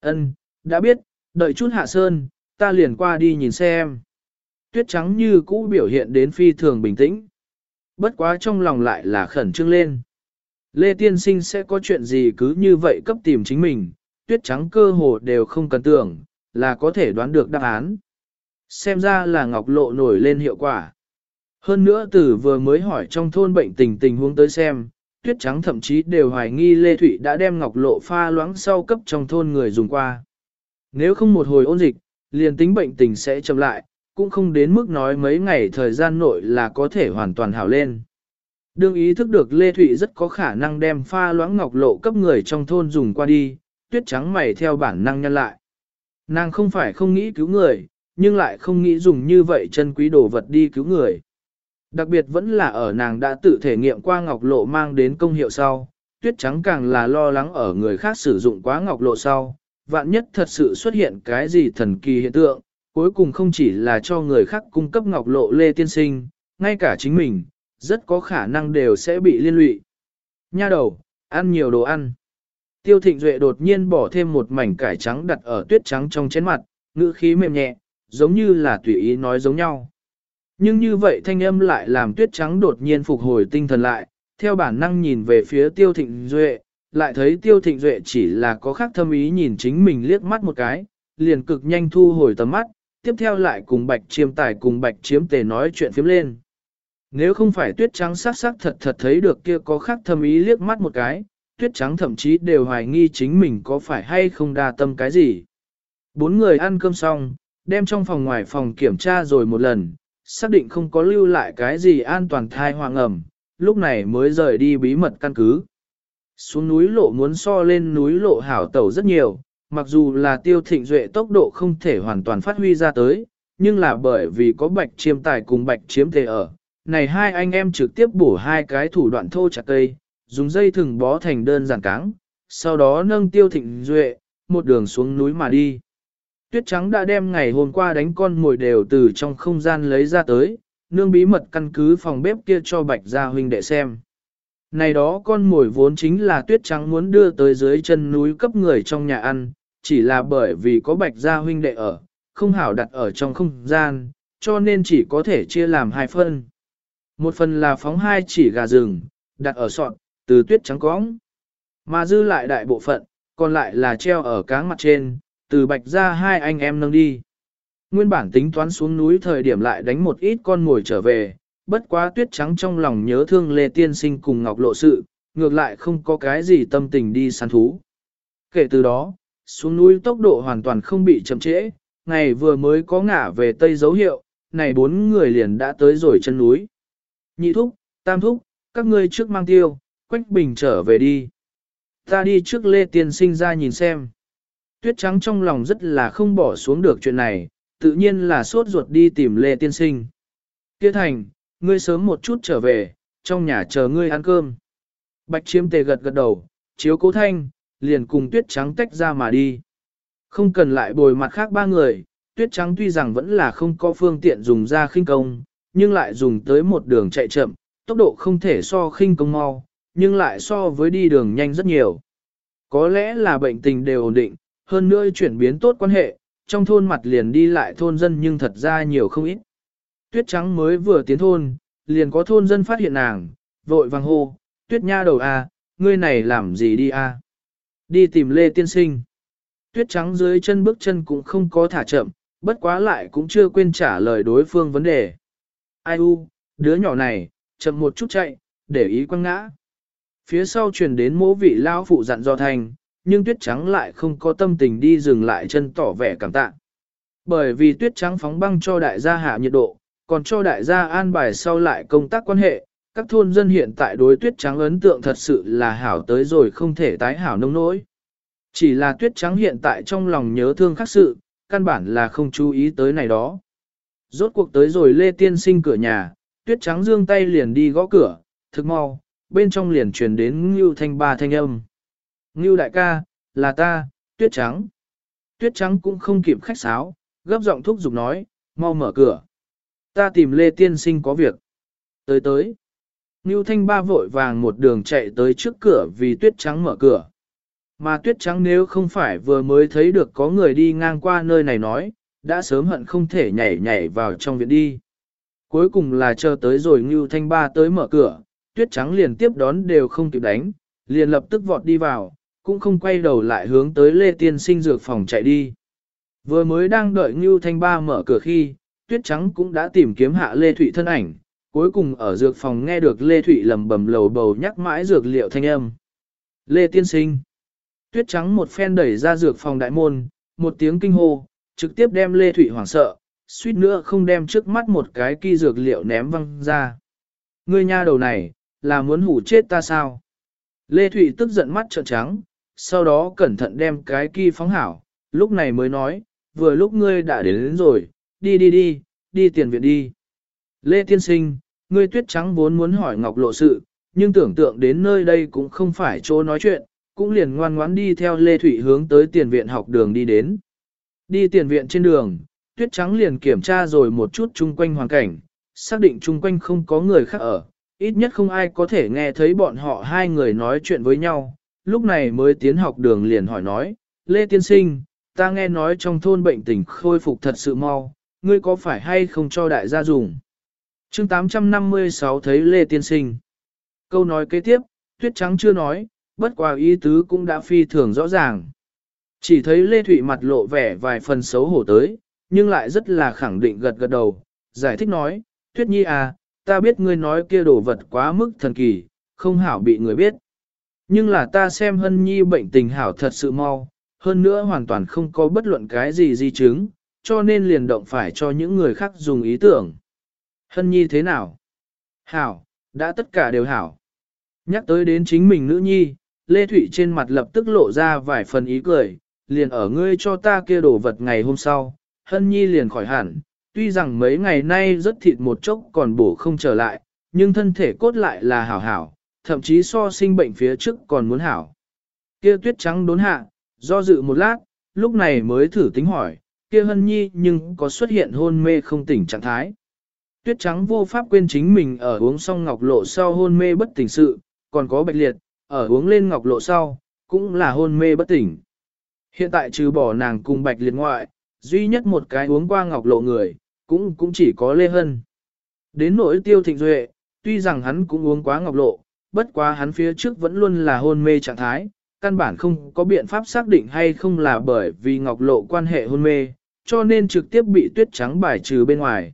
Ân, đã biết, đợi chút hạ sơn, ta liền qua đi nhìn xem. Tuyết trắng như cũ biểu hiện đến phi thường bình tĩnh. Bất quá trong lòng lại là khẩn trương lên. Lê Tiên Sinh sẽ có chuyện gì cứ như vậy cấp tìm chính mình, tuyết trắng cơ hồ đều không cần tưởng, là có thể đoán được đáp án. Xem ra là ngọc lộ nổi lên hiệu quả. Hơn nữa từ vừa mới hỏi trong thôn bệnh tình tình huống tới xem, tuyết trắng thậm chí đều hoài nghi Lê Thụy đã đem ngọc lộ pha loãng sau cấp trong thôn người dùng qua. Nếu không một hồi ôn dịch, liền tính bệnh tình sẽ chậm lại, cũng không đến mức nói mấy ngày thời gian nội là có thể hoàn toàn hảo lên. Đương ý thức được Lê Thụy rất có khả năng đem pha loãng ngọc lộ cấp người trong thôn dùng qua đi, tuyết trắng mày theo bản năng nhân lại. Nàng không phải không nghĩ cứu người, nhưng lại không nghĩ dùng như vậy chân quý đồ vật đi cứu người. Đặc biệt vẫn là ở nàng đã tự thể nghiệm qua ngọc lộ mang đến công hiệu sau, tuyết trắng càng là lo lắng ở người khác sử dụng quá ngọc lộ sau, vạn nhất thật sự xuất hiện cái gì thần kỳ hiện tượng, cuối cùng không chỉ là cho người khác cung cấp ngọc lộ lê tiên sinh, ngay cả chính mình, rất có khả năng đều sẽ bị liên lụy. Nha đầu, ăn nhiều đồ ăn. Tiêu thịnh duệ đột nhiên bỏ thêm một mảnh cải trắng đặt ở tuyết trắng trong chén mặt, ngữ khí mềm nhẹ, giống như là tùy ý nói giống nhau. Nhưng như vậy thanh âm lại làm tuyết trắng đột nhiên phục hồi tinh thần lại, theo bản năng nhìn về phía tiêu thịnh duệ, lại thấy tiêu thịnh duệ chỉ là có khác thâm ý nhìn chính mình liếc mắt một cái, liền cực nhanh thu hồi tầm mắt, tiếp theo lại cùng bạch chiêm tài cùng bạch chiếm tề nói chuyện phiếm lên. Nếu không phải tuyết trắng sắc sắc thật thật thấy được kia có khác thâm ý liếc mắt một cái, tuyết trắng thậm chí đều hoài nghi chính mình có phải hay không đa tâm cái gì. Bốn người ăn cơm xong, đem trong phòng ngoài phòng kiểm tra rồi một lần, xác định không có lưu lại cái gì an toàn thai hoàng ẩm, lúc này mới rời đi bí mật căn cứ. Xuống núi lộ muốn so lên núi lộ hảo tẩu rất nhiều, mặc dù là tiêu thịnh duệ tốc độ không thể hoàn toàn phát huy ra tới, nhưng là bởi vì có bạch chiêm tài cùng bạch chiếm tề ở. Này hai anh em trực tiếp bổ hai cái thủ đoạn thô chặt cây, dùng dây thừng bó thành đơn giản cáng, sau đó nâng tiêu thịnh duệ, một đường xuống núi mà đi. Tuyết trắng đã đem ngày hôm qua đánh con mồi đều từ trong không gian lấy ra tới, nương bí mật căn cứ phòng bếp kia cho bạch gia huynh đệ xem. Này đó con mồi vốn chính là tuyết trắng muốn đưa tới dưới chân núi cấp người trong nhà ăn, chỉ là bởi vì có bạch gia huynh đệ ở, không hảo đặt ở trong không gian, cho nên chỉ có thể chia làm hai phần. Một phần là phóng hai chỉ gà rừng, đặt ở sọt, từ tuyết trắng cóng. Mà dư lại đại bộ phận, còn lại là treo ở cáng mặt trên, từ bạch ra hai anh em nâng đi. Nguyên bản tính toán xuống núi thời điểm lại đánh một ít con mồi trở về, bất quá tuyết trắng trong lòng nhớ thương Lê Tiên Sinh cùng Ngọc Lộ Sự, ngược lại không có cái gì tâm tình đi săn thú. Kể từ đó, xuống núi tốc độ hoàn toàn không bị chậm trễ, ngày vừa mới có ngả về tây dấu hiệu, này bốn người liền đã tới rồi chân núi. Nhị thúc, tam thúc, các ngươi trước mang tiêu, Quách Bình trở về đi. Ta đi trước Lê Tiên Sinh ra nhìn xem. Tuyết trắng trong lòng rất là không bỏ xuống được chuyện này, tự nhiên là sốt ruột đi tìm Lê Tiên Sinh. Kia thành, ngươi sớm một chút trở về, trong nhà chờ ngươi ăn cơm. Bạch chiêm tề gật gật đầu, chiếu cố thanh, liền cùng tuyết trắng tách ra mà đi. Không cần lại bồi mặt khác ba người, tuyết trắng tuy rằng vẫn là không có phương tiện dùng ra khinh công, nhưng lại dùng tới một đường chạy chậm, tốc độ không thể so khinh công mau, nhưng lại so với đi đường nhanh rất nhiều. Có lẽ là bệnh tình đều ổn định, hơn nữa chuyển biến tốt quan hệ, trong thôn mặt liền đi lại thôn dân nhưng thật ra nhiều không ít. Tuyết trắng mới vừa tiến thôn, liền có thôn dân phát hiện nàng, vội vàng hô, tuyết nha đầu a, ngươi này làm gì đi a? Đi tìm Lê Tiên Sinh. Tuyết trắng dưới chân bước chân cũng không có thả chậm, bất quá lại cũng chưa quên trả lời đối phương vấn đề. Ai u, đứa nhỏ này, chậm một chút chạy, để ý quăng ngã. Phía sau truyền đến mỗ vị lao phụ dặn do thành, nhưng tuyết trắng lại không có tâm tình đi dừng lại chân tỏ vẻ cảm tạ. Bởi vì tuyết trắng phóng băng cho đại gia hạ nhiệt độ, còn cho đại gia an bài sau lại công tác quan hệ, các thôn dân hiện tại đối tuyết trắng ấn tượng thật sự là hảo tới rồi không thể tái hảo nông nỗi. Chỉ là tuyết trắng hiện tại trong lòng nhớ thương khắc sự, căn bản là không chú ý tới này đó. Rốt cuộc tới rồi Lê Tiên sinh cửa nhà, tuyết trắng dương tay liền đi gõ cửa, thực mau, bên trong liền truyền đến Ngưu Thanh ba thanh âm. Ngưu đại ca, là ta, tuyết trắng. Tuyết trắng cũng không kịp khách sáo, gấp giọng thúc giục nói, mau mở cửa. Ta tìm Lê Tiên Sinh có việc. Tới tới. Ngưu Thanh ba vội vàng một đường chạy tới trước cửa vì tuyết trắng mở cửa. Mà tuyết trắng nếu không phải vừa mới thấy được có người đi ngang qua nơi này nói, đã sớm hận không thể nhảy nhảy vào trong viện đi. Cuối cùng là chờ tới rồi Ngưu Thanh Ba tới mở cửa, tuyết trắng liền tiếp đón đều không kịp đánh, liền lập tức vọt đi vào, cũng không quay đầu lại hướng tới Lê Tiên sinh dược phòng chạy đi. Vừa mới đang đợi Ngưu Thanh Ba mở cửa khi, tuyết trắng cũng đã tìm kiếm hạ Lê Thụy thân ảnh, cuối cùng ở dược phòng nghe được Lê Thụy lầm bầm lầu bầu nhắc mãi dược liệu thanh âm. Lê Tiên sinh Tuyết trắng một phen đẩy ra dược phòng đại môn, một tiếng kinh hô, trực tiếp đem Lê Thụy hoảng sợ, suýt nữa không đem trước mắt một cái kỳ dược liệu ném văng ra. Ngươi nha đầu này, là muốn hủ chết ta sao? Lê Thụy tức giận mắt trợn trắng, sau đó cẩn thận đem cái kỳ phóng hảo, lúc này mới nói, vừa lúc ngươi đã đến, đến rồi, đi đi đi, đi tiền viện đi. Lê Tiên Sinh, ngươi tuyết trắng vốn muốn hỏi Ngọc Lộ sự, nhưng tưởng tượng đến nơi đây cũng không phải chỗ nói chuyện, cũng liền ngoan ngoãn đi theo Lê Thủy hướng tới tiền viện học đường đi đến. Đi tiền viện trên đường, tuyết trắng liền kiểm tra rồi một chút chung quanh hoàn cảnh, xác định chung quanh không có người khác ở, ít nhất không ai có thể nghe thấy bọn họ hai người nói chuyện với nhau, lúc này mới tiến học đường liền hỏi nói, Lê Tiên Sinh, ta nghe nói trong thôn bệnh tình khôi phục thật sự mau, ngươi có phải hay không cho đại gia dùng? chương 856 thấy Lê Tiên Sinh. Câu nói kế tiếp, tuyết trắng chưa nói, bất quả ý tứ cũng đã phi thường rõ ràng. Chỉ thấy Lê Thụy mặt lộ vẻ vài phần xấu hổ tới, nhưng lại rất là khẳng định gật gật đầu, giải thích nói, Tuyết Nhi à, ta biết ngươi nói kia đồ vật quá mức thần kỳ, không hảo bị người biết. Nhưng là ta xem Hân Nhi bệnh tình hảo thật sự mau, hơn nữa hoàn toàn không có bất luận cái gì di chứng, cho nên liền động phải cho những người khác dùng ý tưởng. Hân Nhi thế nào? Hảo, đã tất cả đều hảo. Nhắc tới đến chính mình nữ nhi, Lê Thụy trên mặt lập tức lộ ra vài phần ý cười, liền ở ngươi cho ta kia đồ vật ngày hôm sau, Hân Nhi liền khỏi hẳn, tuy rằng mấy ngày nay rất thịt một chốc còn bổ không trở lại, nhưng thân thể cốt lại là hảo hảo, thậm chí so sinh bệnh phía trước còn muốn hảo. Kia tuyết trắng đốn hạ, do dự một lát, lúc này mới thử tính hỏi, kia Hân Nhi nhưng có xuất hiện hôn mê không tỉnh trạng thái. Tuyết trắng vô pháp quên chính mình ở uống xong ngọc lộ sau hôn mê bất tỉnh sự, còn có bạch liệt, ở uống lên ngọc lộ sau, cũng là hôn mê bất tỉnh. Hiện tại trừ bỏ nàng cùng bạch liệt ngoại, duy nhất một cái uống qua ngọc lộ người, cũng cũng chỉ có Lê Hân. Đến nỗi tiêu thịnh duệ, tuy rằng hắn cũng uống quá ngọc lộ, bất quá hắn phía trước vẫn luôn là hôn mê trạng thái, căn bản không có biện pháp xác định hay không là bởi vì ngọc lộ quan hệ hôn mê, cho nên trực tiếp bị tuyết trắng bài trừ bên ngoài.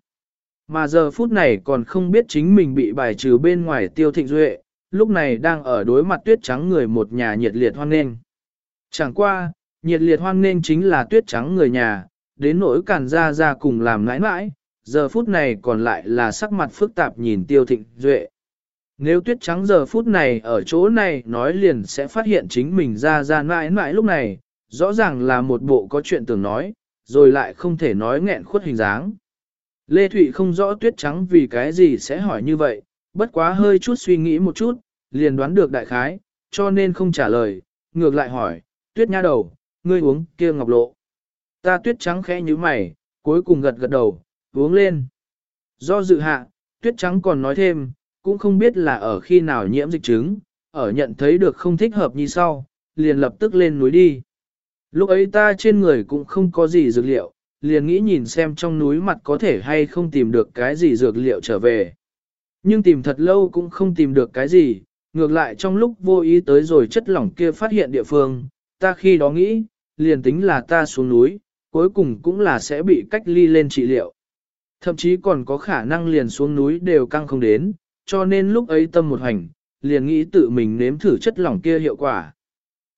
Mà giờ phút này còn không biết chính mình bị bài trừ bên ngoài tiêu thịnh duệ, lúc này đang ở đối mặt tuyết trắng người một nhà nhiệt liệt hoan nghênh. Chẳng qua, nhiệt liệt hoan nghênh chính là tuyết trắng người nhà, đến nỗi càn ra ra cùng làm nãi nãi, giờ phút này còn lại là sắc mặt phức tạp nhìn tiêu thịnh duệ. Nếu tuyết trắng giờ phút này ở chỗ này nói liền sẽ phát hiện chính mình ra ra mãi nãi lúc này, rõ ràng là một bộ có chuyện tưởng nói, rồi lại không thể nói nghẹn khuất hình dáng. Lê Thụy không rõ tuyết trắng vì cái gì sẽ hỏi như vậy, bất quá hơi chút suy nghĩ một chút, liền đoán được đại khái, cho nên không trả lời, ngược lại hỏi, tuyết nha đầu, ngươi uống kia ngọc lộ. Ta tuyết trắng khẽ như mày, cuối cùng gật gật đầu, uống lên. Do dự hạ, tuyết trắng còn nói thêm, cũng không biết là ở khi nào nhiễm dịch chứng, ở nhận thấy được không thích hợp như sau, liền lập tức lên núi đi. Lúc ấy ta trên người cũng không có gì dược liệu, liền nghĩ nhìn xem trong núi mặt có thể hay không tìm được cái gì dược liệu trở về. Nhưng tìm thật lâu cũng không tìm được cái gì, ngược lại trong lúc vô ý tới rồi chất lỏng kia phát hiện địa phương, ta khi đó nghĩ, liền tính là ta xuống núi, cuối cùng cũng là sẽ bị cách ly lên trị liệu. Thậm chí còn có khả năng liền xuống núi đều căng không đến, cho nên lúc ấy tâm một hành, liền nghĩ tự mình nếm thử chất lỏng kia hiệu quả.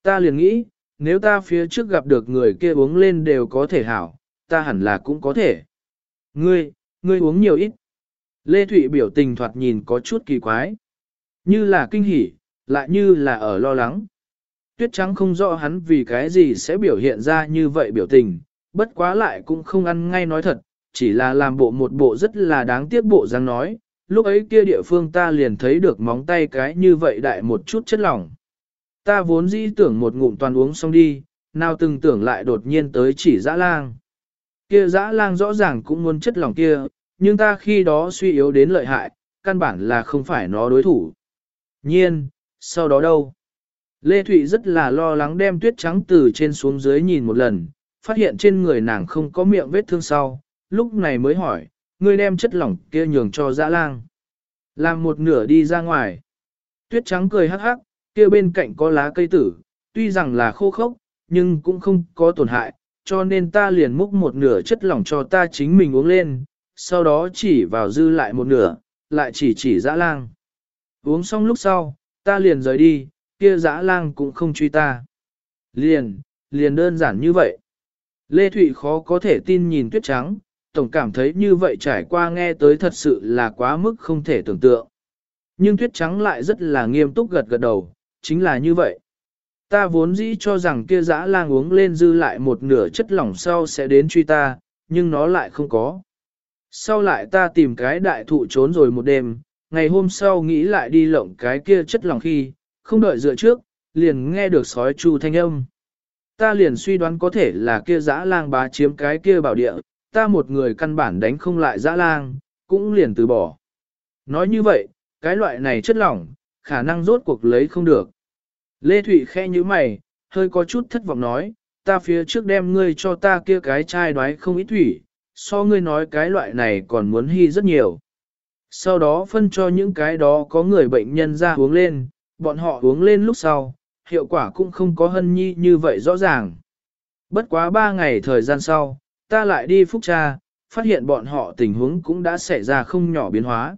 Ta liền nghĩ, nếu ta phía trước gặp được người kia uống lên đều có thể hảo, ta hẳn là cũng có thể. Ngươi, ngươi uống nhiều ít. Lê Thụy biểu tình thoạt nhìn có chút kỳ quái. Như là kinh hỉ, lại như là ở lo lắng. Tuyết trắng không rõ hắn vì cái gì sẽ biểu hiện ra như vậy biểu tình, bất quá lại cũng không ăn ngay nói thật, chỉ là làm bộ một bộ rất là đáng tiếc bộ dáng nói, lúc ấy kia địa phương ta liền thấy được móng tay cái như vậy đại một chút chất lỏng. Ta vốn dĩ tưởng một ngụm toàn uống xong đi, nào từng tưởng lại đột nhiên tới chỉ dã lang. Kia dã lang rõ ràng cũng muốn chất lỏng kia, nhưng ta khi đó suy yếu đến lợi hại, căn bản là không phải nó đối thủ. Nhiên, sau đó đâu? Lê Thụy rất là lo lắng đem tuyết trắng từ trên xuống dưới nhìn một lần, phát hiện trên người nàng không có miệng vết thương sau, lúc này mới hỏi, ngươi đem chất lỏng kia nhường cho dã lang. Làm một nửa đi ra ngoài. Tuyết trắng cười hắc hắc, kia bên cạnh có lá cây tử, tuy rằng là khô khốc, nhưng cũng không có tổn hại, cho nên ta liền múc một nửa chất lỏng cho ta chính mình uống lên, sau đó chỉ vào dư lại một nửa, lại chỉ chỉ dã lang. Uống xong lúc sau, ta liền rời đi, kia dã lang cũng không truy ta. Liền, liền đơn giản như vậy. Lê Thụy khó có thể tin nhìn tuyết trắng, tổng cảm thấy như vậy trải qua nghe tới thật sự là quá mức không thể tưởng tượng. Nhưng tuyết trắng lại rất là nghiêm túc gật gật đầu, chính là như vậy. Ta vốn dĩ cho rằng kia dã lang uống lên dư lại một nửa chất lỏng sau sẽ đến truy ta, nhưng nó lại không có. Sau lại ta tìm cái đại thụ trốn rồi một đêm, ngày hôm sau nghĩ lại đi lộng cái kia chất lỏng khi, không đợi dựa trước, liền nghe được sói chu thanh âm. Ta liền suy đoán có thể là kia dã lang bá chiếm cái kia bảo địa, ta một người căn bản đánh không lại dã lang, cũng liền từ bỏ. Nói như vậy, cái loại này chất lỏng, khả năng rốt cuộc lấy không được. Lê Thụy khe như mày, hơi có chút thất vọng nói, ta phía trước đem ngươi cho ta kia cái chai đoái không ít thủy, so ngươi nói cái loại này còn muốn hy rất nhiều. Sau đó phân cho những cái đó có người bệnh nhân ra uống lên, bọn họ uống lên lúc sau, hiệu quả cũng không có hân nhi như vậy rõ ràng. Bất quá ba ngày thời gian sau, ta lại đi phúc tra, phát hiện bọn họ tình huống cũng đã xảy ra không nhỏ biến hóa.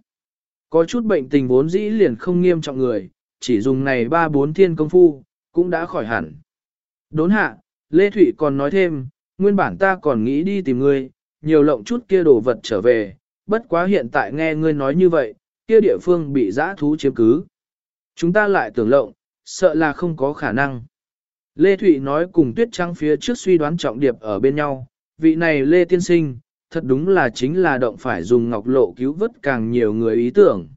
Có chút bệnh tình vốn dĩ liền không nghiêm trọng người, chỉ dùng này ba bốn thiên công phu, cũng đã khỏi hẳn. Đốn hạ, Lê Thụy còn nói thêm, nguyên bản ta còn nghĩ đi tìm ngươi, nhiều lộng chút kia đồ vật trở về, bất quá hiện tại nghe ngươi nói như vậy, kia địa phương bị giã thú chiếm cứ. Chúng ta lại tưởng lộng, sợ là không có khả năng. Lê Thụy nói cùng tuyết trăng phía trước suy đoán trọng điệp ở bên nhau, vị này Lê Tiên Sinh, thật đúng là chính là động phải dùng ngọc lộ cứu vớt càng nhiều người ý tưởng.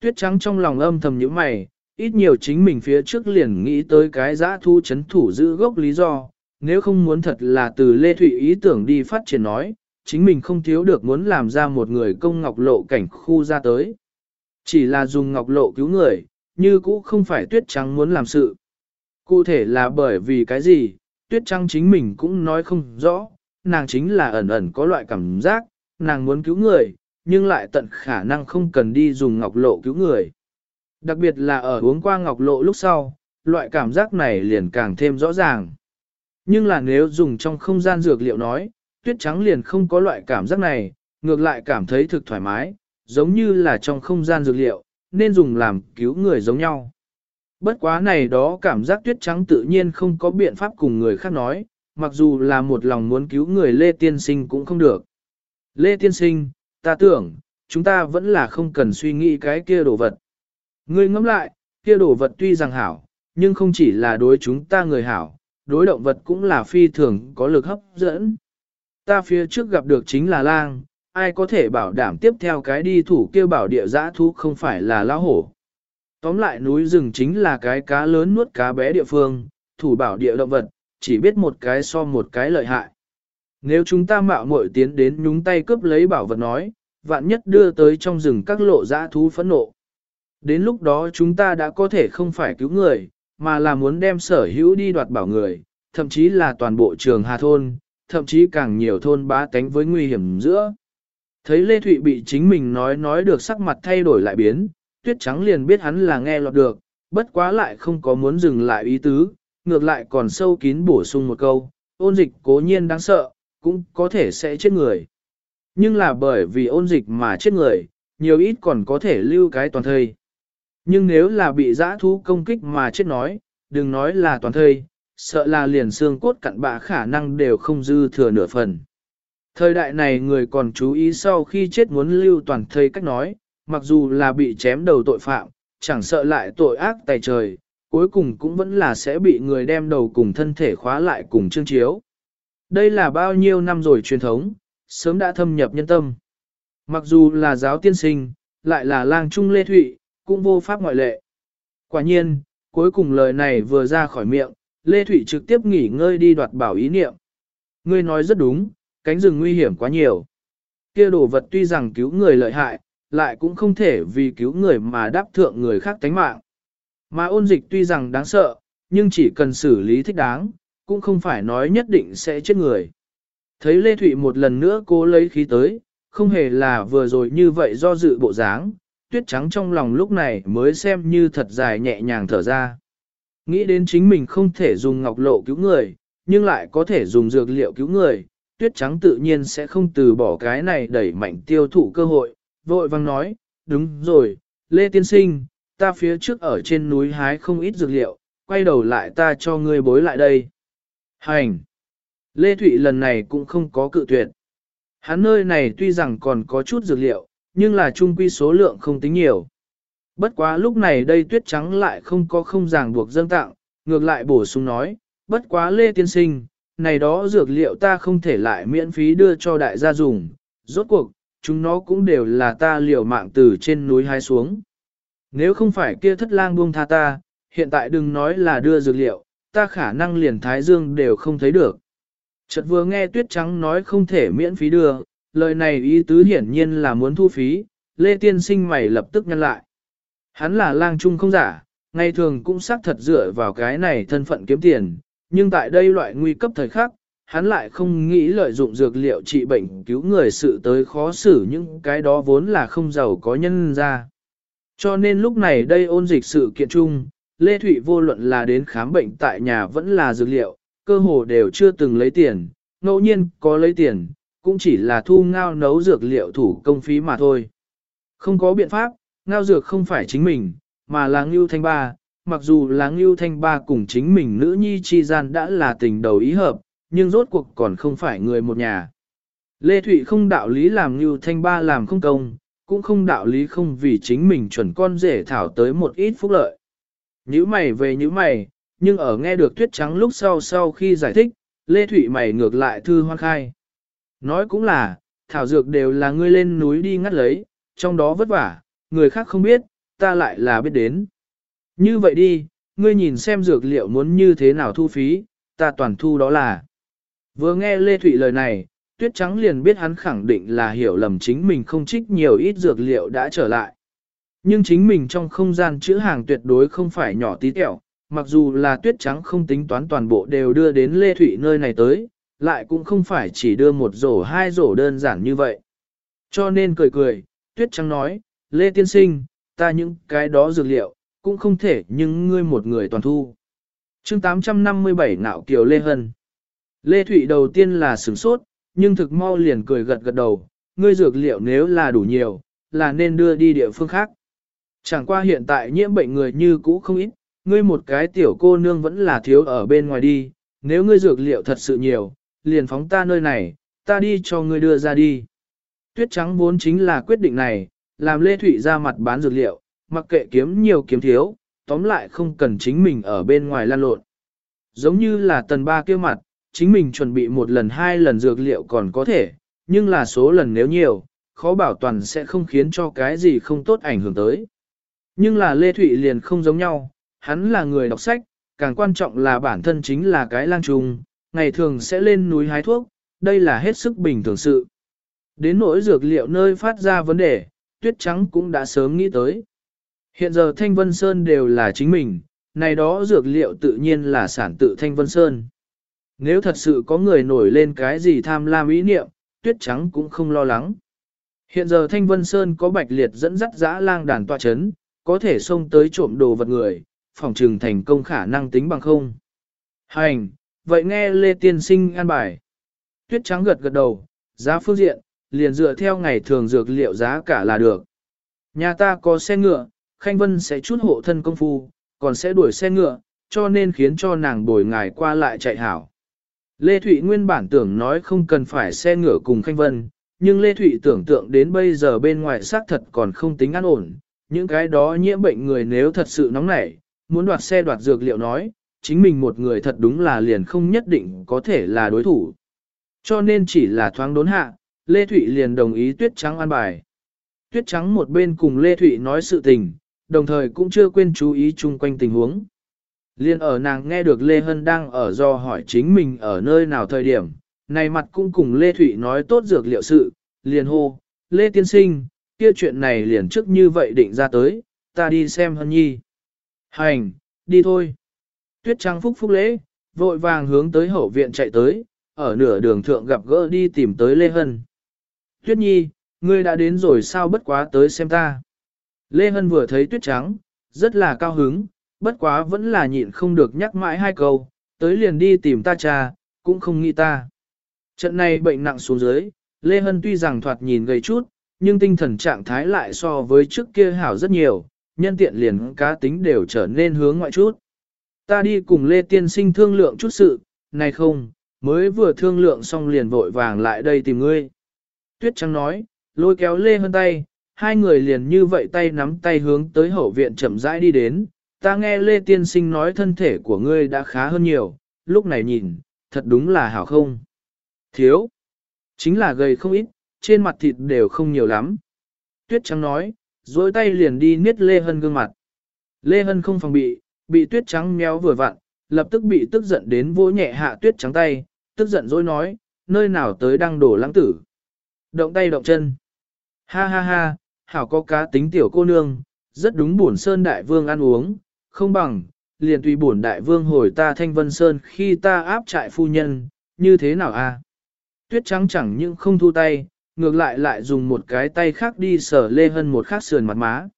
Tuyết trắng trong lòng âm thầm những mày, ít nhiều chính mình phía trước liền nghĩ tới cái giã thu chấn thủ giữ gốc lý do, nếu không muốn thật là từ Lê Thụy ý tưởng đi phát triển nói, chính mình không thiếu được muốn làm ra một người công ngọc lộ cảnh khu ra tới. Chỉ là dùng ngọc lộ cứu người, như cũ không phải tuyết trắng muốn làm sự. Cụ thể là bởi vì cái gì, tuyết trắng chính mình cũng nói không rõ, nàng chính là ẩn ẩn có loại cảm giác, nàng muốn cứu người, nhưng lại tận khả năng không cần đi dùng ngọc lộ cứu người. Đặc biệt là ở uống qua ngọc lộ lúc sau, loại cảm giác này liền càng thêm rõ ràng. Nhưng là nếu dùng trong không gian dược liệu nói, tuyết trắng liền không có loại cảm giác này, ngược lại cảm thấy thực thoải mái, giống như là trong không gian dược liệu, nên dùng làm cứu người giống nhau. Bất quá này đó cảm giác tuyết trắng tự nhiên không có biện pháp cùng người khác nói, mặc dù là một lòng muốn cứu người Lê Tiên Sinh cũng không được. Lê Tiên Sinh, ta tưởng, chúng ta vẫn là không cần suy nghĩ cái kia đồ vật. Ngươi ngẫm lại, kia đồ vật tuy rằng hảo, nhưng không chỉ là đối chúng ta người hảo, đối động vật cũng là phi thường có lực hấp dẫn. Ta phía trước gặp được chính là lang, ai có thể bảo đảm tiếp theo cái đi thủ kêu bảo địa giã thú không phải là lão hổ. Tóm lại núi rừng chính là cái cá lớn nuốt cá bé địa phương, thủ bảo địa động vật, chỉ biết một cái so một cái lợi hại. Nếu chúng ta mạo muội tiến đến nhúng tay cướp lấy bảo vật nói, vạn nhất đưa tới trong rừng các lộ dã thú phẫn nộ. Đến lúc đó chúng ta đã có thể không phải cứu người, mà là muốn đem sở hữu đi đoạt bảo người, thậm chí là toàn bộ trường Hà Thôn, thậm chí càng nhiều thôn bá tánh với nguy hiểm giữa. Thấy Lê Thụy bị chính mình nói nói được sắc mặt thay đổi lại biến, tuyết trắng liền biết hắn là nghe lọt được, bất quá lại không có muốn dừng lại ý tứ, ngược lại còn sâu kín bổ sung một câu, ôn dịch cố nhiên đáng sợ, cũng có thể sẽ chết người. Nhưng là bởi vì ôn dịch mà chết người, nhiều ít còn có thể lưu cái toàn thây. Nhưng nếu là bị giã thú công kích mà chết nói, đừng nói là toàn thây, sợ là liền xương cốt cặn bạ khả năng đều không dư thừa nửa phần. Thời đại này người còn chú ý sau khi chết muốn lưu toàn thây cách nói, mặc dù là bị chém đầu tội phạm, chẳng sợ lại tội ác tài trời, cuối cùng cũng vẫn là sẽ bị người đem đầu cùng thân thể khóa lại cùng chương chiếu. Đây là bao nhiêu năm rồi truyền thống, sớm đã thâm nhập nhân tâm. Mặc dù là giáo tiên sinh, lại là lang trung lê thụy, cũng vô pháp ngoại lệ. Quả nhiên, cuối cùng lời này vừa ra khỏi miệng, Lê Thụy trực tiếp nghỉ ngơi đi đoạt bảo ý niệm. Ngươi nói rất đúng, cánh rừng nguy hiểm quá nhiều. Kia đồ vật tuy rằng cứu người lợi hại, lại cũng không thể vì cứu người mà đáp thượng người khác tánh mạng. Mà ôn dịch tuy rằng đáng sợ, nhưng chỉ cần xử lý thích đáng, cũng không phải nói nhất định sẽ chết người. Thấy Lê Thụy một lần nữa cố lấy khí tới, không hề là vừa rồi như vậy do dự bộ dáng, tuyết trắng trong lòng lúc này mới xem như thật dài nhẹ nhàng thở ra. Nghĩ đến chính mình không thể dùng ngọc lộ cứu người, nhưng lại có thể dùng dược liệu cứu người, tuyết trắng tự nhiên sẽ không từ bỏ cái này đẩy mạnh tiêu thụ cơ hội, vội vang nói, đúng rồi, Lê Tiên Sinh, ta phía trước ở trên núi hái không ít dược liệu, quay đầu lại ta cho ngươi bối lại đây. Hành! Lê Thụy lần này cũng không có cự tuyệt. Hắn nơi này tuy rằng còn có chút dược liệu, nhưng là trung quy số lượng không tính nhiều. Bất quá lúc này đây tuyết trắng lại không có không ràng buộc dâng tặng, ngược lại bổ sung nói, bất quá Lê Tiên Sinh, này đó dược liệu ta không thể lại miễn phí đưa cho đại gia dùng, rốt cuộc, chúng nó cũng đều là ta liều mạng từ trên núi hái xuống. Nếu không phải kia thất lang buông tha ta, hiện tại đừng nói là đưa dược liệu, ta khả năng liền thái dương đều không thấy được. Chợt vừa nghe tuyết trắng nói không thể miễn phí đưa, lời này ý tứ hiển nhiên là muốn thu phí, Lê Tiên Sinh mày lập tức nhăn lại. Hắn là lang trung không giả, ngày thường cũng xác thật dựa vào cái này thân phận kiếm tiền, nhưng tại đây loại nguy cấp thời khắc, hắn lại không nghĩ lợi dụng dược liệu trị bệnh cứu người sự tới khó xử những cái đó vốn là không giàu có nhân ra. Cho nên lúc này đây ôn dịch sự kiện chung, Lê Thụy vô luận là đến khám bệnh tại nhà vẫn là dược liệu, cơ hồ đều chưa từng lấy tiền, ngẫu nhiên có lấy tiền, cũng chỉ là thu ngao nấu dược liệu thủ công phí mà thôi. Không có biện pháp, ngao dược không phải chính mình, mà là Ngưu Thanh Ba, mặc dù là Ngưu Thanh Ba cùng chính mình nữ nhi chi gian đã là tình đầu ý hợp, nhưng rốt cuộc còn không phải người một nhà. Lê Thụy không đạo lý làm Ngưu Thanh Ba làm không công, cũng không đạo lý không vì chính mình chuẩn con rể thảo tới một ít phúc lợi. Nhữ mày về nhữ mày, nhưng ở nghe được tuyết trắng lúc sau sau khi giải thích, Lê Thụy mày ngược lại thư hoan khai. Nói cũng là, thảo dược đều là ngươi lên núi đi ngắt lấy, trong đó vất vả, người khác không biết, ta lại là biết đến. Như vậy đi, ngươi nhìn xem dược liệu muốn như thế nào thu phí, ta toàn thu đó là. Vừa nghe Lê Thụy lời này, tuyết trắng liền biết hắn khẳng định là hiểu lầm chính mình không trích nhiều ít dược liệu đã trở lại. Nhưng chính mình trong không gian chữ hàng tuyệt đối không phải nhỏ tí tẹo, mặc dù là tuyết trắng không tính toán toàn bộ đều đưa đến Lê Thụy nơi này tới, lại cũng không phải chỉ đưa một rổ hai rổ đơn giản như vậy. Cho nên cười cười, tuyết trắng nói, Lê Tiên Sinh, ta những cái đó dược liệu, cũng không thể nhưng ngươi một người toàn thu. chương 857 Nạo Kiều Lê Hân Lê Thụy đầu tiên là sửng sốt, nhưng thực mau liền cười gật gật đầu, ngươi dược liệu nếu là đủ nhiều, là nên đưa đi địa phương khác. Chẳng qua hiện tại nhiễm bệnh người như cũ không ít, ngươi một cái tiểu cô nương vẫn là thiếu ở bên ngoài đi, nếu ngươi dược liệu thật sự nhiều, liền phóng ta nơi này, ta đi cho ngươi đưa ra đi. Tuyết trắng vốn chính là quyết định này, làm Lê Thụy ra mặt bán dược liệu, mặc kệ kiếm nhiều kiếm thiếu, tóm lại không cần chính mình ở bên ngoài lan lộn. Giống như là tần ba kia mặt, chính mình chuẩn bị một lần hai lần dược liệu còn có thể, nhưng là số lần nếu nhiều, khó bảo toàn sẽ không khiến cho cái gì không tốt ảnh hưởng tới. Nhưng là Lê Thụy liền không giống nhau, hắn là người đọc sách, càng quan trọng là bản thân chính là cái lang trùng, ngày thường sẽ lên núi hái thuốc, đây là hết sức bình thường sự. Đến nỗi dược liệu nơi phát ra vấn đề, tuyết trắng cũng đã sớm nghĩ tới. Hiện giờ Thanh Vân Sơn đều là chính mình, này đó dược liệu tự nhiên là sản tự Thanh Vân Sơn. Nếu thật sự có người nổi lên cái gì tham lam ý niệm, tuyết trắng cũng không lo lắng. Hiện giờ Thanh Vân Sơn có bạch liệt dẫn dắt dã lang đàn tọa chấn, có thể xông tới trộm đồ vật người, phòng trừng thành công khả năng tính bằng không. Hành, vậy nghe Lê Tiên Sinh an bài. Tuyết trắng gật gật đầu, giá phương diện, liền dựa theo ngày thường dược liệu giá cả là được. Nhà ta có xe ngựa, Khanh Vân sẽ chút hộ thân công phu, còn sẽ đuổi xe ngựa, cho nên khiến cho nàng bồi ngài qua lại chạy hảo. Lê Thụy nguyên bản tưởng nói không cần phải xe ngựa cùng Khanh Vân, nhưng Lê Thụy tưởng tượng đến bây giờ bên ngoài xác thật còn không tính an ổn, những cái đó nhiễm bệnh người nếu thật sự nóng nảy, muốn đoạt xe đoạt dược liệu nói, chính mình một người thật đúng là liền không nhất định có thể là đối thủ. Cho nên chỉ là thoáng đốn hạ, Lê Thụy liền đồng ý Tuyết Trắng an bài. Tuyết Trắng một bên cùng Lê Thụy nói sự tình, đồng thời cũng chưa quên chú ý chung quanh tình huống. Liên ở nàng nghe được Lê Hân đang ở do hỏi chính mình ở nơi nào thời điểm, này mặt cũng cùng Lê Thụy nói tốt dược liệu sự, liền hô, Lê Tiên Sinh, kia chuyện này liền trước như vậy định ra tới, ta đi xem Hân Nhi. Hành, đi thôi. Tuyết Trắng phúc phúc lễ, vội vàng hướng tới hậu viện chạy tới, ở nửa đường thượng gặp gỡ đi tìm tới Lê Hân. Tuyết Nhi, ngươi đã đến rồi sao bất quá tới xem ta. Lê Hân vừa thấy Tuyết Trắng, rất là cao hứng, bất quá vẫn là nhịn không được nhắc mãi hai câu, tới liền đi tìm ta cha, cũng không nghĩ ta. Trận này bệnh nặng xuống dưới, Lê Hân tuy rằng thoạt nhìn gầy chút, nhưng tinh thần trạng thái lại so với trước kia hảo rất nhiều, nhân tiện liền cá tính đều trở nên hướng ngoại chút. Ta đi cùng Lê Tiên Sinh thương lượng chút sự, này không, mới vừa thương lượng xong liền vội vàng lại đây tìm ngươi. Tuyết Trắng nói, lôi kéo Lê Hân tay, hai người liền như vậy tay nắm tay hướng tới hậu viện chậm rãi đi đến. Ta nghe Lê Tiên Sinh nói thân thể của ngươi đã khá hơn nhiều, lúc này nhìn, thật đúng là hảo không. Thiếu, chính là gầy không ít, trên mặt thịt đều không nhiều lắm. Tuyết Trắng nói, dối tay liền đi niết Lê Hân gương mặt. Lê Hân không phòng bị, bị Tuyết Trắng méo vừa vặn, lập tức bị tức giận đến vỗ nhẹ hạ Tuyết Trắng tay, tức giận dối nói, nơi nào tới đang đổ lãng tử. Động tay động chân. Ha ha ha, hảo có cá tính tiểu cô nương, rất đúng bổn sơn đại vương ăn uống, không bằng, liền tùy bổn đại vương hồi ta thanh vân sơn khi ta áp trại phu nhân, như thế nào a? Tuyết trắng chẳng những không thu tay, ngược lại lại dùng một cái tay khác đi sờ Lê Hân một khắc sườn mặt má.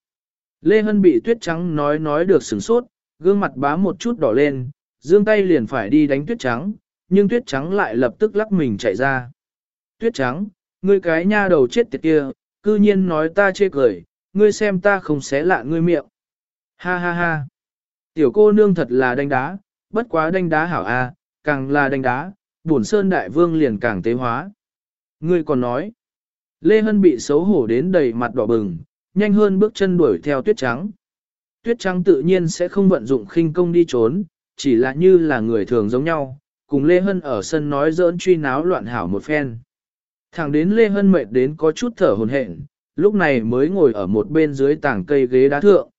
Lê Hân bị tuyết trắng nói nói được sửng sốt, gương mặt bá một chút đỏ lên, dương tay liền phải đi đánh tuyết trắng, nhưng tuyết trắng lại lập tức lắc mình chạy ra. Tuyết trắng, ngươi cái nha đầu chết tiệt kia, cư nhiên nói ta chê cười, ngươi xem ta không xé lạ ngươi miệng. Ha ha ha. Tiểu cô nương thật là đánh đá, bất quá đánh đá hảo a, càng là đánh đá, bổn sơn đại vương liền càng tế hóa. Ngươi còn nói, Lê Hân bị xấu hổ đến đầy mặt đỏ bừng, nhanh hơn bước chân đuổi theo tuyết trắng. Tuyết trắng tự nhiên sẽ không vận dụng khinh công đi trốn, chỉ là như là người thường giống nhau, cùng Lê Hân ở sân nói giỡn truy náo loạn hảo một phen. Thẳng đến Lê Hân mệt đến có chút thở hồn hển, lúc này mới ngồi ở một bên dưới tảng cây ghế đá thượng.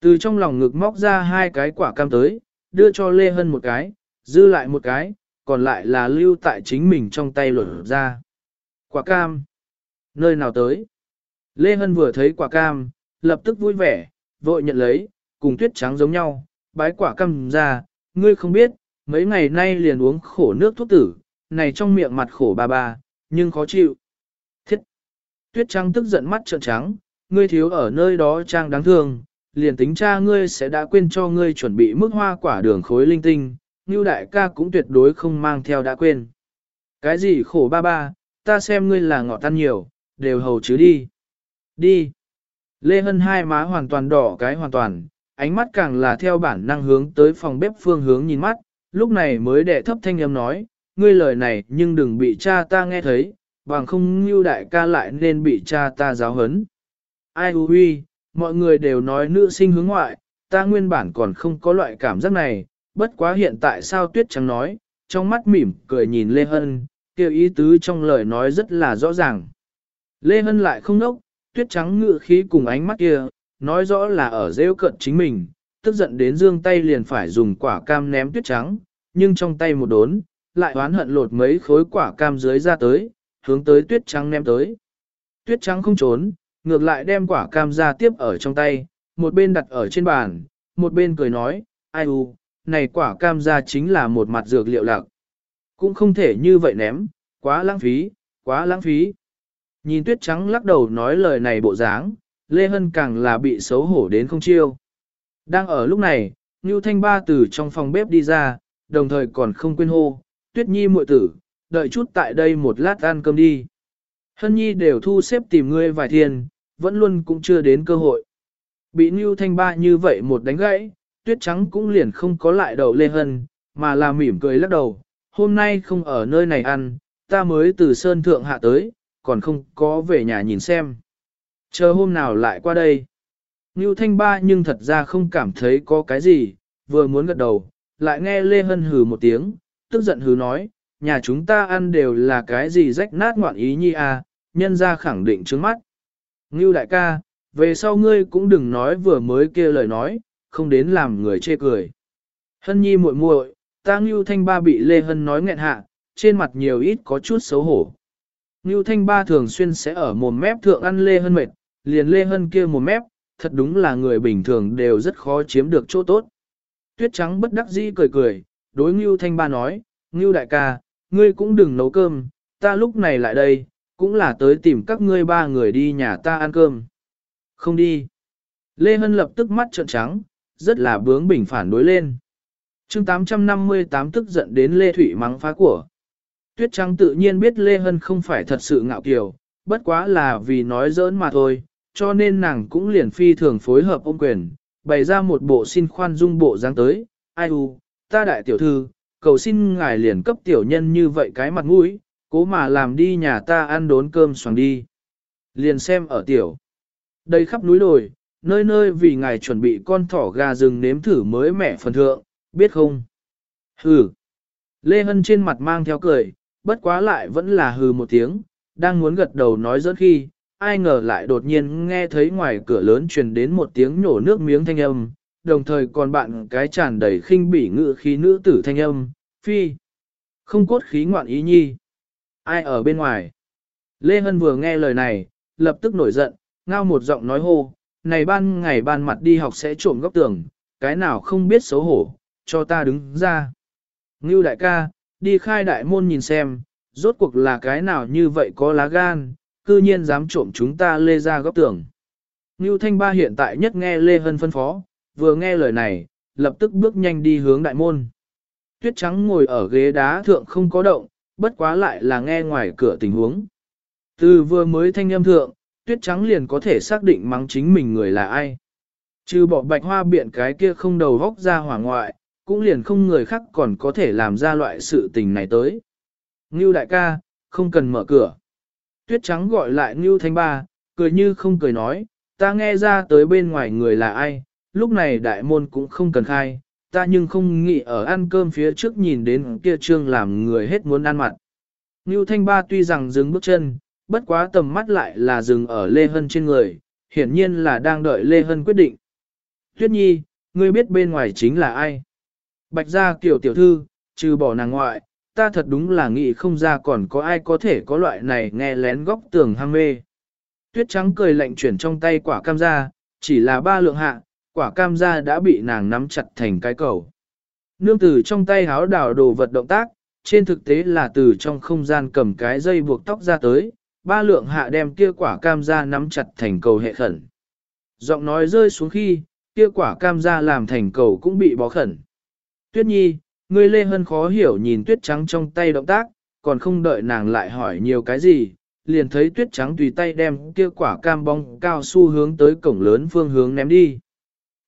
Từ trong lòng ngực móc ra hai cái quả cam tới, đưa cho Lê Hân một cái, dư lại một cái, còn lại là lưu tại chính mình trong tay lột ra. Quả cam. Nơi nào tới? Lê Hân vừa thấy quả cam, lập tức vui vẻ, vội nhận lấy, cùng tuyết trắng giống nhau, bái quả cam ra, ngươi không biết, mấy ngày nay liền uống khổ nước thuốc tử, này trong miệng mặt khổ ba ba, nhưng khó chịu. Thiết! Tuyết trắng tức giận mắt trợn trắng, ngươi thiếu ở nơi đó trang đáng thương, liền tính cha ngươi sẽ đã quên cho ngươi chuẩn bị mức hoa quả đường khối linh tinh, như đại ca cũng tuyệt đối không mang theo đã quên. Cái gì khổ ba ba, ta xem ngươi là ngọt tan nhiều, đều hầu chứ đi. Đi. Lê Hân hai má hoàn toàn đỏ cái hoàn toàn, ánh mắt càng là theo bản năng hướng tới phòng bếp phương hướng nhìn mắt, lúc này mới đệ thấp thanh âm nói, ngươi lời này nhưng đừng bị cha ta nghe thấy, bằng không như đại ca lại nên bị cha ta giáo hấn. Ai hư huy, mọi người đều nói nữ sinh hướng ngoại, ta nguyên bản còn không có loại cảm giác này, bất quá hiện tại sao tuyết trắng nói, trong mắt mỉm cười nhìn Lê Hân, kêu ý tứ trong lời nói rất là rõ ràng. Lê Hân lại không nốc, tuyết trắng ngự khí cùng ánh mắt kia, nói rõ là ở rêu cận chính mình, tức giận đến dương tay liền phải dùng quả cam ném tuyết trắng, nhưng trong tay một đốn, lại oán hận lột mấy khối quả cam dưới ra tới, hướng tới tuyết trắng ném tới. Tuyết trắng không trốn, ngược lại đem quả cam ra tiếp ở trong tay, một bên đặt ở trên bàn, một bên cười nói, ai u, này quả cam ra chính là một mặt dược liệu lạc. Cũng không thể như vậy ném, quá lãng phí, quá lãng phí. Nhìn tuyết trắng lắc đầu nói lời này bộ dáng, Lê Hân càng là bị xấu hổ đến không chiêu. Đang ở lúc này, Ngưu Thanh Ba từ trong phòng bếp đi ra, đồng thời còn không quên hô, tuyết nhi muội tử, đợi chút tại đây một lát ăn cơm đi. Hân nhi đều thu xếp tìm ngươi vài thiên, vẫn luôn cũng chưa đến cơ hội. Bị Ngưu Thanh Ba như vậy một đánh gãy, tuyết trắng cũng liền không có lại đầu Lê Hân, mà là mỉm cười lắc đầu, hôm nay không ở nơi này ăn, ta mới từ Sơn Thượng hạ tới, còn không có về nhà nhìn xem. Chờ hôm nào lại qua đây. Ngưu Thanh Ba nhưng thật ra không cảm thấy có cái gì, vừa muốn gật đầu, lại nghe Lê Hân hừ một tiếng, tức giận hừ nói, nhà chúng ta ăn đều là cái gì rách nát ngoạn ý nhi à, nhân ra khẳng định trước mắt. Ngưu đại ca, về sau ngươi cũng đừng nói vừa mới kia lời nói, không đến làm người chê cười. Hân nhi muội muội, ta Ngưu Thanh Ba bị Lê Hân nói nghẹn hạ, trên mặt nhiều ít có chút xấu hổ. Ngưu Thanh Ba thường xuyên sẽ ở mồm mép thượng ăn Lê Hân mệt, liền Lê Hân kia mồm mép, thật đúng là người bình thường đều rất khó chiếm được chỗ tốt. Tuyết trắng bất đắc dĩ cười cười, đối Ngưu Thanh Ba nói, Ngưu đại ca, ngươi cũng đừng nấu cơm, ta lúc này lại đây, cũng là tới tìm các ngươi ba người đi nhà ta ăn cơm. Không đi. Lê Hân lập tức mắt trợn trắng, rất là bướng bỉnh phản đối lên. chương 858 tức giận đến Lê Thụy mắng phá của. Tuyết Trắng tự nhiên biết Lê Hân không phải thật sự ngạo kiều, bất quá là vì nói giỡn mà thôi, cho nên nàng cũng liền phi thường phối hợp ôm quyền, bày ra một bộ xin khoan dung bộ dáng tới, ai u, ta đại tiểu thư, cầu xin ngài liền cấp tiểu nhân như vậy cái mặt mũi, cố mà làm đi nhà ta ăn đốn cơm xoàng đi. Liền xem ở tiểu. Đây khắp núi đồi, nơi nơi vì ngài chuẩn bị con thỏ gà rừng nếm thử mới mẻ phần thượng, biết không? Hừ. Lê Hân trên mặt mang theo cười, bất quá lại vẫn là hừ một tiếng, đang muốn gật đầu nói dẫn khi, ai ngờ lại đột nhiên nghe thấy ngoài cửa lớn truyền đến một tiếng nhổ nước miếng thanh âm, đồng thời còn bạn cái tràn đầy khinh bỉ ngự khí nữ tử thanh âm, phi. Không cốt khí ngoạn ý nhi. Ai ở bên ngoài? Lê Hân vừa nghe lời này, lập tức nổi giận, ngao một giọng nói hô, này ban ngày ban mặt đi học sẽ trộm góc tường, cái nào không biết xấu hổ, cho ta đứng ra. Ngưu đại ca, đi khai đại môn nhìn xem, rốt cuộc là cái nào như vậy có lá gan, cư nhiên dám trộm chúng ta lê ra góc tường. Ngưu Thanh Ba hiện tại nhất nghe Lê Hân phân phó, vừa nghe lời này, lập tức bước nhanh đi hướng đại môn. Tuyết trắng ngồi ở ghế đá thượng không có động, bất quá lại là nghe ngoài cửa tình huống. Từ vừa mới thanh âm thượng, tuyết trắng liền có thể xác định mắng chính mình người là ai. Trừ bỏ bạch hoa biện cái kia không đầu góc ra hỏa ngoại, cũng liền không người khác còn có thể làm ra loại sự tình này tới. Ngưu đại ca, không cần mở cửa. Tuyết trắng gọi lại Ngưu Thanh Ba, cười như không cười nói, ta nghe ra tới bên ngoài người là ai, lúc này đại môn cũng không cần khai, ta nhưng không nghĩ ở ăn cơm phía trước nhìn đến kia trương làm người hết muốn ăn mặt. Ngưu Thanh Ba tuy rằng dừng bước chân, bất quá tầm mắt lại là dừng ở Lê Hân trên người, hiển nhiên là đang đợi Lê Hân quyết định. Tuyết Nhi, ngươi biết bên ngoài chính là ai? Bạch gia kiểu tiểu thư, trừ bỏ nàng ngoại, ta thật đúng là nghĩ không ra còn có ai có thể có loại này nghe lén góc tường hang mê. Tuyết trắng cười lạnh chuyển trong tay quả cam ra, chỉ là ba lượng hạ, quả cam ra đã bị nàng nắm chặt thành cái cầu. Nương tử trong tay háo đảo đồ vật động tác, trên thực tế là từ trong không gian cầm cái dây buộc tóc ra tới, ba lượng hạ đem kia quả cam ra nắm chặt thành cầu hệ khẩn. Giọng nói rơi xuống khi, kia quả cam ra làm thành cầu cũng bị bó khẩn. Tuyết nhi, ngươi lê hân khó hiểu nhìn tuyết trắng trong tay động tác, còn không đợi nàng lại hỏi nhiều cái gì, liền thấy tuyết trắng tùy tay đem kia quả cam bóng cao su hướng tới cổng lớn phương hướng ném đi.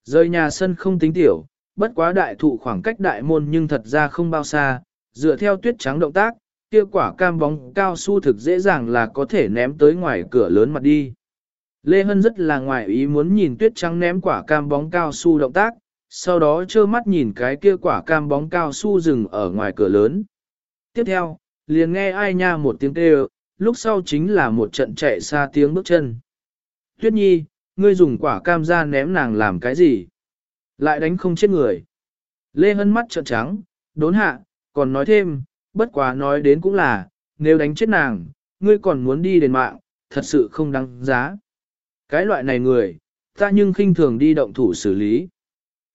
Rời nhà sân không tính tiểu, bất quá đại thụ khoảng cách đại môn nhưng thật ra không bao xa, dựa theo tuyết trắng động tác, kia quả cam bóng cao su thực dễ dàng là có thể ném tới ngoài cửa lớn mặt đi. Lê Hân rất là ngoài ý muốn nhìn tuyết trắng ném quả cam bóng cao su động tác, sau đó trơ mắt nhìn cái kia quả cam bóng cao su rừng ở ngoài cửa lớn. Tiếp theo, liền nghe ai nha một tiếng kêu, lúc sau chính là một trận chạy xa tiếng bước chân. Tuyết nhi, ngươi dùng quả cam ra ném nàng làm cái gì? Lại đánh không chết người. Lê Hân mắt trợn trắng, đốn hạ, còn nói thêm, bất quá nói đến cũng là, nếu đánh chết nàng, ngươi còn muốn đi đền mạng, thật sự không đáng giá. Cái loại này người, ta nhưng khinh thường đi động thủ xử lý.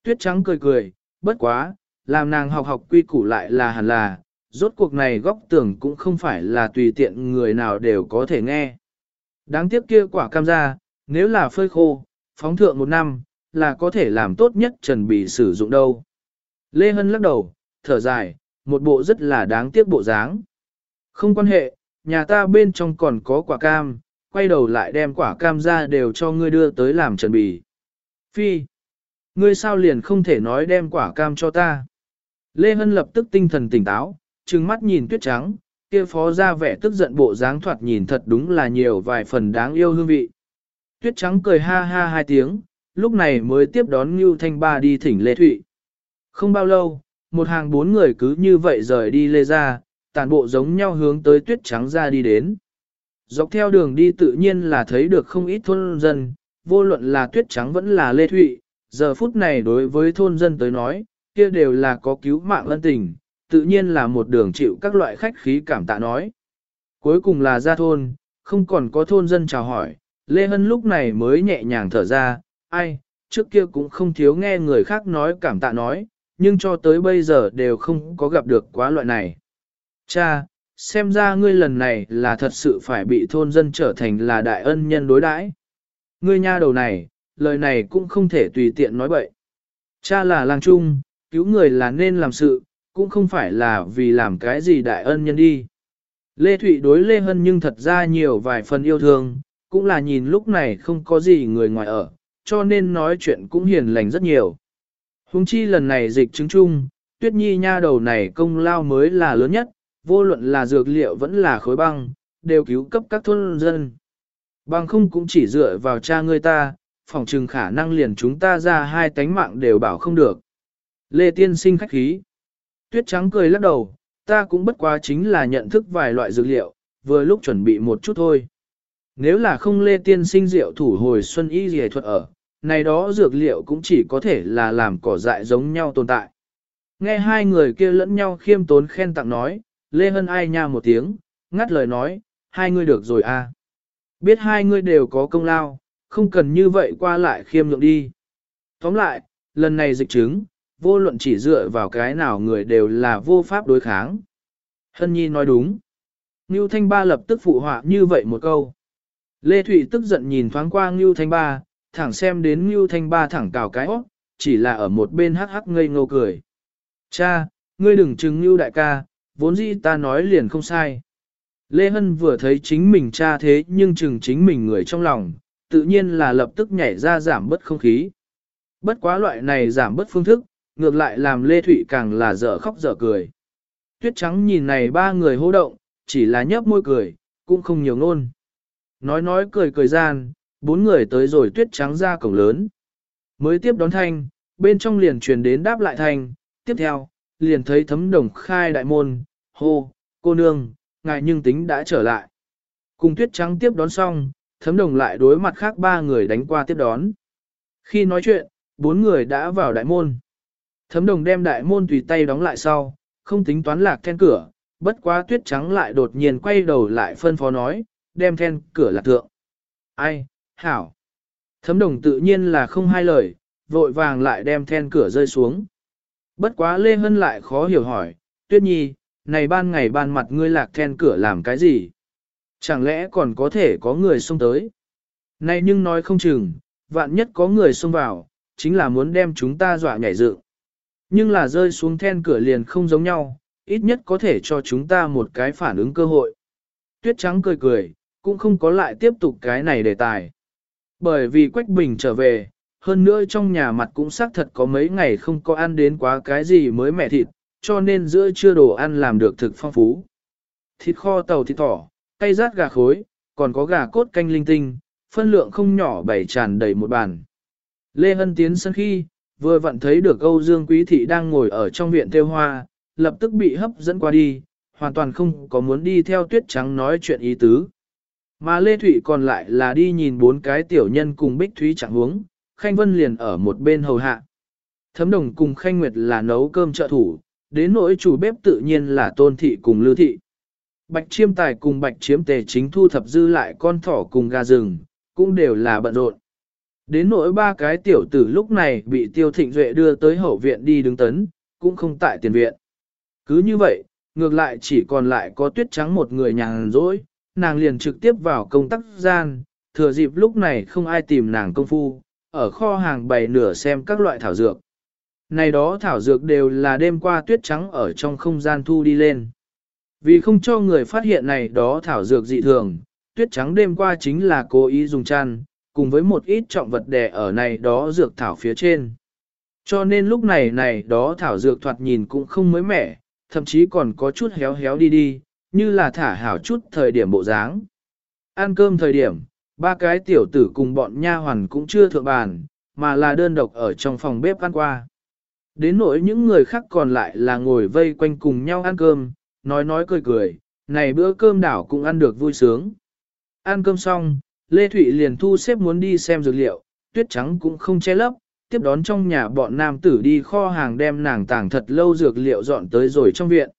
Tuyết trắng cười cười, bất quá, làm nàng học học quy củ lại là hẳn là, rốt cuộc này góc tưởng cũng không phải là tùy tiện người nào đều có thể nghe. Đáng tiếc kia quả cam ra, nếu là phơi khô, phóng thượng một năm, là có thể làm tốt nhất trần bị sử dụng đâu. Lê Hân lắc đầu, thở dài, một bộ rất là đáng tiếc bộ dáng. Không quan hệ, nhà ta bên trong còn có quả cam, quay đầu lại đem quả cam ra đều cho ngươi đưa tới làm trần bì. Phi, ngươi sao liền không thể nói đem quả cam cho ta. Lê Hân lập tức tinh thần tỉnh táo, trừng mắt nhìn tuyết trắng, kia phó ra vẻ tức giận bộ dáng thoạt nhìn thật đúng là nhiều vài phần đáng yêu hương vị. Tuyết trắng cười ha ha hai tiếng, lúc này mới tiếp đón Ngưu Thanh Ba đi thỉnh Lê Thụy. Không bao lâu, một hàng bốn người cứ như vậy rời đi Lê ra, tàn bộ giống nhau hướng tới tuyết trắng ra đi đến. Dọc theo đường đi tự nhiên là thấy được không ít thôn dân, vô luận là tuyết trắng vẫn là Lê Thụy, giờ phút này đối với thôn dân tới nói, kia đều là có cứu mạng lân tình, tự nhiên là một đường chịu các loại khách khí cảm tạ nói. Cuối cùng là ra thôn, không còn có thôn dân chào hỏi, Lê Hân lúc này mới nhẹ nhàng thở ra, ai, trước kia cũng không thiếu nghe người khác nói cảm tạ nói, nhưng cho tới bây giờ đều không có gặp được quá loại này. Cha, xem ra ngươi lần này là thật sự phải bị thôn dân trở thành là đại ân nhân đối đãi. Ngươi nha đầu này, lời này cũng không thể tùy tiện nói bậy. Cha là làng trung, cứu người là nên làm sự, cũng không phải là vì làm cái gì đại ân nhân đi. Lê Thụy đối Lê Hân nhưng thật ra nhiều vài phần yêu thương, cũng là nhìn lúc này không có gì người ngoài ở, cho nên nói chuyện cũng hiền lành rất nhiều. Hùng chi lần này dịch chứng chung, tuyết nhi nha đầu này công lao mới là lớn nhất, vô luận là dược liệu vẫn là khối băng, đều cứu cấp các thôn dân. Bằng không cũng chỉ dựa vào cha ngươi ta, phòng trừng khả năng liền chúng ta ra hai tánh mạng đều bảo không được. Lê Tiên sinh khách khí. Tuyết trắng cười lắc đầu, ta cũng bất quá chính là nhận thức vài loại dược liệu, vừa lúc chuẩn bị một chút thôi. Nếu là không Lê Tiên sinh rượu thủ hồi xuân y dì thuật ở, này đó dược liệu cũng chỉ có thể là làm cỏ dại giống nhau tồn tại. Nghe hai người kia lẫn nhau khiêm tốn khen tặng nói, Lê Hân ai nha một tiếng, ngắt lời nói, hai người được rồi à. Biết hai người đều có công lao, không cần như vậy qua lại khiêm lượng đi. Tóm lại, lần này dịch chứng, vô luận chỉ dựa vào cái nào người đều là vô pháp đối kháng. Hân Nhi nói đúng. Ngưu Thanh Ba lập tức phụ họa như vậy một câu. Lê Thụy tức giận nhìn thoáng qua Ngưu Thanh Ba, thẳng xem đến Ngưu Thanh Ba thẳng cào cái óc, chỉ là ở một bên hắc hắc ngây ngô cười. Cha, ngươi đừng chừng Ngưu đại ca, vốn dĩ ta nói liền không sai. Lê Hân vừa thấy chính mình cha thế nhưng chừng chính mình người trong lòng, tự nhiên là lập tức nhảy ra giảm bớt không khí. Bất quá loại này giảm bớt phương thức, ngược lại làm Lê Thụy càng là dở khóc dở cười. Tuyết trắng nhìn này ba người hô động, chỉ là nhấp môi cười, cũng không nhiều ngôn. Nói nói cười cười gian, bốn người tới rồi tuyết trắng ra cổng lớn. Mới tiếp đón thanh, bên trong liền truyền đến đáp lại thanh, tiếp theo, liền thấy thấm đồng khai đại môn, hô, cô nương, ngài nhưng tính đã trở lại. Cùng tuyết trắng tiếp đón xong, thấm đồng lại đối mặt khác ba người đánh qua tiếp đón. Khi nói chuyện, bốn người đã vào đại môn. Thấm đồng đem đại môn tùy tay đóng lại sau, không tính toán lạc then cửa, bất quá tuyết trắng lại đột nhiên quay đầu lại phân phó nói, đem then cửa lạc thượng. Ai, hảo. Thấm đồng tự nhiên là không hai lời, vội vàng lại đem then cửa rơi xuống. Bất quá Lê Hân lại khó hiểu hỏi, tuyết nhi, này ban ngày ban mặt ngươi lạc then cửa làm cái gì? Chẳng lẽ còn có thể có người xông tới? Này nhưng nói không chừng, vạn nhất có người xông vào, chính là muốn đem chúng ta dọa nhảy dựng. Nhưng là rơi xuống then cửa liền không giống nhau, ít nhất có thể cho chúng ta một cái phản ứng cơ hội. Tuyết trắng cười cười, cũng không có lại tiếp tục cái này đề tài. Bởi vì Quách Bình trở về, hơn nữa trong nhà mặt cũng xác thật có mấy ngày không có ăn đến quá cái gì mới mẻ thịt, cho nên giữa trưa đồ ăn làm được thực phong phú. Thịt kho tàu thịt thỏ, cay rát gà khối, còn có gà cốt canh linh tinh, phân lượng không nhỏ bày tràn đầy một bàn. Lê Hân tiến sân khi, vừa vặn thấy được Âu Dương Quý Thị đang ngồi ở trong viện tiêu hoa, lập tức bị hấp dẫn qua đi, hoàn toàn không có muốn đi theo tuyết trắng nói chuyện ý tứ. Mà Lê Thụy còn lại là đi nhìn bốn cái tiểu nhân cùng Bích Thúy chẳng huống, Khanh Vân liền ở một bên hầu hạ. Thấm đồng cùng Khanh Nguyệt là nấu cơm trợ thủ, đến nỗi chủ bếp tự nhiên là Tôn Thị cùng Lưu Thị. Bạch chiêm tài cùng bạch chiếm tề chính thu thập dư lại con thỏ cùng gà rừng, cũng đều là bận rộn. Đến nỗi ba cái tiểu tử lúc này bị tiêu thịnh duệ đưa tới hậu viện đi đứng tấn, cũng không tại tiền viện. Cứ như vậy, ngược lại chỉ còn lại có tuyết trắng một người nhàn rỗi, nàng liền trực tiếp vào công tác gian, thừa dịp lúc này không ai tìm nàng công phu, ở kho hàng bày nửa xem các loại thảo dược. Này đó thảo dược đều là đêm qua tuyết trắng ở trong không gian thu đi lên. Vì không cho người phát hiện này đó thảo dược dị thường, tuyết trắng đêm qua chính là cố ý dùng chăn, cùng với một ít trọng vật đè ở này đó dược thảo phía trên. Cho nên lúc này này đó thảo dược thoạt nhìn cũng không mới mẻ, thậm chí còn có chút héo héo đi đi, như là thả hảo chút thời điểm bộ dáng. Ăn cơm thời điểm, ba cái tiểu tử cùng bọn nha hoàn cũng chưa thượng bàn, mà là đơn độc ở trong phòng bếp ăn qua. Đến nỗi những người khác còn lại là ngồi vây quanh cùng nhau ăn cơm, nói nói cười cười, này bữa cơm đảo cũng ăn được vui sướng. Ăn cơm xong, Lê Thụy liền thu xếp muốn đi xem dược liệu, tuyết trắng cũng không che lấp, tiếp đón trong nhà bọn nam tử đi kho hàng đem nàng tàng thật lâu dược liệu dọn tới rồi trong viện.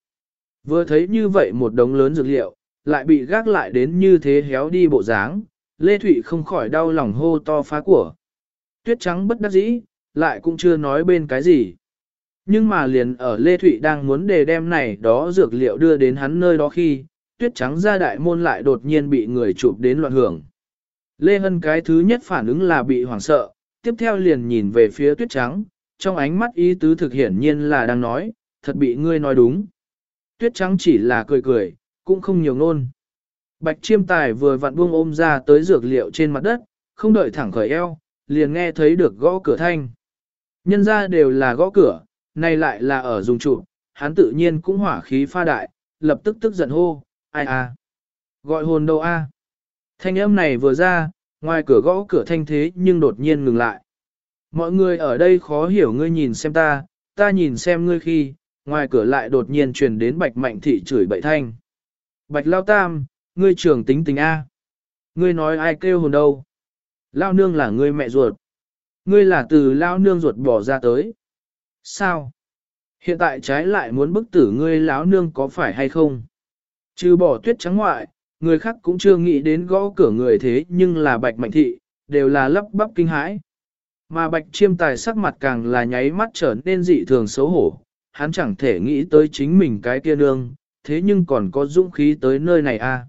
Vừa thấy như vậy một đống lớn dược liệu, lại bị gác lại đến như thế héo đi bộ dáng, Lê Thụy không khỏi đau lòng hô to phá của. Tuyết trắng bất đắc dĩ, lại cũng chưa nói bên cái gì. nhưng mà liền ở Lê Thụy đang muốn đề đem này đó dược liệu đưa đến hắn nơi đó khi, tuyết trắng ra đại môn lại đột nhiên bị người chụp đến loạn hưởng. Lê Hân cái thứ nhất phản ứng là bị hoảng sợ, tiếp theo liền nhìn về phía tuyết trắng, trong ánh mắt ý tứ thực hiển nhiên là đang nói, thật bị ngươi nói đúng. Tuyết trắng chỉ là cười cười, cũng không nhiều ngôn. Bạch chiêm tài vừa vặn buông ôm ra tới dược liệu trên mặt đất, không đợi thẳng khởi eo, liền nghe thấy được gõ cửa thanh. Nhân ra đều là gõ cửa, này lại là ở dùng trụ, hắn tự nhiên cũng hỏa khí pha đại, lập tức tức giận hô, ai à? Gọi hồn đâu a? Thanh âm này vừa ra, ngoài cửa gõ cửa thanh thế nhưng đột nhiên ngừng lại. Mọi người ở đây khó hiểu ngươi nhìn xem ta, ta nhìn xem ngươi khi, ngoài cửa lại đột nhiên truyền đến bạch mạnh thị chửi bậy thanh. Bạch lao tam, ngươi trưởng tính tình A. Ngươi nói ai kêu hồn đâu? Lao nương là ngươi mẹ ruột. Ngươi là từ lao nương ruột bỏ ra tới. Sao? Hiện tại trái lại muốn bức tử ngươi lão nương có phải hay không? Trừ bỏ tuyết trắng ngoại, người khác cũng chưa nghĩ đến gõ cửa người thế nhưng là bạch mạnh thị, đều là lắp bắp kinh hãi. Mà bạch chiêm tài sắc mặt càng là nháy mắt trở nên dị thường xấu hổ, hắn chẳng thể nghĩ tới chính mình cái kia nương, thế nhưng còn có dũng khí tới nơi này à.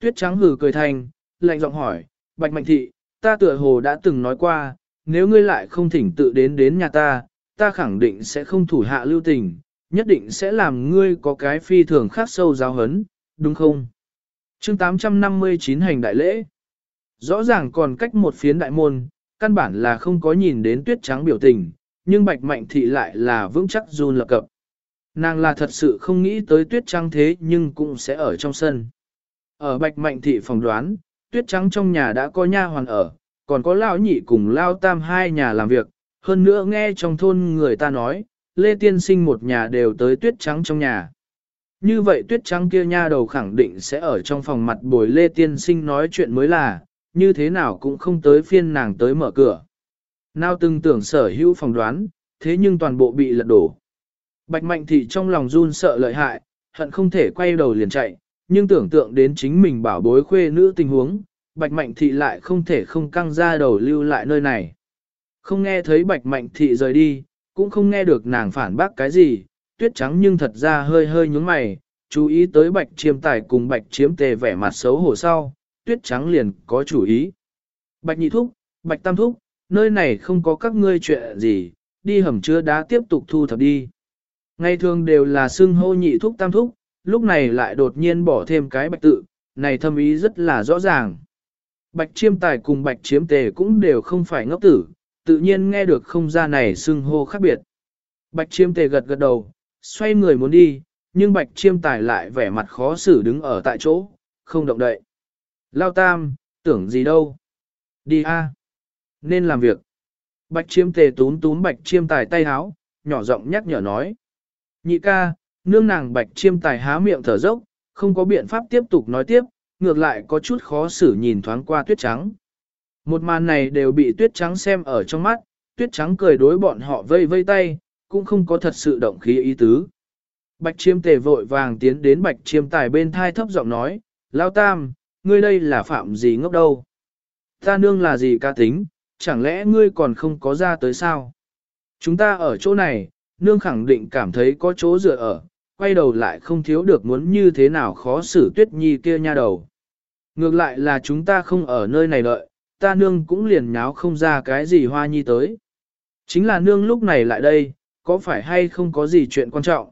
Tuyết trắng hừ cười thành, lạnh giọng hỏi, bạch mạnh thị, ta tựa hồ đã từng nói qua, nếu ngươi lại không thỉnh tự đến đến nhà ta, ta khẳng định sẽ không thủ hạ lưu tình, nhất định sẽ làm ngươi có cái phi thường khác sâu giáo hấn, đúng không? chương 859 hành đại lễ. Rõ ràng còn cách một phiến đại môn, căn bản là không có nhìn đến tuyết trắng biểu tình, nhưng bạch mạnh thị lại là vững chắc run lập cập. Nàng là thật sự không nghĩ tới tuyết trắng thế nhưng cũng sẽ ở trong sân. Ở bạch mạnh thị phòng đoán, tuyết trắng trong nhà đã có nha hoàn ở, còn có lão nhị cùng lao tam hai nhà làm việc, hơn nữa nghe trong thôn người ta nói, Lê Tiên Sinh một nhà đều tới tuyết trắng trong nhà. Như vậy tuyết trắng kia nha đầu khẳng định sẽ ở trong phòng mặt bồi Lê Tiên Sinh nói chuyện mới là, như thế nào cũng không tới phiên nàng tới mở cửa. Nào từng tưởng sở hữu phòng đoán, thế nhưng toàn bộ bị lật đổ. Bạch Mạnh Thị trong lòng run sợ lợi hại, hận không thể quay đầu liền chạy, nhưng tưởng tượng đến chính mình bảo bối khuê nữ tình huống, Bạch Mạnh Thị lại không thể không căng ra đầu lưu lại nơi này. Không nghe thấy Bạch Mạnh Thị rời đi, cũng không nghe được nàng phản bác cái gì, tuyết trắng nhưng thật ra hơi hơi nhúng mày, chú ý tới Bạch Chiêm Tài cùng Bạch Chiếm Tề vẻ mặt xấu hổ sau, tuyết trắng liền có chủ ý. Bạch Nhị Thúc, Bạch Tam Thúc, nơi này không có các ngươi chuyện gì, đi hầm chứa đá tiếp tục thu thập đi. Ngày thường đều là xưng hô nhị thúc tam thúc, lúc này lại đột nhiên bỏ thêm cái bạch tự, này thâm ý rất là rõ ràng. Bạch chiêm tài cùng bạch chiếm tề cũng đều không phải ngốc tử, tự nhiên nghe được không ra này xưng hô khác biệt. Bạch chiêm tề gật gật đầu, xoay người muốn đi, nhưng bạch chiêm tài lại vẻ mặt khó xử đứng ở tại chỗ, không động đậy. Lao tam, tưởng gì đâu. Đi a, nên làm việc. Bạch chiêm tề tún tún bạch chiêm tài tay háo, nhỏ giọng nhắc nhở nói. Nhị ca, nương nàng bạch chiêm tài há miệng thở dốc, không có biện pháp tiếp tục nói tiếp, ngược lại có chút khó xử nhìn thoáng qua tuyết trắng. Một màn này đều bị tuyết trắng xem ở trong mắt, tuyết trắng cười đối bọn họ vây vây tay, cũng không có thật sự động khí ý tứ. Bạch chiêm tề vội vàng tiến đến bạch chiêm tài bên thai thấp giọng nói, Lao Tam, ngươi đây là phạm gì ngốc đâu? Ta nương là gì ca tính, chẳng lẽ ngươi còn không có ra tới sao? Chúng ta ở chỗ này, nương khẳng định cảm thấy có chỗ dựa ở, quay đầu lại không thiếu được muốn như thế nào khó xử tuyết nhi kia nha đầu. Ngược lại là chúng ta không ở nơi này đợi, ta nương cũng liền nháo không ra cái gì hoa nhi tới. Chính là nương lúc này lại đây, có phải hay không có gì chuyện quan trọng.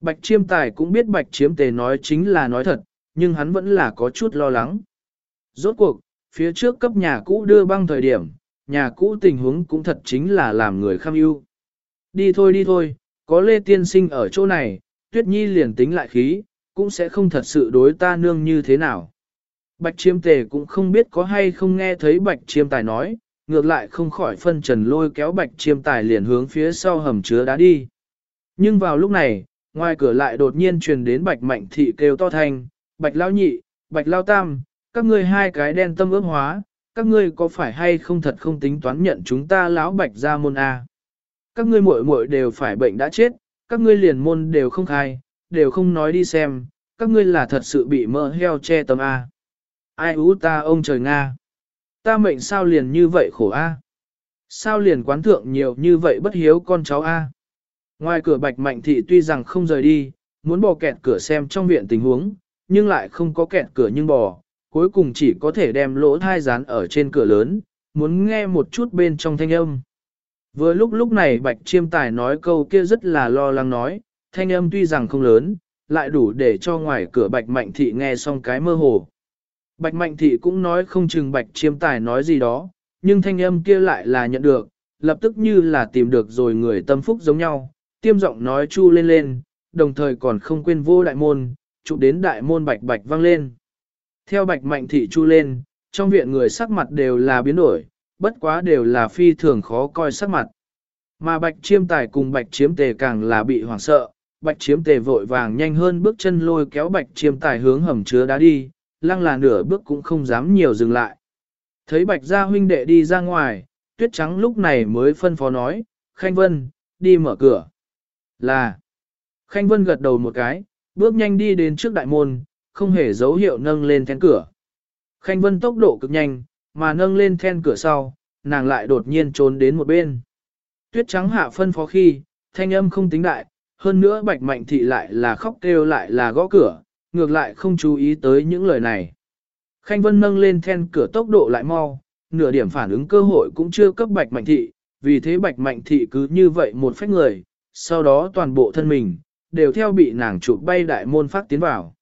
Bạch chiêm tài cũng biết bạch chiếm tề nói chính là nói thật, nhưng hắn vẫn là có chút lo lắng. Rốt cuộc, phía trước cấp nhà cũ đưa băng thời điểm, nhà cũ tình huống cũng thật chính là làm người kham ưu. Đi thôi đi thôi, có Lê Tiên Sinh ở chỗ này, Tuyết Nhi liền tính lại khí, cũng sẽ không thật sự đối ta nương như thế nào. Bạch chiêm tề cũng không biết có hay không nghe thấy bạch chiêm tài nói, ngược lại không khỏi phân trần lôi kéo bạch chiêm tài liền hướng phía sau hầm chứa đá đi. Nhưng vào lúc này, ngoài cửa lại đột nhiên truyền đến bạch mạnh thị kêu to thanh, bạch lao nhị, bạch lao tam, các ngươi hai cái đen tâm ước hóa, các ngươi có phải hay không thật không tính toán nhận chúng ta lão bạch ra môn A. Các ngươi muội muội đều phải bệnh đã chết, các ngươi liền môn đều không khai, đều không nói đi xem, các ngươi là thật sự bị mỡ heo che tầm A. À? Ai ú ta ông trời Nga. Ta mệnh sao liền như vậy khổ A. Sao liền quán thượng nhiều như vậy bất hiếu con cháu A. Ngoài cửa bạch mạnh thị tuy rằng không rời đi, muốn bỏ kẹt cửa xem trong viện tình huống, nhưng lại không có kẹt cửa nhưng bò, cuối cùng chỉ có thể đem lỗ thai dán ở trên cửa lớn, muốn nghe một chút bên trong thanh âm. Vừa lúc lúc này bạch chiêm tài nói câu kia rất là lo lắng nói, thanh âm tuy rằng không lớn, lại đủ để cho ngoài cửa bạch mạnh thị nghe xong cái mơ hồ. Bạch mạnh thị cũng nói không chừng bạch chiêm tài nói gì đó, nhưng thanh âm kia lại là nhận được, lập tức như là tìm được rồi người tâm phúc giống nhau, tiêm giọng nói chu lên lên, đồng thời còn không quên vô đại môn, chụp đến đại môn bạch bạch vang lên. Theo bạch mạnh thị chu lên, trong viện người sắc mặt đều là biến đổi, bất quá đều là phi thường khó coi sắc mặt. Mà bạch chiêm tài cùng bạch chiếm tề càng là bị hoảng sợ, bạch chiếm tề vội vàng nhanh hơn bước chân lôi kéo bạch chiêm tài hướng hầm chứa đá đi, lăng là nửa bước cũng không dám nhiều dừng lại. Thấy bạch gia huynh đệ đi ra ngoài, tuyết trắng lúc này mới phân phó nói, Khanh Vân, đi mở cửa. Là, Khanh Vân gật đầu một cái, bước nhanh đi đến trước đại môn, không hề dấu hiệu nâng lên then cửa. Khanh Vân tốc độ cực nhanh, mà nâng lên then cửa sau, nàng lại đột nhiên trốn đến một bên. Tuyết trắng hạ phân phó khi, thanh âm không tính đại, hơn nữa bạch mạnh thị lại là khóc kêu lại là gõ cửa, ngược lại không chú ý tới những lời này. Khanh Vân nâng lên then cửa tốc độ lại mau, nửa điểm phản ứng cơ hội cũng chưa cấp bạch mạnh thị, vì thế bạch mạnh thị cứ như vậy một phách người, sau đó toàn bộ thân mình, đều theo bị nàng chụp bay đại môn phát tiến vào.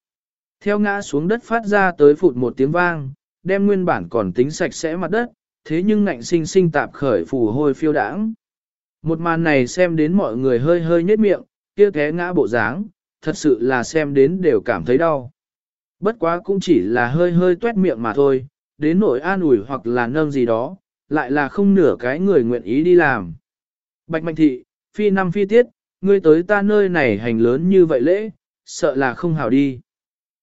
Theo ngã xuống đất phát ra tới phụt một tiếng vang, đem nguyên bản còn tính sạch sẽ mặt đất, thế nhưng ngạnh sinh sinh tạp khởi phù hôi phiêu đãng. Một màn này xem đến mọi người hơi hơi nhếch miệng, kia thế ngã bộ dáng, thật sự là xem đến đều cảm thấy đau. Bất quá cũng chỉ là hơi hơi tuét miệng mà thôi, đến nỗi an ủi hoặc là nâng gì đó, lại là không nửa cái người nguyện ý đi làm. Bạch Mạnh Thị, phi năm phi tiết, ngươi tới ta nơi này hành lớn như vậy lễ, sợ là không hảo đi.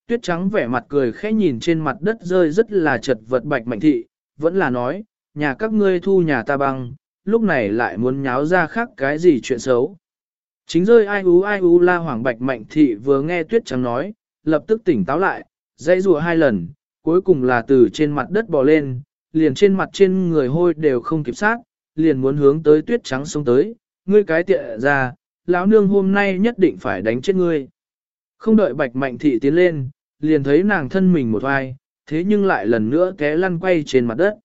Tuyết trắng vẻ mặt cười khẽ nhìn trên mặt đất rơi rất là chật vật Bạch Mạnh Thị, vẫn là nói, nhà các ngươi thu nhà ta băng, lúc này lại muốn nháo ra khác cái gì chuyện xấu. Chính rơi ai ú ai ú la hoàng Bạch Mạnh Thị vừa nghe Tuyết trắng nói, lập tức tỉnh táo lại, dây rùa hai lần, cuối cùng là từ trên mặt đất bò lên, liền trên mặt trên người hôi đều không kịp sát, liền muốn hướng tới tuyết trắng xuống tới, ngươi cái tiện ra, lão nương hôm nay nhất định phải đánh chết ngươi. Không đợi bạch mạnh thị tiến lên, liền thấy nàng thân mình một vai, thế nhưng lại lần nữa té lăn quay trên mặt đất.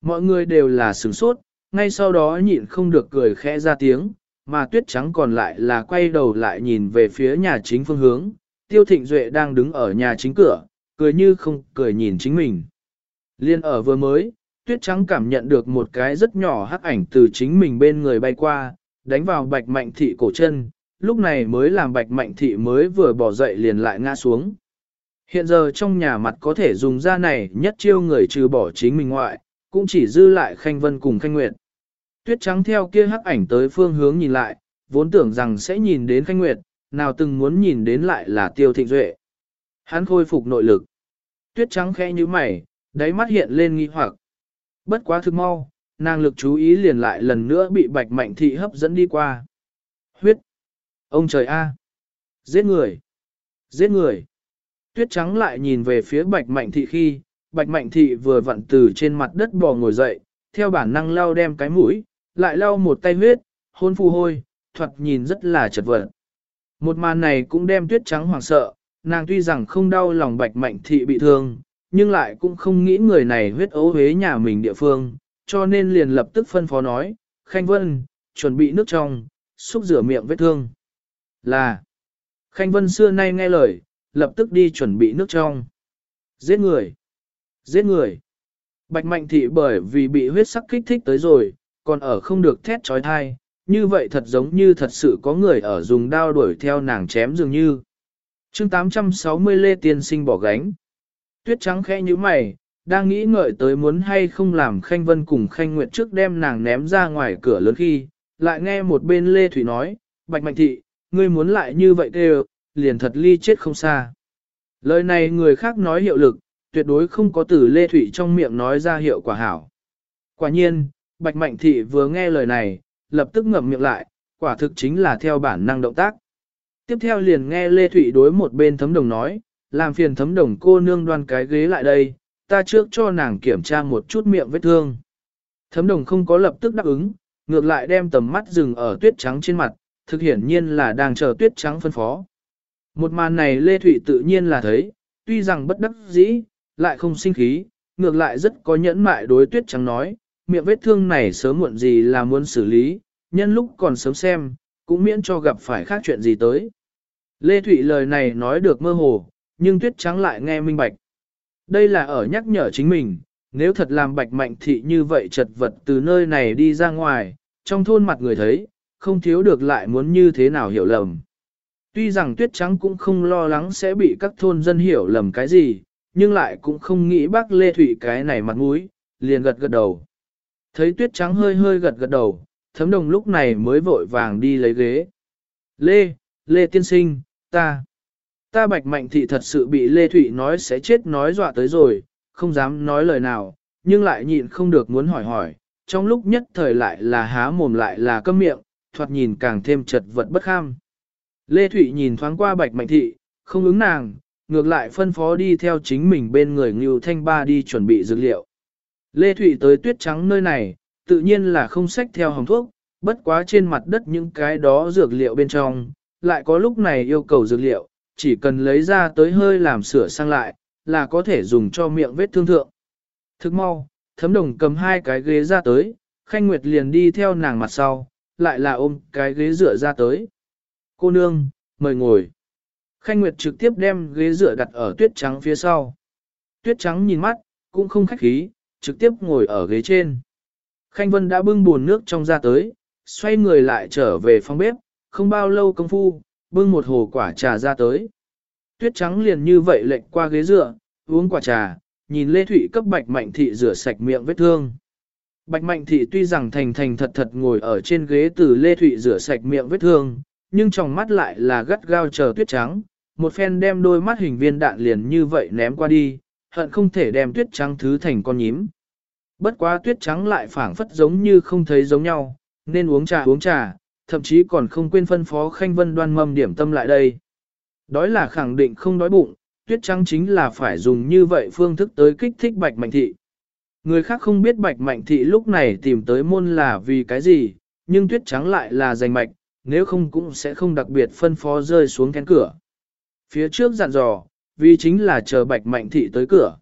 Mọi người đều là sửng sốt, ngay sau đó nhịn không được cười khẽ ra tiếng, mà tuyết trắng còn lại là quay đầu lại nhìn về phía nhà chính phương hướng, tiêu thịnh duệ đang đứng ở nhà chính cửa, cười như không cười nhìn chính mình. Liên ở vừa mới, tuyết trắng cảm nhận được một cái rất nhỏ hắc ảnh từ chính mình bên người bay qua, đánh vào bạch mạnh thị cổ chân, lúc này mới làm bạch mạnh thị mới vừa bỏ dậy liền lại ngã xuống. Hiện giờ trong nhà mặt có thể dùng ra này nhất chiêu người trừ bỏ chính mình ngoại, cũng chỉ dư lại khanh vân cùng khanh nguyệt. Tuyết trắng theo kia hắc ảnh tới phương hướng nhìn lại, vốn tưởng rằng sẽ nhìn đến khanh nguyệt, nào từng muốn nhìn đến lại là tiêu thịnh duệ. Hắn khôi phục nội lực. Tuyết trắng khẽ như mày, đáy mắt hiện lên nghi hoặc. Bất quá thực mau, nàng lực chú ý liền lại lần nữa bị bạch mạnh thị hấp dẫn đi qua. Huyết! Ông trời A! Giết người! Giết người! Tuyết trắng lại nhìn về phía bạch mạnh thị khi, bạch mạnh thị vừa vặn từ trên mặt đất bò ngồi dậy, theo bản năng lau đem cái mũi, lại lau một tay huyết, hôn phu hôi, thuật nhìn rất là chật vật. Một màn này cũng đem tuyết trắng hoảng sợ, nàng tuy rằng không đau lòng bạch mạnh thị bị thương, nhưng lại cũng không nghĩ người này huyết ấu hế nhà mình địa phương, cho nên liền lập tức phân phó nói, Khanh Vân, chuẩn bị nước trong, xúc rửa miệng vết thương. Là, Khanh Vân xưa nay nghe lời, lập tức đi chuẩn bị nước trong. Giết người, giết người. Bạch mạnh thị bởi vì bị huyết sắc kích thích tới rồi, còn ở không được thét trói thai, như vậy thật giống như thật sự có người ở dùng đao đuổi theo nàng chém dường như. chương 860 Lê Tiên Sinh bỏ gánh. Tuyết trắng khẽ như mày, đang nghĩ ngợi tới muốn hay không làm Khanh Vân cùng Khanh Nguyệt trước đem nàng ném ra ngoài cửa lớn khi, lại nghe một bên Lê Thủy nói, Bạch Mạnh Thị, ngươi muốn lại như vậy kêu, liền thật ly chết không xa. Lời này người khác nói hiệu lực, tuyệt đối không có từ Lê thụy trong miệng nói ra hiệu quả hảo. Quả nhiên, Bạch Mạnh Thị vừa nghe lời này, lập tức ngậm miệng lại, quả thực chính là theo bản năng động tác. Tiếp theo liền nghe Lê Thụy đối một bên thấm đồng nói, làm phiền thấm đồng cô nương đoan cái ghế lại đây, ta trước cho nàng kiểm tra một chút miệng vết thương. Thấm đồng không có lập tức đáp ứng, ngược lại đem tầm mắt dừng ở tuyết trắng trên mặt, thực hiển nhiên là đang chờ tuyết trắng phân phó. Một màn này Lê Thụy tự nhiên là thấy, tuy rằng bất đắc dĩ, lại không sinh khí, ngược lại rất có nhẫn mại đối tuyết trắng nói, miệng vết thương này sớm muộn gì là muốn xử lý, nhân lúc còn sớm xem, cũng miễn cho gặp phải khác chuyện gì tới. Lê Thụy lời này nói được mơ hồ, nhưng tuyết trắng lại nghe minh bạch. Đây là ở nhắc nhở chính mình, nếu thật làm bạch mạnh thị như vậy chật vật từ nơi này đi ra ngoài, trong thôn mặt người thấy, không thiếu được lại muốn như thế nào hiểu lầm. Tuy rằng tuyết trắng cũng không lo lắng sẽ bị các thôn dân hiểu lầm cái gì, nhưng lại cũng không nghĩ bác Lê Thụy cái này mặt mũi, liền gật gật đầu. Thấy tuyết trắng hơi hơi gật gật đầu, thấm đồng lúc này mới vội vàng đi lấy ghế. Lê, Lê tiên sinh, ta, ta bạch mạnh thị thật sự bị Lê Thụy nói sẽ chết nói dọa tới rồi, không dám nói lời nào, nhưng lại nhịn không được muốn hỏi hỏi, trong lúc nhất thời lại là há mồm lại là câm miệng, thoạt nhìn càng thêm chật vật bất kham. Lê Thụy nhìn thoáng qua bạch mạnh thị, không ứng nàng, ngược lại phân phó đi theo chính mình bên người Ngưu Thanh Ba đi chuẩn bị dược liệu. Lê Thụy tới tuyết trắng nơi này, tự nhiên là không xách theo hồng thuốc, bất quá trên mặt đất những cái đó dược liệu bên trong, lại có lúc này yêu cầu dược liệu, chỉ cần lấy ra tới hơi làm sửa sang lại, là có thể dùng cho miệng vết thương thượng. Thức mau, thấm đồng cầm hai cái ghế ra tới, Khanh Nguyệt liền đi theo nàng mặt sau, lại là ôm cái ghế dựa ra tới. Cô nương, mời ngồi. Khanh Nguyệt trực tiếp đem ghế dựa đặt ở tuyết trắng phía sau. Tuyết trắng nhìn mắt, cũng không khách khí, trực tiếp ngồi ở ghế trên. Khanh Vân đã bưng buồn nước trong ra tới, xoay người lại trở về phòng bếp, không bao lâu công phu, bưng một hồ quả trà ra tới. Tuyết trắng liền như vậy lệnh qua ghế dựa, uống quả trà, nhìn Lê Thụy cấp Bạch Mạnh Thị rửa sạch miệng vết thương. Bạch Mạnh Thị tuy rằng thành thành thật thật ngồi ở trên ghế từ Lê Thụy rửa sạch miệng vết thương, nhưng trong mắt lại là gắt gao chờ tuyết trắng, một phen đem đôi mắt hình viên đạn liền như vậy ném qua đi, hận không thể đem tuyết trắng thứ thành con nhím. Bất quá tuyết trắng lại phảng phất giống như không thấy giống nhau, nên uống trà uống trà, thậm chí còn không quên phân phó Khanh Vân đoan mâm điểm tâm lại đây. Đói là khẳng định không đói bụng, tuyết trắng chính là phải dùng như vậy phương thức tới kích thích bạch mạnh thị. Người khác không biết bạch mạnh thị lúc này tìm tới môn là vì cái gì, nhưng tuyết trắng lại là giành mạch, nếu không cũng sẽ không đặc biệt phân phó rơi xuống kén cửa. Phía trước dặn dò, vì chính là chờ bạch mạnh thị tới cửa.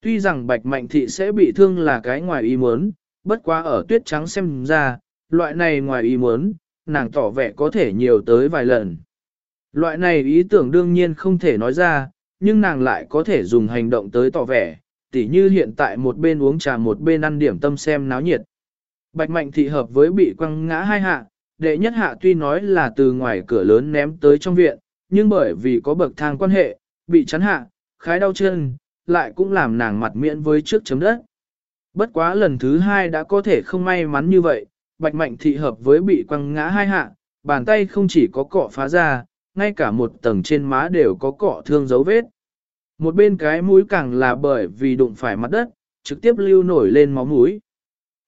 Tuy rằng bạch mạnh thị sẽ bị thương là cái ngoài ý muốn, bất quá ở tuyết trắng xem ra, loại này ngoài ý muốn, nàng tỏ vẻ có thể nhiều tới vài lần. Loại này ý tưởng đương nhiên không thể nói ra, nhưng nàng lại có thể dùng hành động tới tỏ vẻ, tỉ như hiện tại một bên uống trà một bên ăn điểm tâm xem náo nhiệt. Bạch mạnh thị hợp với bị quăng ngã hai hạ, đệ nhất hạ tuy nói là từ ngoài cửa lớn ném tới trong viện, nhưng bởi vì có bậc thang quan hệ, bị chắn hạ, khái đau chân, lại cũng làm nàng mặt miễn với trước chấm đất. Bất quá lần thứ hai đã có thể không may mắn như vậy, bạch mạnh thị hợp với bị quăng ngã hai hạ, bàn tay không chỉ có cọ phá ra, ngay cả một tầng trên má đều có cọ thương dấu vết. Một bên cái mũi càng là bởi vì đụng phải mặt đất, trực tiếp lưu nổi lên máu mũi.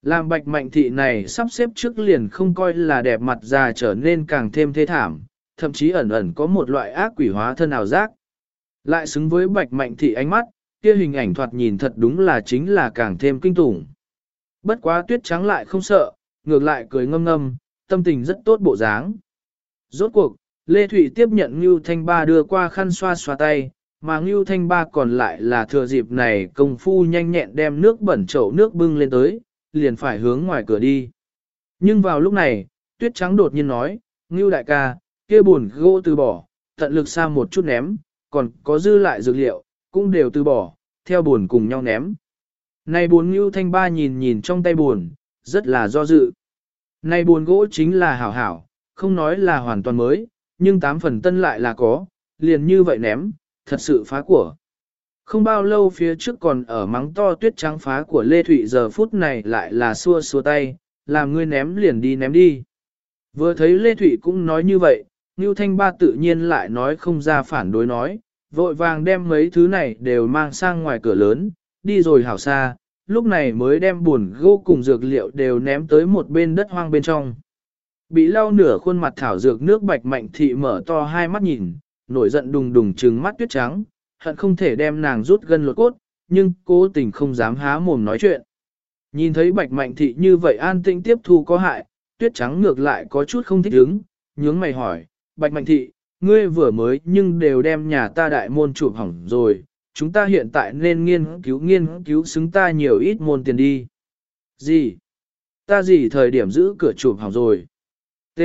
Làm bạch mạnh thị này sắp xếp trước liền không coi là đẹp mặt già trở nên càng thêm thê thảm, thậm chí ẩn ẩn có một loại ác quỷ hóa thân ảo giác. Lại xứng với bạch mạnh thị ánh mắt, kia hình ảnh thoạt nhìn thật đúng là chính là càng thêm kinh tủng. Bất quá tuyết trắng lại không sợ, ngược lại cười ngâm ngâm, tâm tình rất tốt bộ dáng. Rốt cuộc, Lê Thụy tiếp nhận Ngưu Thanh Ba đưa qua khăn xoa xoa tay, mà Ngưu Thanh Ba còn lại là thừa dịp này công phu nhanh nhẹn đem nước bẩn chậu nước bưng lên tới, liền phải hướng ngoài cửa đi. Nhưng vào lúc này, Tuyết Trắng đột nhiên nói, Ngưu đại ca, kia buồn gỗ từ bỏ, tận lực xa một chút ném, còn có dư lại dược liệu, cũng đều từ bỏ, theo buồn cùng nhau ném. Này buồn Ngưu Thanh Ba nhìn nhìn trong tay buồn, rất là do dự. Này buồn gỗ chính là hảo hảo, không nói là hoàn toàn mới, nhưng tám phần tân lại là có, liền như vậy ném, thật sự phá của. Không bao lâu phía trước còn ở mắng to tuyết trắng phá của Lê Thụy giờ phút này lại là xua xua tay, làm ngươi ném liền đi ném đi. Vừa thấy Lê Thụy cũng nói như vậy, Ngưu Thanh Ba tự nhiên lại nói không ra phản đối nói, vội vàng đem mấy thứ này đều mang sang ngoài cửa lớn, đi rồi hảo xa, lúc này mới đem buồn gỗ cùng dược liệu đều ném tới một bên đất hoang bên trong. Bị lau nửa khuôn mặt thảo dược nước bạch mạnh thị mở to hai mắt nhìn, nổi giận đùng đùng trừng mắt tuyết trắng, hận không thể đem nàng rút gân lột cốt, nhưng cố tình không dám há mồm nói chuyện. Nhìn thấy bạch mạnh thị như vậy an tĩnh tiếp thu có hại, tuyết trắng ngược lại có chút không thích ứng, nhướng mày hỏi, Bạch Mạnh Thị, ngươi vừa mới nhưng đều đem nhà ta đại môn chụp hỏng rồi, chúng ta hiện tại nên nghiên cứu nghiên cứu xứng ta nhiều ít môn tiền đi. Gì? Ta gì thời điểm giữ cửa chụp hỏng rồi? T.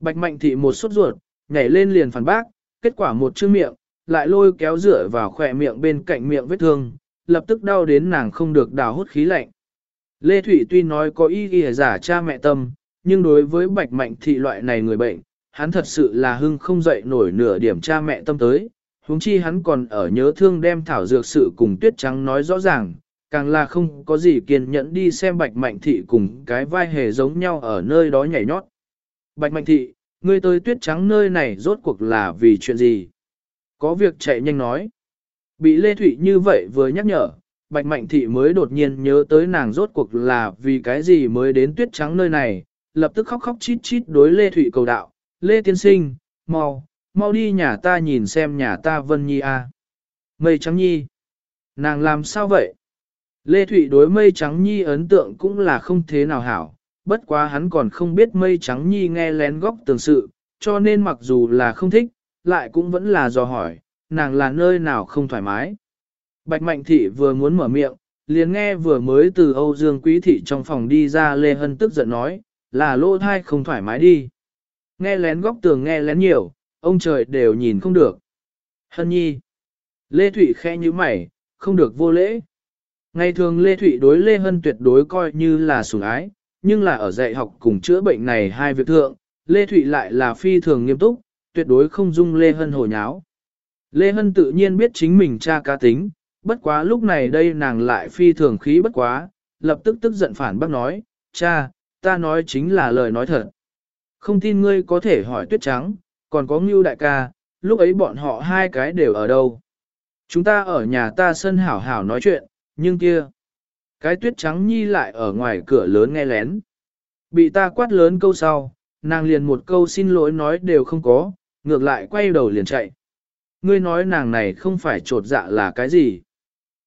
Bạch Mạnh Thị một sốt ruột, nhảy lên liền phản bác, kết quả một chữ miệng, lại lôi kéo rửa vào khỏe miệng bên cạnh miệng vết thương, lập tức đau đến nàng không được đào hút khí lạnh. Lê Thụy tuy nói có ý ghi giả cha mẹ tâm, nhưng đối với Bạch Mạnh Thị loại này người bệnh, hắn thật sự là hưng không dậy nổi nửa điểm cha mẹ tâm tới, huống chi hắn còn ở nhớ thương đem thảo dược sự cùng tuyết trắng nói rõ ràng, càng là không có gì kiên nhẫn đi xem bạch mạnh thị cùng cái vai hề giống nhau ở nơi đó nhảy nhót. Bạch mạnh thị, ngươi tới tuyết trắng nơi này rốt cuộc là vì chuyện gì? Có việc chạy nhanh nói. Bị Lê Thụy như vậy vừa nhắc nhở, Bạch Mạnh Thị mới đột nhiên nhớ tới nàng rốt cuộc là vì cái gì mới đến tuyết trắng nơi này, lập tức khóc khóc chít chít đối Lê Thụy cầu đạo, Lê Tiên Sinh, mau, mau đi nhà ta nhìn xem nhà ta Vân Nhi a. À. Mây Trắng Nhi. Nàng làm sao vậy? Lê Thụy đối Mây Trắng Nhi ấn tượng cũng là không thế nào hảo, bất quá hắn còn không biết Mây Trắng Nhi nghe lén góc tường sự, cho nên mặc dù là không thích, lại cũng vẫn là dò hỏi, nàng là nơi nào không thoải mái. Bạch Mạnh Thị vừa muốn mở miệng, liền nghe vừa mới từ Âu Dương Quý Thị trong phòng đi ra Lê Hân tức giận nói, là lô thai không thoải mái đi. Nghe lén góc tường nghe lén nhiều, ông trời đều nhìn không được. Hân nhi. Lê Thụy khẽ như mày, không được vô lễ. Ngày thường Lê Thụy đối Lê Hân tuyệt đối coi như là sủng ái, nhưng là ở dạy học cùng chữa bệnh này hai việc thượng, Lê Thụy lại là phi thường nghiêm túc, tuyệt đối không dung Lê Hân hồ nháo. Lê Hân tự nhiên biết chính mình cha cá tính, bất quá lúc này đây nàng lại phi thường khí bất quá, lập tức tức giận phản bác nói, cha, ta nói chính là lời nói thật. Không tin ngươi có thể hỏi tuyết trắng, còn có ngưu đại ca, lúc ấy bọn họ hai cái đều ở đâu. Chúng ta ở nhà ta sân hảo hảo nói chuyện, nhưng kia. Cái tuyết trắng nhi lại ở ngoài cửa lớn nghe lén. Bị ta quát lớn câu sau, nàng liền một câu xin lỗi nói đều không có, ngược lại quay đầu liền chạy. Ngươi nói nàng này không phải trột dạ là cái gì.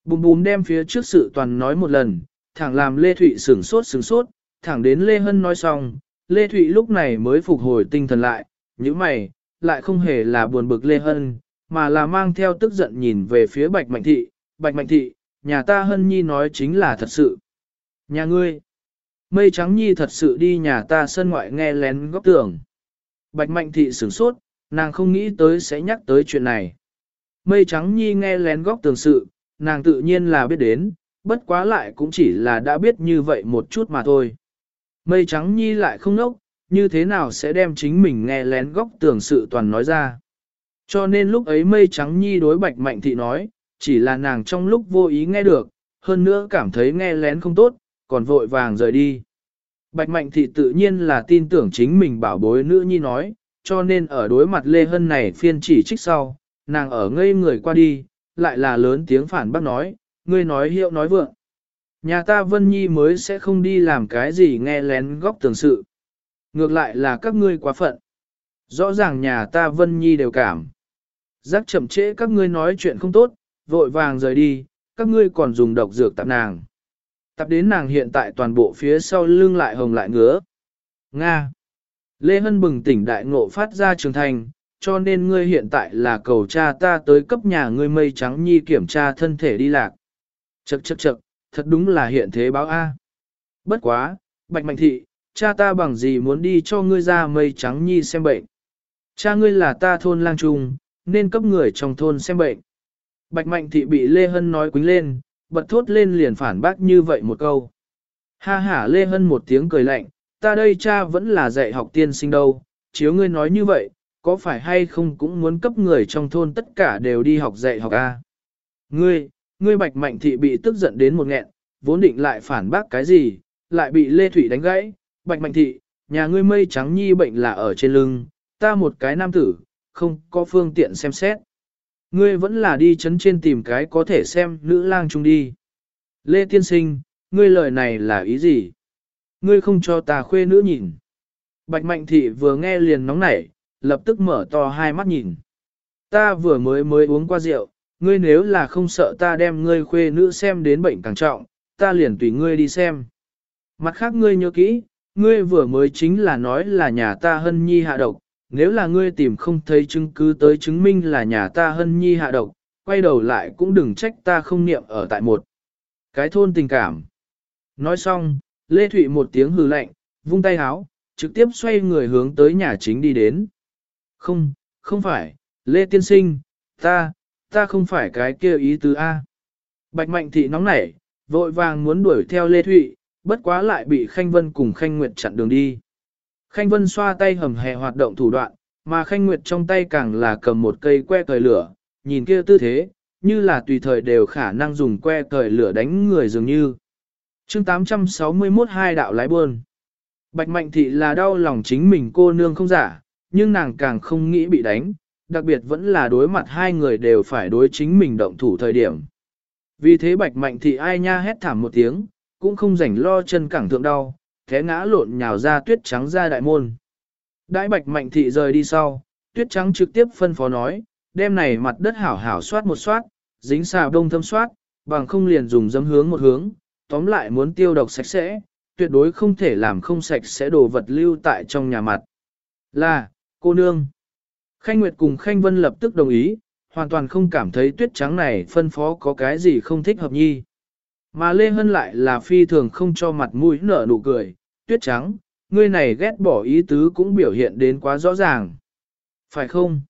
Bùm bùm đem phía trước sự toàn nói một lần, thẳng làm Lê Thụy sửng sốt sửng sốt, thẳng đến Lê Hân nói xong, Lê Thụy lúc này mới phục hồi tinh thần lại, như mày, lại không hề là buồn bực Lê Hân, mà là mang theo tức giận nhìn về phía Bạch Mạnh Thị, Bạch Mạnh Thị, nhà ta Hân Nhi nói chính là thật sự. Nhà ngươi, mây trắng Nhi thật sự đi nhà ta sân ngoại nghe lén góc tường. Bạch Mạnh Thị sửng sốt, nàng không nghĩ tới sẽ nhắc tới chuyện này. Mây trắng Nhi nghe lén góc tường sự, nàng tự nhiên là biết đến, bất quá lại cũng chỉ là đã biết như vậy một chút mà thôi. Mây trắng nhi lại không nốc, như thế nào sẽ đem chính mình nghe lén góc tường sự toàn nói ra. Cho nên lúc ấy mây trắng nhi đối bạch mạnh thị nói, chỉ là nàng trong lúc vô ý nghe được, hơn nữa cảm thấy nghe lén không tốt, còn vội vàng rời đi. Bạch mạnh thị tự nhiên là tin tưởng chính mình bảo bối nữ nhi nói, cho nên ở đối mặt Lê Hân này phiên chỉ trích sau, nàng ở ngây người qua đi, lại là lớn tiếng phản bác nói, ngươi nói hiệu nói vượng. Nhà ta Vân Nhi mới sẽ không đi làm cái gì nghe lén góc tường sự. Ngược lại là các ngươi quá phận. Rõ ràng nhà ta Vân Nhi đều cảm. Giác chậm trễ các ngươi nói chuyện không tốt, vội vàng rời đi, các ngươi còn dùng độc dược tạp nàng. Tạp đến nàng hiện tại toàn bộ phía sau lưng lại hồng lại ngứa. Nga. Lê Hân bừng tỉnh đại ngộ phát ra trường thành, cho nên ngươi hiện tại là cầu cha ta tới cấp nhà ngươi mây trắng nhi kiểm tra thân thể đi lạc. Chậc chậc chậc, thật đúng là hiện thế báo A. Bất quá, bạch mạnh thị, cha ta bằng gì muốn đi cho ngươi ra mây trắng nhi xem bệnh. Cha ngươi là ta thôn lang trung, nên cấp người trong thôn xem bệnh. Bạch mạnh thị bị Lê Hân nói quính lên, bật thốt lên liền phản bác như vậy một câu. Ha ha Lê Hân một tiếng cười lạnh, ta đây cha vẫn là dạy học tiên sinh đâu, chiếu ngươi nói như vậy, có phải hay không cũng muốn cấp người trong thôn tất cả đều đi học dạy học a? Ngươi, Ngươi bạch mạnh thị bị tức giận đến một nghẹn, vốn định lại phản bác cái gì, lại bị Lê Thủy đánh gãy. Bạch mạnh thị, nhà ngươi mây trắng nhi bệnh là ở trên lưng, ta một cái nam tử, không có phương tiện xem xét. Ngươi vẫn là đi chấn trên tìm cái có thể xem nữ lang chung đi. Lê Tiên Sinh, ngươi lời này là ý gì? Ngươi không cho ta khuê nữ nhìn. Bạch Mạnh Thị vừa nghe liền nóng nảy, lập tức mở to hai mắt nhìn. Ta vừa mới mới uống qua rượu, ngươi nếu là không sợ ta đem ngươi khuê nữ xem đến bệnh càng trọng, ta liền tùy ngươi đi xem. Mặt khác ngươi nhớ kỹ, ngươi vừa mới chính là nói là nhà ta hân nhi hạ độc, nếu là ngươi tìm không thấy chứng cứ tới chứng minh là nhà ta hân nhi hạ độc, quay đầu lại cũng đừng trách ta không niệm ở tại một. Cái thôn tình cảm. Nói xong, Lê Thụy một tiếng hừ lạnh, vung tay háo, trực tiếp xoay người hướng tới nhà chính đi đến. Không, không phải, Lê Tiên Sinh, ta, ta không phải cái kia ý tứ A. Bạch Mạnh Thị nóng nảy, vội vàng muốn đuổi theo Lê Thụy, bất quá lại bị Khanh Vân cùng Khanh Nguyệt chặn đường đi. Khanh Vân xoa tay hầm hè hoạt động thủ đoạn, mà Khanh Nguyệt trong tay càng là cầm một cây que cởi lửa, nhìn kia tư thế, như là tùy thời đều khả năng dùng que cởi lửa đánh người dường như chương 861 hai đạo lái buôn. Bạch Mạnh Thị là đau lòng chính mình cô nương không giả, nhưng nàng càng không nghĩ bị đánh, đặc biệt vẫn là đối mặt hai người đều phải đối chính mình động thủ thời điểm. Vì thế Bạch Mạnh Thị ai nha hét thảm một tiếng, cũng không rảnh lo chân cẳng thượng đau, thế ngã lộn nhào ra tuyết trắng ra đại môn. Đại Bạch Mạnh Thị rời đi sau, tuyết trắng trực tiếp phân phó nói, đêm này mặt đất hảo hảo soát một soát, dính xà đông thâm soát, bằng không liền dùng dấm hướng một hướng, tóm lại muốn tiêu độc sạch sẽ, tuyệt đối không thể làm không sạch sẽ đồ vật lưu tại trong nhà mặt. Là, cô nương. Khanh Nguyệt cùng Khanh Vân lập tức đồng ý, hoàn toàn không cảm thấy tuyết trắng này phân phó có cái gì không thích hợp nhi. Mà Lê Hân lại là phi thường không cho mặt mũi nở nụ cười, tuyết trắng, ngươi này ghét bỏ ý tứ cũng biểu hiện đến quá rõ ràng. Phải không?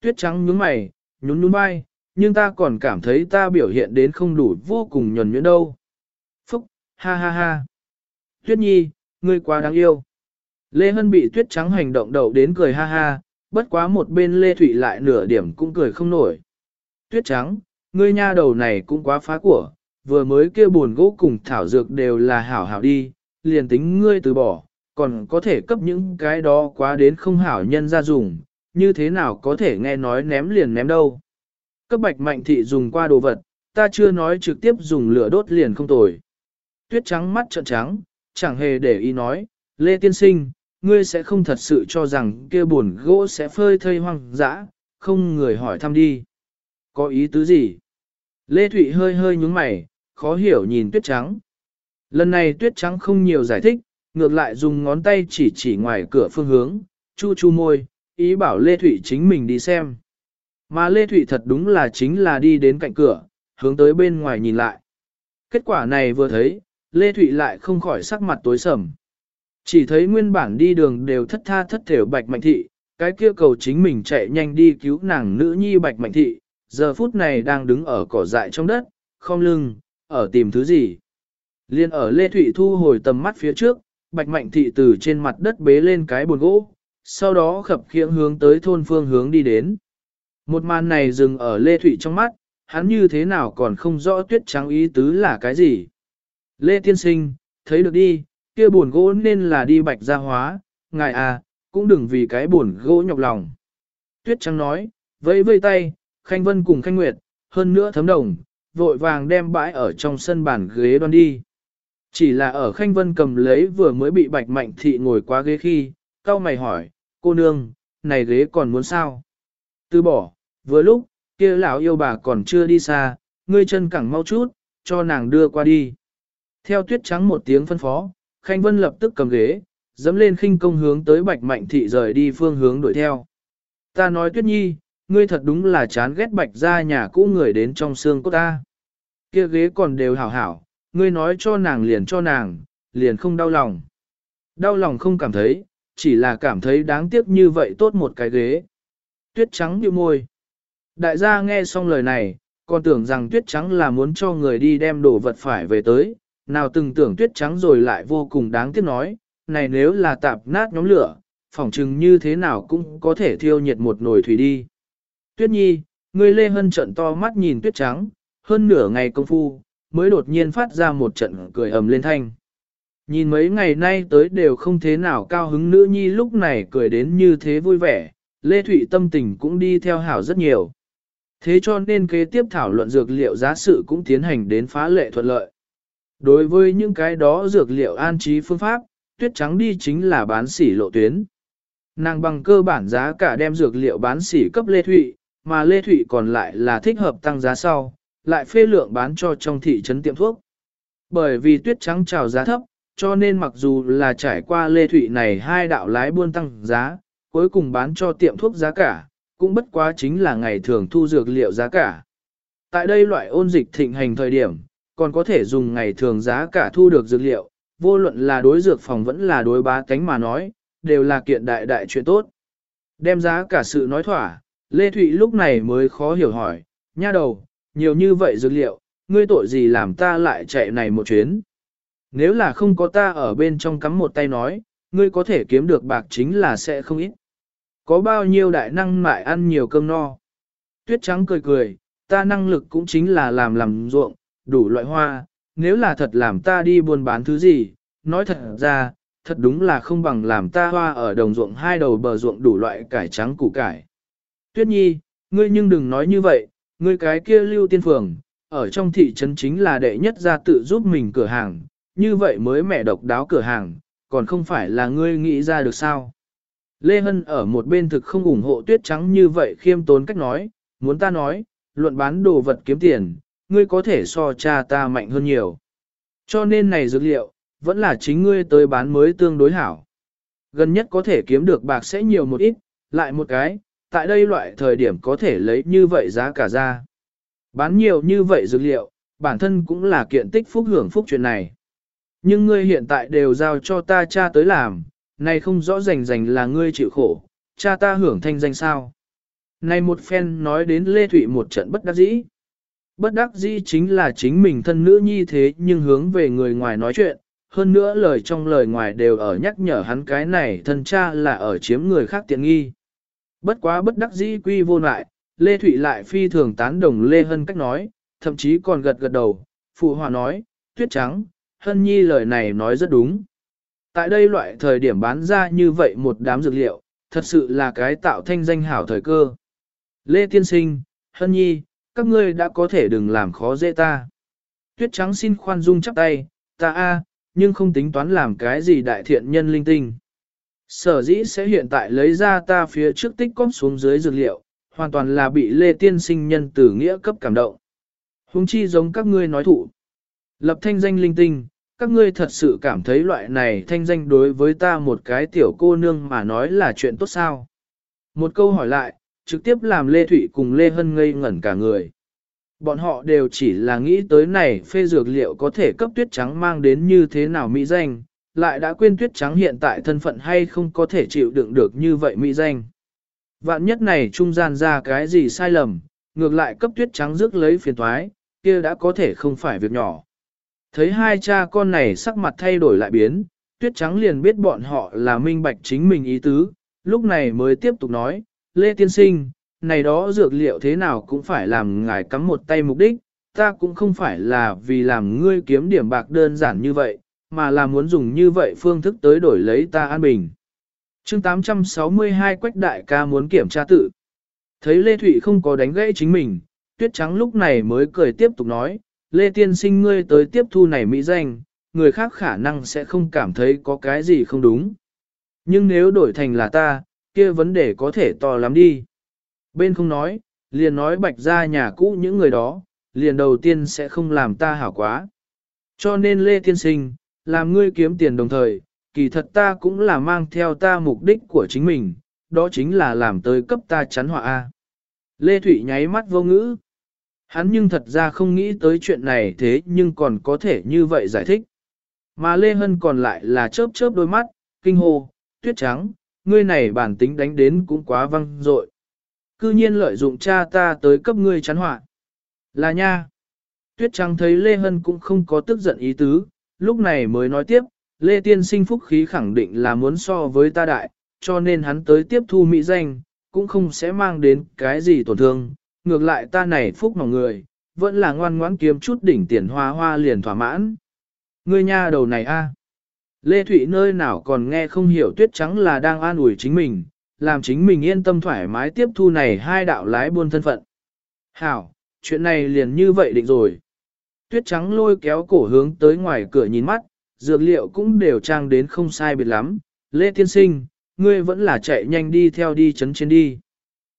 Tuyết trắng nhướng mày, nhún nhún vai, nhưng ta còn cảm thấy ta biểu hiện đến không đủ vô cùng nhuần nhuyễn đâu. Ha ha ha. Tuyết nhi, ngươi quá đáng yêu. Lê Hân bị tuyết trắng hành động đầu đến cười ha ha, bất quá một bên Lê Thụy lại nửa điểm cũng cười không nổi. Tuyết trắng, ngươi nha đầu này cũng quá phá của, vừa mới kia buồn gỗ cùng thảo dược đều là hảo hảo đi, liền tính ngươi từ bỏ, còn có thể cấp những cái đó quá đến không hảo nhân ra dùng, như thế nào có thể nghe nói ném liền ném đâu. Cấp bạch mạnh thị dùng qua đồ vật, ta chưa nói trực tiếp dùng lửa đốt liền không tồi. Tuyết trắng mắt trợn trắng, chẳng hề để ý nói, Lê Tiên Sinh, ngươi sẽ không thật sự cho rằng kia buồn gỗ sẽ phơi thây hoang dã, không người hỏi thăm đi. Có ý tứ gì? Lê Thụy hơi hơi nhúng mày, khó hiểu nhìn tuyết trắng. Lần này tuyết trắng không nhiều giải thích, ngược lại dùng ngón tay chỉ chỉ ngoài cửa phương hướng, chu chu môi, ý bảo Lê Thụy chính mình đi xem. Mà Lê Thụy thật đúng là chính là đi đến cạnh cửa, hướng tới bên ngoài nhìn lại. Kết quả này vừa thấy, Lê Thụy lại không khỏi sắc mặt tối sầm. Chỉ thấy nguyên bản đi đường đều thất tha thất thểu bạch mạnh thị, cái kia cầu chính mình chạy nhanh đi cứu nàng nữ nhi bạch mạnh thị, giờ phút này đang đứng ở cỏ dại trong đất, không lưng, ở tìm thứ gì. Liên ở Lê Thụy thu hồi tầm mắt phía trước, bạch mạnh thị từ trên mặt đất bế lên cái bồn gỗ, sau đó khập khiễng hướng tới thôn phương hướng đi đến. Một màn này dừng ở Lê Thụy trong mắt, hắn như thế nào còn không rõ tuyết trắng ý tứ là cái gì. Lê Tiên Sinh, thấy được đi, kia buồn gỗ nên là đi bạch gia hóa, ngài à, cũng đừng vì cái buồn gỗ nhọc lòng. Tuyết trắng nói, vẫy vây tay, Khanh Vân cùng Khanh Nguyệt, hơn nữa thấm đồng, vội vàng đem bãi ở trong sân bàn ghế đoan đi. Chỉ là ở Khanh Vân cầm lấy vừa mới bị bạch mạnh thị ngồi qua ghế khi, cao mày hỏi, cô nương, này ghế còn muốn sao? Từ bỏ, vừa lúc, kia lão yêu bà còn chưa đi xa, ngươi chân cẳng mau chút, cho nàng đưa qua đi. Theo tuyết trắng một tiếng phân phó, Khanh Vân lập tức cầm ghế, dẫm lên khinh công hướng tới Bạch Mạnh Thị rời đi phương hướng đuổi theo. Ta nói Tuyết Nhi, ngươi thật đúng là chán ghét Bạch ra nhà cũ người đến trong xương cốt ta. Kia ghế còn đều hảo hảo, ngươi nói cho nàng liền cho nàng, liền không đau lòng. Đau lòng không cảm thấy, chỉ là cảm thấy đáng tiếc như vậy tốt một cái ghế. Tuyết trắng như môi. Đại gia nghe xong lời này, còn tưởng rằng tuyết trắng là muốn cho người đi đem đồ vật phải về tới, nào từng tưởng tuyết trắng rồi lại vô cùng đáng tiếc nói, này nếu là tạp nát nhóm lửa, phỏng chừng như thế nào cũng có thể thiêu nhiệt một nồi thủy đi. Tuyết nhi, người lê hân trận to mắt nhìn tuyết trắng, hơn nửa ngày công phu, mới đột nhiên phát ra một trận cười ầm lên thanh. Nhìn mấy ngày nay tới đều không thế nào cao hứng nữ nhi lúc này cười đến như thế vui vẻ, Lê Thụy tâm tình cũng đi theo hảo rất nhiều. Thế cho nên kế tiếp thảo luận dược liệu giá sự cũng tiến hành đến phá lệ thuận lợi. Đối với những cái đó dược liệu an trí phương pháp, tuyết trắng đi chính là bán sỉ lộ tuyến. Nàng bằng cơ bản giá cả đem dược liệu bán sỉ cấp Lê Thụy, mà Lê Thụy còn lại là thích hợp tăng giá sau, lại phê lượng bán cho trong thị trấn tiệm thuốc. Bởi vì tuyết trắng trào giá thấp, cho nên mặc dù là trải qua Lê Thụy này hai đạo lái buôn tăng giá, cuối cùng bán cho tiệm thuốc giá cả, cũng bất quá chính là ngày thường thu dược liệu giá cả. Tại đây loại ôn dịch thịnh hành thời điểm, còn có thể dùng ngày thường giá cả thu được dược liệu, vô luận là đối dược phòng vẫn là đối bá cánh mà nói, đều là kiện đại đại chuyện tốt. Đem giá cả sự nói thỏa, Lê Thụy lúc này mới khó hiểu hỏi, nha đầu, nhiều như vậy dược liệu, ngươi tội gì làm ta lại chạy này một chuyến. Nếu là không có ta ở bên trong cắm một tay nói, ngươi có thể kiếm được bạc chính là sẽ không ít. Có bao nhiêu đại năng mại ăn nhiều cơm no. Tuyết trắng cười cười, ta năng lực cũng chính là làm làm ruộng, đủ loại hoa, nếu là thật làm ta đi buôn bán thứ gì, nói thật ra, thật đúng là không bằng làm ta hoa ở đồng ruộng hai đầu bờ ruộng đủ loại cải trắng củ cải. Tuyết nhi, ngươi nhưng đừng nói như vậy, ngươi cái kia lưu tiên phường, ở trong thị trấn chính là đệ nhất ra tự giúp mình cửa hàng, như vậy mới mẹ độc đáo cửa hàng, còn không phải là ngươi nghĩ ra được sao. Lê Hân ở một bên thực không ủng hộ tuyết trắng như vậy khiêm tốn cách nói, muốn ta nói, luận bán đồ vật kiếm tiền, ngươi có thể so cha ta mạnh hơn nhiều. Cho nên này dược liệu, vẫn là chính ngươi tới bán mới tương đối hảo. Gần nhất có thể kiếm được bạc sẽ nhiều một ít, lại một cái, tại đây loại thời điểm có thể lấy như vậy giá cả ra. Bán nhiều như vậy dược liệu, bản thân cũng là kiện tích phúc hưởng phúc chuyện này. Nhưng ngươi hiện tại đều giao cho ta cha tới làm, này không rõ rành rành là ngươi chịu khổ, cha ta hưởng thanh danh sao. Này một phen nói đến Lê Thụy một trận bất đắc dĩ. Bất đắc dĩ chính là chính mình thân nữ nhi thế nhưng hướng về người ngoài nói chuyện, hơn nữa lời trong lời ngoài đều ở nhắc nhở hắn cái này thân cha là ở chiếm người khác tiện nghi. Bất quá bất đắc dĩ quy vô lại, Lê Thụy lại phi thường tán đồng Lê Hân cách nói, thậm chí còn gật gật đầu, phụ hòa nói, tuyết trắng, Hân Nhi lời này nói rất đúng. Tại đây loại thời điểm bán ra như vậy một đám dược liệu, thật sự là cái tạo thanh danh hảo thời cơ. Lê Tiên Sinh, Hân Nhi, các ngươi đã có thể đừng làm khó dễ ta. Tuyết trắng xin khoan dung chắp tay, ta a, nhưng không tính toán làm cái gì đại thiện nhân linh tinh. Sở dĩ sẽ hiện tại lấy ra ta phía trước tích cóp xuống dưới dược liệu, hoàn toàn là bị Lê Tiên Sinh nhân tử nghĩa cấp cảm động. Hùng chi giống các ngươi nói thụ. Lập thanh danh linh tinh, các ngươi thật sự cảm thấy loại này thanh danh đối với ta một cái tiểu cô nương mà nói là chuyện tốt sao? Một câu hỏi lại, trực tiếp làm Lê Thụy cùng Lê Hân ngây ngẩn cả người. Bọn họ đều chỉ là nghĩ tới này phê dược liệu có thể cấp tuyết trắng mang đến như thế nào mỹ danh, lại đã quên tuyết trắng hiện tại thân phận hay không có thể chịu đựng được như vậy mỹ danh. Vạn nhất này trung gian ra cái gì sai lầm, ngược lại cấp tuyết trắng rước lấy phiền thoái, kia đã có thể không phải việc nhỏ. Thấy hai cha con này sắc mặt thay đổi lại biến, tuyết trắng liền biết bọn họ là minh bạch chính mình ý tứ, lúc này mới tiếp tục nói, Lê Tiên Sinh, này đó dược liệu thế nào cũng phải làm ngài cắm một tay mục đích, ta cũng không phải là vì làm ngươi kiếm điểm bạc đơn giản như vậy, mà là muốn dùng như vậy phương thức tới đổi lấy ta an bình. chương 862 Quách Đại ca muốn kiểm tra tự. Thấy Lê Thụy không có đánh gãy chính mình, Tuyết Trắng lúc này mới cười tiếp tục nói, Lê Tiên sinh ngươi tới tiếp thu này mỹ danh, người khác khả năng sẽ không cảm thấy có cái gì không đúng. Nhưng nếu đổi thành là ta, kia vấn đề có thể to lắm đi. Bên không nói, liền nói bạch ra nhà cũ những người đó, liền đầu tiên sẽ không làm ta hảo quá. Cho nên Lê Tiên Sinh, làm ngươi kiếm tiền đồng thời, kỳ thật ta cũng là mang theo ta mục đích của chính mình, đó chính là làm tới cấp ta chắn họa A. Lê Thụy nháy mắt vô ngữ. Hắn nhưng thật ra không nghĩ tới chuyện này thế nhưng còn có thể như vậy giải thích. Mà Lê Hân còn lại là chớp chớp đôi mắt, kinh hô, tuyết trắng, ngươi này bản tính đánh đến cũng quá văng dội. Cư nhiên lợi dụng cha ta tới cấp ngươi chán họa. Là nha. Tuyết Trăng thấy Lê Hân cũng không có tức giận ý tứ, lúc này mới nói tiếp, Lê Tiên sinh phúc khí khẳng định là muốn so với ta đại, cho nên hắn tới tiếp thu mỹ danh, cũng không sẽ mang đến cái gì tổn thương, ngược lại ta này phúc mỏng người, vẫn là ngoan ngoãn kiếm chút đỉnh tiền hoa hoa liền thỏa mãn. Ngươi nha đầu này a, Lê Thụy nơi nào còn nghe không hiểu tuyết trắng là đang an ủi chính mình, làm chính mình yên tâm thoải mái tiếp thu này hai đạo lái buôn thân phận. Hảo, chuyện này liền như vậy định rồi. Tuyết trắng lôi kéo cổ hướng tới ngoài cửa nhìn mắt, dược liệu cũng đều trang đến không sai biệt lắm. Lê Tiên Sinh, ngươi vẫn là chạy nhanh đi theo đi chấn trên đi.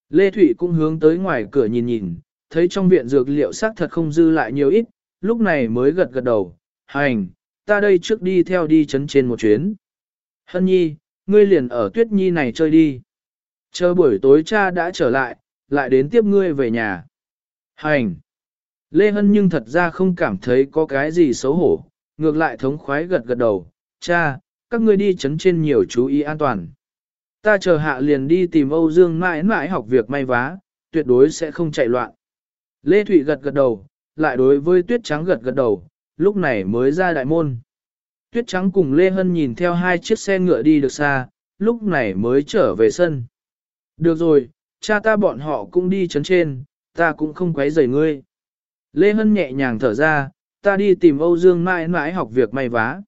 Lê Thụy cũng hướng tới ngoài cửa nhìn nhìn, thấy trong viện dược liệu xác thật không dư lại nhiều ít, lúc này mới gật gật đầu, hành, ta đây trước đi theo đi chấn trên một chuyến. Hân nhi, ngươi liền ở tuyết nhi này chơi đi. Chờ buổi tối cha đã trở lại, lại đến tiếp ngươi về nhà. Hành! Lê Hân nhưng thật ra không cảm thấy có cái gì xấu hổ, ngược lại thống khoái gật gật đầu, cha, các ngươi đi chấn trên nhiều chú ý an toàn. Ta chờ hạ liền đi tìm Âu Dương mãi mãi học việc may vá, tuyệt đối sẽ không chạy loạn. Lê Thụy gật gật đầu, lại đối với Tuyết Trắng gật gật đầu, lúc này mới ra đại môn. Tuyết Trắng cùng Lê Hân nhìn theo hai chiếc xe ngựa đi được xa, lúc này mới trở về sân. Được rồi, cha ta bọn họ cũng đi chấn trên, ta cũng không quấy rầy ngươi. Lê Hân nhẹ nhàng thở ra, ta đi tìm Âu Dương mãi mãi học việc may vá.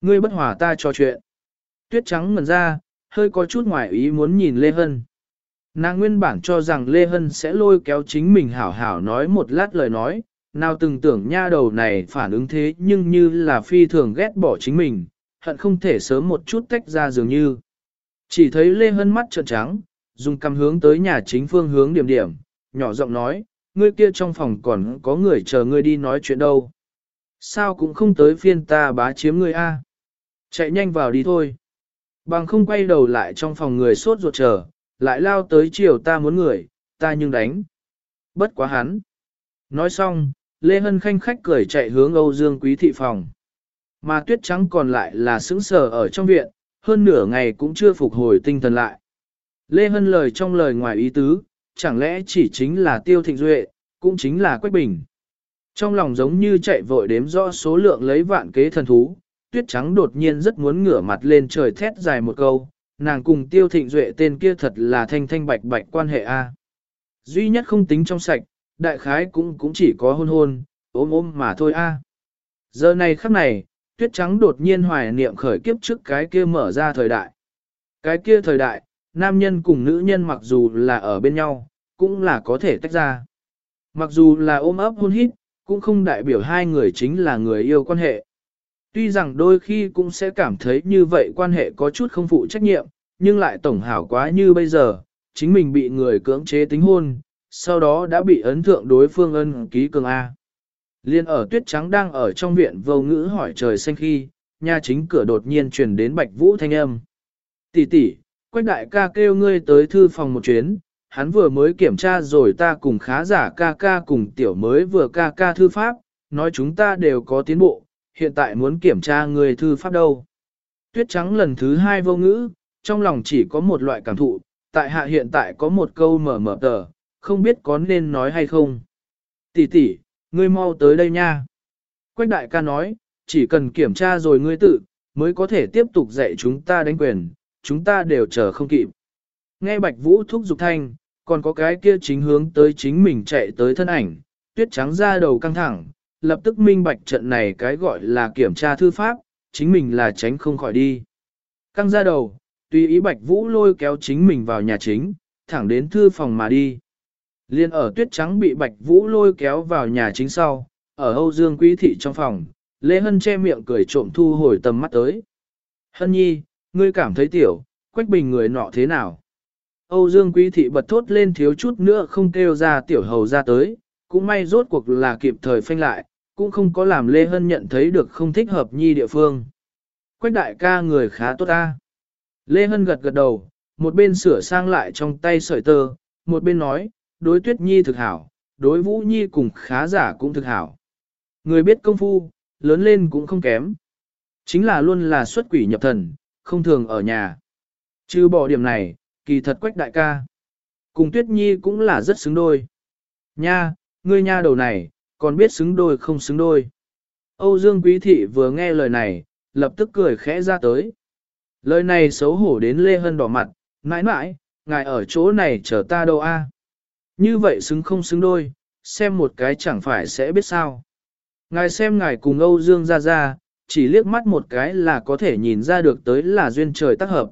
Ngươi bất hòa ta trò chuyện. Tuyết trắng ngần ra, hơi có chút ngoài ý muốn nhìn Lê Hân. Nàng nguyên bản cho rằng Lê Hân sẽ lôi kéo chính mình hảo hảo nói một lát lời nói, nào từng tưởng nha đầu này phản ứng thế nhưng như là phi thường ghét bỏ chính mình, hận không thể sớm một chút tách ra dường như. Chỉ thấy Lê Hân mắt trợn trắng, dùng cầm hướng tới nhà chính phương hướng điểm điểm, nhỏ giọng nói, ngươi kia trong phòng còn có người chờ ngươi đi nói chuyện đâu. Sao cũng không tới phiên ta bá chiếm ngươi a? Chạy nhanh vào đi thôi. Bằng không quay đầu lại trong phòng người sốt ruột chờ, lại lao tới chiều ta muốn người, ta nhưng đánh. Bất quá hắn. Nói xong, Lê Hân khanh khách cười chạy hướng Âu Dương Quý thị phòng. Mà tuyết trắng còn lại là sững sờ ở trong viện, hơn nửa ngày cũng chưa phục hồi tinh thần lại. Lê Hân lời trong lời ngoài ý tứ, chẳng lẽ chỉ chính là Tiêu Thịnh Duệ, cũng chính là Quách Bình. Trong lòng giống như chạy vội đếm rõ số lượng lấy vạn kế thần thú, tuyết trắng đột nhiên rất muốn ngửa mặt lên trời thét dài một câu, nàng cùng Tiêu Thịnh Duệ tên kia thật là thanh thanh bạch bạch quan hệ A. Duy nhất không tính trong sạch, đại khái cũng cũng chỉ có hôn hôn, ôm ôm mà thôi A. Giờ này khắc này, tuyết trắng đột nhiên hoài niệm khởi kiếp trước cái kia mở ra thời đại. Cái kia thời đại, nam nhân cùng nữ nhân mặc dù là ở bên nhau, cũng là có thể tách ra. Mặc dù là ôm ấp hôn hít, cũng không đại biểu hai người chính là người yêu quan hệ. Tuy rằng đôi khi cũng sẽ cảm thấy như vậy quan hệ có chút không phụ trách nhiệm, nhưng lại tổng hảo quá như bây giờ, chính mình bị người cưỡng chế tính hôn, sau đó đã bị ấn thượng đối phương ân ký cường A. Liên ở tuyết trắng đang ở trong viện vô ngữ hỏi trời xanh khi, nhà chính cửa đột nhiên truyền đến bạch vũ thanh âm. Tỷ tỷ, quách đại ca kêu ngươi tới thư phòng một chuyến, hắn vừa mới kiểm tra rồi ta cùng khá giả ca ca cùng tiểu mới vừa ca ca thư pháp, nói chúng ta đều có tiến bộ, hiện tại muốn kiểm tra người thư pháp đâu. Tuyết trắng lần thứ hai vô ngữ, trong lòng chỉ có một loại cảm thụ, tại hạ hiện tại có một câu mở mở tờ, không biết có nên nói hay không. Tỷ tỷ, ngươi mau tới đây nha. Quách đại ca nói, chỉ cần kiểm tra rồi ngươi tự, mới có thể tiếp tục dạy chúng ta đánh quyền, chúng ta đều chờ không kịp. Nghe Bạch Vũ thúc giục thanh, còn có cái kia chính hướng tới chính mình chạy tới thân ảnh, tuyết trắng ra đầu căng thẳng, lập tức minh bạch trận này cái gọi là kiểm tra thư pháp, chính mình là tránh không khỏi đi. Căng ra đầu, tùy ý Bạch Vũ lôi kéo chính mình vào nhà chính, thẳng đến thư phòng mà đi. Liên ở tuyết trắng bị Bạch Vũ lôi kéo vào nhà chính sau, ở Âu Dương Quý Thị trong phòng, Lê Hân che miệng cười trộm thu hồi tầm mắt tới. Hân nhi, ngươi cảm thấy tiểu, Quách Bình người nọ thế nào? Âu Dương Quý Thị bật thốt lên thiếu chút nữa không kêu ra tiểu hầu ra tới, cũng may rốt cuộc là kịp thời phanh lại, cũng không có làm Lê Hân nhận thấy được không thích hợp nhi địa phương. Quách đại ca người khá tốt ta. Lê Hân gật gật đầu, một bên sửa sang lại trong tay sợi tơ, một bên nói, đối tuyết nhi thực hảo, đối vũ nhi cùng khá giả cũng thực hảo. Người biết công phu, lớn lên cũng không kém. Chính là luôn là xuất quỷ nhập thần, không thường ở nhà. Chứ bỏ điểm này, kỳ thật quách đại ca. Cùng tuyết nhi cũng là rất xứng đôi. Nha, ngươi nha đầu này, còn biết xứng đôi không xứng đôi. Âu Dương Quý Thị vừa nghe lời này, lập tức cười khẽ ra tới. Lời này xấu hổ đến Lê Hân đỏ mặt, mãi mãi, ngài ở chỗ này chờ ta đâu a? Như vậy xứng không xứng đôi, xem một cái chẳng phải sẽ biết sao. Ngài xem ngài cùng Âu Dương ra ra, chỉ liếc mắt một cái là có thể nhìn ra được tới là duyên trời tác hợp.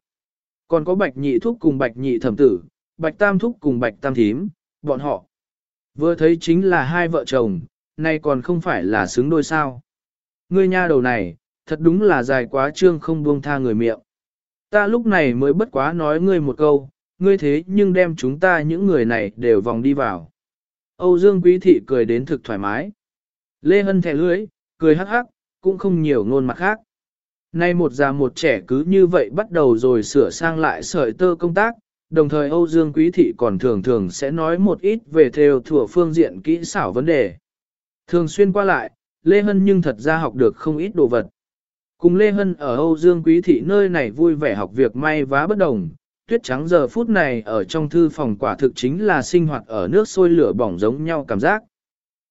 Còn có bạch nhị thúc cùng bạch nhị thẩm tử, bạch tam thúc cùng bạch tam thím, bọn họ. Vừa thấy chính là hai vợ chồng, nay còn không phải là xứng đôi sao. Ngươi nha đầu này, thật đúng là dài quá trương không buông tha người miệng. Ta lúc này mới bất quá nói ngươi một câu, ngươi thế nhưng đem chúng ta những người này đều vòng đi vào. Âu Dương Quý Thị cười đến thực thoải mái. Lê Hân thẻ lưới, cười hắc hắc, cũng không nhiều ngôn mặt khác. Nay một già một trẻ cứ như vậy bắt đầu rồi sửa sang lại sợi tơ công tác, đồng thời Âu Dương Quý Thị còn thường thường sẽ nói một ít về theo thủa phương diện kỹ xảo vấn đề. Thường xuyên qua lại, Lê Hân nhưng thật ra học được không ít đồ vật. Cùng Lê Hân ở Âu Dương Quý Thị nơi này vui vẻ học việc may vá bất đồng, tuyết trắng giờ phút này ở trong thư phòng quả thực chính là sinh hoạt ở nước sôi lửa bỏng giống nhau cảm giác.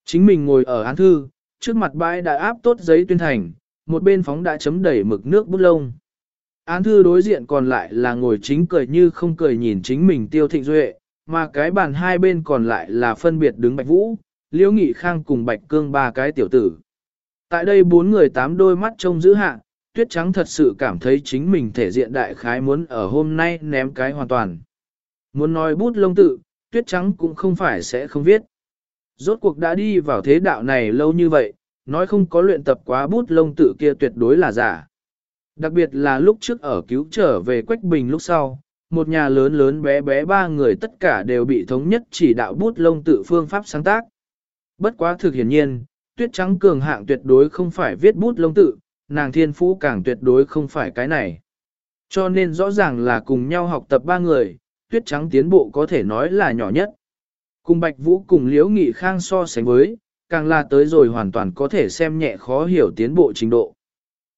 Chính mình ngồi ở án thư, trước mặt bãi đã áp tốt giấy tuyên thành, một bên phóng đã chấm đầy mực nước bút lông. Án thư đối diện còn lại là ngồi chính cười như không cười nhìn chính mình tiêu thịnh duệ, mà cái bàn hai bên còn lại là phân biệt đứng Bạch Vũ, Liễu Nghị Khang cùng Bạch Cương ba cái tiểu tử. Tại đây bốn người tám đôi mắt trông giữ hạ, tuyết trắng thật sự cảm thấy chính mình thể diện đại khái muốn ở hôm nay ném cái hoàn toàn. Muốn nói bút lông tự, tuyết trắng cũng không phải sẽ không viết. Rốt cuộc đã đi vào thế đạo này lâu như vậy, nói không có luyện tập quá bút lông tự kia tuyệt đối là giả. Đặc biệt là lúc trước ở cứu trở về Quách Bình lúc sau, một nhà lớn lớn bé bé ba người tất cả đều bị thống nhất chỉ đạo bút lông tự phương pháp sáng tác. Bất quá thực hiển nhiên, tuyết trắng cường hạng tuyệt đối không phải viết bút lông tự, nàng thiên phú càng tuyệt đối không phải cái này. Cho nên rõ ràng là cùng nhau học tập ba người, tuyết trắng tiến bộ có thể nói là nhỏ nhất. Cùng Bạch Vũ cùng Liễu Nghị Khang so sánh với, càng là tới rồi hoàn toàn có thể xem nhẹ khó hiểu tiến bộ trình độ.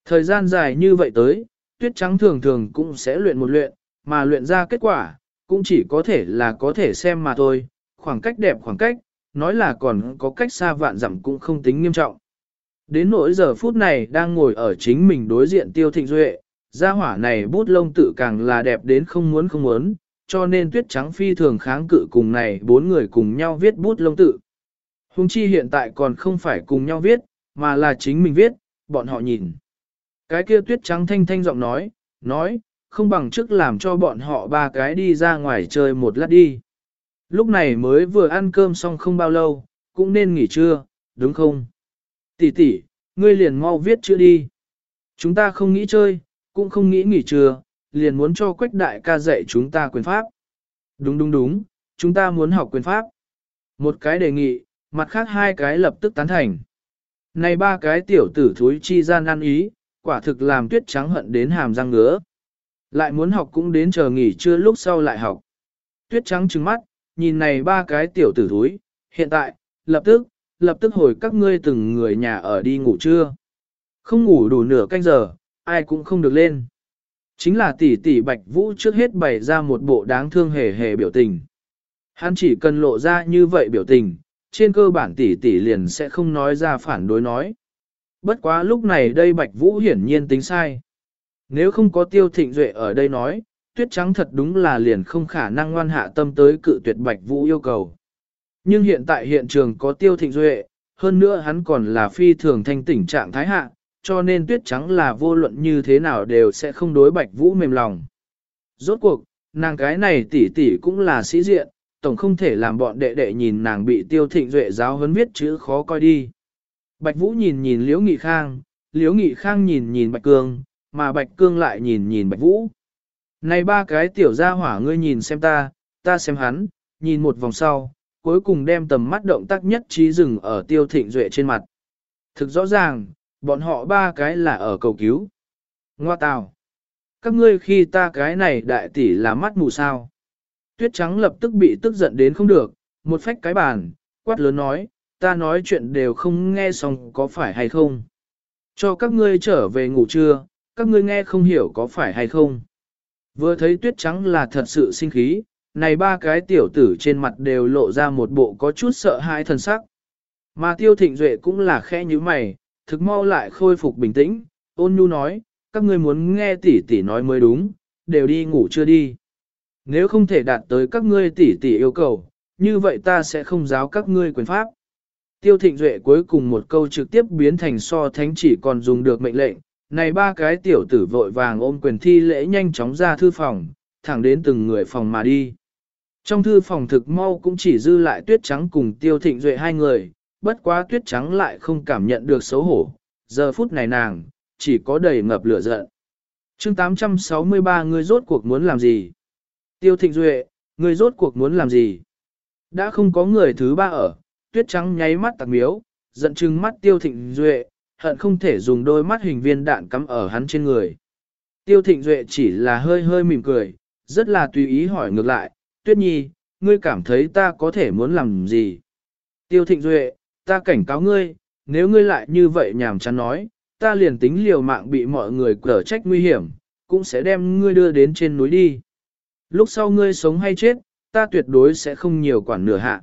Thời gian dài như vậy tới, tuyết trắng thường thường cũng sẽ luyện một luyện, mà luyện ra kết quả, cũng chỉ có thể là có thể xem mà thôi, khoảng cách đẹp khoảng cách, nói là còn có cách xa vạn dặm cũng không tính nghiêm trọng. Đến nỗi giờ phút này đang ngồi ở chính mình đối diện tiêu thịnh duệ, gia hỏa này bút lông tự càng là đẹp đến không muốn không muốn, cho nên tuyết trắng phi thường kháng cự cùng này bốn người cùng nhau viết bút lông tự. Hùng chi hiện tại còn không phải cùng nhau viết, mà là chính mình viết, bọn họ nhìn. Cái kia tuyết trắng thanh thanh giọng nói, nói, không bằng trước làm cho bọn họ ba cái đi ra ngoài chơi một lát đi. Lúc này mới vừa ăn cơm xong không bao lâu, cũng nên nghỉ trưa, đúng không? Tỷ tỷ, ngươi liền mau viết chữ đi. Chúng ta không nghĩ chơi, cũng không nghĩ nghỉ trưa, liền muốn cho quách đại ca dạy chúng ta quyền pháp. Đúng đúng đúng, chúng ta muốn học quyền pháp. Một cái đề nghị, mặt khác hai cái lập tức tán thành. Này ba cái tiểu tử thúi chi gian ăn ý, quả thực làm tuyết trắng hận đến hàm răng ngứa. Lại muốn học cũng đến chờ nghỉ trưa lúc sau lại học. Tuyết trắng trừng mắt, nhìn này ba cái tiểu tử thúi, hiện tại, lập tức, lập tức hồi các ngươi từng người nhà ở đi ngủ trưa. Không ngủ đủ nửa canh giờ, ai cũng không được lên. Chính là tỷ tỷ Bạch Vũ trước hết bày ra một bộ đáng thương hề hề biểu tình. Hắn chỉ cần lộ ra như vậy biểu tình, trên cơ bản tỷ tỷ liền sẽ không nói ra phản đối nói. Bất quá lúc này đây Bạch Vũ hiển nhiên tính sai. Nếu không có tiêu thịnh duệ ở đây nói, tuyết trắng thật đúng là liền không khả năng ngoan hạ tâm tới cự tuyệt Bạch Vũ yêu cầu. Nhưng hiện tại hiện trường có tiêu thịnh duệ, hơn nữa hắn còn là phi thường thanh tỉnh trạng thái hạ, cho nên tuyết trắng là vô luận như thế nào đều sẽ không đối Bạch Vũ mềm lòng. Rốt cuộc, nàng cái này tỷ tỷ cũng là sĩ diện, tổng không thể làm bọn đệ đệ nhìn nàng bị tiêu thịnh duệ giáo huấn viết chữ khó coi đi. Bạch Vũ nhìn nhìn Liễu Nghị Khang, Liễu Nghị Khang nhìn nhìn Bạch Cương, mà Bạch Cương lại nhìn nhìn Bạch Vũ. Này ba cái tiểu gia hỏa ngươi nhìn xem ta, ta xem hắn, nhìn một vòng sau, cuối cùng đem tầm mắt động tác nhất trí dừng ở tiêu thịnh duệ trên mặt. Thực rõ ràng, bọn họ ba cái là ở cầu cứu. Ngoa tào. Các ngươi khi ta cái này đại tỷ là mắt mù sao. Tuyết trắng lập tức bị tức giận đến không được, một phách cái bàn, quát lớn nói, ta nói chuyện đều không nghe xong có phải hay không. Cho các ngươi trở về ngủ trưa, các ngươi nghe không hiểu có phải hay không. Vừa thấy tuyết trắng là thật sự sinh khí, này ba cái tiểu tử trên mặt đều lộ ra một bộ có chút sợ hãi thần sắc. Mà tiêu thịnh duệ cũng là khẽ như mày, thực mau lại khôi phục bình tĩnh, ôn nhu nói, các ngươi muốn nghe tỷ tỷ nói mới đúng, đều đi ngủ chưa đi. Nếu không thể đạt tới các ngươi tỷ tỷ yêu cầu, như vậy ta sẽ không giáo các ngươi quyền pháp. Tiêu thịnh duệ cuối cùng một câu trực tiếp biến thành so thánh chỉ còn dùng được mệnh lệnh, này ba cái tiểu tử vội vàng ôm quyền thi lễ nhanh chóng ra thư phòng, thẳng đến từng người phòng mà đi. Trong thư phòng thực mau cũng chỉ dư lại tuyết trắng cùng tiêu thịnh duệ hai người, bất quá tuyết trắng lại không cảm nhận được xấu hổ, giờ phút này nàng, chỉ có đầy ngập lửa giận. chương 863 người rốt cuộc muốn làm gì? Tiêu thịnh duệ, người rốt cuộc muốn làm gì? Đã không có người thứ ba ở, tuyết trắng nháy mắt tạc miếu, giận chừng mắt tiêu thịnh duệ, hận không thể dùng đôi mắt hình viên đạn cắm ở hắn trên người. Tiêu Thịnh Duệ chỉ là hơi hơi mỉm cười, rất là tùy ý hỏi ngược lại, Tuyết Nhi, ngươi cảm thấy ta có thể muốn làm gì? Tiêu Thịnh Duệ, ta cảnh cáo ngươi, nếu ngươi lại như vậy nhảm chán nói, ta liền tính liều mạng bị mọi người cở trách nguy hiểm, cũng sẽ đem ngươi đưa đến trên núi đi. Lúc sau ngươi sống hay chết, ta tuyệt đối sẽ không nhiều quản nửa hạ.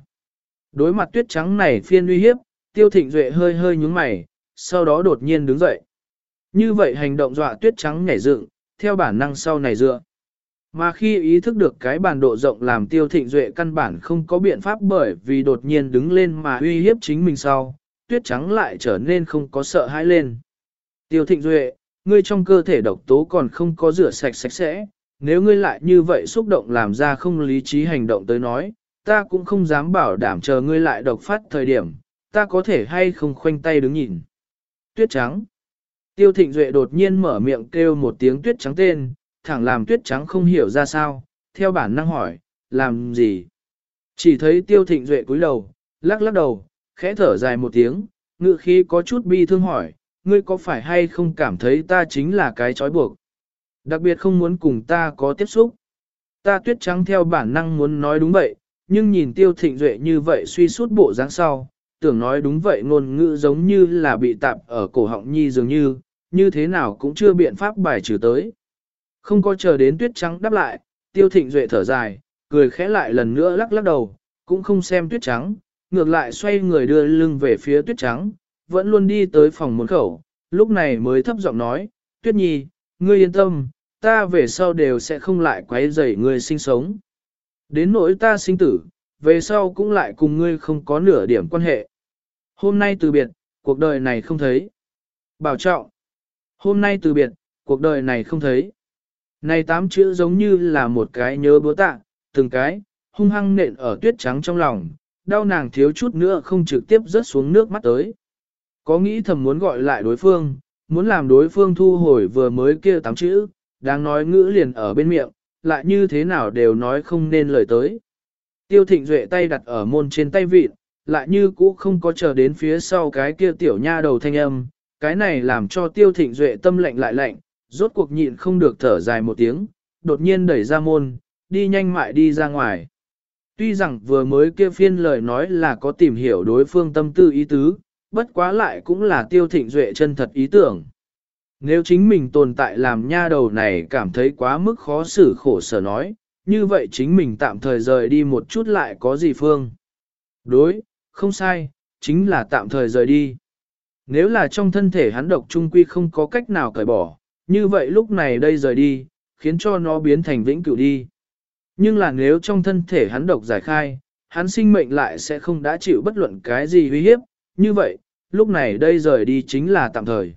Đối mặt tuyết trắng này phiên uy hiếp, tiêu thịnh duệ hơi hơi nhúng mày, sau đó đột nhiên đứng dậy. Như vậy hành động dọa tuyết trắng nhảy dựng, theo bản năng sau này dựa. Mà khi ý thức được cái bản độ rộng làm tiêu thịnh duệ căn bản không có biện pháp bởi vì đột nhiên đứng lên mà uy hiếp chính mình sau, tuyết trắng lại trở nên không có sợ hãi lên. Tiêu thịnh duệ, ngươi trong cơ thể độc tố còn không có rửa sạch sạch sẽ, nếu ngươi lại như vậy xúc động làm ra không lý trí hành động tới nói, ta cũng không dám bảo đảm chờ ngươi lại độc phát thời điểm, ta có thể hay không khoanh tay đứng nhìn. Tuyết trắng. Tiêu thịnh duệ đột nhiên mở miệng kêu một tiếng tuyết trắng tên, thẳng làm tuyết trắng không hiểu ra sao, theo bản năng hỏi, làm gì? Chỉ thấy tiêu thịnh duệ cúi đầu, lắc lắc đầu, khẽ thở dài một tiếng, ngự khí có chút bi thương hỏi, ngươi có phải hay không cảm thấy ta chính là cái trói buộc? Đặc biệt không muốn cùng ta có tiếp xúc. Ta tuyết trắng theo bản năng muốn nói đúng vậy, nhưng nhìn tiêu thịnh duệ như vậy suy suốt bộ dáng sau, tưởng nói đúng vậy ngôn ngữ giống như là bị tạp ở cổ họng nhi dường như, như thế nào cũng chưa biện pháp bài trừ tới. Không có chờ đến tuyết trắng đáp lại, tiêu thịnh duệ thở dài, cười khẽ lại lần nữa lắc lắc đầu, cũng không xem tuyết trắng, ngược lại xoay người đưa lưng về phía tuyết trắng, vẫn luôn đi tới phòng môn khẩu, lúc này mới thấp giọng nói, tuyết nhi, ngươi yên tâm, ta về sau đều sẽ không lại quấy rầy ngươi sinh sống. Đến nỗi ta sinh tử, về sau cũng lại cùng ngươi không có nửa điểm quan hệ. Hôm nay từ biệt, cuộc đời này không thấy. Bảo trọng. Hôm nay từ biệt, cuộc đời này không thấy. Này tám chữ giống như là một cái nhớ búa tạ, từng cái, hung hăng nện ở tuyết trắng trong lòng, đau nàng thiếu chút nữa không trực tiếp rớt xuống nước mắt tới. Có nghĩ thầm muốn gọi lại đối phương, muốn làm đối phương thu hồi vừa mới kia tám chữ, đang nói ngữ liền ở bên miệng, lại như thế nào đều nói không nên lời tới. Tiêu thịnh duệ tay đặt ở môn trên tay vịt, lại như cũ không có chờ đến phía sau cái kia tiểu nha đầu thanh âm, cái này làm cho tiêu thịnh duệ tâm lạnh lại lạnh, rốt cuộc nhịn không được thở dài một tiếng, đột nhiên đẩy ra môn, đi nhanh mại đi ra ngoài. Tuy rằng vừa mới kia phiên lời nói là có tìm hiểu đối phương tâm tư ý tứ, bất quá lại cũng là tiêu thịnh duệ chân thật ý tưởng. Nếu chính mình tồn tại làm nha đầu này cảm thấy quá mức khó xử khổ sở nói, như vậy chính mình tạm thời rời đi một chút lại có gì phương. Đối, không sai, chính là tạm thời rời đi. Nếu là trong thân thể hắn độc trung quy không có cách nào cởi bỏ, như vậy lúc này đây rời đi, khiến cho nó biến thành vĩnh cửu đi. Nhưng là nếu trong thân thể hắn độc giải khai, hắn sinh mệnh lại sẽ không đã chịu bất luận cái gì uy hiếp, như vậy, lúc này đây rời đi chính là tạm thời.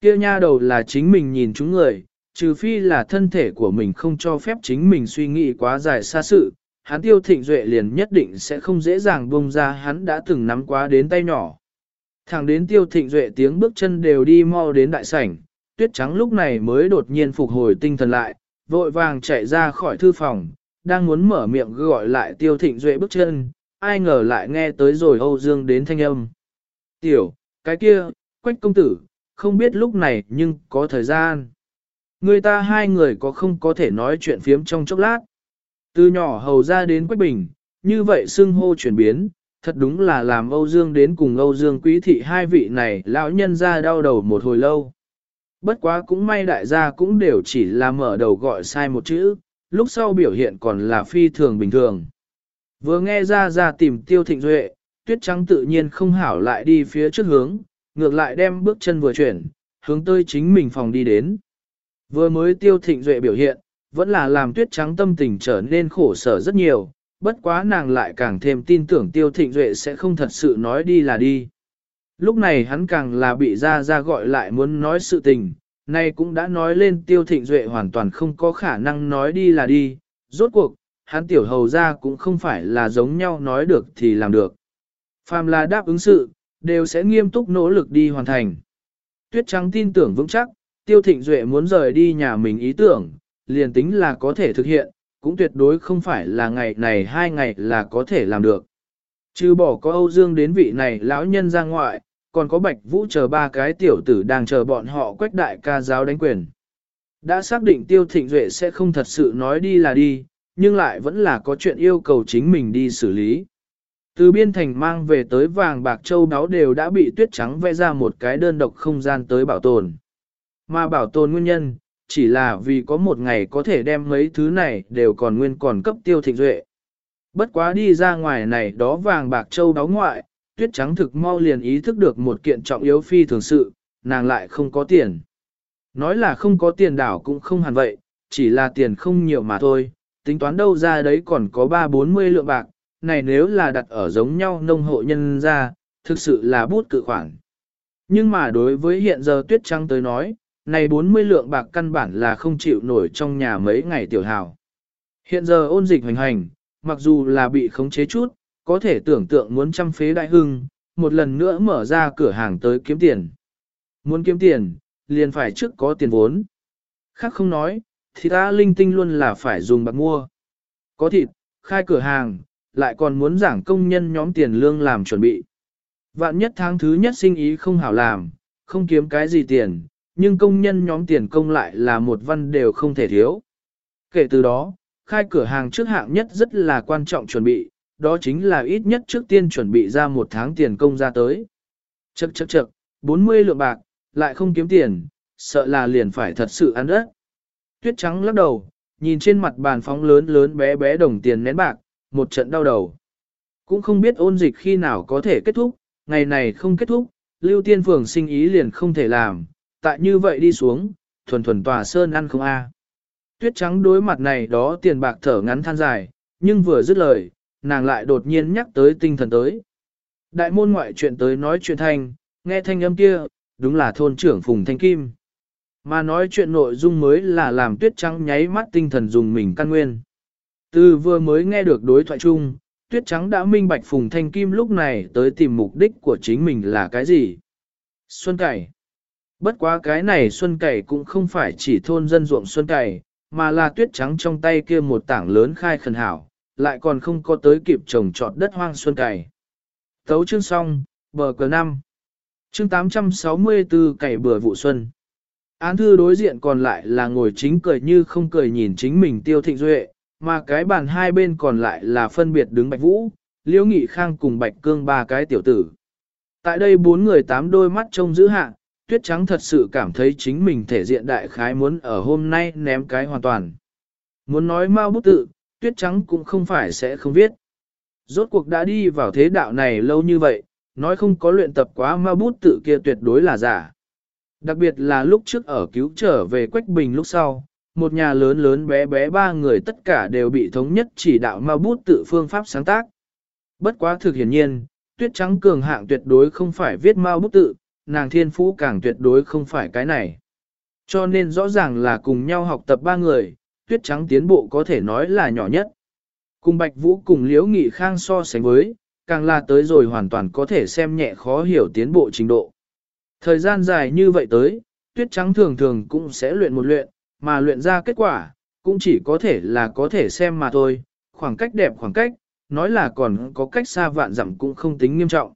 Kia nha đầu là chính mình nhìn chúng người, trừ phi là thân thể của mình không cho phép chính mình suy nghĩ quá dài xa sự, hắn tiêu thịnh duệ liền nhất định sẽ không dễ dàng buông ra hắn đã từng nắm quá đến tay nhỏ. Thẳng đến tiêu thịnh duệ tiếng bước chân đều đi mau đến đại sảnh, tuyết trắng lúc này mới đột nhiên phục hồi tinh thần lại, vội vàng chạy ra khỏi thư phòng, đang muốn mở miệng gọi lại tiêu thịnh duệ bước chân, ai ngờ lại nghe tới rồi Âu Dương đến thanh âm. Tiểu, cái kia, quách công tử, không biết lúc này nhưng có thời gian. Người ta hai người có không có thể nói chuyện phiếm trong chốc lát. Từ nhỏ hầu ra đến Quách Bình, như vậy xưng hô chuyển biến, thật đúng là làm Âu Dương đến cùng Âu Dương quý thị hai vị này lão nhân ra đau đầu một hồi lâu. Bất quá cũng may đại gia cũng đều chỉ là mở đầu gọi sai một chữ, lúc sau biểu hiện còn là phi thường bình thường. Vừa nghe ra ra tìm tiêu thịnh duệ, tuyết trắng tự nhiên không hảo lại đi phía trước hướng, ngược lại đem bước chân vừa chuyển, hướng tới chính mình phòng đi đến. Vừa mới tiêu thịnh duệ biểu hiện, vẫn là làm tuyết trắng tâm tình trở nên khổ sở rất nhiều, bất quá nàng lại càng thêm tin tưởng tiêu thịnh duệ sẽ không thật sự nói đi là đi. Lúc này hắn càng là bị ra ra gọi lại muốn nói sự tình, nay cũng đã nói lên tiêu thịnh duệ hoàn toàn không có khả năng nói đi là đi, rốt cuộc, hắn tiểu hầu ra cũng không phải là giống nhau nói được thì làm được. Phàm là đáp ứng sự, đều sẽ nghiêm túc nỗ lực đi hoàn thành. Tuyết trắng tin tưởng vững chắc, tiêu thịnh duệ muốn rời đi nhà mình ý tưởng, liền tính là có thể thực hiện, cũng tuyệt đối không phải là ngày này hai ngày là có thể làm được. Chứ bỏ có Âu Dương đến vị này lão nhân ra ngoại, còn có bạch vũ chờ ba cái tiểu tử đang chờ bọn họ quách đại ca giáo đánh quyền. Đã xác định tiêu thịnh duệ sẽ không thật sự nói đi là đi, nhưng lại vẫn là có chuyện yêu cầu chính mình đi xử lý. Từ biên thành mang về tới vàng bạc châu đáo đều đã bị tuyết trắng vẽ ra một cái đơn độc không gian tới bảo tồn. Mà bảo tồn nguyên nhân, chỉ là vì có một ngày có thể đem mấy thứ này đều còn nguyên còn cấp tiêu thịnh duệ. Bất quá đi ra ngoài này đó vàng bạc châu đáo ngoại, tuyết trắng thực mau liền ý thức được một kiện trọng yếu phi thường sự, nàng lại không có tiền. Nói là không có tiền đảo cũng không hẳn vậy, chỉ là tiền không nhiều mà thôi, tính toán đâu ra đấy còn có 3-40 lượng bạc, này nếu là đặt ở giống nhau nông hộ nhân ra, thực sự là bút cự khoản. Nhưng mà đối với hiện giờ tuyết trắng tới nói, này 40 lượng bạc căn bản là không chịu nổi trong nhà mấy ngày tiểu hào. Hiện giờ ôn dịch hoành hành, mặc dù là bị khống chế chút, có thể tưởng tượng muốn chăm phế đại hưng, một lần nữa mở ra cửa hàng tới kiếm tiền. Muốn kiếm tiền, liền phải trước có tiền vốn. Khác không nói, thì ta linh tinh luôn là phải dùng bạc mua. Có thịt, khai cửa hàng, lại còn muốn giảng công nhân nhóm tiền lương làm chuẩn bị. Vạn nhất tháng thứ nhất sinh ý không hảo làm, không kiếm cái gì tiền, nhưng công nhân nhóm tiền công lại là một văn đều không thể thiếu. Kể từ đó, khai cửa hàng trước hạng nhất rất là quan trọng chuẩn bị, đó chính là ít nhất trước tiên chuẩn bị ra một tháng tiền công ra tới. Chậc chậc chậc, 40 lượng bạc, lại không kiếm tiền, sợ là liền phải thật sự ăn đất. Tuyết trắng lắc đầu, nhìn trên mặt bàn phóng lớn lớn bé bé đồng tiền nén bạc, một trận đau đầu. Cũng không biết ôn dịch khi nào có thể kết thúc, ngày này không kết thúc, lưu tiên phường sinh ý liền không thể làm, tại như vậy đi xuống, thuần thuần tòa sơn ăn không a. Tuyết trắng đối mặt này đó tiền bạc thở ngắn than dài, nhưng vừa dứt lời, nàng lại đột nhiên nhắc tới tinh thần tới. Đại môn ngoại chuyện tới nói chuyện thanh, nghe thanh âm kia, đúng là thôn trưởng Phùng Thanh Kim. Mà nói chuyện nội dung mới là làm tuyết trắng nháy mắt tinh thần dùng mình căn nguyên. Từ vừa mới nghe được đối thoại chung, tuyết trắng đã minh bạch Phùng Thanh Kim lúc này tới tìm mục đích của chính mình là cái gì. Xuân cày. Bất quá cái này xuân cày cũng không phải chỉ thôn dân ruộng xuân cày, mà là tuyết trắng trong tay kia một tảng lớn khai khẩn hảo, lại còn không có tới kịp trồng trọt đất hoang xuân cày. Thấu chương xong, bờ cờ 5. Chương 864 cày bừa vụ xuân. Án thư đối diện còn lại là ngồi chính cười như không cười nhìn chính mình tiêu thịnh duệ, mà cái bàn hai bên còn lại là phân biệt đứng Bạch Vũ, Liễu Nghị Khang cùng Bạch Cương ba cái tiểu tử. Tại đây bốn người tám đôi mắt trông giữ hạ, Tuyết Trắng thật sự cảm thấy chính mình thể diện đại khái muốn ở hôm nay ném cái hoàn toàn. Muốn nói mau bút tự, Tuyết Trắng cũng không phải sẽ không viết. Rốt cuộc đã đi vào thế đạo này lâu như vậy, nói không có luyện tập quá ma bút tự kia tuyệt đối là giả. Đặc biệt là lúc trước ở cứu trở về Quách Bình lúc sau, một nhà lớn lớn bé bé ba người tất cả đều bị thống nhất chỉ đạo ma bút tự phương pháp sáng tác. Bất quá thực hiển nhiên, tuyết trắng cường hạng tuyệt đối không phải viết ma bút tự, nàng thiên phú càng tuyệt đối không phải cái này. Cho nên rõ ràng là cùng nhau học tập ba người, tuyết trắng tiến bộ có thể nói là nhỏ nhất. Cùng Bạch Vũ cùng Liễu Nghị Khang so sánh với, càng là tới rồi hoàn toàn có thể xem nhẹ khó hiểu tiến bộ trình độ. Thời gian dài như vậy tới, tuyết trắng thường thường cũng sẽ luyện một luyện, mà luyện ra kết quả, cũng chỉ có thể là có thể xem mà thôi, khoảng cách đẹp khoảng cách, nói là còn có cách xa vạn dặm cũng không tính nghiêm trọng.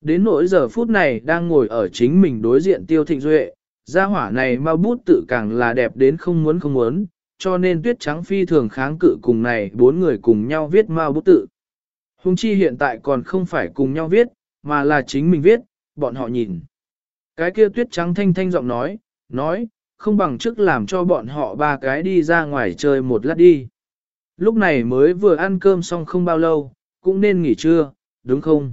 Đến nỗi giờ phút này đang ngồi ở chính mình đối diện tiêu thịnh duệ, gia hỏa này mau bút tự càng là đẹp đến không muốn không muốn, cho nên tuyết trắng phi thường kháng cự cùng này bốn người cùng nhau viết mao bút tự. Hùng chi hiện tại còn không phải cùng nhau viết, mà là chính mình viết, bọn họ nhìn. Cái kia tuyết trắng thanh thanh giọng nói, nói, không bằng trước làm cho bọn họ ba cái đi ra ngoài chơi một lát đi. Lúc này mới vừa ăn cơm xong không bao lâu, cũng nên nghỉ trưa, đúng không?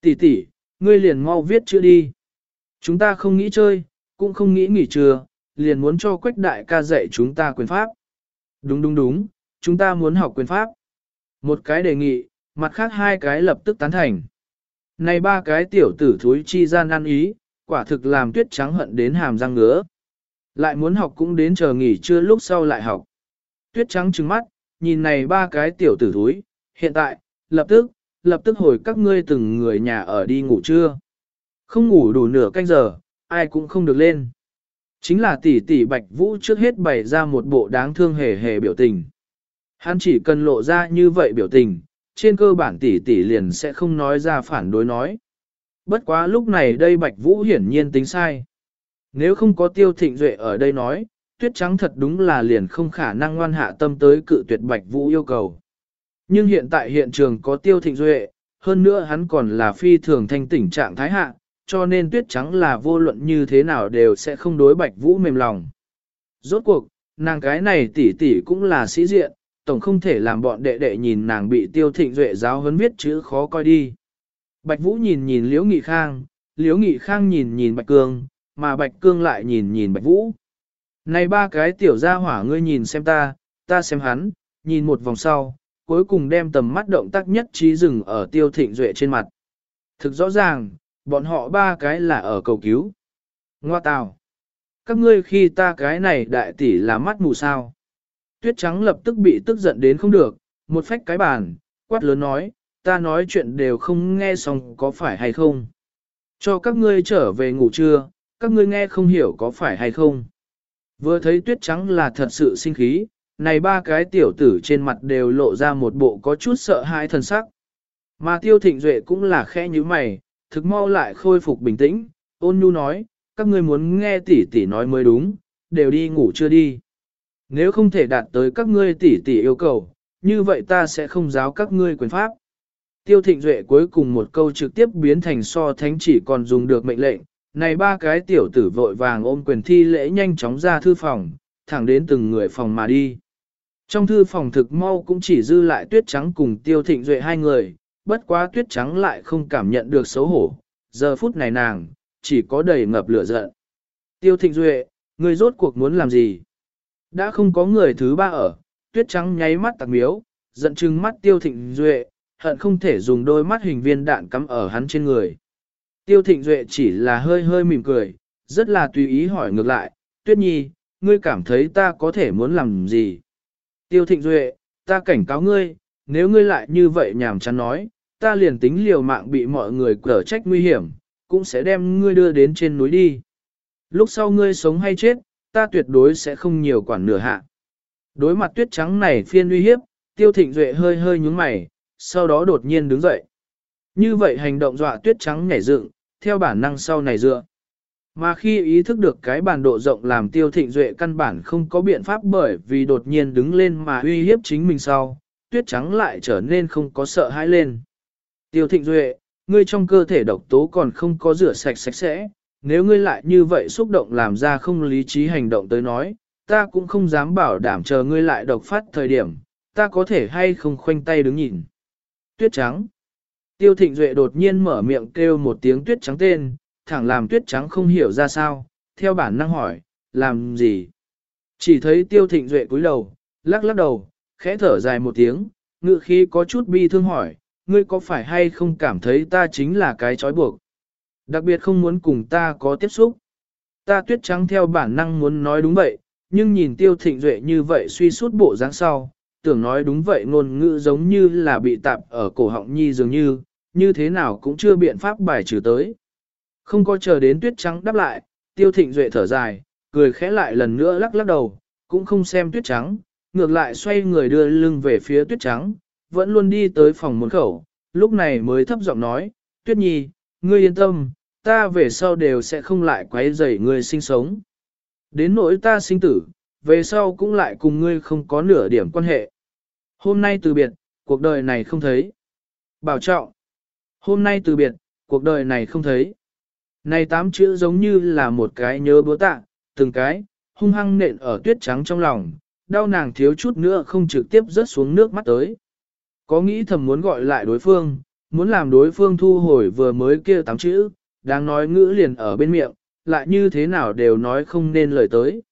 Tỷ tỷ, ngươi liền mau viết chữ đi. Chúng ta không nghĩ chơi, cũng không nghĩ nghỉ trưa, liền muốn cho quách đại ca dạy chúng ta quyền pháp. Đúng đúng đúng, chúng ta muốn học quyền pháp. Một cái đề nghị, mặt khác hai cái lập tức tán thành. Này ba cái tiểu tử thúi chi gian ăn ý, quả thực làm tuyết trắng hận đến hàm răng ngứa. Lại muốn học cũng đến chờ nghỉ trưa lúc sau lại học. Tuyết trắng trừng mắt, nhìn này ba cái tiểu tử thúi, hiện tại, lập tức, lập tức hồi các ngươi từng người nhà ở đi ngủ trưa. Không ngủ đủ nửa canh giờ, ai cũng không được lên. Chính là tỷ tỷ Bạch Vũ trước hết bày ra một bộ đáng thương hề hề biểu tình. Hắn chỉ cần lộ ra như vậy biểu tình, trên cơ bản tỷ tỷ liền sẽ không nói ra phản đối nói. Bất quá lúc này đây Bạch Vũ hiển nhiên tính sai. Nếu không có tiêu thịnh duệ ở đây nói, tuyết trắng thật đúng là liền không khả năng ngoan hạ tâm tới cự tuyệt Bạch Vũ yêu cầu. Nhưng hiện tại hiện trường có tiêu thịnh duệ, hơn nữa hắn còn là phi thường thanh tỉnh trạng thái hạ, cho nên tuyết trắng là vô luận như thế nào đều sẽ không đối Bạch Vũ mềm lòng. Rốt cuộc, nàng cái này tỷ tỷ cũng là sĩ diện, tổng không thể làm bọn đệ đệ nhìn nàng bị tiêu thịnh duệ giáo huấn viết chữ khó coi đi. Bạch Vũ nhìn nhìn Liễu Nghị Khang, Liễu Nghị Khang nhìn nhìn Bạch Cương, mà Bạch Cương lại nhìn nhìn Bạch Vũ. Này ba cái tiểu gia hỏa ngươi nhìn xem ta, ta xem hắn, nhìn một vòng sau, cuối cùng đem tầm mắt động tác nhất trí dừng ở tiêu thịnh duệ trên mặt. Thực rõ ràng, bọn họ ba cái là ở cầu cứu. Ngoa tào. Các ngươi khi ta cái này đại tỷ là mắt mù sao. Tuyết trắng lập tức bị tức giận đến không được, một phách cái bàn, quát lớn nói, ta nói chuyện đều không nghe xong có phải hay không. Cho các ngươi trở về ngủ trưa, các ngươi nghe không hiểu có phải hay không. Vừa thấy tuyết trắng là thật sự sinh khí, này ba cái tiểu tử trên mặt đều lộ ra một bộ có chút sợ hãi thần sắc. Mà tiêu thịnh duệ cũng là khẽ như mày, thực mau lại khôi phục bình tĩnh, ôn nhu nói, các ngươi muốn nghe tỷ tỷ nói mới đúng, đều đi ngủ chưa đi. Nếu không thể đạt tới các ngươi tỷ tỷ yêu cầu, như vậy ta sẽ không giáo các ngươi quyền pháp. Tiêu thịnh duệ cuối cùng một câu trực tiếp biến thành so thánh chỉ còn dùng được mệnh lệnh, này ba cái tiểu tử vội vàng ôm quyền thi lễ nhanh chóng ra thư phòng, thẳng đến từng người phòng mà đi. Trong thư phòng thực mau cũng chỉ dư lại tuyết trắng cùng tiêu thịnh duệ hai người, bất quá tuyết trắng lại không cảm nhận được xấu hổ, giờ phút này nàng, chỉ có đầy ngập lửa giận. Tiêu thịnh duệ, người rốt cuộc muốn làm gì? Đã không có người thứ ba ở, tuyết trắng nháy mắt tặc miếu, giận chừng mắt tiêu thịnh duệ, hận không thể dùng đôi mắt hình viên đạn cắm ở hắn trên người. Tiêu thịnh duệ chỉ là hơi hơi mỉm cười, rất là tùy ý hỏi ngược lại, tuyết nhi, ngươi cảm thấy ta có thể muốn làm gì? Tiêu thịnh duệ, ta cảnh cáo ngươi, nếu ngươi lại như vậy nhảm chán nói, ta liền tính liều mạng bị mọi người cở trách nguy hiểm, cũng sẽ đem ngươi đưa đến trên núi đi. Lúc sau ngươi sống hay chết, ta tuyệt đối sẽ không nhiều quản nửa hạ. Đối mặt tuyết trắng này phiên uy hiếp, tiêu thịnh duệ hơi hơi nhúng mày, sau đó đột nhiên đứng dậy. Như vậy hành động dọa tuyết trắng nhảy dựng, theo bản năng sau này dựa. Mà khi ý thức được cái bản độ rộng làm tiêu thịnh duệ căn bản không có biện pháp bởi vì đột nhiên đứng lên mà uy hiếp chính mình sau, tuyết trắng lại trở nên không có sợ hãi lên. Tiêu thịnh duệ, ngươi trong cơ thể độc tố còn không có rửa sạch sạch sẽ, nếu ngươi lại như vậy xúc động làm ra không lý trí hành động tới nói, ta cũng không dám bảo đảm chờ ngươi lại độc phát thời điểm, ta có thể hay không khoanh tay đứng nhìn. Tuyết trắng. Tiêu thịnh duệ đột nhiên mở miệng kêu một tiếng tuyết trắng tên, thẳng làm tuyết trắng không hiểu ra sao, theo bản năng hỏi, làm gì? Chỉ thấy tiêu thịnh duệ cúi đầu, lắc lắc đầu, khẽ thở dài một tiếng, ngự khí có chút bi thương hỏi, ngươi có phải hay không cảm thấy ta chính là cái trói buộc? Đặc biệt không muốn cùng ta có tiếp xúc. Ta tuyết trắng theo bản năng muốn nói đúng vậy, nhưng nhìn tiêu thịnh duệ như vậy suy suốt bộ dáng sau, tưởng nói đúng vậy ngôn ngữ giống như là bị tạp ở cổ họng nhi dường như, như thế nào cũng chưa biện pháp bài trừ tới. Không có chờ đến tuyết trắng đáp lại, tiêu thịnh duệ thở dài, cười khẽ lại lần nữa lắc lắc đầu, cũng không xem tuyết trắng, ngược lại xoay người đưa lưng về phía tuyết trắng, vẫn luôn đi tới phòng môn khẩu, lúc này mới thấp giọng nói, tuyết nhi, ngươi yên tâm, ta về sau đều sẽ không lại quấy rầy ngươi sinh sống. Đến nỗi ta sinh tử, về sau cũng lại cùng ngươi không có nửa điểm quan hệ. Hôm nay từ biệt, cuộc đời này không thấy. Bảo trọng. Hôm nay từ biệt, cuộc đời này không thấy. Này tám chữ giống như là một cái nhớ búa tạ, từng cái, hung hăng nện ở tuyết trắng trong lòng, đau nàng thiếu chút nữa không trực tiếp rớt xuống nước mắt tới. Có nghĩ thầm muốn gọi lại đối phương, muốn làm đối phương thu hồi vừa mới kia tám chữ, đang nói ngữ liền ở bên miệng, lại như thế nào đều nói không nên lời tới.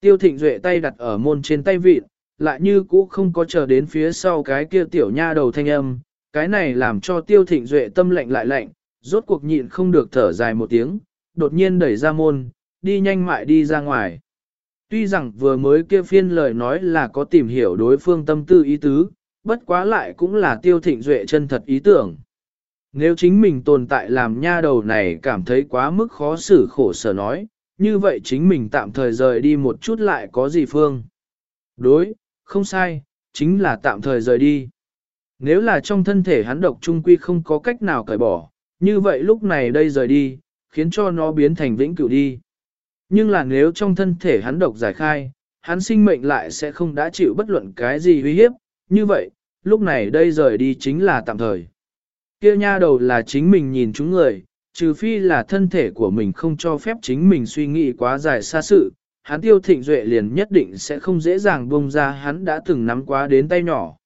Tiêu thịnh duệ tay đặt ở môn trên tay vịt, lại như cũ không có chờ đến phía sau cái kia tiểu nha đầu thanh âm, cái này làm cho tiêu thịnh duệ tâm lạnh lại lạnh, rốt cuộc nhịn không được thở dài một tiếng, đột nhiên đẩy ra môn, đi nhanh mại đi ra ngoài. Tuy rằng vừa mới kia phiên lời nói là có tìm hiểu đối phương tâm tư ý tứ, bất quá lại cũng là tiêu thịnh duệ chân thật ý tưởng. Nếu chính mình tồn tại làm nha đầu này cảm thấy quá mức khó xử khổ sở nói, như vậy chính mình tạm thời rời đi một chút lại có gì phương. Đối, không sai, chính là tạm thời rời đi. Nếu là trong thân thể hắn độc trung quy không có cách nào cởi bỏ, như vậy lúc này đây rời đi, khiến cho nó biến thành vĩnh cửu đi. Nhưng là nếu trong thân thể hắn độc giải khai, hắn sinh mệnh lại sẽ không đã chịu bất luận cái gì uy hiếp, như vậy, lúc này đây rời đi chính là tạm thời. Kia nha đầu là chính mình nhìn chúng người, trừ phi là thân thể của mình không cho phép chính mình suy nghĩ quá dài xa sự, hắn tiêu thịnh duệ liền nhất định sẽ không dễ dàng buông ra hắn đã từng nắm quá đến tay nhỏ.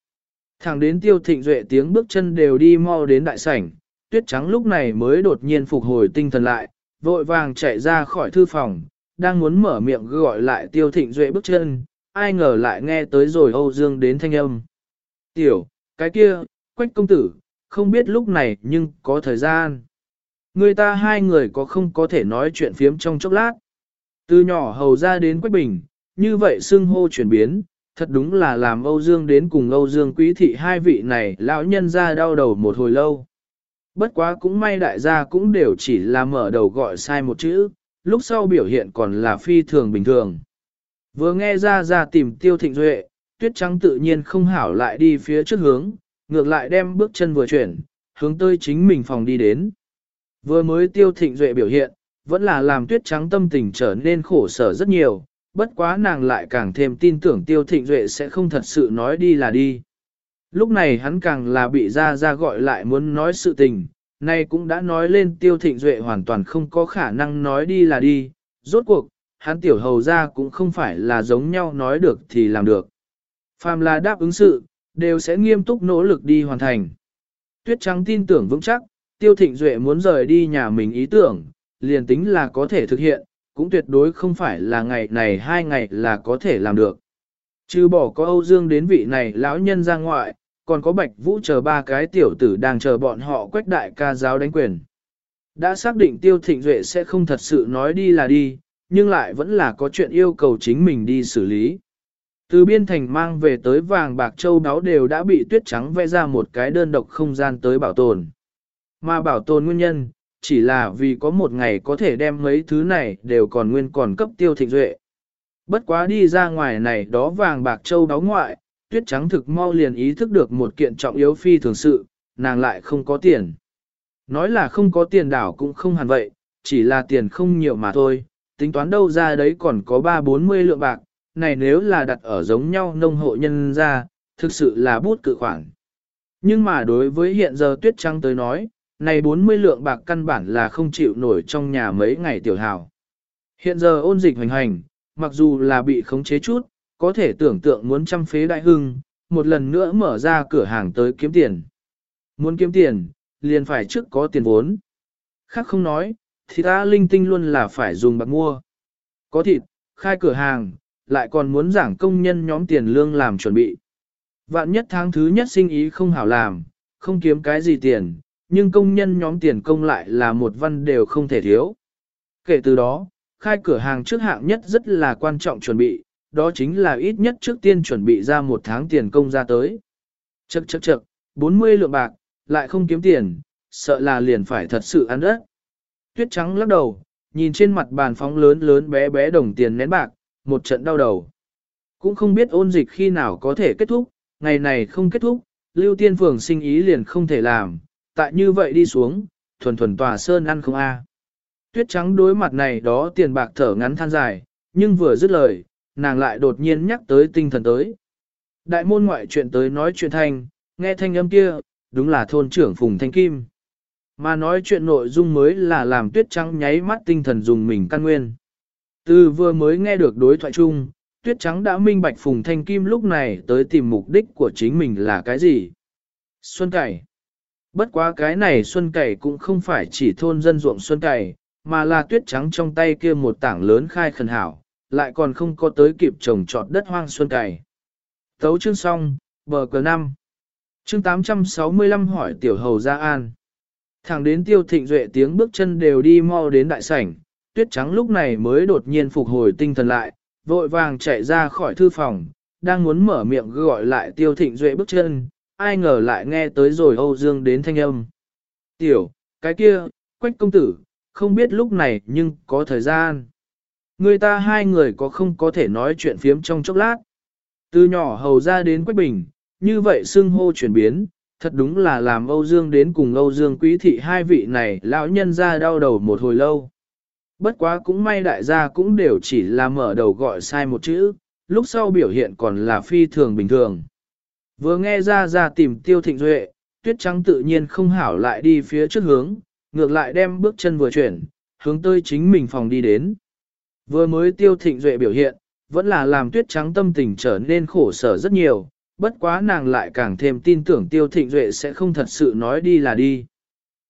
Thẳng đến tiêu thịnh duệ tiếng bước chân đều đi mau đến đại sảnh, tuyết trắng lúc này mới đột nhiên phục hồi tinh thần lại, vội vàng chạy ra khỏi thư phòng, đang muốn mở miệng gọi lại tiêu thịnh duệ bước chân, ai ngờ lại nghe tới rồi Âu Dương đến thanh âm. Tiểu, cái kia, quách công tử, không biết lúc này nhưng có thời gian. Người ta hai người có không có thể nói chuyện phiếm trong chốc lát. Từ nhỏ hầu ra đến quách bình, như vậy xưng hô chuyển biến, thật đúng là làm Âu Dương đến cùng Âu Dương quý thị hai vị này lão nhân ra đau đầu một hồi lâu. Bất quá cũng may đại gia cũng đều chỉ là mở đầu gọi sai một chữ, lúc sau biểu hiện còn là phi thường bình thường. Vừa nghe ra ra tìm tiêu thịnh duệ, tuyết trắng tự nhiên không hảo lại đi phía trước hướng, ngược lại đem bước chân vừa chuyển, hướng tới chính mình phòng đi đến. Vừa mới tiêu thịnh duệ biểu hiện, vẫn là làm tuyết trắng tâm tình trở nên khổ sở rất nhiều, bất quá nàng lại càng thêm tin tưởng tiêu thịnh duệ sẽ không thật sự nói đi là đi. Lúc này hắn càng là bị ra ra gọi lại muốn nói sự tình, nay cũng đã nói lên tiêu thịnh duệ hoàn toàn không có khả năng nói đi là đi, rốt cuộc, hắn tiểu hầu ra cũng không phải là giống nhau nói được thì làm được. Phàm là đáp ứng sự, đều sẽ nghiêm túc nỗ lực đi hoàn thành. Tuyết trắng tin tưởng vững chắc, tiêu thịnh duệ muốn rời đi nhà mình ý tưởng, liền tính là có thể thực hiện, cũng tuyệt đối không phải là ngày này hai ngày là có thể làm được. Trừ bỏ có Âu Dương đến vị này lão nhân ra ngoại, còn có Bạch Vũ chờ ba cái tiểu tử đang chờ bọn họ quách đại ca giáo đánh quyền. Đã xác định Tiêu Thịnh Duệ sẽ không thật sự nói đi là đi, nhưng lại vẫn là có chuyện yêu cầu chính mình đi xử lý. Từ biên thành mang về tới vàng bạc châu đáo đều đã bị tuyết trắng vẽ ra một cái đơn độc không gian tới bảo tồn. Mà bảo tồn nguyên nhân, chỉ là vì có một ngày có thể đem mấy thứ này đều còn nguyên còn cấp tiêu thịnh duệ. Bất quá đi ra ngoài này đó vàng bạc châu đáo ngoại, tuyết trắng thực mau liền ý thức được một kiện trọng yếu phi thường sự, nàng lại không có tiền. Nói là không có tiền đảo cũng không hẳn vậy, chỉ là tiền không nhiều mà thôi, tính toán đâu ra đấy còn có 3-40 lượng bạc, này nếu là đặt ở giống nhau nông hộ nhân ra, thực sự là bút cự khoản. Nhưng mà đối với hiện giờ tuyết trăng tới nói, này 40 lượng bạc căn bản là không chịu nổi trong nhà mấy ngày tiểu hào. Hiện giờ ôn dịch hoành hành, mặc dù là bị khống chế chút, có thể tưởng tượng muốn chăm phế đại hưng, một lần nữa mở ra cửa hàng tới kiếm tiền. Muốn kiếm tiền, liền phải trước có tiền vốn. Khác không nói, thì ta linh tinh luôn là phải dùng bạc mua. Có thịt, khai cửa hàng, lại còn muốn giảng công nhân nhóm tiền lương làm chuẩn bị. Vạn nhất tháng thứ nhất sinh ý không hảo làm, không kiếm cái gì tiền, nhưng công nhân nhóm tiền công lại là một văn đều không thể thiếu. Kể từ đó, khai cửa hàng trước hạng nhất rất là quan trọng chuẩn bị, đó chính là ít nhất trước tiên chuẩn bị ra một tháng tiền công ra tới. Chậc chậc chậc, 40 lượng bạc, lại không kiếm tiền, sợ là liền phải thật sự ăn đất. Tuyết trắng lắc đầu, nhìn trên mặt bàn phóng lớn lớn bé bé đồng tiền nén bạc, một trận đau đầu. Cũng không biết ôn dịch khi nào có thể kết thúc, ngày này không kết thúc, lưu tiên phường sinh ý liền không thể làm, tại như vậy đi xuống, thuần thuần tòa sơn ăn không a. Tuyết trắng đối mặt này đó tiền bạc thở ngắn than dài, nhưng vừa dứt lời, nàng lại đột nhiên nhắc tới tinh thần tới. Đại môn ngoại chuyện tới nói chuyện thanh, nghe thanh âm kia, đúng là thôn trưởng Phùng Thanh Kim. Mà nói chuyện nội dung mới là làm tuyết trắng nháy mắt tinh thần dùng mình căn nguyên. Từ vừa mới nghe được đối thoại chung, tuyết trắng đã minh bạch Phùng Thanh Kim lúc này tới tìm mục đích của chính mình là cái gì. Xuân cải. Bất quá cái này xuân cày cũng không phải chỉ thôn dân ruộng xuân cày, mà là tuyết trắng trong tay kia một tảng lớn khai khẩn hảo, lại còn không có tới kịp trồng trọt đất hoang xuân cày. tấu chương xong, bờ cờ năm Chương 865 hỏi tiểu hầu gia an. Thẳng đến tiêu thịnh duệ tiếng bước chân đều đi mau đến đại sảnh, tuyết trắng lúc này mới đột nhiên phục hồi tinh thần lại, vội vàng chạy ra khỏi thư phòng, đang muốn mở miệng gọi lại tiêu thịnh duệ bước chân, ai ngờ lại nghe tới rồi Âu Dương đến thanh âm. Tiểu, cái kia, quách công tử, không biết lúc này nhưng có thời gian. Người ta hai người có không có thể nói chuyện phiếm trong chốc lát. Từ nhỏ hầu ra đến quách bình, như vậy xưng hô chuyển biến, thật đúng là làm Âu Dương đến cùng Âu Dương quý thị hai vị này lão nhân ra đau đầu một hồi lâu. Bất quá cũng may đại gia cũng đều chỉ là mở đầu gọi sai một chữ, lúc sau biểu hiện còn là phi thường bình thường. Vừa nghe ra ra tìm tiêu thịnh duệ, tuyết trắng tự nhiên không hảo lại đi phía trước hướng, ngược lại đem bước chân vừa chuyển, hướng tới chính mình phòng đi đến. Vừa mới tiêu thịnh duệ biểu hiện, vẫn là làm tuyết trắng tâm tình trở nên khổ sở rất nhiều, bất quá nàng lại càng thêm tin tưởng tiêu thịnh duệ sẽ không thật sự nói đi là đi.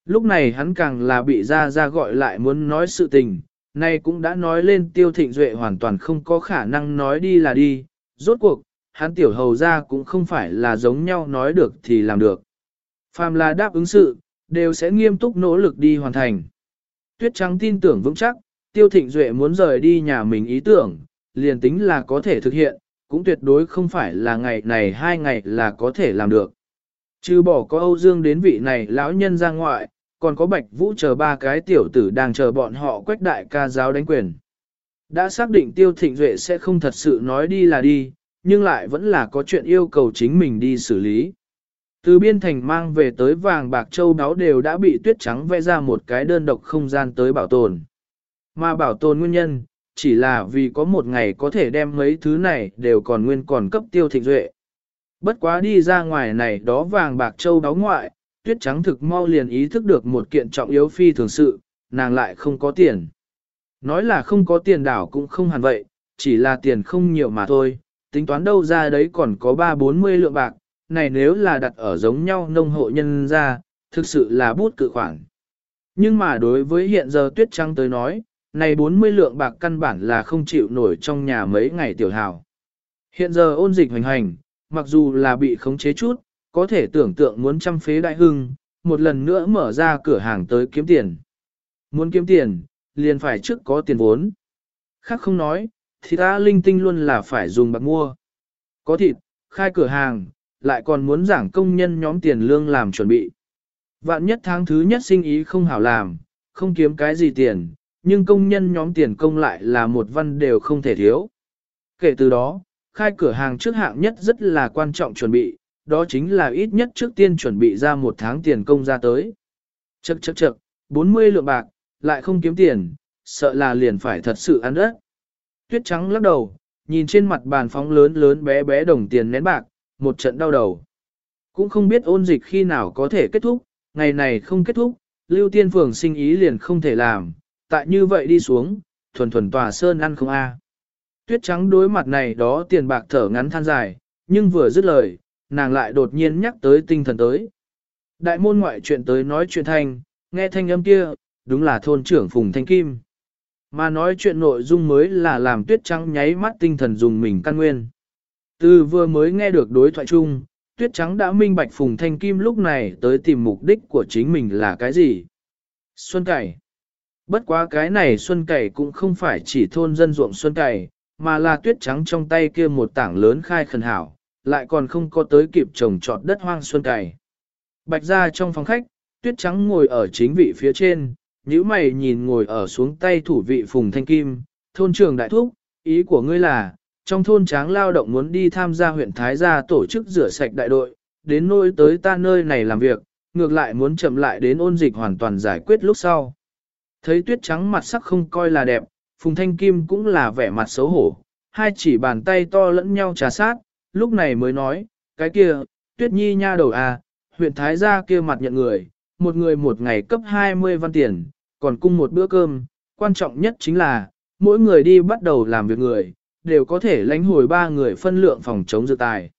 Lúc này hắn càng là bị ra ra gọi lại muốn nói sự tình, nay cũng đã nói lên tiêu thịnh duệ hoàn toàn không có khả năng nói đi là đi, rốt cuộc, hắn tiểu hầu ra cũng không phải là giống nhau nói được thì làm được. Phàm là đáp ứng sự, đều sẽ nghiêm túc nỗ lực đi hoàn thành. Tuyết trắng tin tưởng vững chắc, tiêu thịnh duệ muốn rời đi nhà mình ý tưởng, liền tính là có thể thực hiện, cũng tuyệt đối không phải là ngày này hai ngày là có thể làm được. Chứ bỏ có Âu Dương đến vị này lão nhân ra ngoại, còn có Bạch Vũ chờ ba cái tiểu tử đang chờ bọn họ quách đại ca giáo đánh quyền. Đã xác định Tiêu Thịnh Duệ sẽ không thật sự nói đi là đi, nhưng lại vẫn là có chuyện yêu cầu chính mình đi xử lý. Từ biên thành mang về tới vàng bạc châu đáo đều đã bị tuyết trắng vẽ ra một cái đơn độc không gian tới bảo tồn. Mà bảo tồn nguyên nhân, chỉ là vì có một ngày có thể đem mấy thứ này đều còn nguyên còn cấp tiêu thịnh duệ. Bất quá đi ra ngoài này đó vàng bạc châu đáo ngoại, tuyết trắng thực mau liền ý thức được một kiện trọng yếu phi thường sự, nàng lại không có tiền. Nói là không có tiền đảo cũng không hẳn vậy, chỉ là tiền không nhiều mà thôi, tính toán đâu ra đấy còn có 3-40 lượng bạc, này nếu là đặt ở giống nhau nông hộ nhân ra, thực sự là bút cự khoản. Nhưng mà đối với hiện giờ tuyết trắng tới nói, này 40 lượng bạc căn bản là không chịu nổi trong nhà mấy ngày tiểu hào. Hiện giờ ôn dịch hoành hành, mặc dù là bị khống chế chút, có thể tưởng tượng muốn chăm phế đại hưng, một lần nữa mở ra cửa hàng tới kiếm tiền. Muốn kiếm tiền, liền phải trước có tiền vốn. Khác không nói, thì ta linh tinh luôn là phải dùng bạc mua. Có thịt, khai cửa hàng, lại còn muốn giảng công nhân nhóm tiền lương làm chuẩn bị. Vạn nhất tháng thứ nhất sinh ý không hảo làm, không kiếm cái gì tiền, nhưng công nhân nhóm tiền công lại là một văn đều không thể thiếu. Kể từ đó, khai cửa hàng trước hạng nhất rất là quan trọng chuẩn bị, đó chính là ít nhất trước tiên chuẩn bị ra một tháng tiền công ra tới. Chậc chậc chậc, 40 lượng bạc, lại không kiếm tiền, sợ là liền phải thật sự ăn đất. Tuyết trắng lắc đầu, nhìn trên mặt bàn phóng lớn lớn bé bé đồng tiền nén bạc, một trận đau đầu. Cũng không biết ôn dịch khi nào có thể kết thúc, ngày này không kết thúc, lưu tiên phường sinh ý liền không thể làm, tại như vậy đi xuống, thuần thuần tòa sơn ăn không a. Tuyết trắng đối mặt này đó tiền bạc thở ngắn than dài, nhưng vừa dứt lời, nàng lại đột nhiên nhắc tới tinh thần tới. Đại môn ngoại chuyện tới nói chuyện thanh, nghe thanh âm kia, đúng là thôn trưởng Phùng Thanh Kim. Mà nói chuyện nội dung mới là làm tuyết trắng nháy mắt tinh thần dùng mình căn nguyên. Từ vừa mới nghe được đối thoại chung, tuyết trắng đã minh bạch Phùng Thanh Kim lúc này tới tìm mục đích của chính mình là cái gì. Xuân cải. Bất quá cái này xuân cày cũng không phải chỉ thôn dân ruộng xuân cày, mà là tuyết trắng trong tay kia một tảng lớn khai khẩn hảo, lại còn không có tới kịp trồng trọt đất hoang xuân cày. Bạch ra trong phòng khách, tuyết trắng ngồi ở chính vị phía trên, nhíu mày nhìn ngồi ở xuống tay thủ vị phùng thanh kim, thôn trường đại thúc, ý của ngươi là, trong thôn tráng lao động muốn đi tham gia huyện Thái gia tổ chức rửa sạch đại đội, đến nơi tới ta nơi này làm việc, ngược lại muốn chậm lại đến ôn dịch hoàn toàn giải quyết lúc sau. Thấy tuyết trắng mặt sắc không coi là đẹp, Phùng Thanh Kim cũng là vẻ mặt xấu hổ, hai chỉ bàn tay to lẫn nhau trà sát, lúc này mới nói, cái kia, tuyết nhi nha đầu à, huyện Thái gia kia mặt nhận người, một người một ngày cấp 20 văn tiền, còn cung một bữa cơm, quan trọng nhất chính là, mỗi người đi bắt đầu làm việc người, đều có thể lãnh hồi ba người phân lượng phòng chống dự tài.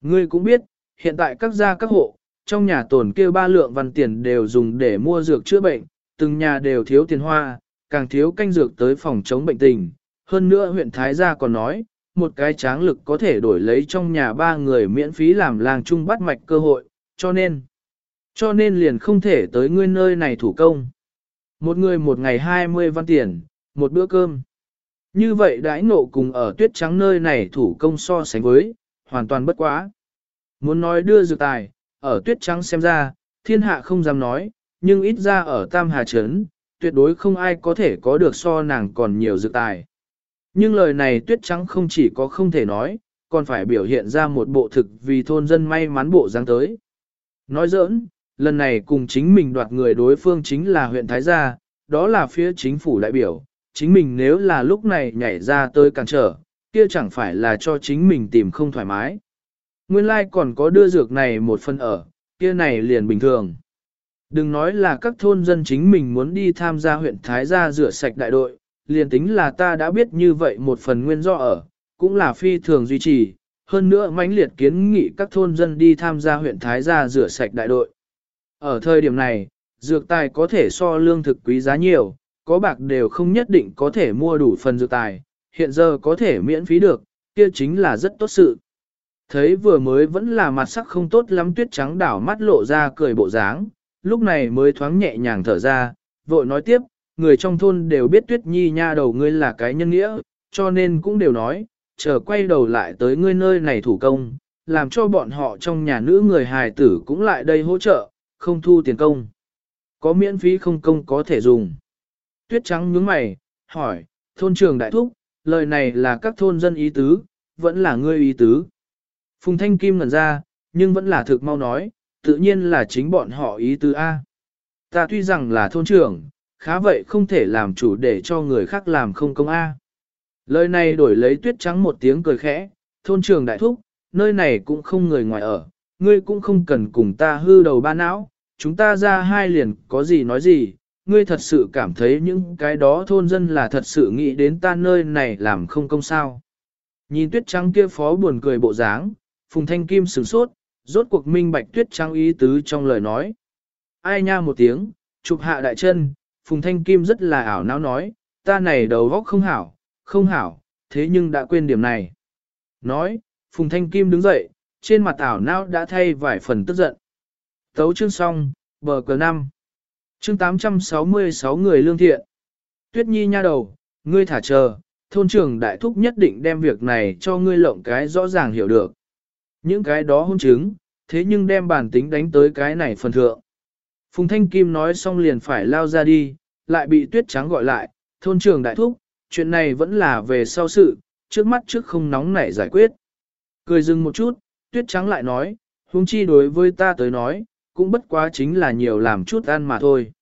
Ngươi cũng biết, hiện tại các gia các hộ, trong nhà tồn kêu ba lượng văn tiền đều dùng để mua dược chữa bệnh, từng nhà đều thiếu tiền hoa, càng thiếu canh dược tới phòng chống bệnh tình. Hơn nữa huyện Thái Gia còn nói, một cái tráng lực có thể đổi lấy trong nhà ba người miễn phí làm làng chung bắt mạch cơ hội, cho nên, cho nên liền không thể tới nguyên nơi này thủ công. Một người một ngày 20 văn tiền, một bữa cơm. Như vậy đãi nộ cùng ở tuyết trắng nơi này thủ công so sánh với, hoàn toàn bất quá. Muốn nói đưa dược tài, ở tuyết trắng xem ra, thiên hạ không dám nói, nhưng ít ra ở Tam Hà Trấn, tuyệt đối không ai có thể có được so nàng còn nhiều dự tài. Nhưng lời này tuyết trắng không chỉ có không thể nói, còn phải biểu hiện ra một bộ thực vì thôn dân may mắn bộ dáng tới. Nói giỡn, lần này cùng chính mình đoạt người đối phương chính là huyện Thái Gia, đó là phía chính phủ đại biểu, chính mình nếu là lúc này nhảy ra tới cản trở, kia chẳng phải là cho chính mình tìm không thoải mái. Nguyên lai like còn có đưa dược này một phần ở, kia này liền bình thường. Đừng nói là các thôn dân chính mình muốn đi tham gia huyện Thái Gia rửa sạch đại đội, liền tính là ta đã biết như vậy một phần nguyên do ở, cũng là phi thường duy trì, hơn nữa mãnh liệt kiến nghị các thôn dân đi tham gia huyện Thái Gia rửa sạch đại đội. Ở thời điểm này, dược tài có thể so lương thực quý giá nhiều, có bạc đều không nhất định có thể mua đủ phần dược tài, hiện giờ có thể miễn phí được, kia chính là rất tốt sự. Thấy vừa mới vẫn là mặt sắc không tốt lắm tuyết trắng đảo mắt lộ ra cười bộ dáng, lúc này mới thoáng nhẹ nhàng thở ra, vội nói tiếp, người trong thôn đều biết tuyết nhi nha đầu ngươi là cái nhân nghĩa, cho nên cũng đều nói, chờ quay đầu lại tới ngươi nơi này thủ công, làm cho bọn họ trong nhà nữ người hài tử cũng lại đây hỗ trợ, không thu tiền công. Có miễn phí không công có thể dùng. Tuyết trắng nhướng mày, hỏi, thôn trưởng đại thúc, lời này là các thôn dân ý tứ, vẫn là ngươi ý tứ. Phùng Thanh Kim ngẩn ra, nhưng vẫn là thực mau nói, tự nhiên là chính bọn họ ý tứ A. Ta tuy rằng là thôn trưởng, khá vậy không thể làm chủ để cho người khác làm không công A. Lời này đổi lấy tuyết trắng một tiếng cười khẽ, thôn trưởng đại thúc, nơi này cũng không người ngoài ở, ngươi cũng không cần cùng ta hư đầu ba não, chúng ta ra hai liền có gì nói gì, ngươi thật sự cảm thấy những cái đó thôn dân là thật sự nghĩ đến ta nơi này làm không công sao. Nhìn tuyết trắng kia phó buồn cười bộ dáng, Phùng Thanh Kim sửng sốt, rốt cuộc minh bạch tuyết trắng ý tứ trong lời nói. Ai nha một tiếng, chụp hạ đại chân, Phùng Thanh Kim rất là ảo não nói, ta này đầu góc không hảo, không hảo, thế nhưng đã quên điểm này. Nói, Phùng Thanh Kim đứng dậy, trên mặt ảo não đã thay vài phần tức giận. Tấu chương xong, bờ cờ 5. Chương 866 người lương thiện. Tuyết Nhi nha đầu, ngươi thả chờ, thôn trưởng đại thúc nhất định đem việc này cho ngươi lộng cái rõ ràng hiểu được. Những cái đó hôn chứng, thế nhưng đem bản tính đánh tới cái này phần thượng. Phùng Thanh Kim nói xong liền phải lao ra đi, lại bị tuyết trắng gọi lại, thôn trưởng đại thúc, chuyện này vẫn là về sau sự, trước mắt trước không nóng nảy giải quyết. Cười dừng một chút, tuyết trắng lại nói, huống chi đối với ta tới nói, cũng bất quá chính là nhiều làm chút ăn mà thôi.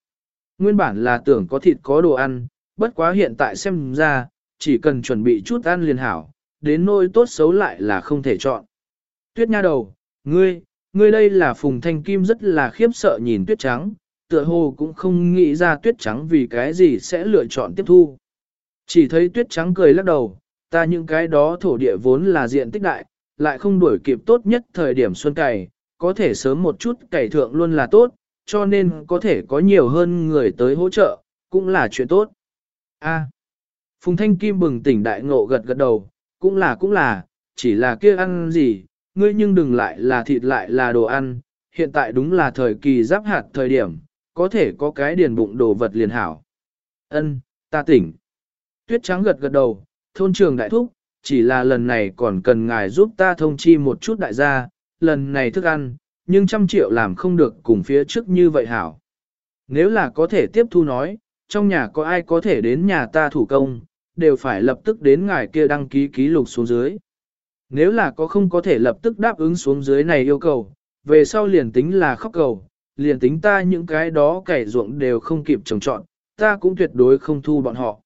Nguyên bản là tưởng có thịt có đồ ăn, bất quá hiện tại xem ra, chỉ cần chuẩn bị chút ăn liền hảo, đến nỗi tốt xấu lại là không thể chọn. Tuyết nha đầu, ngươi, ngươi đây là phùng thanh kim rất là khiếp sợ nhìn tuyết trắng, tựa hồ cũng không nghĩ ra tuyết trắng vì cái gì sẽ lựa chọn tiếp thu. Chỉ thấy tuyết trắng cười lắc đầu, ta những cái đó thổ địa vốn là diện tích đại, lại không đuổi kịp tốt nhất thời điểm xuân cày, có thể sớm một chút cày thượng luôn là tốt, cho nên có thể có nhiều hơn người tới hỗ trợ, cũng là chuyện tốt. A. Phùng Thanh Kim bừng tỉnh đại ngộ gật gật đầu, cũng là cũng là, chỉ là kia ăn gì, ngươi nhưng đừng lại là thịt lại là đồ ăn, hiện tại đúng là thời kỳ giáp hạt thời điểm, có thể có cái điền bụng đồ vật liền hảo. Ân, ta tỉnh. Tuyết trắng gật gật đầu, thôn trường đại thúc, chỉ là lần này còn cần ngài giúp ta thông chi một chút đại gia, lần này thức ăn, nhưng trăm triệu làm không được cùng phía trước như vậy hảo. Nếu là có thể tiếp thu nói, trong nhà có ai có thể đến nhà ta thủ công, đều phải lập tức đến ngài kia đăng ký ký lục xuống dưới. Nếu là có không có thể lập tức đáp ứng xuống dưới này yêu cầu, về sau liền tính là khóc cầu, liền tính ta những cái đó cải ruộng đều không kịp trồng trọn, ta cũng tuyệt đối không thu bọn họ.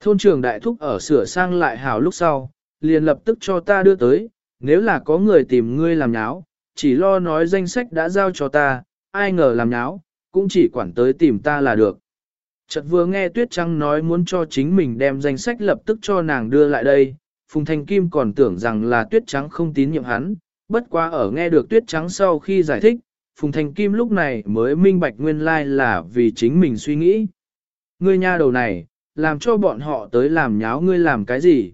Thôn trưởng đại thúc ở sửa sang lại hảo lúc sau, liền lập tức cho ta đưa tới, nếu là có người tìm ngươi làm nháo, chỉ lo nói danh sách đã giao cho ta, ai ngờ làm nháo, cũng chỉ quản tới tìm ta là được. Chợt vừa nghe Tuyết Trăng nói muốn cho chính mình đem danh sách lập tức cho nàng đưa lại đây, Phùng Thanh Kim còn tưởng rằng là Tuyết Trắng không tín nhiệm hắn, bất quá ở nghe được Tuyết Trắng sau khi giải thích, Phùng Thanh Kim lúc này mới minh bạch nguyên lai like là vì chính mình suy nghĩ. Ngươi nha đầu này, làm cho bọn họ tới làm nháo ngươi làm cái gì?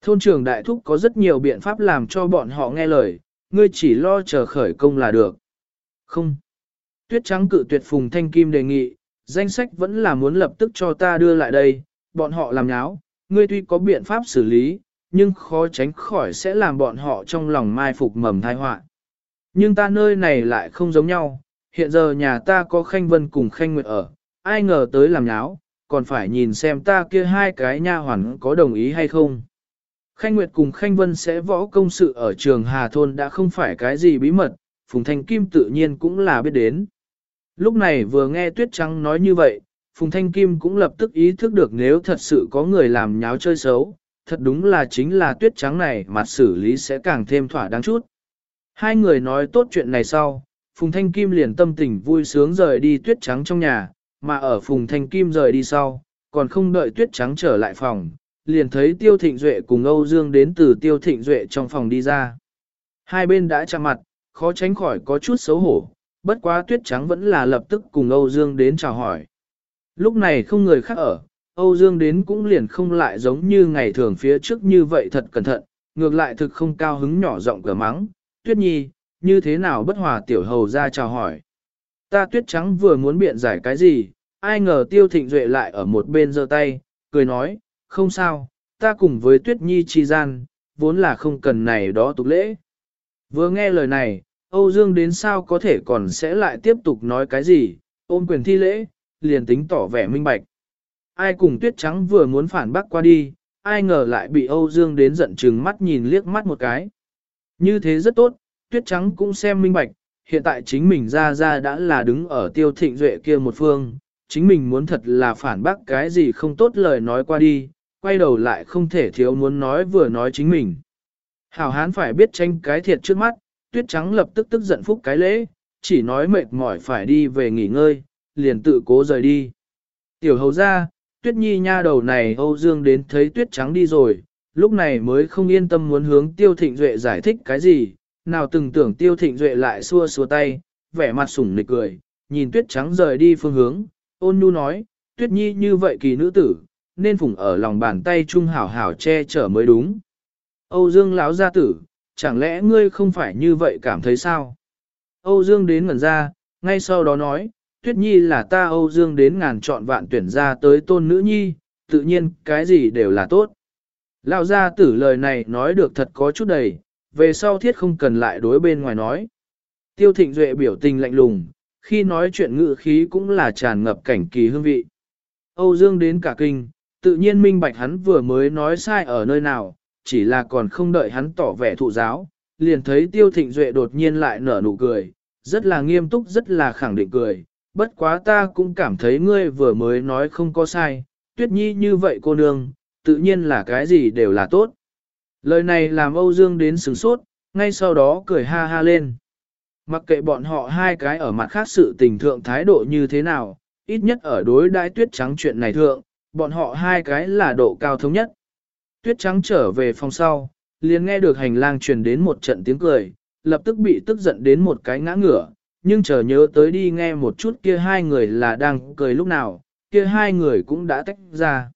Thôn trưởng đại thúc có rất nhiều biện pháp làm cho bọn họ nghe lời, ngươi chỉ lo chờ khởi công là được. Không. Tuyết trắng cự tuyệt Phùng Thanh Kim đề nghị, danh sách vẫn là muốn lập tức cho ta đưa lại đây, bọn họ làm nháo, ngươi tuy có biện pháp xử lý, nhưng khó tránh khỏi sẽ làm bọn họ trong lòng mai phục mầm thai họa. Nhưng ta nơi này lại không giống nhau, hiện giờ nhà ta có Khanh Vân cùng Khanh Nguyệt ở, ai ngờ tới làm nháo, còn phải nhìn xem ta kia hai cái nha hoàn có đồng ý hay không. Khanh Nguyệt cùng Khanh Vân sẽ võ công sự ở trường Hà Thôn đã không phải cái gì bí mật, Phùng Thanh Kim tự nhiên cũng là biết đến. Lúc này vừa nghe Tuyết Trắng nói như vậy, Phùng Thanh Kim cũng lập tức ý thức được nếu thật sự có người làm nháo chơi xấu, thật đúng là chính là Tuyết Trắng này mà xử lý sẽ càng thêm thỏa đáng chút. Hai người nói tốt chuyện này sau, Phùng Thanh Kim liền tâm tình vui sướng rời đi Tuyết Trắng trong nhà, mà ở Phùng Thanh Kim rời đi sau, còn không đợi Tuyết Trắng trở lại phòng, liền thấy Tiêu Thịnh Duệ cùng Âu Dương đến từ Tiêu Thịnh Duệ trong phòng đi ra. Hai bên đã chạm mặt, khó tránh khỏi có chút xấu hổ, bất quá Tuyết Trắng vẫn là lập tức cùng Âu Dương đến chào hỏi. Lúc này không người khác ở, Âu Dương đến cũng liền không lại giống như ngày thường phía trước như vậy thật cẩn thận, ngược lại thực không cao hứng nhỏ giọng cửa mắng, Tuyết Nhi, như thế nào bất hòa tiểu hầu ra chào hỏi. Ta Tuyết Trắng vừa muốn biện giải cái gì, ai ngờ Tiêu Thịnh Duệ lại ở một bên giơ tay, cười nói, không sao, ta cùng với Tuyết Nhi chi gian, vốn là không cần này đó tục lễ. Vừa nghe lời này, Âu Dương đến sao có thể còn sẽ lại tiếp tục nói cái gì, ôm quyền thi lễ, liền tính tỏ vẻ minh bạch. Ai cùng Tuyết Trắng vừa muốn phản bác qua đi, ai ngờ lại bị Âu Dương đến giận chừng mắt nhìn liếc mắt một cái. Như thế rất tốt, Tuyết Trắng cũng xem minh bạch, hiện tại chính mình ra ra đã là đứng ở tiêu thịnh duệ kia một phương, chính mình muốn thật là phản bác cái gì không tốt lời nói qua đi, quay đầu lại không thể thiếu muốn nói vừa nói chính mình. Hảo hán phải biết tranh cái thiệt trước mắt, tuyết trắng lập tức tức giận phúc cái lễ, chỉ nói mệt mỏi phải đi về nghỉ ngơi, liền tự cố rời đi. Tiểu hầu ra, tuyết nhi nha đầu này Âu Dương đến thấy tuyết trắng đi rồi, lúc này mới không yên tâm muốn hướng tiêu thịnh duệ giải thích cái gì, nào từng tưởng tiêu thịnh duệ lại xua xua tay, vẻ mặt sủng nịch cười, nhìn tuyết trắng rời đi phương hướng, ôn nhu nói, tuyết nhi như vậy kỳ nữ tử, nên phủng ở lòng bàn tay trung hảo hảo che chở mới đúng. Âu Dương lão gia tử, chẳng lẽ ngươi không phải như vậy cảm thấy sao? Âu Dương đến ngẩn ra, ngay sau đó nói, Tuyết Nhi là ta Âu Dương đến ngàn chọn vạn tuyển ra tới tôn nữ nhi, tự nhiên cái gì đều là tốt. Lão gia tử lời này nói được thật có chút đầy, về sau thiết không cần lại đối bên ngoài nói. Tiêu Thịnh Duệ biểu tình lạnh lùng, khi nói chuyện ngự khí cũng là tràn ngập cảnh kỳ hương vị. Âu Dương đến cả kinh, tự nhiên minh bạch hắn vừa mới nói sai ở nơi nào, chỉ là còn không đợi hắn tỏ vẻ thụ giáo, liền thấy Tiêu Thịnh Duệ đột nhiên lại nở nụ cười, rất là nghiêm túc rất là khẳng định cười, bất quá ta cũng cảm thấy ngươi vừa mới nói không có sai, tuyết nhi như vậy cô nương, tự nhiên là cái gì đều là tốt. Lời này làm Âu Dương đến sừng sốt, ngay sau đó cười ha ha lên. Mặc kệ bọn họ hai cái ở mặt khác sự tình thượng thái độ như thế nào, ít nhất ở đối đãi tuyết trắng chuyện này thượng, bọn họ hai cái là độ cao thống nhất. Tuyết trắng trở về phòng sau, liền nghe được hành lang truyền đến một trận tiếng cười, lập tức bị tức giận đến một cái ngã ngửa, nhưng chờ nhớ tới đi nghe một chút kia hai người là đang cười lúc nào, kia hai người cũng đã tách ra.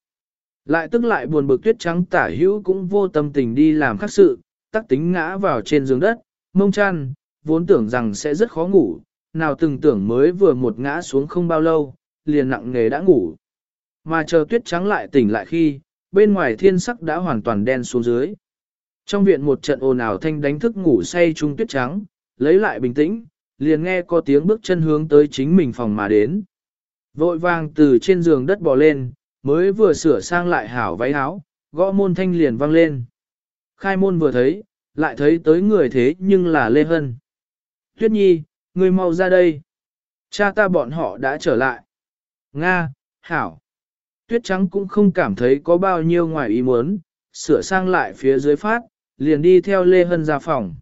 Lại tức lại buồn bực tuyết trắng tả hữu cũng vô tâm tình đi làm khác sự, tắc tính ngã vào trên giường đất, mông chăn, vốn tưởng rằng sẽ rất khó ngủ, nào từng tưởng mới vừa một ngã xuống không bao lâu, liền nặng nghề đã ngủ. Mà chờ tuyết trắng lại tỉnh lại khi, bên ngoài thiên sắc đã hoàn toàn đen xuống dưới. Trong viện một trận ồn ào thanh đánh thức ngủ say trung tuyết trắng, lấy lại bình tĩnh, liền nghe có tiếng bước chân hướng tới chính mình phòng mà đến. Vội vàng từ trên giường đất bò lên, mới vừa sửa sang lại hảo váy áo, gõ môn thanh liền vang lên. Khai môn vừa thấy, lại thấy tới người thế nhưng là Lê Hân. Tuyết Nhi, người mau ra đây. Cha ta bọn họ đã trở lại. Nga, Hảo. Tuyết Trắng cũng không cảm thấy có bao nhiêu ngoài ý muốn, sửa sang lại phía dưới phát, liền đi theo Lê Hân ra phòng.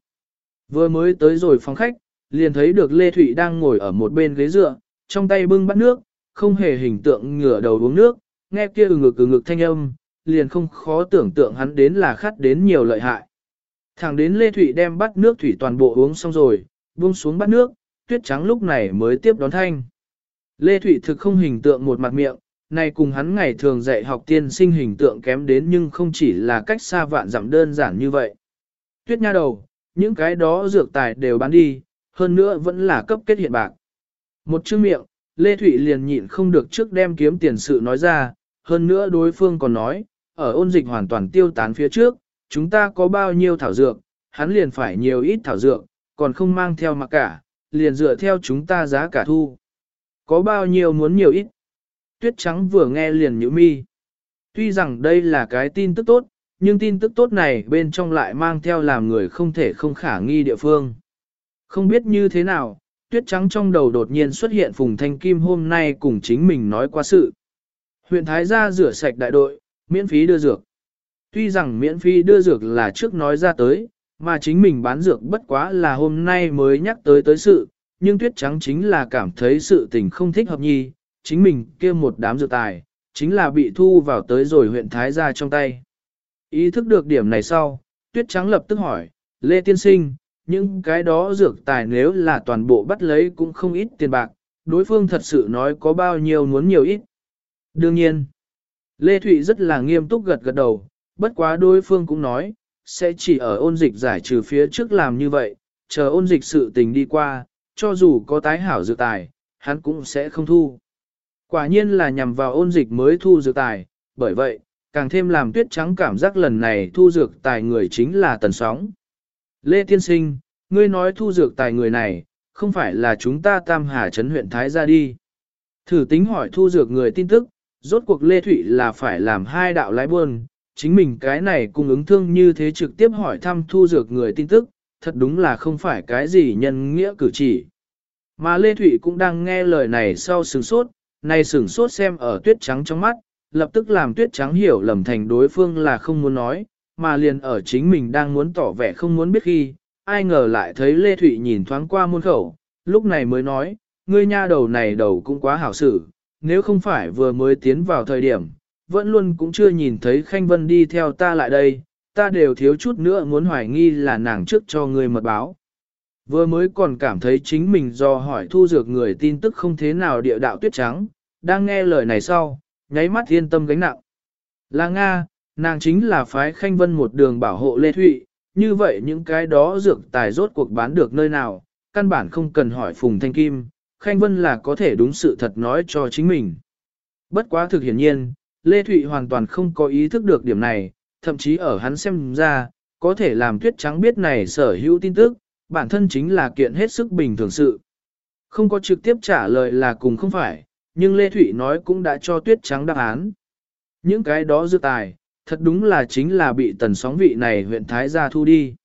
Vừa mới tới rồi phòng khách, liền thấy được Lê Thụy đang ngồi ở một bên ghế dựa, trong tay bưng bát nước, không hề hình tượng ngửa đầu uống nước, nghe kia ừ ngực ừ ngực thanh âm, liền không khó tưởng tượng hắn đến là khát đến nhiều lợi hại. Thẳng đến Lê Thụy đem bát nước thủy toàn bộ uống xong rồi, buông xuống bát nước, tuyết trắng lúc này mới tiếp đón thanh. Lê Thụy thực không hình tượng một mặt miệng, này cùng hắn ngày thường dạy học tiên sinh hình tượng kém đến nhưng không chỉ là cách xa vạn dặm đơn giản như vậy. Tuyết nha đầu, những cái đó dược tài đều bán đi, hơn nữa vẫn là cấp kết hiện bạc. Một chữ miệng, Lê Thụy liền nhịn không được trước đem kiếm tiền sự nói ra, hơn nữa đối phương còn nói, ở ôn dịch hoàn toàn tiêu tán phía trước, chúng ta có bao nhiêu thảo dược, hắn liền phải nhiều ít thảo dược, còn không mang theo mà cả, liền dựa theo chúng ta giá cả thu. Có bao nhiêu muốn nhiều ít. Tuyết trắng vừa nghe liền nhíu mi. Tuy rằng đây là cái tin tức tốt, nhưng tin tức tốt này bên trong lại mang theo làm người không thể không khả nghi địa phương. Không biết như thế nào, tuyết trắng trong đầu đột nhiên xuất hiện Phùng Thanh Kim hôm nay cùng chính mình nói qua sự. Huyện Thái gia rửa sạch đại đội, miễn phí đưa dược. Tuy rằng miễn phí đưa dược là trước nói ra tới, mà chính mình bán dược bất quá là hôm nay mới nhắc tới tới sự, nhưng tuyết trắng chính là cảm thấy sự tình không thích hợp nhi, chính mình kia một đám dược tài, chính là bị thu vào tới rồi huyện Thái gia trong tay. Ý thức được điểm này sau, tuyết trắng lập tức hỏi, Lê Tiên Sinh, những cái đó dược tài nếu là toàn bộ bắt lấy cũng không ít tiền bạc, đối phương thật sự nói có bao nhiêu muốn nhiều ít. Đương nhiên, Lê Thụy rất là nghiêm túc gật gật đầu, bất quá đối phương cũng nói, sẽ chỉ ở ôn dịch giải trừ phía trước làm như vậy, chờ ôn dịch sự tình đi qua, cho dù có tái hảo dược tài, hắn cũng sẽ không thu. Quả nhiên là nhằm vào ôn dịch mới thu dược tài, bởi vậy, càng thêm làm tuyết trắng cảm giác lần này thu dược tài người chính là tần sóng. Lê Tiên Sinh, ngươi nói thu dược tài người này, không phải là chúng ta tam hà trấn huyện Thái gia đi. Thử tính hỏi thu dược người tin tức, rốt cuộc Lê Thụy là phải làm hai đạo lái buôn, chính mình cái này cung ứng thương như thế trực tiếp hỏi thăm thu dược người tin tức, thật đúng là không phải cái gì nhân nghĩa cử chỉ. Mà Lê Thụy cũng đang nghe lời này sau sừng sốt, nay sừng sốt xem ở tuyết trắng trong mắt, lập tức làm tuyết trắng hiểu lầm thành đối phương là không muốn nói, mà liền ở chính mình đang muốn tỏ vẻ không muốn biết khi, ai ngờ lại thấy Lê Thụy nhìn thoáng qua môn khẩu, lúc này mới nói, ngươi nha đầu này đầu cũng quá hảo xử, nếu không phải vừa mới tiến vào thời điểm, vẫn luôn cũng chưa nhìn thấy Khanh Vân đi theo ta lại đây, ta đều thiếu chút nữa muốn hoài nghi là nàng trước cho ngươi mật báo. Vừa mới còn cảm thấy chính mình do hỏi thu dược người tin tức không thế nào địa đạo tuyết trắng, đang nghe lời này sau, nháy mắt yên tâm gánh nặng. Là Nga, nàng chính là phái Khanh Vân một đường bảo hộ Lê Thụy, như vậy những cái đó dược tài rốt cuộc bán được nơi nào, căn bản không cần hỏi Phùng Thanh Kim, Khanh Vân là có thể đúng sự thật nói cho chính mình. Bất quá thực hiển nhiên, Lê Thụy hoàn toàn không có ý thức được điểm này, thậm chí ở hắn xem ra, có thể làm tuyết trắng biết này sở hữu tin tức, bản thân chính là kiện hết sức bình thường sự. Không có trực tiếp trả lời là cùng không phải, nhưng Lê Thụy nói cũng đã cho tuyết trắng đáp án. Những cái đó dư tài, thật đúng là chính là bị tần sóng vị này huyện Thái gia thu đi.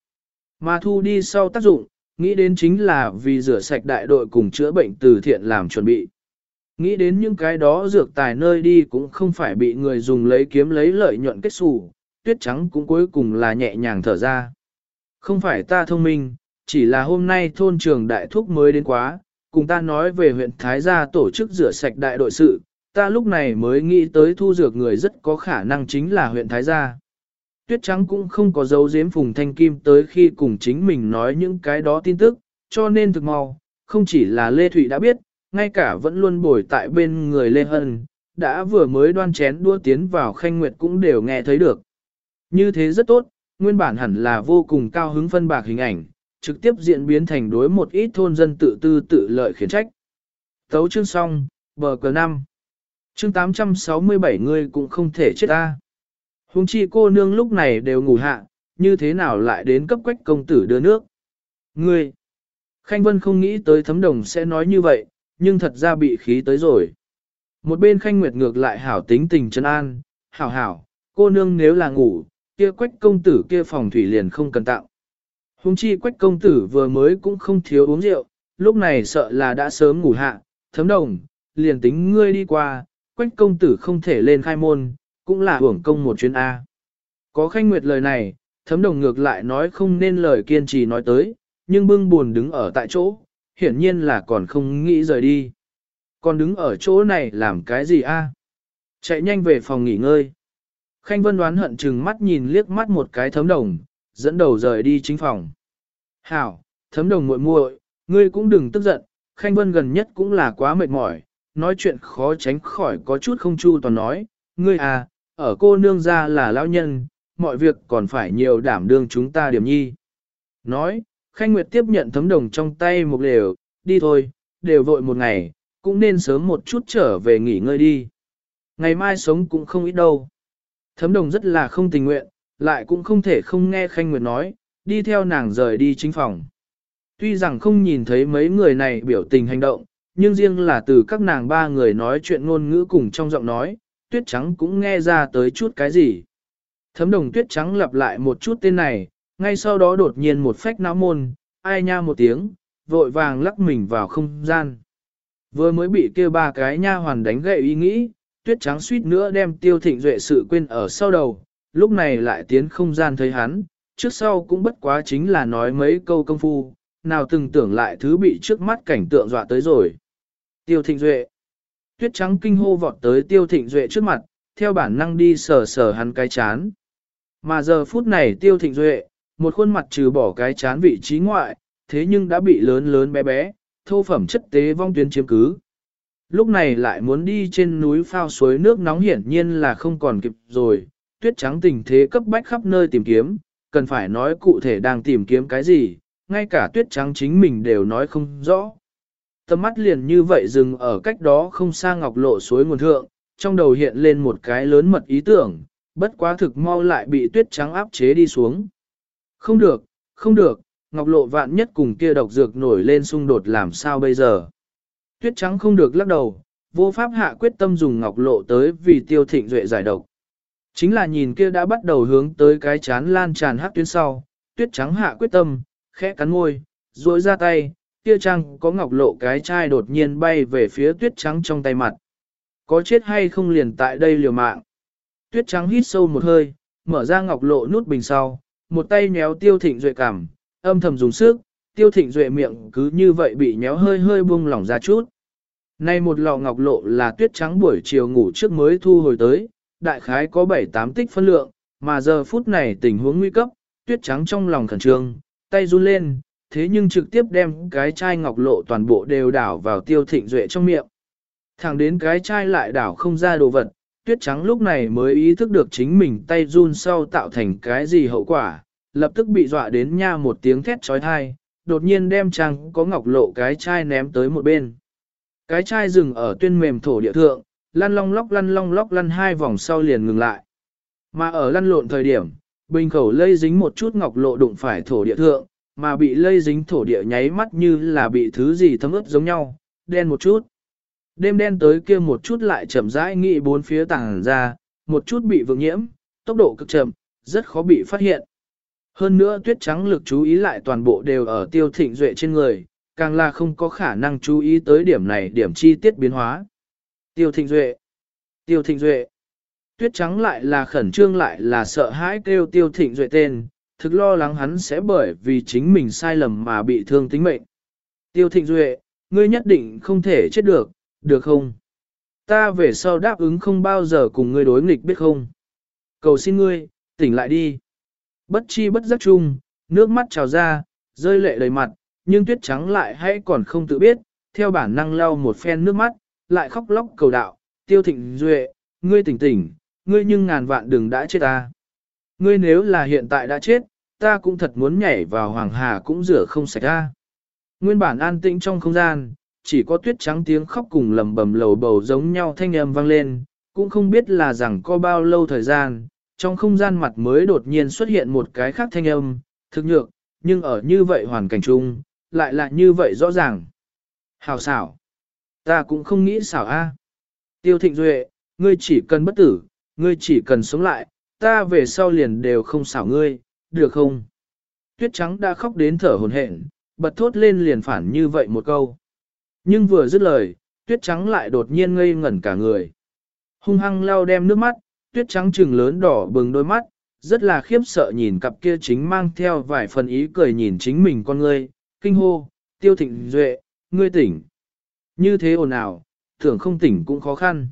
Mà thu đi sau tác dụng, nghĩ đến chính là vì rửa sạch đại đội cùng chữa bệnh từ thiện làm chuẩn bị. Nghĩ đến những cái đó dược tài nơi đi cũng không phải bị người dùng lấy kiếm lấy lợi nhuận kết xù, tuyết trắng cũng cuối cùng là nhẹ nhàng thở ra. Không phải ta thông minh, chỉ là hôm nay thôn trường đại thúc mới đến quá, cùng ta nói về huyện Thái Gia tổ chức rửa sạch đại đội sự, ta lúc này mới nghĩ tới thu dược người rất có khả năng chính là huyện Thái Gia. Tuyết Trắng cũng không có dấu giếm Phùng Thanh Kim tới khi cùng chính mình nói những cái đó tin tức, cho nên thực mau, không chỉ là Lê Thụy đã biết, ngay cả vẫn luôn bồi tại bên người Lê Hân, đã vừa mới đoan chén đua tiến vào khanh nguyệt cũng đều nghe thấy được. Như thế rất tốt, nguyên bản hẳn là vô cùng cao hứng phân bạc hình ảnh, trực tiếp diễn biến thành đối một ít thôn dân tự tư tự lợi khiển trách. Tấu chương xong, bờ cờ 5. Chương 867 người cũng không thể chết ta. Hùng chi cô nương lúc này đều ngủ hạ, như thế nào lại đến cấp quách công tử đưa nước. Ngươi! Khanh Vân không nghĩ tới thấm đồng sẽ nói như vậy, nhưng thật ra bị khí tới rồi. Một bên Khanh Nguyệt ngược lại hảo tính tình chân an, hảo hảo, cô nương nếu là ngủ, kia quách công tử kia phòng thủy liền không cần tạo. Hùng chi quách công tử vừa mới cũng không thiếu uống rượu, lúc này sợ là đã sớm ngủ hạ, thấm đồng, liền tính ngươi đi qua, quách công tử không thể lên khai môn, cũng là hưởng công một chuyến A. Có khanh nguyệt lời này, thấm đồng ngược lại nói không nên lời kiên trì nói tới, nhưng bưng buồn đứng ở tại chỗ, hiển nhiên là còn không nghĩ rời đi. Còn đứng ở chỗ này làm cái gì a? Chạy nhanh về phòng nghỉ ngơi. Khanh Vân đoán hận chừng mắt nhìn liếc mắt một cái thấm đồng, dẫn đầu rời đi chính phòng. Hảo, thấm đồng muội muội, ngươi cũng đừng tức giận, Khanh Vân gần nhất cũng là quá mệt mỏi, nói chuyện khó tránh khỏi có chút không chu toàn nói, ngươi à, ở cô nương ra là lão nhân, mọi việc còn phải nhiều đảm đương chúng ta điểm nhi. Nói, Khanh Nguyệt tiếp nhận thấm đồng trong tay một lều, đi thôi, đều vội một ngày, cũng nên sớm một chút trở về nghỉ ngơi đi. Ngày mai sống cũng không ít đâu. Thấm đồng rất là không tình nguyện, lại cũng không thể không nghe Khanh Nguyệt nói, đi theo nàng rời đi chính phòng. Tuy rằng không nhìn thấy mấy người này biểu tình hành động, nhưng riêng là từ các nàng ba người nói chuyện ngôn ngữ cùng trong giọng nói, tuyết trắng cũng nghe ra tới chút cái gì. Thấm đồng tuyết trắng lặp lại một chút tên này, ngay sau đó đột nhiên một phách não môn, ai nha một tiếng, vội vàng lắc mình vào không gian. Vừa mới bị kia ba cái nha hoàn đánh gậy ý nghĩ, tuyết trắng suýt nữa đem tiêu thịnh duệ sự quên ở sau đầu, lúc này lại tiến không gian thấy hắn, trước sau cũng bất quá chính là nói mấy câu công phu, nào từng tưởng lại thứ bị trước mắt cảnh tượng dọa tới rồi. Tiêu thịnh duệ. Tuyết trắng kinh hô vọt tới tiêu thịnh duệ trước mặt, theo bản năng đi sờ sờ hắn cái chán. Mà giờ phút này tiêu thịnh duệ, một khuôn mặt trừ bỏ cái chán vị trí ngoại, thế nhưng đã bị lớn lớn bé bé, thô phẩm chất tế vong tuyến chiếm cứ. Lúc này lại muốn đi trên núi phao suối nước nóng hiển nhiên là không còn kịp rồi, tuyết trắng tình thế cấp bách khắp nơi tìm kiếm, cần phải nói cụ thể đang tìm kiếm cái gì, ngay cả tuyết trắng chính mình đều nói không rõ. Tầm mắt liền như vậy dừng ở cách đó không xa ngọc lộ suối nguồn thượng, trong đầu hiện lên một cái lớn mật ý tưởng, bất quá thực mau lại bị tuyết trắng áp chế đi xuống. Không được, không được, ngọc lộ vạn nhất cùng kia độc dược nổi lên xung đột làm sao bây giờ. Tuyết trắng không được lắc đầu, vô pháp hạ quyết tâm dùng ngọc lộ tới vì tiêu thịnh duệ giải độc. Chính là nhìn kia đã bắt đầu hướng tới cái chán lan tràn hát tuyến sau, tuyết trắng hạ quyết tâm, khẽ cắn môi, duỗi ra tay, kia trăng có ngọc lộ cái chai đột nhiên bay về phía tuyết trắng trong tay mặt. Có chết hay không liền tại đây liều mạng. Tuyết trắng hít sâu một hơi, mở ra ngọc lộ nút bình sau, một tay nhéo tiêu thịnh duệ cảm, âm thầm dùng sức, tiêu thịnh duệ miệng cứ như vậy bị nhéo hơi hơi buông lỏng ra chút. Nay một lọ ngọc lộ là tuyết trắng buổi chiều ngủ trước mới thu hồi tới, đại khái có 7-8 tích phân lượng, mà giờ phút này tình huống nguy cấp, tuyết trắng trong lòng khẩn trương, tay run lên, thế nhưng trực tiếp đem cái chai ngọc lộ toàn bộ đều đảo vào tiêu thịnh duệ trong miệng. Thẳng đến cái chai lại đảo không ra đồ vật, tuyết trắng lúc này mới ý thức được chính mình tay run sau tạo thành cái gì hậu quả, lập tức bị dọa đến nha một tiếng thét trói thai, đột nhiên đem trang có ngọc lộ cái chai ném tới một bên. Cái chai dừng ở tuyên mềm thổ địa thượng, lăn long lóc lăn long lóc lăn hai vòng sau liền ngừng lại. Mà ở lăn lộn thời điểm, bình khẩu lây dính một chút ngọc lộ đụng phải thổ địa thượng, mà bị lây dính thổ địa nháy mắt như là bị thứ gì thấm ướt giống nhau, đen một chút. Đêm đen tới kia một chút lại chậm rãi nghị bốn phía tàng ra, một chút bị vượng nhiễm, tốc độ cực chậm, rất khó bị phát hiện. Hơn nữa tuyết trắng lực chú ý lại toàn bộ đều ở tiêu thịnh duệ trên người, càng là không có khả năng chú ý tới điểm này điểm chi tiết biến hóa. Tiêu thịnh duệ, tiêu thịnh duệ, tuyết trắng lại là khẩn trương lại là sợ hãi kêu tiêu thịnh duệ tên, thực lo lắng hắn sẽ bởi vì chính mình sai lầm mà bị thương tính mệnh. Tiêu thịnh duệ, ngươi nhất định không thể chết được, được không? Ta về sau đáp ứng không bao giờ cùng ngươi đối nghịch biết không? Cầu xin ngươi, tỉnh lại đi. Bất chi bất giác chung, nước mắt trào ra, rơi lệ đầy mặt, nhưng tuyết trắng lại hay còn không tự biết, theo bản năng lau một phen nước mắt, lại khóc lóc cầu đạo, tiêu thịnh duệ, ngươi tỉnh tỉnh, ngươi nhưng ngàn vạn đừng đã chết ta. Ngươi nếu là hiện tại đã chết, ta cũng thật muốn nhảy vào hoàng hà cũng rửa không sạch ra. Nguyên bản an tĩnh trong không gian, chỉ có tuyết trắng tiếng khóc cùng lầm bầm lầu bầu giống nhau thanh âm vang lên, cũng không biết là rằng có bao lâu thời gian, trong không gian mặt mới đột nhiên xuất hiện một cái khác thanh âm, thực nhược, nhưng ở như vậy hoàn cảnh chung, lại là như vậy rõ ràng. Hào xảo. Ta cũng không nghĩ xảo a. Tiêu thịnh duệ, ngươi chỉ cần bất tử, ngươi chỉ cần sống lại, ta về sau liền đều không xảo ngươi, được không? Tuyết trắng đã khóc đến thở hồn hển, bật thốt lên liền phản như vậy một câu. Nhưng vừa dứt lời, tuyết trắng lại đột nhiên ngây ngẩn cả người. Hung hăng lau đem nước mắt, tuyết trắng trừng lớn đỏ bừng đôi mắt, rất là khiếp sợ nhìn cặp kia chính mang theo vài phần ý cười nhìn chính mình con ngươi, kinh hô, tiêu thịnh duệ, ngươi tỉnh. Như thế ồn ào, tưởng không tỉnh cũng khó khăn.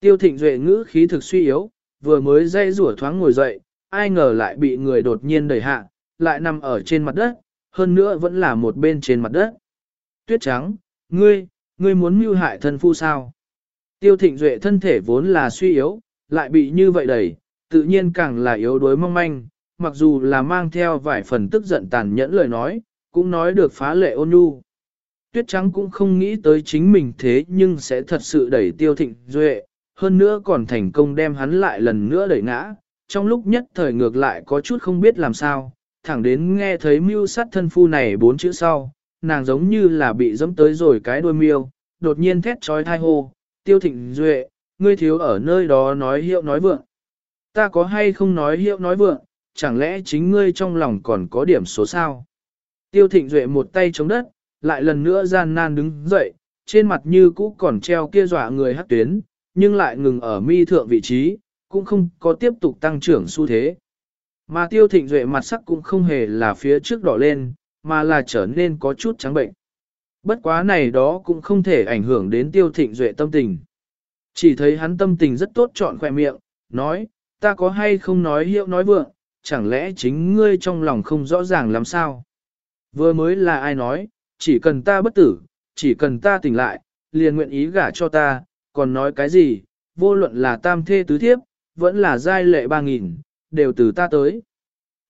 Tiêu thịnh duệ ngữ khí thực suy yếu, vừa mới dây rủa thoáng ngồi dậy, ai ngờ lại bị người đột nhiên đẩy hạ, lại nằm ở trên mặt đất, hơn nữa vẫn là một bên trên mặt đất. Tuyết trắng, ngươi, ngươi muốn mưu hại thân phu sao? Tiêu thịnh duệ thân thể vốn là suy yếu, lại bị như vậy đẩy, tự nhiên càng là yếu đuối mong manh, mặc dù là mang theo vài phần tức giận tàn nhẫn lời nói, cũng nói được phá lệ ôn nhu. Tuyết trắng cũng không nghĩ tới chính mình thế nhưng sẽ thật sự đẩy tiêu thịnh duệ, hơn nữa còn thành công đem hắn lại lần nữa đẩy ngã, trong lúc nhất thời ngược lại có chút không biết làm sao, thẳng đến nghe thấy mưu sát thân phu này bốn chữ sau, nàng giống như là bị dẫm tới rồi cái đuôi miêu, đột nhiên thét trói thai hô, tiêu thịnh duệ, ngươi thiếu ở nơi đó nói hiệu nói vượng. Ta có hay không nói hiệu nói vượng, chẳng lẽ chính ngươi trong lòng còn có điểm số sao? Tiêu thịnh duệ một tay chống đất, lại lần nữa gian nan đứng dậy, trên mặt như cũ còn treo kia dọa người hắc tuyến, nhưng lại ngừng ở mi thượng vị trí, cũng không có tiếp tục tăng trưởng xu thế. Mà tiêu thịnh duệ mặt sắc cũng không hề là phía trước đỏ lên, mà là trở nên có chút trắng bệnh. Bất quá này đó cũng không thể ảnh hưởng đến tiêu thịnh duệ tâm tình. Chỉ thấy hắn tâm tình rất tốt chọn khỏe miệng, nói, ta có hay không nói hiệu nói vượng, chẳng lẽ chính ngươi trong lòng không rõ ràng làm sao? Vừa mới là ai nói, chỉ cần ta bất tử, chỉ cần ta tỉnh lại, liền nguyện ý gả cho ta, còn nói cái gì, vô luận là tam thê tứ thiếp, vẫn là giai lệ ba nghìn, đều từ ta tới.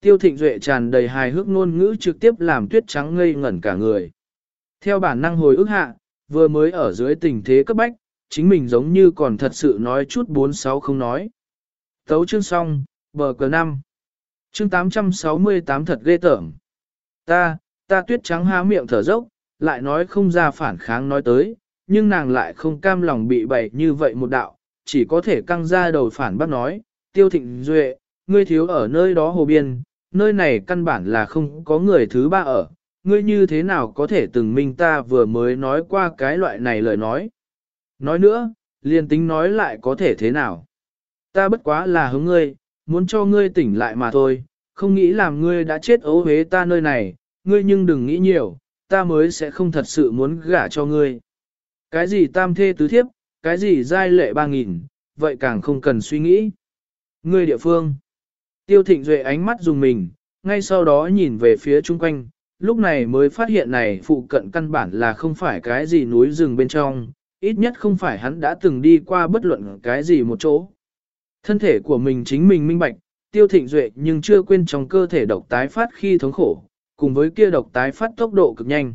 Tiêu thịnh duệ tràn đầy hài hước ngôn ngữ trực tiếp làm tuyết trắng ngây ngẩn cả người. Theo bản năng hồi ức hạ, vừa mới ở dưới tình thế cấp bách, chính mình giống như còn thật sự nói chút bốn sáu không nói. Tấu chương xong, bờ cờ 5. Chương 868 thật ghê tởm. Ta, ta tuyết trắng há miệng thở dốc, lại nói không ra phản kháng nói tới, nhưng nàng lại không cam lòng bị bày như vậy một đạo, chỉ có thể căng ra đầu phản bác nói, tiêu thịnh duệ, ngươi thiếu ở nơi đó hồ biên, nơi này căn bản là không có người thứ ba ở, ngươi như thế nào có thể từng minh ta vừa mới nói qua cái loại này lời nói. Nói nữa, liền tính nói lại có thể thế nào. Ta bất quá là hướng ngươi, muốn cho ngươi tỉnh lại mà thôi, không nghĩ làm ngươi đã chết ấu hế ta nơi này, ngươi nhưng đừng nghĩ nhiều, ta mới sẽ không thật sự muốn gả cho ngươi. Cái gì tam thê tứ thiếp, cái gì giai lệ ba nghìn, vậy càng không cần suy nghĩ. Ngươi địa phương. Tiêu thịnh duệ ánh mắt dùng mình, ngay sau đó nhìn về phía chung quanh, lúc này mới phát hiện này phụ cận căn bản là không phải cái gì núi rừng bên trong, ít nhất không phải hắn đã từng đi qua bất luận cái gì một chỗ. Thân thể của mình chính mình minh bạch, tiêu thịnh duệ nhưng chưa quên trong cơ thể độc tái phát khi thống khổ, cùng với kia độc tái phát tốc độ cực nhanh.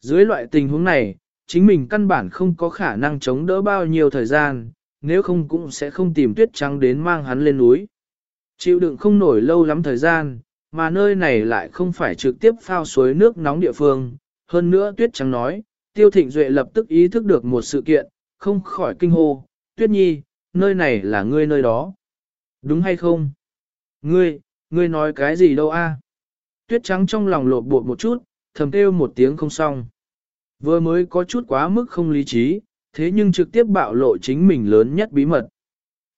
Dưới loại tình huống này, chính mình căn bản không có khả năng chống đỡ bao nhiêu thời gian, nếu không cũng sẽ không tìm tuyết trắng đến mang hắn lên núi. Chịu đựng không nổi lâu lắm thời gian, mà nơi này lại không phải trực tiếp phao suối nước nóng địa phương. Hơn nữa tuyết trắng nói, tiêu thịnh duệ lập tức ý thức được một sự kiện, không khỏi kinh hô, tuyết nhi, nơi này là ngươi nơi đó. Đúng hay không? Ngươi, ngươi nói cái gì đâu a? Tuyết trắng trong lòng lột bột một chút, thầm kêu một tiếng không xong. Vừa mới có chút quá mức không lý trí, thế nhưng trực tiếp bạo lộ chính mình lớn nhất bí mật.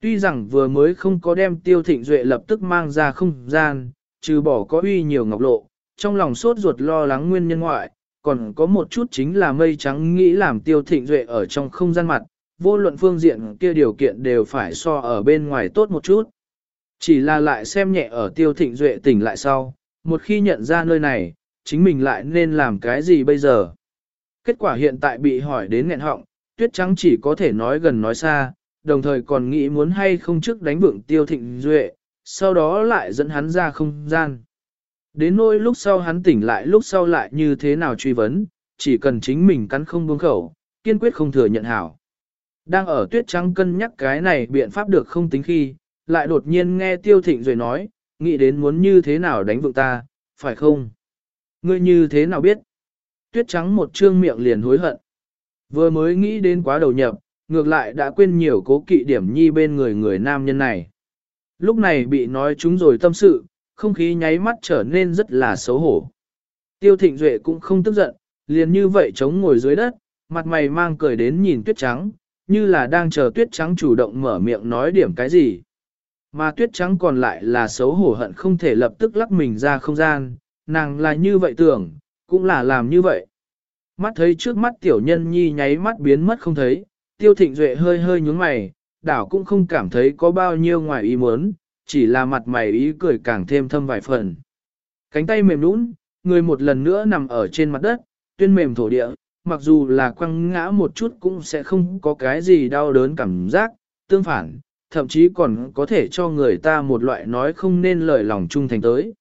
Tuy rằng vừa mới không có đem tiêu thịnh duệ lập tức mang ra không gian, trừ bỏ có uy nhiều ngọc lộ, trong lòng sốt ruột lo lắng nguyên nhân ngoại, còn có một chút chính là mây trắng nghĩ làm tiêu thịnh duệ ở trong không gian mặt, vô luận phương diện kia điều kiện đều phải so ở bên ngoài tốt một chút. Chỉ là lại xem nhẹ ở tiêu thịnh duệ tỉnh lại sau, một khi nhận ra nơi này, chính mình lại nên làm cái gì bây giờ. Kết quả hiện tại bị hỏi đến nghẹn họng, tuyết trắng chỉ có thể nói gần nói xa, đồng thời còn nghĩ muốn hay không trước đánh vượng tiêu thịnh duệ, sau đó lại dẫn hắn ra không gian. Đến nỗi lúc sau hắn tỉnh lại lúc sau lại như thế nào truy vấn, chỉ cần chính mình cắn không buông khẩu, kiên quyết không thừa nhận hảo. Đang ở tuyết trắng cân nhắc cái này biện pháp được không tính khi, lại đột nhiên nghe tiêu thịnh rồi nói, nghĩ đến muốn như thế nào đánh vượng ta, phải không? Ngươi như thế nào biết? Tuyết trắng một trương miệng liền hối hận. Vừa mới nghĩ đến quá đầu nhập, ngược lại đã quên nhiều cố kỵ điểm nhi bên người người nam nhân này. Lúc này bị nói chúng rồi tâm sự, không khí nháy mắt trở nên rất là xấu hổ. Tiêu thịnh duệ cũng không tức giận, liền như vậy chống ngồi dưới đất, mặt mày mang cười đến nhìn tuyết trắng, như là đang chờ tuyết trắng chủ động mở miệng nói điểm cái gì. Mà tuyết trắng còn lại là xấu hổ hận không thể lập tức lắc mình ra không gian, nàng là như vậy tưởng, cũng là làm như vậy. Mắt thấy trước mắt tiểu nhân nhi nháy mắt biến mất không thấy, tiêu thịnh duệ hơi hơi nhúng mày, đảo cũng không cảm thấy có bao nhiêu ngoài ý muốn, chỉ là mặt mày ý cười càng thêm thâm vài phần. Cánh tay mềm nũng, người một lần nữa nằm ở trên mặt đất, tuyên mềm thổ địa, mặc dù là quăng ngã một chút cũng sẽ không có cái gì đau đớn cảm giác, tương phản, thậm chí còn có thể cho người ta một loại nói không nên lời lòng trung thành tới.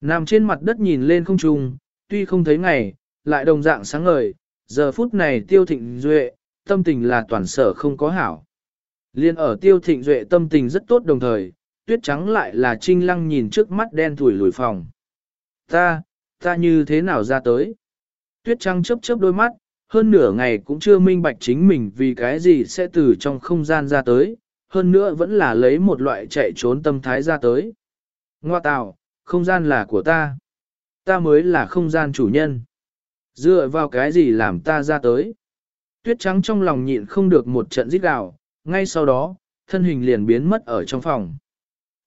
Nằm trên mặt đất nhìn lên không trung, tuy không thấy ngày, lại đồng dạng sáng ngời, giờ phút này tiêu thịnh duệ, tâm tình là toàn sở không có hảo. Liên ở tiêu thịnh duệ tâm tình rất tốt đồng thời, tuyết trắng lại là trinh lăng nhìn trước mắt đen thủi lùi phòng. Ta, ta như thế nào ra tới? Tuyết trắng chớp chớp đôi mắt, hơn nửa ngày cũng chưa minh bạch chính mình vì cái gì sẽ từ trong không gian ra tới, hơn nữa vẫn là lấy một loại chạy trốn tâm thái ra tới. Ngoa tào, không gian là của ta. Ta mới là không gian chủ nhân. Dựa vào cái gì làm ta ra tới? Tuyết trắng trong lòng nhịn không được một trận rít gào, ngay sau đó, thân hình liền biến mất ở trong phòng.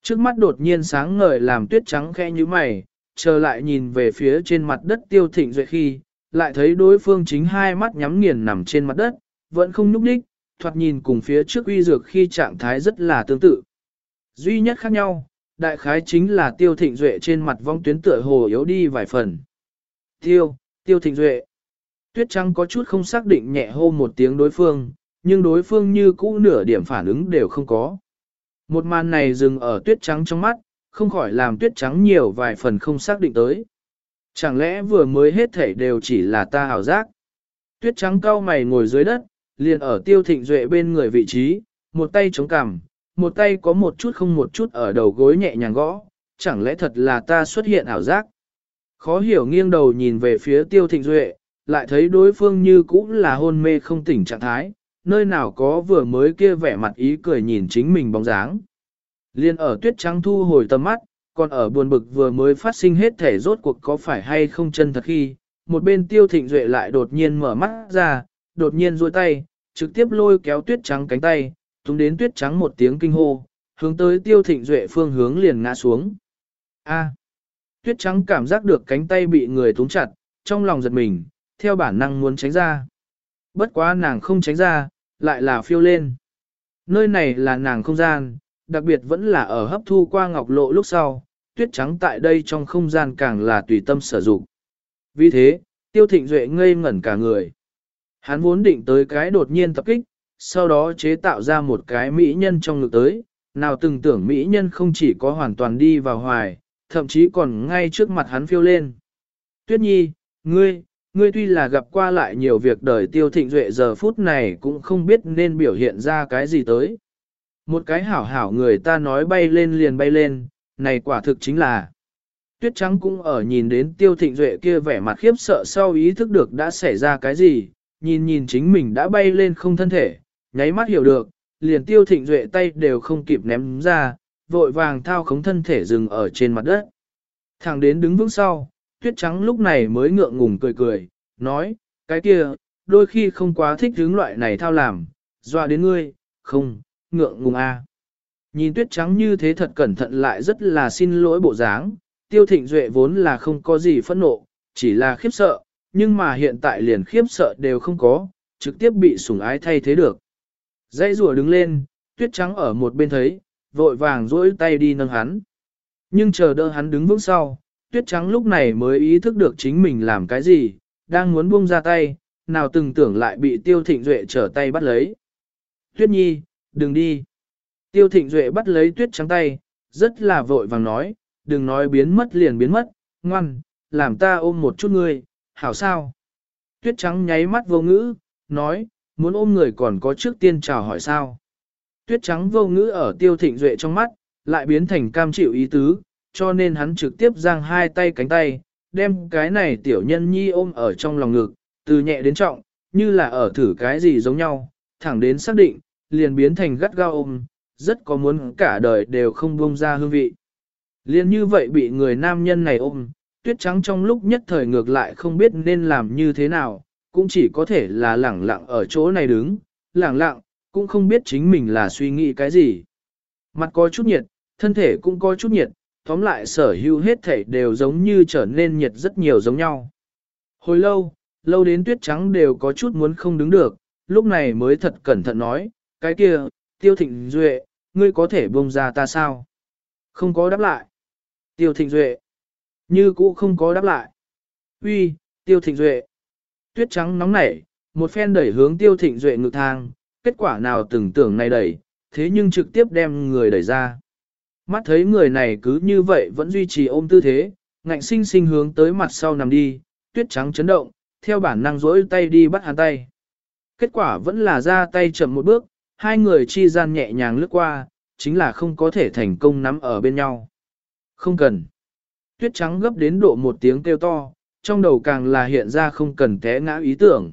Trước mắt đột nhiên sáng ngời làm tuyết trắng khẽ như mày, chờ lại nhìn về phía trên mặt đất tiêu thịnh duệ khi, lại thấy đối phương chính hai mắt nhắm nghiền nằm trên mặt đất, vẫn không nhúc đích, thoạt nhìn cùng phía trước uy dược khi trạng thái rất là tương tự. Duy nhất khác nhau, đại khái chính là tiêu thịnh duệ trên mặt vong tuyến tựa hồ yếu đi vài phần. Tiêu, tiêu thịnh duệ. Tuyết trắng có chút không xác định nhẹ hô một tiếng đối phương, nhưng đối phương như cũ nửa điểm phản ứng đều không có. Một màn này dừng ở tuyết trắng trong mắt, không khỏi làm tuyết trắng nhiều vài phần không xác định tới. Chẳng lẽ vừa mới hết thể đều chỉ là ta hảo giác? Tuyết trắng cao mày ngồi dưới đất, liền ở tiêu thịnh duệ bên người vị trí, một tay chống cằm, một tay có một chút không một chút ở đầu gối nhẹ nhàng gõ, chẳng lẽ thật là ta xuất hiện ảo giác? Khó hiểu nghiêng đầu nhìn về phía tiêu thịnh duệ, lại thấy đối phương như cũng là hôn mê không tỉnh trạng thái, nơi nào có vừa mới kia vẻ mặt ý cười nhìn chính mình bóng dáng. Liên ở tuyết trắng thu hồi tầm mắt, còn ở buồn bực vừa mới phát sinh hết thể rốt cuộc có phải hay không chân thật khi, một bên tiêu thịnh duệ lại đột nhiên mở mắt ra, đột nhiên duỗi tay, trực tiếp lôi kéo tuyết trắng cánh tay, túng đến tuyết trắng một tiếng kinh hô, hướng tới tiêu thịnh duệ phương hướng liền ngã xuống. A. tuyết trắng cảm giác được cánh tay bị người túng chặt, trong lòng giật mình, theo bản năng muốn tránh ra. Bất quá nàng không tránh ra, lại là phiêu lên. Nơi này là nàng không gian, đặc biệt vẫn là ở hấp thu qua ngọc lộ lúc sau, tuyết trắng tại đây trong không gian càng là tùy tâm sử dụng. Vì thế, tiêu thịnh duệ ngây ngẩn cả người. Hắn vốn định tới cái đột nhiên tập kích, sau đó chế tạo ra một cái mỹ nhân trong ngực tới, nào từng tưởng mỹ nhân không chỉ có hoàn toàn đi vào hoài, thậm chí còn ngay trước mặt hắn phiêu lên. Tuyết nhi, ngươi, ngươi tuy là gặp qua lại nhiều việc đời tiêu thịnh duệ giờ phút này cũng không biết nên biểu hiện ra cái gì tới. Một cái hảo hảo người ta nói bay lên liền bay lên, này quả thực chính là. Tuyết trắng cũng ở nhìn đến tiêu thịnh duệ kia vẻ mặt khiếp sợ sau ý thức được đã xảy ra cái gì, nhìn nhìn chính mình đã bay lên không thân thể, nháy mắt hiểu được, liền tiêu thịnh duệ tay đều không kịp ném ra, vội vàng thao khống thân thể dừng ở trên mặt đất. Thẳng đến đứng vững sau, tuyết trắng lúc này mới ngượng ngùng cười cười, nói, cái kia, đôi khi không quá thích hướng loại này thao làm, doa đến ngươi, không, ngượng ngùng a. Nhìn tuyết trắng như thế thật cẩn thận lại rất là xin lỗi bộ dáng, tiêu thịnh duệ vốn là không có gì phẫn nộ, chỉ là khiếp sợ, nhưng mà hiện tại liền khiếp sợ đều không có, trực tiếp bị sủng ái thay thế được. Dãy rùa đứng lên, tuyết trắng ở một bên thấy, vội vàng duỗi tay đi nâng hắn. Nhưng chờ đỡ hắn đứng vững sau, tuyết trắng lúc này mới ý thức được chính mình làm cái gì, đang muốn buông ra tay, nào từng tưởng lại bị tiêu thịnh duệ trở tay bắt lấy. Tuyết nhi, đừng đi. Tiêu thịnh duệ bắt lấy tuyết trắng tay, rất là vội vàng nói, đừng nói biến mất liền biến mất, ngoan, làm ta ôm một chút ngươi, hảo sao. Tuyết trắng nháy mắt vô ngữ, nói, muốn ôm người còn có trước tiên chào hỏi sao. Tuyết trắng vô ngữ ở tiêu thịnh duệ trong mắt, lại biến thành cam chịu ý tứ, cho nên hắn trực tiếp giang hai tay cánh tay, đem cái này tiểu nhân nhi ôm ở trong lòng ngực, từ nhẹ đến trọng, như là ở thử cái gì giống nhau, thẳng đến xác định, liền biến thành gắt gao ôm, rất có muốn cả đời đều không buông ra hương vị. Liên như vậy bị người nam nhân này ôm, tuyết trắng trong lúc nhất thời ngược lại không biết nên làm như thế nào, cũng chỉ có thể là lẳng lặng ở chỗ này đứng, lẳng lặng, cũng không biết chính mình là suy nghĩ cái gì. Mặt có chút nhiệt, thân thể cũng có chút nhiệt, tóm lại sở hữu hết thể đều giống như trở nên nhiệt rất nhiều giống nhau. Hồi lâu, lâu đến tuyết trắng đều có chút muốn không đứng được, lúc này mới thật cẩn thận nói, cái kia, tiêu thịnh duệ, ngươi có thể buông ra ta sao? Không có đáp lại. Tiêu thịnh duệ. Như cũ không có đáp lại. Uy, tiêu thịnh duệ. Tuyết trắng nóng nảy, một phen đẩy hướng tiêu thịnh duệ ngực thang, kết quả nào từng tưởng này đẩy, thế nhưng trực tiếp đem người đẩy ra. Mắt thấy người này cứ như vậy vẫn duy trì ôm tư thế, ngạnh sinh sinh hướng tới mặt sau nằm đi, tuyết trắng chấn động, theo bản năng rỗi tay đi bắt hắn tay. Kết quả vẫn là ra tay chậm một bước, hai người chi gian nhẹ nhàng lướt qua, chính là không có thể thành công nắm ở bên nhau. Không cần. Tuyết trắng gấp đến độ một tiếng kêu to, trong đầu càng là hiện ra không cần té ngã ý tưởng.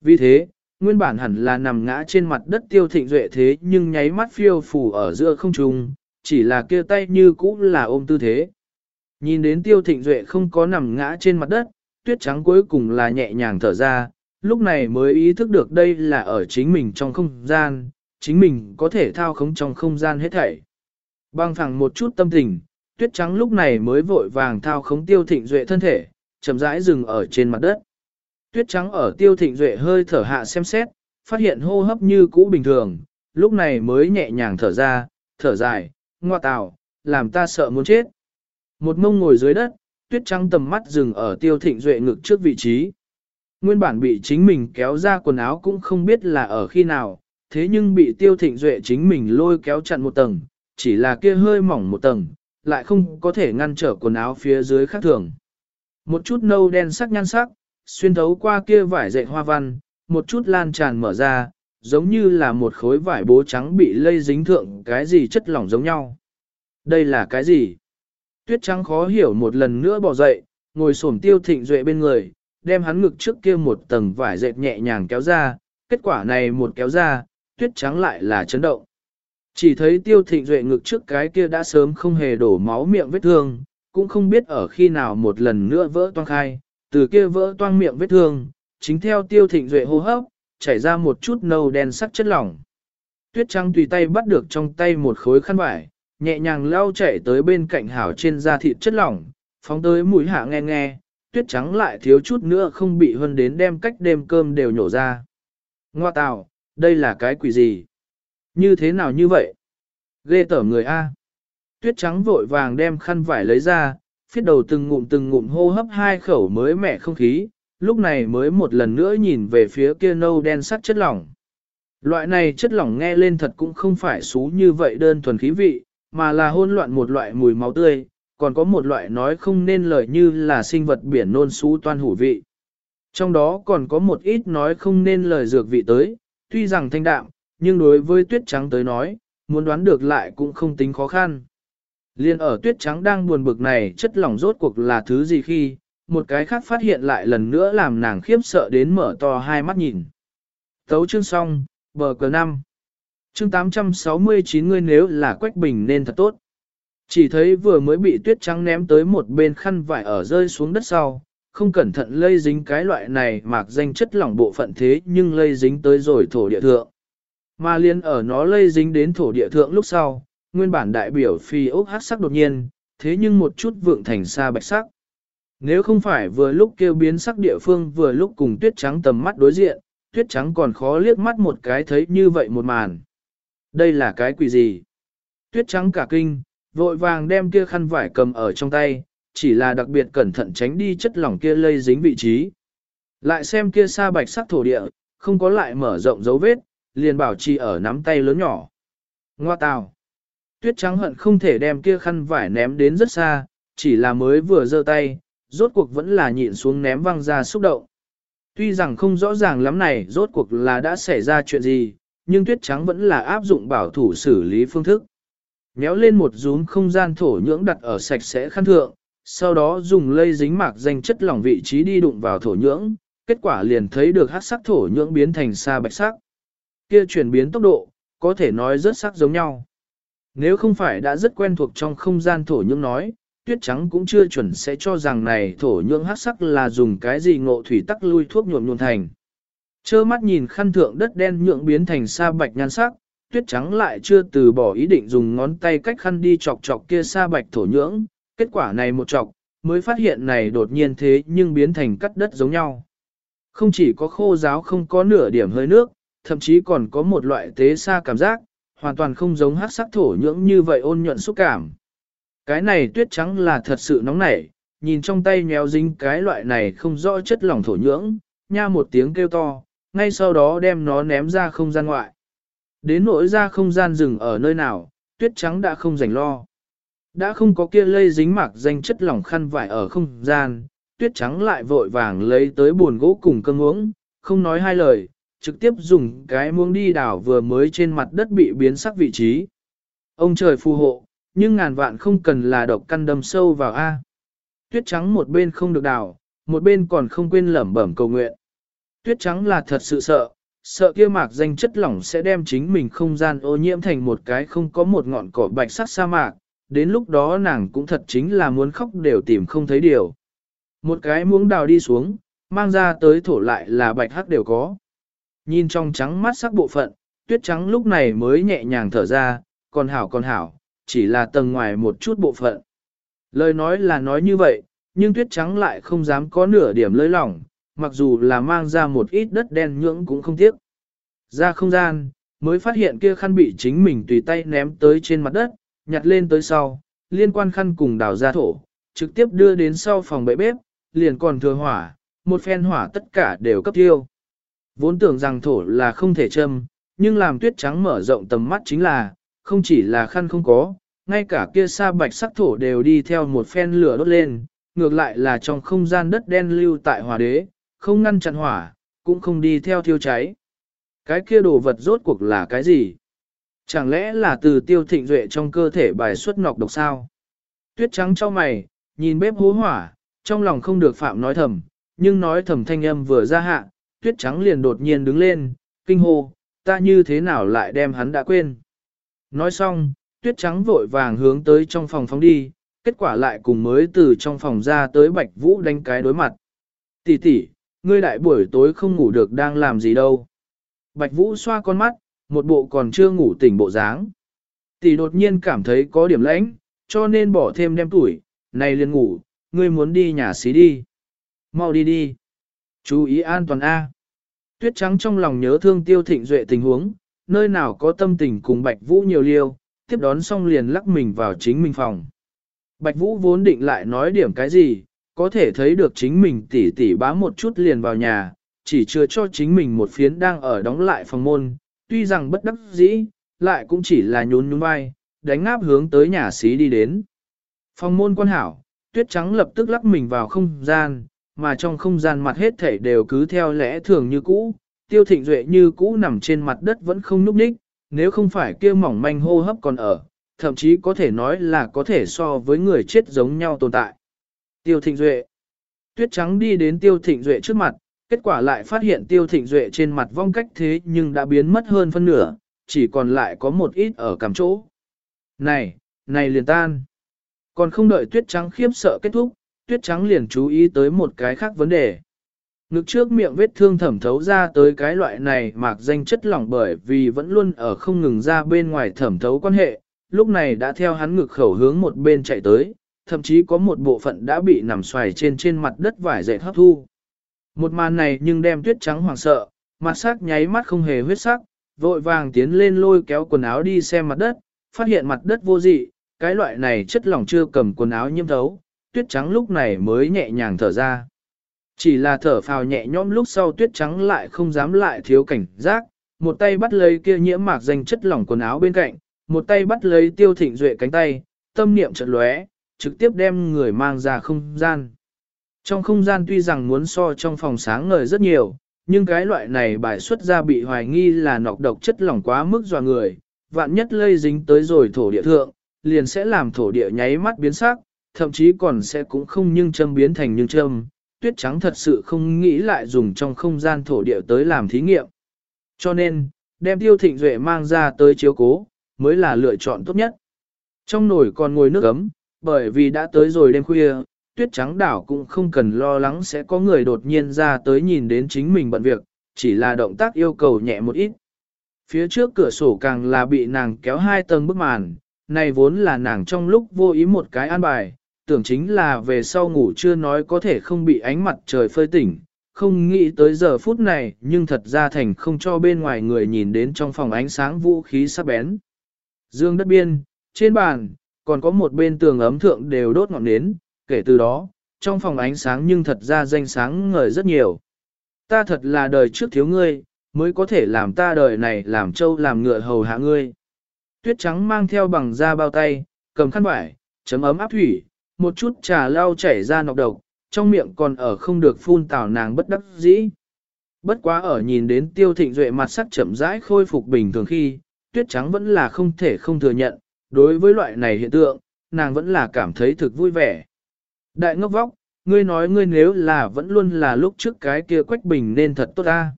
Vì thế, nguyên bản hẳn là nằm ngã trên mặt đất tiêu thịnh duệ thế nhưng nháy mắt phiêu phủ ở giữa không trung, chỉ là kia tay như cũ là ôm tư thế. Nhìn đến tiêu thịnh duệ không có nằm ngã trên mặt đất, tuyết trắng cuối cùng là nhẹ nhàng thở ra, lúc này mới ý thức được đây là ở chính mình trong không gian, chính mình có thể thao khống trong không gian hết thảy. Băng phẳng một chút tâm tình, tuyết trắng lúc này mới vội vàng thao khống tiêu thịnh duệ thân thể, chậm rãi dừng ở trên mặt đất. Tuyết trắng ở tiêu thịnh duệ hơi thở hạ xem xét, phát hiện hô hấp như cũ bình thường, lúc này mới nhẹ nhàng thở ra, thở dài, ngoa tào, làm ta sợ muốn chết. Một mông ngồi dưới đất, tuyết trắng tầm mắt dừng ở tiêu thịnh duệ ngực trước vị trí. Nguyên bản bị chính mình kéo ra quần áo cũng không biết là ở khi nào, thế nhưng bị tiêu thịnh duệ chính mình lôi kéo chặn một tầng, chỉ là kia hơi mỏng một tầng, lại không có thể ngăn trở quần áo phía dưới khác thường. Một chút nâu đen sắc nhan sắc, xuyên thấu qua kia vải dệt hoa văn, một chút lan tràn mở ra, giống như là một khối vải bố trắng bị lây dính thượng cái gì chất lỏng giống nhau. Đây là cái gì? Tuyết trắng khó hiểu một lần nữa bỏ dậy, ngồi xổm tiêu thịnh duệ bên người, đem hắn ngực trước kia một tầng vải dệt nhẹ nhàng kéo ra, kết quả này một kéo ra, tuyết trắng lại là chấn động. Chỉ thấy tiêu thịnh duệ ngực trước cái kia đã sớm không hề đổ máu miệng vết thương, cũng không biết ở khi nào một lần nữa vỡ toang khai, từ kia vỡ toang miệng vết thương, chính theo tiêu thịnh duệ hô hấp, chảy ra một chút nâu đen sắc chất lỏng. Tuyết trắng tùy tay bắt được trong tay một khối khăn vải, nhẹ nhàng lao chạy tới bên cạnh hảo trên da thịt chất lỏng, phóng tới mũi hạ nghe nghe, tuyết trắng lại thiếu chút nữa không bị hơn đến đem cách đêm cơm đều nhổ ra. Ngoa tào, đây là cái quỷ gì? Như thế nào như vậy? Ghê tởm người A. Tuyết trắng vội vàng đem khăn vải lấy ra, phiết đầu từng ngụm từng ngụm hô hấp hai khẩu mới mẻ không khí, lúc này mới một lần nữa nhìn về phía kia nâu đen sắc chất lỏng. Loại này chất lỏng nghe lên thật cũng không phải xú như vậy đơn thuần khí vị, mà là hôn loạn một loại mùi máu tươi, còn có một loại nói không nên lời như là sinh vật biển nôn xú toan hủ vị. Trong đó còn có một ít nói không nên lời dược vị tới, tuy rằng thanh đạm, nhưng đối với tuyết trắng tới nói, muốn đoán được lại cũng không tính khó khăn. Liên ở tuyết trắng đang buồn bực này chất lỏng rốt cuộc là thứ gì khi, một cái khác phát hiện lại lần nữa làm nàng khiếp sợ đến mở to hai mắt nhìn. Tấu chương xong, bờ cờ 5. Chương 869 ngươi nếu là Quách Bình nên thật tốt. Chỉ thấy vừa mới bị tuyết trắng ném tới một bên khăn vải ở rơi xuống đất sau, không cẩn thận lây dính cái loại này mạc danh chất lỏng bộ phận thế nhưng lây dính tới rồi thổ địa thượng. Mà liên ở nó lây dính đến thổ địa thượng lúc sau, nguyên bản đại biểu phi ốc hát sắc đột nhiên, thế nhưng một chút vượng thành xa bạch sắc. Nếu không phải vừa lúc kêu biến sắc địa phương vừa lúc cùng tuyết trắng tầm mắt đối diện, tuyết trắng còn khó liếc mắt một cái thấy như vậy một màn. Đây là cái quỷ gì? Tuyết trắng cả kinh, vội vàng đem kia khăn vải cầm ở trong tay, chỉ là đặc biệt cẩn thận tránh đi chất lỏng kia lây dính vị trí. Lại xem kia xa bạch sắc thổ địa, không có lại mở rộng dấu vết, liền bảo trì ở nắm tay lớn nhỏ. Ngoa tào. Tuyết trắng hận không thể đem kia khăn vải ném đến rất xa, chỉ là mới vừa giơ tay, rốt cuộc vẫn là nhịn xuống ném văng ra xúc động. Tuy rằng không rõ ràng lắm này rốt cuộc là đã xảy ra chuyện gì, nhưng tuyết trắng vẫn là áp dụng bảo thủ xử lý phương thức. Nhéo lên một rúm không gian thổ nhưỡng đặt ở sạch sẽ khăn thượng, sau đó dùng lây dính mạc danh chất lỏng vị trí đi đụng vào thổ nhưỡng, kết quả liền thấy được hát sắc thổ nhưỡng biến thành xa bạch sắc. Kia chuyển biến tốc độ, có thể nói rất sắc giống nhau. Nếu không phải đã rất quen thuộc trong không gian thổ nhưỡng nói, tuyết trắng cũng chưa chuẩn sẽ cho rằng này thổ nhưỡng hắc sắc là dùng cái gì ngộ thủy tắc lui thuốc nhuộm nhuộm thành. Chơ mắt nhìn khăn thượng đất đen nhượng biến thành sa bạch nhan sắc, tuyết trắng lại chưa từ bỏ ý định dùng ngón tay cách khăn đi chọc chọc kia sa bạch thổ nhưỡng, kết quả này một chọc, mới phát hiện này đột nhiên thế nhưng biến thành cắt đất giống nhau. Không chỉ có khô giáo không có nửa điểm hơi nước, thậm chí còn có một loại tế sa cảm giác, hoàn toàn không giống hát sắc thổ nhưỡng như vậy ôn nhuận xúc cảm. Cái này tuyết trắng là thật sự nóng nảy, nhìn trong tay nhéo dính cái loại này không rõ chất lỏng thổ nhưỡng, nha một tiếng kêu to, ngay sau đó đem nó ném ra không gian ngoại. Đến nỗi ra không gian rừng ở nơi nào, tuyết trắng đã không rảnh lo. Đã không có kia lây dính mạc danh chất lỏng khăn vải ở không gian, tuyết trắng lại vội vàng lấy tới buồn gỗ cùng cơm uống, không nói hai lời, trực tiếp dùng cái muông đi đảo vừa mới trên mặt đất bị biến sắc vị trí. Ông trời phù hộ, nhưng ngàn vạn không cần là độc căn đâm sâu vào A. Tuyết trắng một bên không được đảo, một bên còn không quên lẩm bẩm cầu nguyện. Tuyết trắng là thật sự sợ, sợ kia mạc danh chất lỏng sẽ đem chính mình không gian ô nhiễm thành một cái không có một ngọn cỏ bạch sắc sa mạc, đến lúc đó nàng cũng thật chính là muốn khóc đều tìm không thấy điều. Một cái muỗng đào đi xuống, mang ra tới thổ lại là bạch hắc đều có. Nhìn trong trắng mắt sắc bộ phận, tuyết trắng lúc này mới nhẹ nhàng thở ra, còn hảo còn hảo, chỉ là tầng ngoài một chút bộ phận. Lời nói là nói như vậy, nhưng tuyết trắng lại không dám có nửa điểm lơi lỏng, mặc dù là mang ra một ít đất đen nhưỡng cũng không tiếc. Ra không gian, mới phát hiện kia khăn bị chính mình tùy tay ném tới trên mặt đất, nhặt lên tới sau, liên quan khăn cùng đào ra thổ, trực tiếp đưa đến sau phòng bệ bếp, liền còn thừa hỏa, một phen hỏa tất cả đều cấp tiêu. Vốn tưởng rằng thổ là không thể châm, nhưng làm tuyết trắng mở rộng tầm mắt chính là, không chỉ là khăn không có, ngay cả kia xa bạch sắc thổ đều đi theo một phen lửa đốt lên, ngược lại là trong không gian đất đen lưu tại hỏa đế, không ngăn chặn hỏa, cũng không đi theo thiêu cháy. Cái kia đồ vật rốt cuộc là cái gì? Chẳng lẽ là từ tiêu thịnh duệ trong cơ thể bài xuất nọc độc sao? Tuyết trắng cho mày, nhìn bếp hố hỏa, trong lòng không được phạm nói thầm, nhưng nói thầm thanh âm vừa ra hạ, tuyết trắng liền đột nhiên đứng lên, kinh hô, ta như thế nào lại đem hắn đã quên. Nói xong, tuyết trắng vội vàng hướng tới trong phòng phóng đi, kết quả lại cùng mới từ trong phòng ra tới bạch vũ đánh cái đối mặt. Tỷ tỷ, ngươi đại buổi tối không ngủ được đang làm gì đâu. Bạch vũ xoa con mắt, một bộ còn chưa ngủ tỉnh bộ dáng. Tỷ đột nhiên cảm thấy có điểm lãnh, cho nên bỏ thêm đem tuổi, này liền ngủ, ngươi muốn đi nhà xí đi. Mau đi đi. Chú ý an toàn A. Tuyết trắng trong lòng nhớ thương tiêu thịnh duệ tình huống, nơi nào có tâm tình cùng Bạch Vũ nhiều liêu, tiếp đón xong liền lắc mình vào chính mình phòng. Bạch Vũ vốn định lại nói điểm cái gì, có thể thấy được chính mình tỉ tỉ bá một chút liền vào nhà, chỉ chưa cho chính mình một phiến đang ở đóng lại phòng môn, tuy rằng bất đắc dĩ, lại cũng chỉ là nhún nhún vai, đánh áp hướng tới nhà xí đi đến. Phòng môn quan hảo, tuyết trắng lập tức lắc mình vào không gian, mà trong không gian mặt hết thảy đều cứ theo lẽ thường như cũ, tiêu thịnh duệ như cũ nằm trên mặt đất vẫn không núp ních, nếu không phải kia mỏng manh hô hấp còn ở, thậm chí có thể nói là có thể so với người chết giống nhau tồn tại. Tiêu thịnh duệ Tuyết trắng đi đến tiêu thịnh duệ trước mặt, kết quả lại phát hiện tiêu thịnh duệ trên mặt vong cách thế nhưng đã biến mất hơn phân nửa, chỉ còn lại có một ít ở cằm chỗ. Này, này liền tan. Còn không đợi tuyết trắng khiếp sợ kết thúc, tuyết trắng liền chú ý tới một cái khác vấn đề. Ngực trước miệng vết thương thẩm thấu ra tới cái loại này mạc danh chất lỏng bởi vì vẫn luôn ở không ngừng ra bên ngoài thẩm thấu quan hệ, lúc này đã theo hắn ngực khẩu hướng một bên chạy tới, thậm chí có một bộ phận đã bị nằm xoài trên trên mặt đất vải dệt hấp thu. Một màn này nhưng đem tuyết trắng hoảng sợ, mặt sắc nháy mắt không hề huyết sắc, vội vàng tiến lên lôi kéo quần áo đi xem mặt đất, phát hiện mặt đất vô dị, cái loại này chất lỏng chưa cầm quần áo nhiễm thấu, tuyết trắng lúc này mới nhẹ nhàng thở ra. Chỉ là thở phào nhẹ nhõm lúc sau tuyết trắng lại không dám lại thiếu cảnh giác, một tay bắt lấy kia nhiễm mạc danh chất lỏng quần áo bên cạnh, một tay bắt lấy tiêu thịnh duệ cánh tay, tâm niệm chợt lóe, trực tiếp đem người mang ra không gian. Trong không gian tuy rằng muốn so trong phòng sáng ngời rất nhiều, nhưng cái loại này bài xuất ra bị hoài nghi là nọc độc chất lỏng quá mức dò người, vạn nhất lây dính tới rồi thổ địa thượng, liền sẽ làm thổ địa nháy mắt biến sắc, thậm chí còn sẽ cũng không nhưng châm biến thành nhưng châm. Tuyết trắng thật sự không nghĩ lại dùng trong không gian thổ địa tới làm thí nghiệm. Cho nên, đem tiêu thịnh duệ mang ra tới chiếu cố, mới là lựa chọn tốt nhất. Trong nồi còn ngồi nước ấm, bởi vì đã tới rồi đêm khuya, tuyết trắng đảo cũng không cần lo lắng sẽ có người đột nhiên ra tới nhìn đến chính mình bận việc, chỉ là động tác yêu cầu nhẹ một ít. Phía trước cửa sổ càng là bị nàng kéo hai tầng bức màn, này vốn là nàng trong lúc vô ý một cái an bài, tưởng chính là về sau ngủ chưa nói có thể không bị ánh mặt trời phơi tỉnh, không nghĩ tới giờ phút này nhưng thật ra thành không cho bên ngoài người nhìn đến trong phòng ánh sáng vũ khí sắc bén. Dương đất biên, trên bàn, còn có một bên tường ấm thượng đều đốt ngọn nến, kể từ đó, trong phòng ánh sáng nhưng thật ra danh sáng ngời rất nhiều. Ta thật là đời trước thiếu ngươi, mới có thể làm ta đời này làm trâu làm ngựa hầu hạ ngươi. Tuyết trắng mang theo bằng da bao tay, cầm khăn vải, chấm ấm áp thủy, một chút trà lau chảy ra nọc độc, trong miệng còn ở không được phun tào nàng bất đắc dĩ. Bất quá ở nhìn đến tiêu thịnh duệ mặt sắc chậm rãi khôi phục bình thường khi, tuyết trắng vẫn là không thể không thừa nhận, đối với loại này hiện tượng, nàng vẫn là cảm thấy thực vui vẻ. Đại ngốc vóc, ngươi nói ngươi nếu là vẫn luôn là lúc trước cái kia quách bình nên thật tốt ta.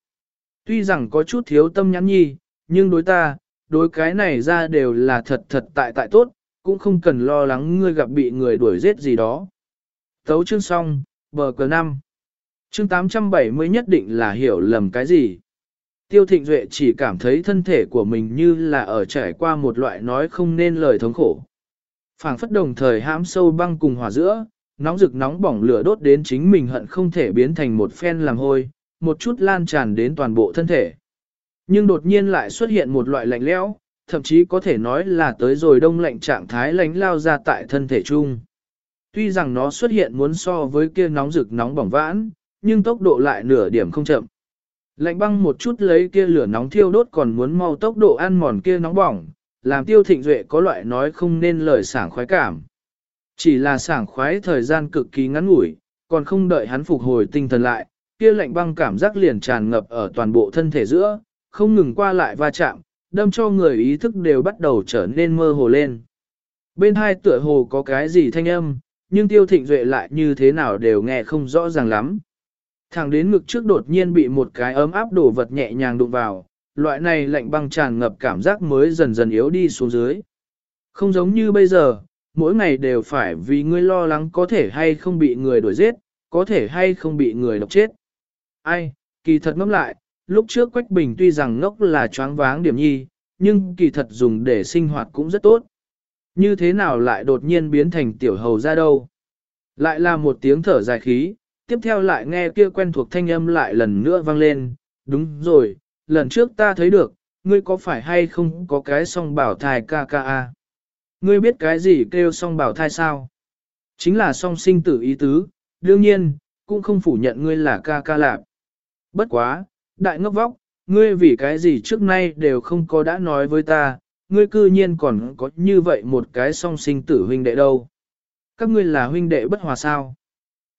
Tuy rằng có chút thiếu tâm nhắn nhi, nhưng đối ta, đối cái này ra đều là thật thật tại tại tốt, cũng không cần lo lắng ngươi gặp bị người đuổi giết gì đó. Thấu chương xong, Bờ cờ 5 chương 870 nhất định là hiểu lầm cái gì. Tiêu Thịnh Duệ chỉ cảm thấy thân thể của mình như là ở trải qua một loại nói không nên lời thống khổ. phảng phất đồng thời hãm sâu băng cùng hỏa giữa, nóng rực nóng bỏng lửa đốt đến chính mình hận không thể biến thành một phen làm hôi, một chút lan tràn đến toàn bộ thân thể. Nhưng đột nhiên lại xuất hiện một loại lạnh lẽo, thậm chí có thể nói là tới rồi đông lạnh trạng thái lánh lao ra tại thân thể chung. Tuy rằng nó xuất hiện muốn so với kia nóng rực nóng bỏng vãn, nhưng tốc độ lại nửa điểm không chậm. Lạnh băng một chút lấy kia lửa nóng thiêu đốt còn muốn mau tốc độ ăn mòn kia nóng bỏng, làm tiêu thịnh duệ có loại nói không nên lời sảng khoái cảm. Chỉ là sảng khoái thời gian cực kỳ ngắn ngủi, còn không đợi hắn phục hồi tinh thần lại, kia lạnh băng cảm giác liền tràn ngập ở toàn bộ thân thể giữa, không ngừng qua lại va chạm, đâm cho người ý thức đều bắt đầu trở nên mơ hồ lên. Bên hai tựa hồ có cái gì thanh âm, nhưng tiêu thịnh duệ lại như thế nào đều nghe không rõ ràng lắm. Thẳng đến ngực trước đột nhiên bị một cái ấm áp đổ vật nhẹ nhàng đụng vào, loại này lạnh băng tràn ngập cảm giác mới dần dần yếu đi xuống dưới. Không giống như bây giờ, mỗi ngày đều phải vì ngươi lo lắng có thể hay không bị người đuổi giết, có thể hay không bị người độc chết. Ai, kỳ thật ngẫm lại, lúc trước Quách Bình tuy rằng ngốc là choáng váng điểm nhi, nhưng kỳ thật dùng để sinh hoạt cũng rất tốt. Như thế nào lại đột nhiên biến thành tiểu hầu ra đâu? Lại là một tiếng thở dài khí, tiếp theo lại nghe kia quen thuộc thanh âm lại lần nữa vang lên, đúng rồi, lần trước ta thấy được, ngươi có phải hay không có cái song bảo thai ca ca a? Ngươi biết cái gì kêu song bảo thai sao? Chính là song sinh tử ý tứ, đương nhiên, cũng không phủ nhận ngươi là ca ca lạp. Bất quá, đại ngốc vóc, ngươi vì cái gì trước nay đều không có đã nói với ta, ngươi cư nhiên còn có như vậy một cái song sinh tử huynh đệ đâu. Các ngươi là huynh đệ bất hòa sao?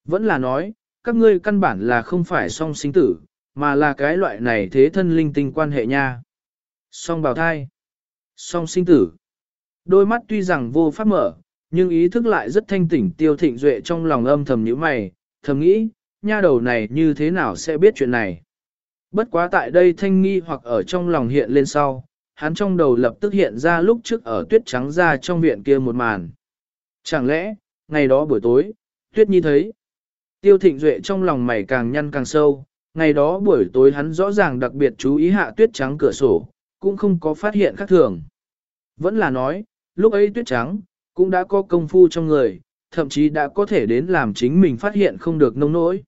Vẫn là nói, các ngươi căn bản là không phải song sinh tử, mà là cái loại này thế thân linh tinh quan hệ nha. Song bào thai, song sinh tử. Đôi mắt tuy rằng vô pháp mở, nhưng ý thức lại rất thanh tỉnh tiêu thịnh duệ trong lòng âm thầm như mày, thầm nghĩ, nha đầu này như thế nào sẽ biết chuyện này. Bất quá tại đây thanh nghi hoặc ở trong lòng hiện lên sau, hắn trong đầu lập tức hiện ra lúc trước ở tuyết trắng ra trong viện kia một màn. Chẳng lẽ, ngày đó buổi tối, tuyết nhi thấy. Tiêu thịnh duệ trong lòng mày càng nhăn càng sâu, ngày đó buổi tối hắn rõ ràng đặc biệt chú ý hạ tuyết trắng cửa sổ, cũng không có phát hiện khác thường. Vẫn là nói, lúc ấy tuyết trắng, cũng đã có công phu trong người, thậm chí đã có thể đến làm chính mình phát hiện không được nông nỗi.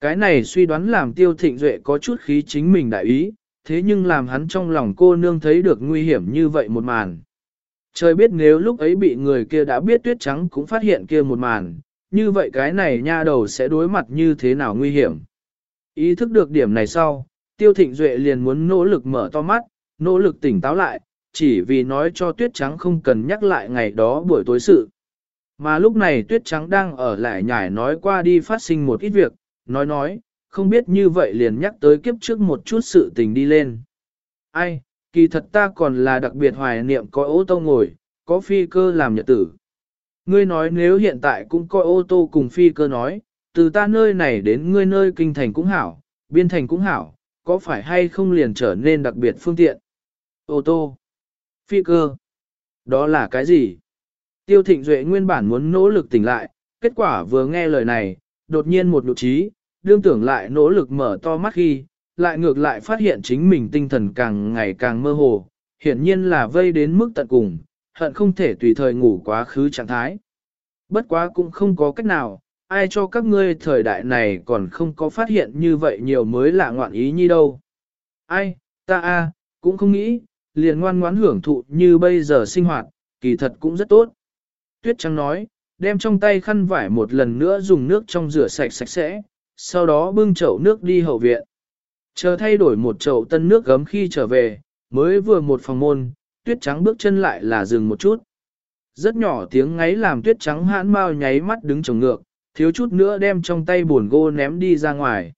Cái này suy đoán làm tiêu thịnh duệ có chút khí chính mình đại ý, thế nhưng làm hắn trong lòng cô nương thấy được nguy hiểm như vậy một màn. Trời biết nếu lúc ấy bị người kia đã biết tuyết trắng cũng phát hiện kia một màn, như vậy cái này nha đầu sẽ đối mặt như thế nào nguy hiểm. Ý thức được điểm này sau, tiêu thịnh duệ liền muốn nỗ lực mở to mắt, nỗ lực tỉnh táo lại, chỉ vì nói cho tuyết trắng không cần nhắc lại ngày đó buổi tối sự. Mà lúc này tuyết trắng đang ở lại nhải nói qua đi phát sinh một ít việc, nói nói, không biết như vậy liền nhắc tới kiếp trước một chút sự tình đi lên. Ai, kỳ thật ta còn là đặc biệt hoài niệm có ô tô ngồi, có phi cơ làm nhật tử. Ngươi nói nếu hiện tại cũng có ô tô cùng phi cơ nói, từ ta nơi này đến ngươi nơi kinh thành cũng hảo, biên thành cũng hảo, có phải hay không liền trở nên đặc biệt phương tiện? Ô tô, phi cơ, đó là cái gì? Tiêu thịnh duệ nguyên bản muốn nỗ lực tỉnh lại, kết quả vừa nghe lời này, đột nhiên một nhục trí, đương tưởng lại nỗ lực mở to mắt khi, lại ngược lại phát hiện chính mình tinh thần càng ngày càng mơ hồ, hiển nhiên là vây đến mức tận cùng, hận không thể tùy thời ngủ quá khứ trạng thái. Bất quá cũng không có cách nào, ai cho các ngươi thời đại này còn không có phát hiện như vậy nhiều mới lạ ngoạn ý như đâu. Ai, ta a, cũng không nghĩ, liền ngoan ngoãn hưởng thụ như bây giờ sinh hoạt, kỳ thật cũng rất tốt. Tuyết Trắng nói, đem trong tay khăn vải một lần nữa dùng nước trong rửa sạch sạch sẽ, sau đó bưng chậu nước đi hậu viện. Chờ thay đổi một chậu tân nước gấm khi trở về, mới vừa một phòng môn, tuyết trắng bước chân lại là dừng một chút. Rất nhỏ tiếng ngáy làm tuyết trắng hãn mau nháy mắt đứng trồng ngược, thiếu chút nữa đem trong tay buồn gô ném đi ra ngoài.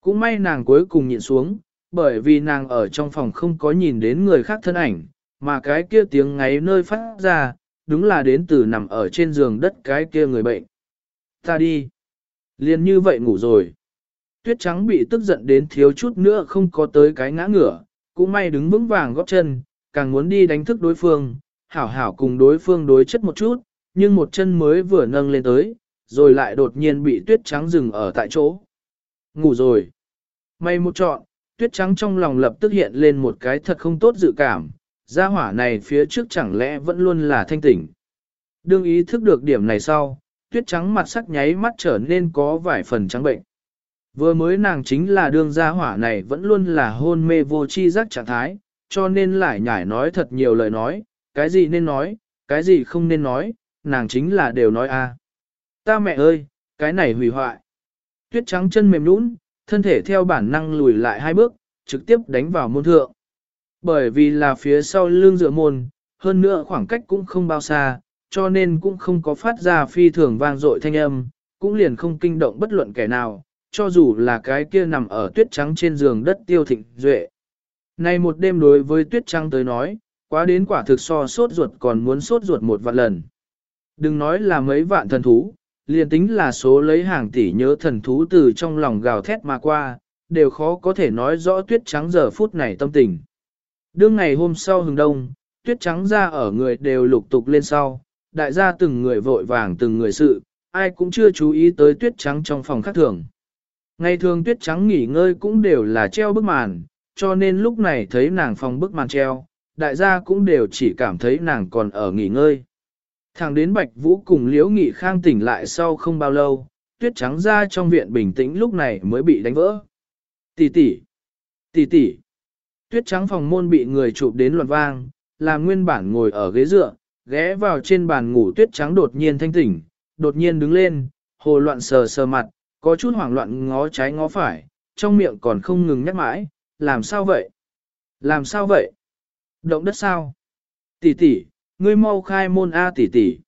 Cũng may nàng cuối cùng nhịn xuống, bởi vì nàng ở trong phòng không có nhìn đến người khác thân ảnh, mà cái kia tiếng ngáy nơi phát ra, đúng là đến từ nằm ở trên giường đất cái kia người bệnh. Ta đi. Liền như vậy ngủ rồi. Tuyết trắng bị tức giận đến thiếu chút nữa không có tới cái ngã ngửa, cũng may đứng vững vàng góp chân, càng muốn đi đánh thức đối phương, hảo hảo cùng đối phương đối chất một chút, nhưng một chân mới vừa nâng lên tới, rồi lại đột nhiên bị tuyết trắng dừng ở tại chỗ. Ngủ rồi. May một trọn, tuyết trắng trong lòng lập tức hiện lên một cái thật không tốt dự cảm, gia hỏa này phía trước chẳng lẽ vẫn luôn là thanh tỉnh. Đương ý thức được điểm này sau, tuyết trắng mặt sắc nháy mắt trở nên có vài phần trắng bệnh. Vừa mới nàng chính là đương gia hỏa này vẫn luôn là hôn mê vô chi giác trạng thái, cho nên lại nhải nói thật nhiều lời nói, cái gì nên nói, cái gì không nên nói, nàng chính là đều nói a. À. Ta mẹ ơi, cái này hủy hoại. Tuyết trắng chân mềm nhũn, thân thể theo bản năng lùi lại hai bước, trực tiếp đánh vào môn thượng. Bởi vì là phía sau lưng dựa môn, hơn nữa khoảng cách cũng không bao xa, cho nên cũng không có phát ra phi thường vang dội thanh âm, cũng liền không kinh động bất luận kẻ nào, cho dù là cái kia nằm ở tuyết trắng trên giường đất tiêu thịnh duệ. Nay một đêm đối với tuyết trắng tới nói, quá đến quả thực so sốt ruột còn muốn sốt ruột một vạn lần. Đừng nói là mấy vạn thần thú, liền tính là số lấy hàng tỷ nhớ thần thú từ trong lòng gào thét mà qua, đều khó có thể nói rõ tuyết trắng giờ phút này tâm tình. Đương ngày hôm sau hừng đông, tuyết trắng ra ở người đều lục tục lên sau, đại gia từng người vội vàng từng người sự, ai cũng chưa chú ý tới tuyết trắng trong phòng khác thường. Ngày thường tuyết trắng nghỉ ngơi cũng đều là treo bức màn, cho nên lúc này thấy nàng phòng bức màn treo, đại gia cũng đều chỉ cảm thấy nàng còn ở nghỉ ngơi. Thẳng đến Bạch Vũ cùng Liễu Nghị Khang tỉnh lại sau không bao lâu, tuyết trắng ra trong viện bình tĩnh lúc này mới bị đánh vỡ. Tỷ tỷ, tỷ tỷ. Tuyết trắng phòng môn bị người chụp đến loạn vang, làm nguyên bản ngồi ở ghế dựa, ghé vào trên bàn ngủ tuyết trắng đột nhiên thanh tỉnh, đột nhiên đứng lên, hồ loạn sờ sờ mặt, có chút hoảng loạn ngó trái ngó phải, trong miệng còn không ngừng nhắc mãi, làm sao vậy? Làm sao vậy? Động đất sao? Tỷ tỷ, ngươi mau khai môn A tỷ tỷ.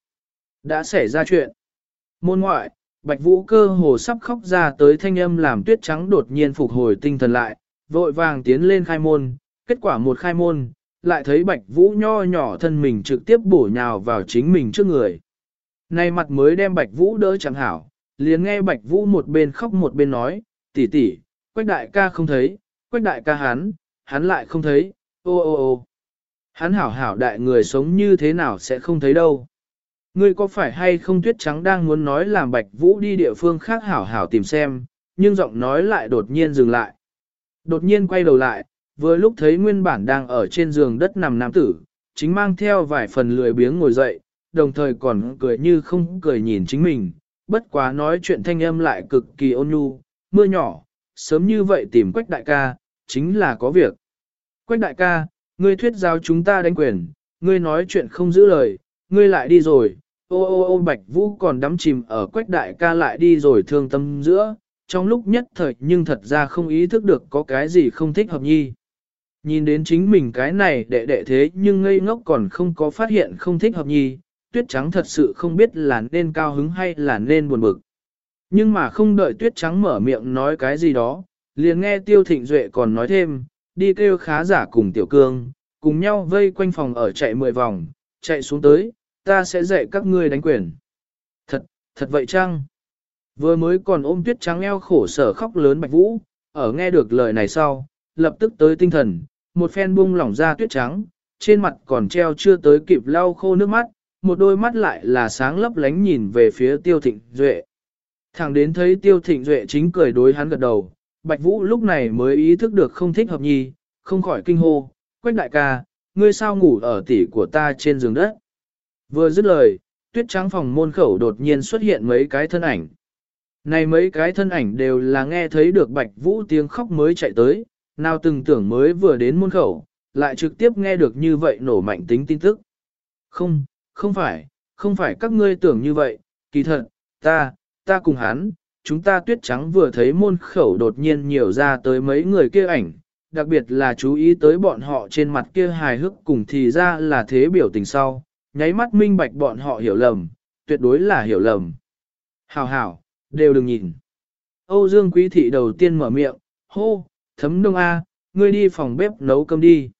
Đã xảy ra chuyện. Môn ngoại, Bạch Vũ cơ hồ sắp khóc ra tới thanh âm làm tuyết trắng đột nhiên phục hồi tinh thần lại, vội vàng tiến lên khai môn, kết quả một khai môn, lại thấy Bạch Vũ nho nhỏ thân mình trực tiếp bổ nhào vào chính mình trước người. Nay mặt mới đem Bạch Vũ đỡ chẳng hảo, liền nghe Bạch Vũ một bên khóc một bên nói, tỷ tỷ, quách đại ca không thấy, quách đại ca hắn, hắn lại không thấy, ô ô ô. Hắn hảo hảo đại người sống như thế nào sẽ không thấy đâu. Ngươi có phải hay không tuyết trắng đang muốn nói làm Bạch Vũ đi địa phương khác hảo hảo tìm xem, nhưng giọng nói lại đột nhiên dừng lại. Đột nhiên quay đầu lại, vừa lúc thấy nguyên bản đang ở trên giường đất nằm nam tử, chính mang theo vài phần lười biếng ngồi dậy, đồng thời còn cười như không cười nhìn chính mình, bất quá nói chuyện thanh âm lại cực kỳ ôn nhu, mưa nhỏ, sớm như vậy tìm quách đại ca, chính là có việc. Quách đại ca, ngươi thuyết giáo chúng ta đánh quyền, ngươi nói chuyện không giữ lời, ngươi lại đi rồi, ô ô ô bạch vũ còn đắm chìm ở quách đại ca lại đi rồi thương tâm giữa, trong lúc nhất thời nhưng thật ra không ý thức được có cái gì không thích hợp nhi. Nhìn đến chính mình cái này đệ đệ thế nhưng ngây ngốc còn không có phát hiện không thích hợp nhi, tuyết trắng thật sự không biết là nên cao hứng hay là nên buồn bực. Nhưng mà không đợi tuyết trắng mở miệng nói cái gì đó, liền nghe tiêu thịnh duệ còn nói thêm, đi kêu khá giả cùng tiểu cương, cùng nhau vây quanh phòng ở chạy mười vòng, chạy xuống tới, ta sẽ dạy các ngươi đánh quyền. Thật, thật vậy chăng? Vừa mới còn ôm tuyết trắng eo khổ sở khóc lớn bạch vũ, ở nghe được lời này sau, lập tức tới tinh thần, một phen bung lỏng ra tuyết trắng, trên mặt còn treo chưa tới kịp lau khô nước mắt, một đôi mắt lại là sáng lấp lánh nhìn về phía tiêu thịnh duệ. Thẳng đến thấy tiêu thịnh duệ chính cười đối hắn gật đầu, bạch vũ lúc này mới ý thức được không thích hợp nhi, không khỏi kinh hô, quách đại ca, ngươi sao ngủ ở tỉ của ta trên giường đất. Vừa dứt lời, tuyết trắng phòng môn khẩu đột nhiên xuất hiện mấy cái thân ảnh. Này mấy cái thân ảnh đều là nghe thấy được bạch vũ tiếng khóc mới chạy tới, nào từng tưởng mới vừa đến môn khẩu, lại trực tiếp nghe được như vậy nổ mạnh tính tin tức. Không, không phải, không phải các ngươi tưởng như vậy, kỳ thật, ta, ta cùng hắn, chúng ta tuyết trắng vừa thấy môn khẩu đột nhiên nhiều ra tới mấy người kia ảnh, đặc biệt là chú ý tới bọn họ trên mặt kia hài hước cùng thì ra là thế biểu tình sau, nháy mắt minh bạch bọn họ hiểu lầm, tuyệt đối là hiểu lầm. Hảo hảo, đều đừng nhìn. Âu Dương Quý Thị đầu tiên mở miệng, hô, thấm đông A, ngươi đi phòng bếp nấu cơm đi.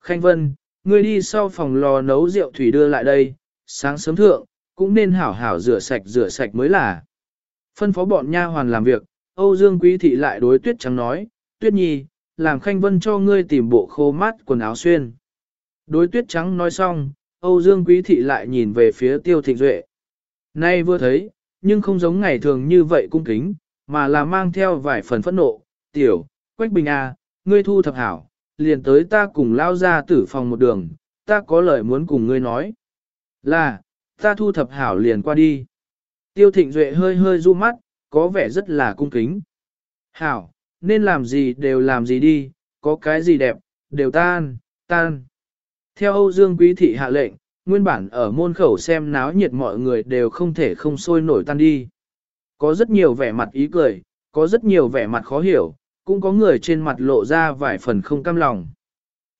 Khanh Vân, ngươi đi sau phòng lò nấu rượu thủy đưa lại đây, sáng sớm thượng, cũng nên hảo hảo rửa sạch rửa sạch mới là. Phân phó bọn nha hoàn làm việc, Âu Dương Quý Thị lại đối Tuyết Trắng nói, Tuyết Nhi, làm Khanh Vân cho ngươi tìm bộ khô mát quần áo xuyên. Đối Tuyết Trắng nói xong, Âu Dương Quý Thị lại nhìn về phía Tiêu Thịnh Duệ. Nay vừa thấy, nhưng không giống ngày thường như vậy cung kính, mà là mang theo vài phần phẫn nộ, tiểu, Quách Bình A, ngươi thu thập hảo, liền tới ta cùng lao ra tử phòng một đường, ta có lời muốn cùng ngươi nói. Là, ta thu thập hảo liền qua đi. Tiêu thịnh duệ hơi hơi du mắt, có vẻ rất là cung kính. Hảo, nên làm gì đều làm gì đi, có cái gì đẹp, đều tan, tan. Theo Âu Dương Quý Thị hạ lệnh, nguyên bản ở môn khẩu xem náo nhiệt mọi người đều không thể không sôi nổi tan đi. Có rất nhiều vẻ mặt ý cười, có rất nhiều vẻ mặt khó hiểu, cũng có người trên mặt lộ ra vài phần không cam lòng.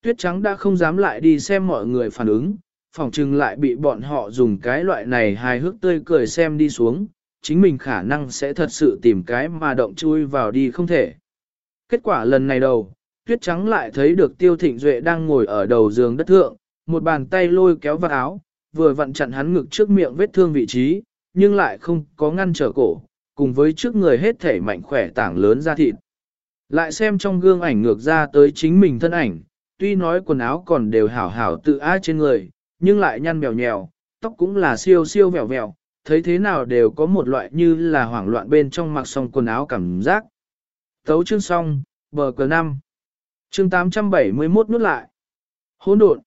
Tuyết trắng đã không dám lại đi xem mọi người phản ứng, phòng trừng lại bị bọn họ dùng cái loại này hài hước tươi cười xem đi xuống, chính mình khả năng sẽ thật sự tìm cái mà động chui vào đi không thể. Kết quả lần này đầu, tuyết trắng lại thấy được tiêu thịnh duệ đang ngồi ở đầu giường đất thượng, một bàn tay lôi kéo vào áo, vừa vặn chặn hắn ngực trước miệng vết thương vị trí, nhưng lại không có ngăn trở cổ, cùng với trước người hết thể mạnh khỏe tảng lớn ra thịt. Lại xem trong gương ảnh ngược ra tới chính mình thân ảnh, tuy nói quần áo còn đều hảo hảo tự á trên người, nhưng lại nhăn mèo nhèo, tóc cũng là siêu siêu vẹo vẹo, thấy thế nào đều có một loại như là hoảng loạn bên trong mặc xong quần áo cảm giác. Thấu chương xong, bờ cờ 5. Chương 871 nút lại. Hỗn độn.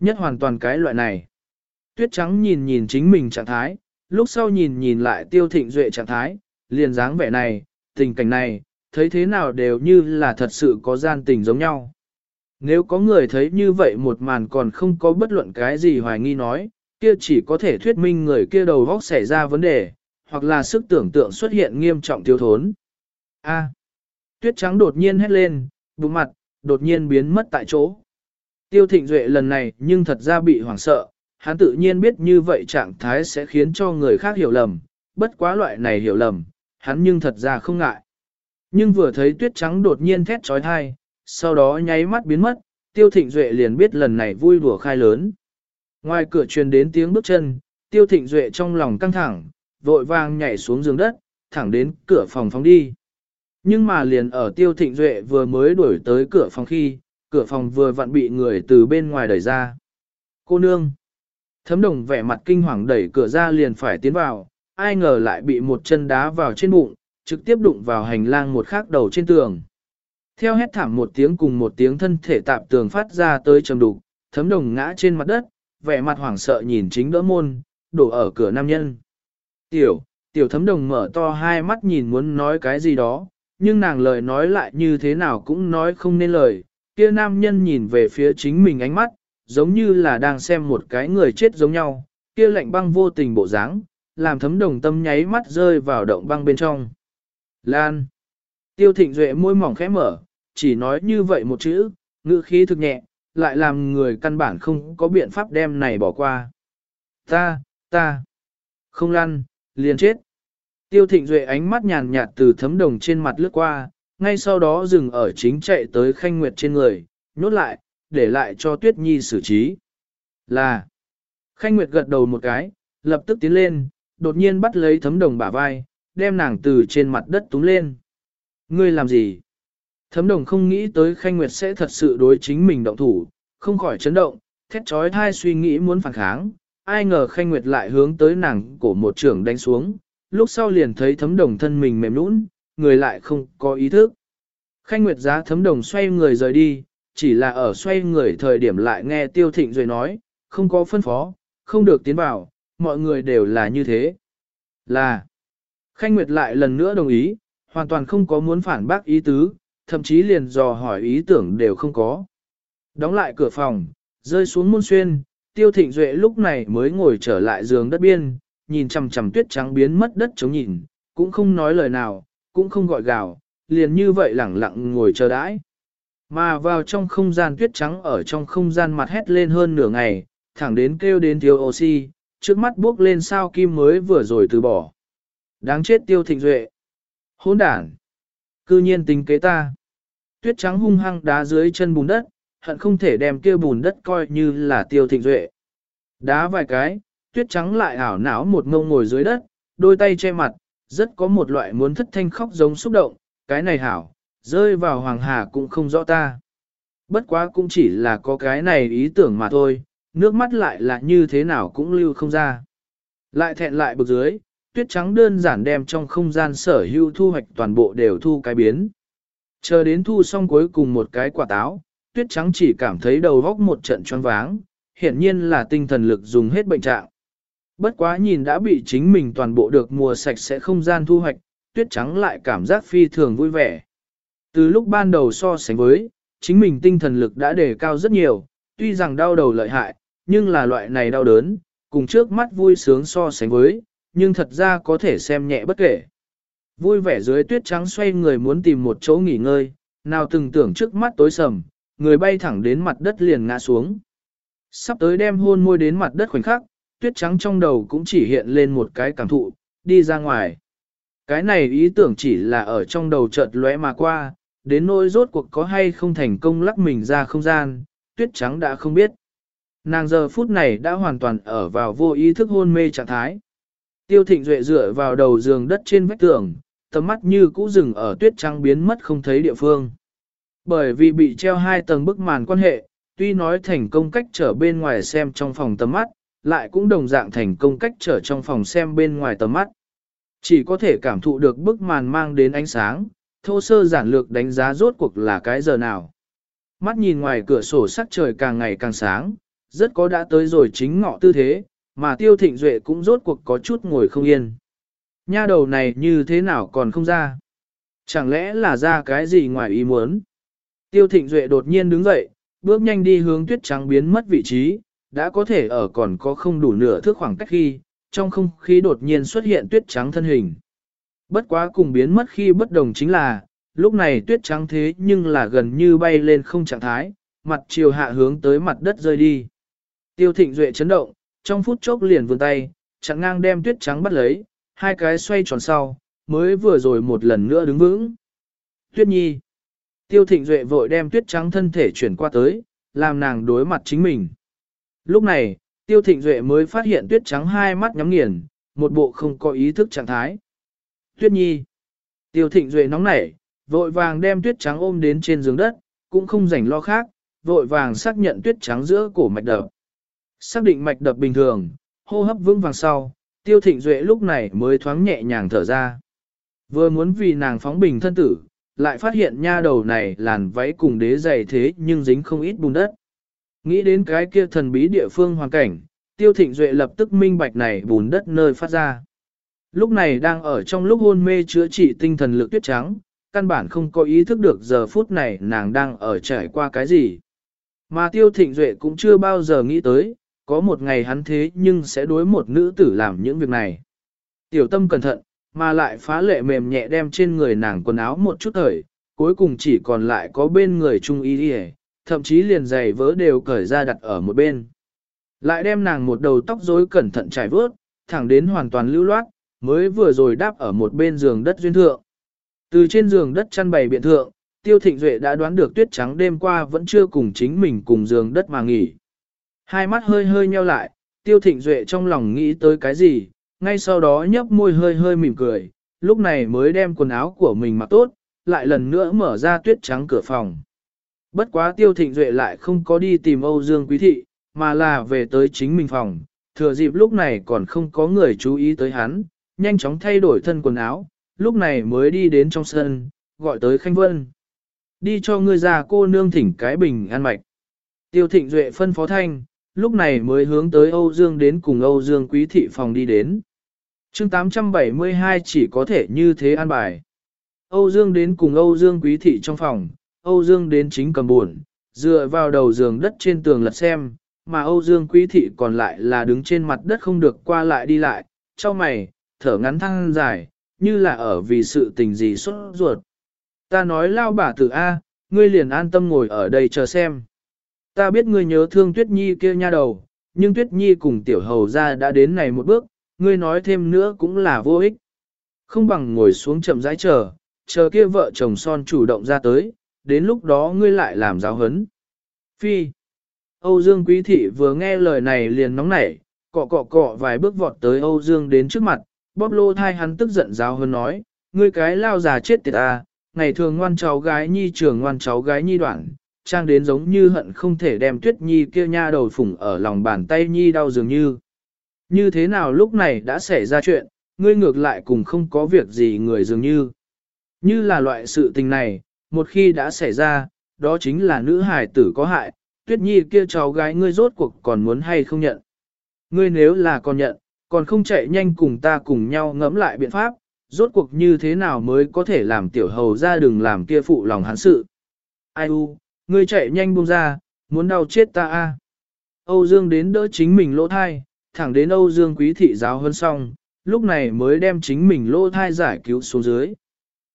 Nhất hoàn toàn cái loại này. Tuyết trắng nhìn nhìn chính mình trạng thái, lúc sau nhìn nhìn lại tiêu thịnh duệ trạng thái, liền dáng vẻ này, tình cảnh này, thấy thế nào đều như là thật sự có gian tình giống nhau. Nếu có người thấy như vậy một màn còn không có bất luận cái gì hoài nghi nói, kia chỉ có thể thuyết minh người kia đầu góc xảy ra vấn đề, hoặc là sức tưởng tượng xuất hiện nghiêm trọng thiếu thốn. A. tuyết trắng đột nhiên hét lên, bụng mặt, đột nhiên biến mất tại chỗ. Tiêu thịnh duệ lần này nhưng thật ra bị hoảng sợ, hắn tự nhiên biết như vậy trạng thái sẽ khiến cho người khác hiểu lầm, bất quá loại này hiểu lầm, hắn nhưng thật ra không ngại. Nhưng vừa thấy tuyết trắng đột nhiên thét trói thai, sau đó nháy mắt biến mất, tiêu thịnh duệ liền biết lần này vui đùa khai lớn. Ngoài cửa truyền đến tiếng bước chân, tiêu thịnh duệ trong lòng căng thẳng, vội vàng nhảy xuống giường đất, thẳng đến cửa phòng phóng đi. Nhưng mà liền ở tiêu thịnh duệ vừa mới đuổi tới cửa phòng khi, cửa phòng vừa vặn bị người từ bên ngoài đẩy ra. Cô nương! Thấm đồng vẻ mặt kinh hoàng đẩy cửa ra liền phải tiến vào, ai ngờ lại bị một chân đá vào trên bụng, trực tiếp đụng vào hành lang một khắc đầu trên tường. Theo hét thảm một tiếng cùng một tiếng thân thể tạp tường phát ra tới trầm đục, thấm đồng ngã trên mặt đất, vẻ mặt hoảng sợ nhìn chính đỡ môn, đổ ở cửa nam nhân. Tiểu, tiểu thấm đồng mở to hai mắt nhìn muốn nói cái gì đó, nhưng nàng lời nói lại như thế nào cũng nói không nên lời. Kia nam nhân nhìn về phía chính mình ánh mắt, giống như là đang xem một cái người chết giống nhau, kia lạnh băng vô tình bộ dáng, làm thấm đồng tâm nháy mắt rơi vào động băng bên trong. Lan. Tiêu thịnh duệ môi mỏng khẽ mở, chỉ nói như vậy một chữ, ngữ khí thực nhẹ, lại làm người căn bản không có biện pháp đem này bỏ qua. Ta, ta, không lăn, liền chết. Tiêu thịnh duệ ánh mắt nhàn nhạt từ thấm đồng trên mặt lướt qua, ngay sau đó dừng ở chính chạy tới khanh nguyệt trên người, nhốt lại, để lại cho tuyết nhi xử trí. Là, khanh nguyệt gật đầu một cái, lập tức tiến lên, đột nhiên bắt lấy thấm đồng bả vai, đem nàng từ trên mặt đất túng lên. Ngươi làm gì? Thấm đồng không nghĩ tới Khanh Nguyệt sẽ thật sự đối chính mình động thủ, không khỏi chấn động, thét trói thai suy nghĩ muốn phản kháng, ai ngờ Khanh Nguyệt lại hướng tới nàng cổ một trưởng đánh xuống, lúc sau liền thấy thấm đồng thân mình mềm nũng, người lại không có ý thức. Khanh Nguyệt giá thấm đồng xoay người rời đi, chỉ là ở xoay người thời điểm lại nghe tiêu thịnh rồi nói, không có phân phó, không được tiến vào, mọi người đều là như thế. Là, Khanh Nguyệt lại lần nữa đồng ý, hoàn toàn không có muốn phản bác ý tứ, thậm chí liền dò hỏi ý tưởng đều không có. Đóng lại cửa phòng, rơi xuống môn xuyên, tiêu thịnh duệ lúc này mới ngồi trở lại giường đất biên, nhìn chằm chằm tuyết trắng biến mất đất chống nhìn, cũng không nói lời nào, cũng không gọi gào, liền như vậy lẳng lặng ngồi chờ đãi. Mà vào trong không gian tuyết trắng ở trong không gian mặt hét lên hơn nửa ngày, thẳng đến kêu đến thiếu oxy, trước mắt bước lên sao kim mới vừa rồi từ bỏ. Đáng chết tiêu thịnh duệ. Hỗn đản. Cư nhiên tính kế ta. Tuyết trắng hung hăng đá dưới chân bùn đất, hận không thể đem kia bùn đất coi như là tiêu thịnh duệ. Đá vài cái, tuyết trắng lại ảo não một ngông ngồi dưới đất, đôi tay che mặt, rất có một loại muốn thất thanh khóc giống xúc động, cái này hảo, rơi vào hoàng hà cũng không rõ ta. Bất quá cũng chỉ là có cái này ý tưởng mà thôi, nước mắt lại là như thế nào cũng lưu không ra. Lại thẹn lại bực dưới, tuyết trắng đơn giản đem trong không gian sở hữu thu hoạch toàn bộ đều thu cái biến. Chờ đến thu xong cuối cùng một cái quả táo, tuyết trắng chỉ cảm thấy đầu góc một trận choáng váng, hiển nhiên là tinh thần lực dùng hết bệnh trạng. Bất quá nhìn đã bị chính mình toàn bộ được mùa sạch sẽ không gian thu hoạch, tuyết trắng lại cảm giác phi thường vui vẻ. Từ lúc ban đầu so sánh với, chính mình tinh thần lực đã đề cao rất nhiều, tuy rằng đau đầu lợi hại, nhưng là loại này đau đớn, cùng trước mắt vui sướng so sánh với, nhưng thật ra có thể xem nhẹ bất kể. Vui vẻ dưới tuyết trắng xoay người muốn tìm một chỗ nghỉ ngơi, nào từng tưởng trước mắt tối sầm, người bay thẳng đến mặt đất liền ngã xuống. Sắp tới đem hôn môi đến mặt đất khoảnh khắc, tuyết trắng trong đầu cũng chỉ hiện lên một cái cảm thụ, đi ra ngoài. Cái này ý tưởng chỉ là ở trong đầu chợt lóe mà qua, đến nỗi rốt cuộc có hay không thành công lắc mình ra không gian, tuyết trắng đã không biết. Nàng giờ phút này đã hoàn toàn ở vào vô ý thức hôn mê trạng thái. Tiêu thịnh duệ dựa vào đầu giường đất trên vách tường, tầm mắt như cũ rừng ở tuyết trắng biến mất không thấy địa phương. Bởi vì bị treo hai tầng bức màn quan hệ, tuy nói thành công cách trở bên ngoài xem trong phòng tầm mắt, lại cũng đồng dạng thành công cách trở trong phòng xem bên ngoài tầm mắt. Chỉ có thể cảm thụ được bức màn mang đến ánh sáng, thô sơ giản lược đánh giá rốt cuộc là cái giờ nào. Mắt nhìn ngoài cửa sổ sắc trời càng ngày càng sáng, rất có đã tới rồi chính ngọ tư thế, mà tiêu thịnh duệ cũng rốt cuộc có chút ngồi không yên. Nha đầu này như thế nào còn không ra? Chẳng lẽ là ra cái gì ngoài ý muốn? Tiêu thịnh duệ đột nhiên đứng dậy, bước nhanh đi hướng tuyết trắng biến mất vị trí, đã có thể ở còn có không đủ nửa thước khoảng cách khi, trong không khí đột nhiên xuất hiện tuyết trắng thân hình. Bất quá cùng biến mất khi bất đồng chính là, lúc này tuyết trắng thế nhưng là gần như bay lên không trạng thái, mặt chiều hạ hướng tới mặt đất rơi đi. Tiêu thịnh duệ chấn động, trong phút chốc liền vươn tay, chặn ngang đem tuyết trắng bắt lấy, hai cái xoay tròn sau, mới vừa rồi một lần nữa đứng vững. Tuyết nhi. Tiêu thịnh duệ vội đem tuyết trắng thân thể chuyển qua tới, làm nàng đối mặt chính mình. Lúc này, tiêu thịnh duệ mới phát hiện tuyết trắng hai mắt nhắm nghiền, một bộ không có ý thức trạng thái. Tuyết nhi. Tiêu thịnh duệ nóng nảy, vội vàng đem tuyết trắng ôm đến trên giường đất, cũng không rảnh lo khác, vội vàng xác nhận tuyết trắng giữa cổ mạch đập. Xác định mạch đập bình thường, hô hấp vững vàng sau, tiêu thịnh duệ lúc này mới thoáng nhẹ nhàng thở ra. Vừa muốn vì nàng phóng bình thân tử, lại phát hiện nha đầu này làn váy cùng đế dày thế nhưng dính không ít bùn đất. Nghĩ đến cái kia thần bí địa phương hoàn cảnh, tiêu thịnh duệ lập tức minh bạch này bùn đất nơi phát ra. Lúc này đang ở trong lúc hôn mê chữa trị tinh thần lực tuyết trắng, căn bản không có ý thức được giờ phút này nàng đang ở trải qua cái gì. Mà tiêu thịnh duệ cũng chưa bao giờ nghĩ tới, có một ngày hắn thế nhưng sẽ đối một nữ tử làm những việc này. Tiểu tâm cẩn thận, mà lại phá lệ mềm nhẹ đem trên người nàng quần áo một chút thời, cuối cùng chỉ còn lại có bên người trung y đi thậm chí liền giày vớ đều cởi ra đặt ở một bên. Lại đem nàng một đầu tóc rối cẩn thận trải vớt, thẳng đến hoàn toàn lưu loát, mới vừa rồi đáp ở một bên giường đất duyên thượng. Từ trên giường đất chăn bày biện thượng, Tiêu Thịnh Duệ đã đoán được tuyết trắng đêm qua vẫn chưa cùng chính mình cùng giường đất mà nghỉ. Hai mắt hơi hơi nheo lại, Tiêu Thịnh Duệ trong lòng nghĩ tới cái gì, ngay sau đó nhấp môi hơi hơi mỉm cười, lúc này mới đem quần áo của mình mặc tốt, lại lần nữa mở ra tuyết trắng cửa phòng. Bất quá Tiêu Thịnh Duệ lại không có đi tìm Âu Dương Quý Thị, mà là về tới chính mình phòng, thừa dịp lúc này còn không có người chú ý tới hắn, nhanh chóng thay đổi thân quần áo, lúc này mới đi đến trong sân, gọi tới Khanh Vân. Đi cho ngươi già cô nương thỉnh cái bình an mạch. Tiêu Thịnh Duệ phân phó thanh, lúc này mới hướng tới Âu Dương đến cùng Âu Dương Quý Thị phòng đi đến. chương 872 chỉ có thể như thế an bài. Âu Dương đến cùng Âu Dương Quý Thị trong phòng, Âu Dương đến chính cầm buồn, dựa vào đầu giường đất trên tường lật xem, mà Âu Dương Quý Thị còn lại là đứng trên mặt đất không được qua lại đi lại, cho mày, thở ngắn thăng dài, như là ở vì sự tình gì xuất ruột. Ta nói lao bà tử A, ngươi liền an tâm ngồi ở đây chờ xem. Ta biết ngươi nhớ thương Tuyết Nhi kia nha đầu, nhưng Tuyết Nhi cùng tiểu hầu ra đã đến này một bước, ngươi nói thêm nữa cũng là vô ích. Không bằng ngồi xuống chậm rãi chờ, chờ kia vợ chồng son chủ động ra tới, đến lúc đó ngươi lại làm giáo hấn. Phi. Âu Dương Quý Thị vừa nghe lời này liền nóng nảy, cọ cọ cọ vài bước vọt tới Âu Dương đến trước mặt, bóp lô thai hắn tức giận giáo hơn nói, ngươi cái lao già chết tiệt à, ngày thường ngoan cháu gái nhi trường ngoan cháu gái nhi đoạn, trang đến giống như hận không thể đem tuyết nhi kia nha đầu phủng ở lòng bàn tay nhi đau dường như. Như thế nào lúc này đã xảy ra chuyện, ngươi ngược lại cùng không có việc gì người dường như. Như là loại sự tình này, một khi đã xảy ra, đó chính là nữ hài tử có hại, tuyết nhi kia cháu gái ngươi rốt cuộc còn muốn hay không nhận. Ngươi nếu là còn nhận, còn không chạy nhanh cùng ta cùng nhau ngẫm lại biện pháp, rốt cuộc như thế nào mới có thể làm tiểu hầu ra đừng làm kia phụ lòng hắn sự. Ai u, ngươi chạy nhanh buông ra, muốn đau chết ta a. Âu Dương đến đỡ chính mình lỗ thai, thẳng đến Âu Dương quý thị giáo hơn xong, lúc này mới đem chính mình lỗ thai giải cứu xuống dưới.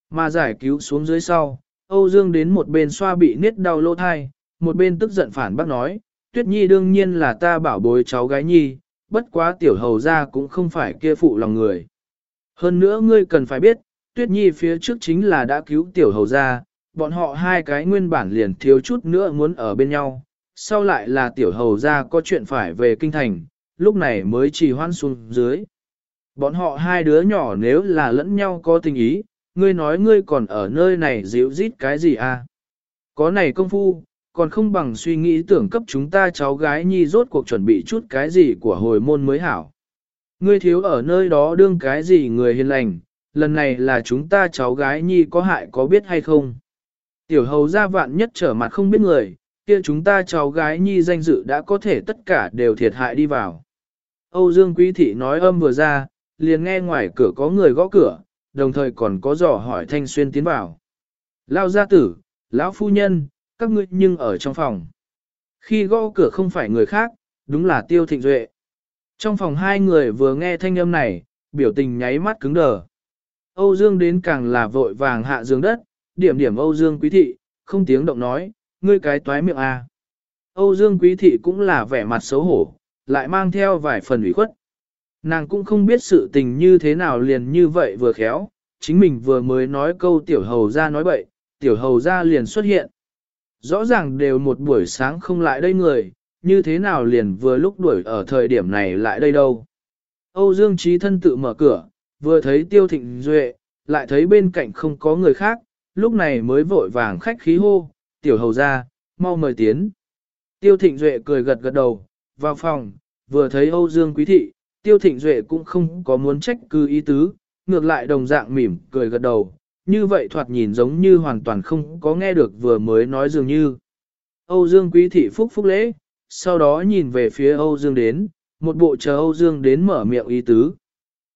Mà giải cứu xuống dưới sau, Âu Dương đến một bên xoa bị niết đau lỗ thai, một bên tức giận phản bác nói, Tuyết Nhi đương nhiên là ta bảo bối cháu gái Nhi, bất quá tiểu hầu ra cũng không phải kia phụ lòng người. Hơn nữa ngươi cần phải biết, Tuyết Nhi phía trước chính là đã cứu tiểu hầu ra, bọn họ hai cái nguyên bản liền thiếu chút nữa muốn ở bên nhau, sau lại là tiểu hầu ra có chuyện phải về kinh thành, lúc này mới trì hoan xuống dưới. Bọn họ hai đứa nhỏ nếu là lẫn nhau có tình ý, ngươi nói ngươi còn ở nơi này dịu rít cái gì à? Có này công phu, còn không bằng suy nghĩ tưởng cấp chúng ta cháu gái nhi rốt cuộc chuẩn bị chút cái gì của hồi môn mới hảo. Ngươi thiếu ở nơi đó đương cái gì người hiền lành, lần này là chúng ta cháu gái nhi có hại có biết hay không? Tiểu hầu ra vạn nhất trở mặt không biết người, kia chúng ta cháu gái nhi danh dự đã có thể tất cả đều thiệt hại đi vào. Âu Dương Quý Thị nói âm vừa ra, liền nghe ngoài cửa có người gõ cửa, đồng thời còn có dò hỏi Thanh Xuyên tiến vào. Lao gia tử, lão phu nhân, các ngươi nhưng ở trong phòng. Khi gõ cửa không phải người khác, đúng là Tiêu Thịnh Duệ. Trong phòng hai người vừa nghe thanh âm này, biểu tình nháy mắt cứng đờ. Âu Dương đến càng là vội vàng hạ giường đất, điểm điểm Âu Dương Quý Thị, không tiếng động nói, ngươi cái toái miệng à. Âu Dương Quý Thị cũng là vẻ mặt xấu hổ, lại mang theo vài phần ủy khuất. Nàng cũng không biết sự tình như thế nào liền như vậy vừa khéo, chính mình vừa mới nói câu tiểu hầu ra nói bậy, tiểu hầu ra liền xuất hiện. Rõ ràng đều một buổi sáng không lại đây người, như thế nào liền vừa lúc đuổi ở thời điểm này lại đây đâu. Âu Dương Trí thân tự mở cửa, vừa thấy Tiêu Thịnh Duệ, lại thấy bên cạnh không có người khác, lúc này mới vội vàng khách khí hô, tiểu hầu ra, mau mời tiến. Tiêu Thịnh Duệ cười gật gật đầu, vào phòng, vừa thấy Âu Dương Quý Thị, Tiêu Thịnh Duệ cũng không có muốn trách cứ ý tứ, ngược lại đồng dạng mỉm, cười gật đầu, như vậy thoạt nhìn giống như hoàn toàn không có nghe được vừa mới nói dường như. Âu Dương Quý Thị phúc phúc lễ, sau đó nhìn về phía Âu Dương đến, một bộ chờ Âu Dương đến mở miệng ý tứ.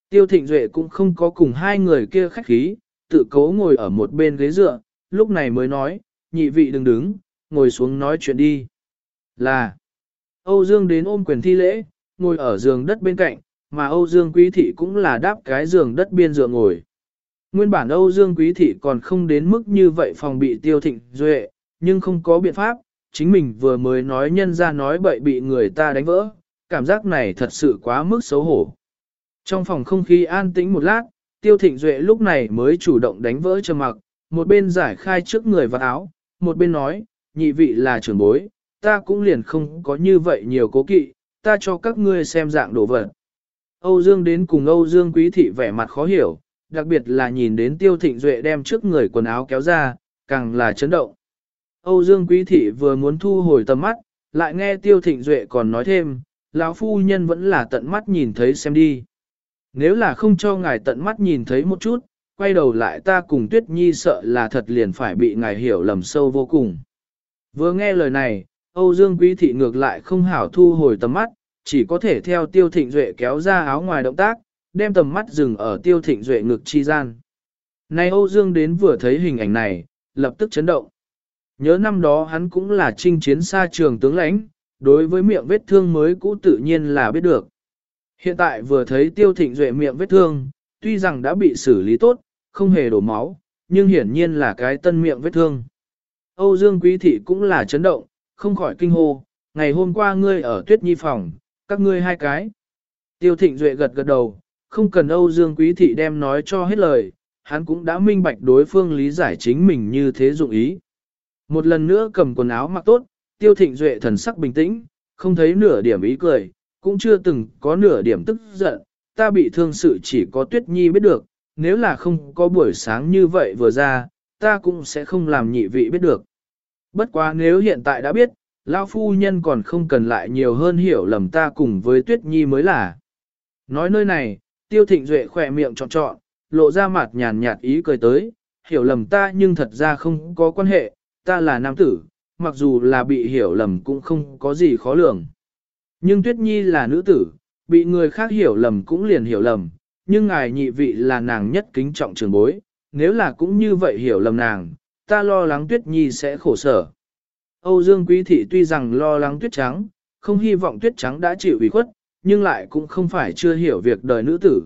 Tiêu Thịnh Duệ cũng không có cùng hai người kia khách khí, tự cố ngồi ở một bên ghế dựa, lúc này mới nói, nhị vị đừng đứng, ngồi xuống nói chuyện đi. Là, Âu Dương đến ôm quyền thi lễ, ngồi ở giường đất bên cạnh, mà Âu Dương Quý Thị cũng là đáp cái giường đất biên dựa ngồi. Nguyên bản Âu Dương Quý Thị còn không đến mức như vậy phòng bị tiêu thịnh duệ, nhưng không có biện pháp, chính mình vừa mới nói nhân ra nói bậy bị người ta đánh vỡ, cảm giác này thật sự quá mức xấu hổ. Trong phòng không khí an tĩnh một lát, tiêu thịnh duệ lúc này mới chủ động đánh vỡ trầm mặc, một bên giải khai trước người vật áo, một bên nói, nhị vị là trưởng bối, ta cũng liền không có như vậy nhiều cố kỵ, ta cho các ngươi xem dạng đồ vật. Âu Dương đến cùng Âu Dương quý thị vẻ mặt khó hiểu, đặc biệt là nhìn đến tiêu thịnh duệ đem trước người quần áo kéo ra, càng là chấn động. Âu Dương quý thị vừa muốn thu hồi tầm mắt, lại nghe tiêu thịnh duệ còn nói thêm, lão phu nhân vẫn là tận mắt nhìn thấy xem đi. Nếu là không cho ngài tận mắt nhìn thấy một chút, quay đầu lại ta cùng Tuyết Nhi sợ là thật liền phải bị ngài hiểu lầm sâu vô cùng. Vừa nghe lời này, Âu Dương Quý Thị ngược lại không hảo thu hồi tầm mắt, chỉ có thể theo Tiêu Thịnh Duệ kéo ra áo ngoài động tác, đem tầm mắt dừng ở Tiêu Thịnh Duệ ngực chi gian. Này Âu Dương đến vừa thấy hình ảnh này, lập tức chấn động. Nhớ năm đó hắn cũng là chinh chiến xa trường tướng lãnh, đối với miệng vết thương mới cũ tự nhiên là biết được. Hiện tại vừa thấy Tiêu Thịnh Duệ miệng vết thương, tuy rằng đã bị xử lý tốt, không hề đổ máu, nhưng hiển nhiên là cái tân miệng vết thương. Âu Dương Quý Thị cũng là chấn động, không khỏi kinh hô, ngày hôm qua ngươi ở tuyết nhi phòng, các ngươi hai cái. Tiêu Thịnh Duệ gật gật đầu, không cần Âu Dương Quý Thị đem nói cho hết lời, hắn cũng đã minh bạch đối phương lý giải chính mình như thế dụng ý. Một lần nữa cầm quần áo mặc tốt, Tiêu Thịnh Duệ thần sắc bình tĩnh, không thấy nửa điểm ý cười, cũng chưa từng có nửa điểm tức giận, ta bị thương sự chỉ có Tuyết Nhi biết được, nếu là không có buổi sáng như vậy vừa ra, ta cũng sẽ không làm nhị vị biết được. Bất quá nếu hiện tại đã biết, lão phu nhân còn không cần lại nhiều hơn hiểu lầm ta cùng với Tuyết Nhi mới là. Nói nơi này, tiêu thịnh duệ khỏe miệng trọn trọn, lộ ra mặt nhàn nhạt ý cười tới, hiểu lầm ta nhưng thật ra không có quan hệ, ta là nam tử, mặc dù là bị hiểu lầm cũng không có gì khó lường. Nhưng Tuyết Nhi là nữ tử, bị người khác hiểu lầm cũng liền hiểu lầm, nhưng ngài nhị vị là nàng nhất kính trọng trường bối, nếu là cũng như vậy hiểu lầm nàng, ta lo lắng Tuyết Nhi sẽ khổ sở. Âu Dương Quý Thị tuy rằng lo lắng Tuyết Trắng, không hy vọng Tuyết Trắng đã chịu ủy khuất, nhưng lại cũng không phải chưa hiểu việc đời nữ tử.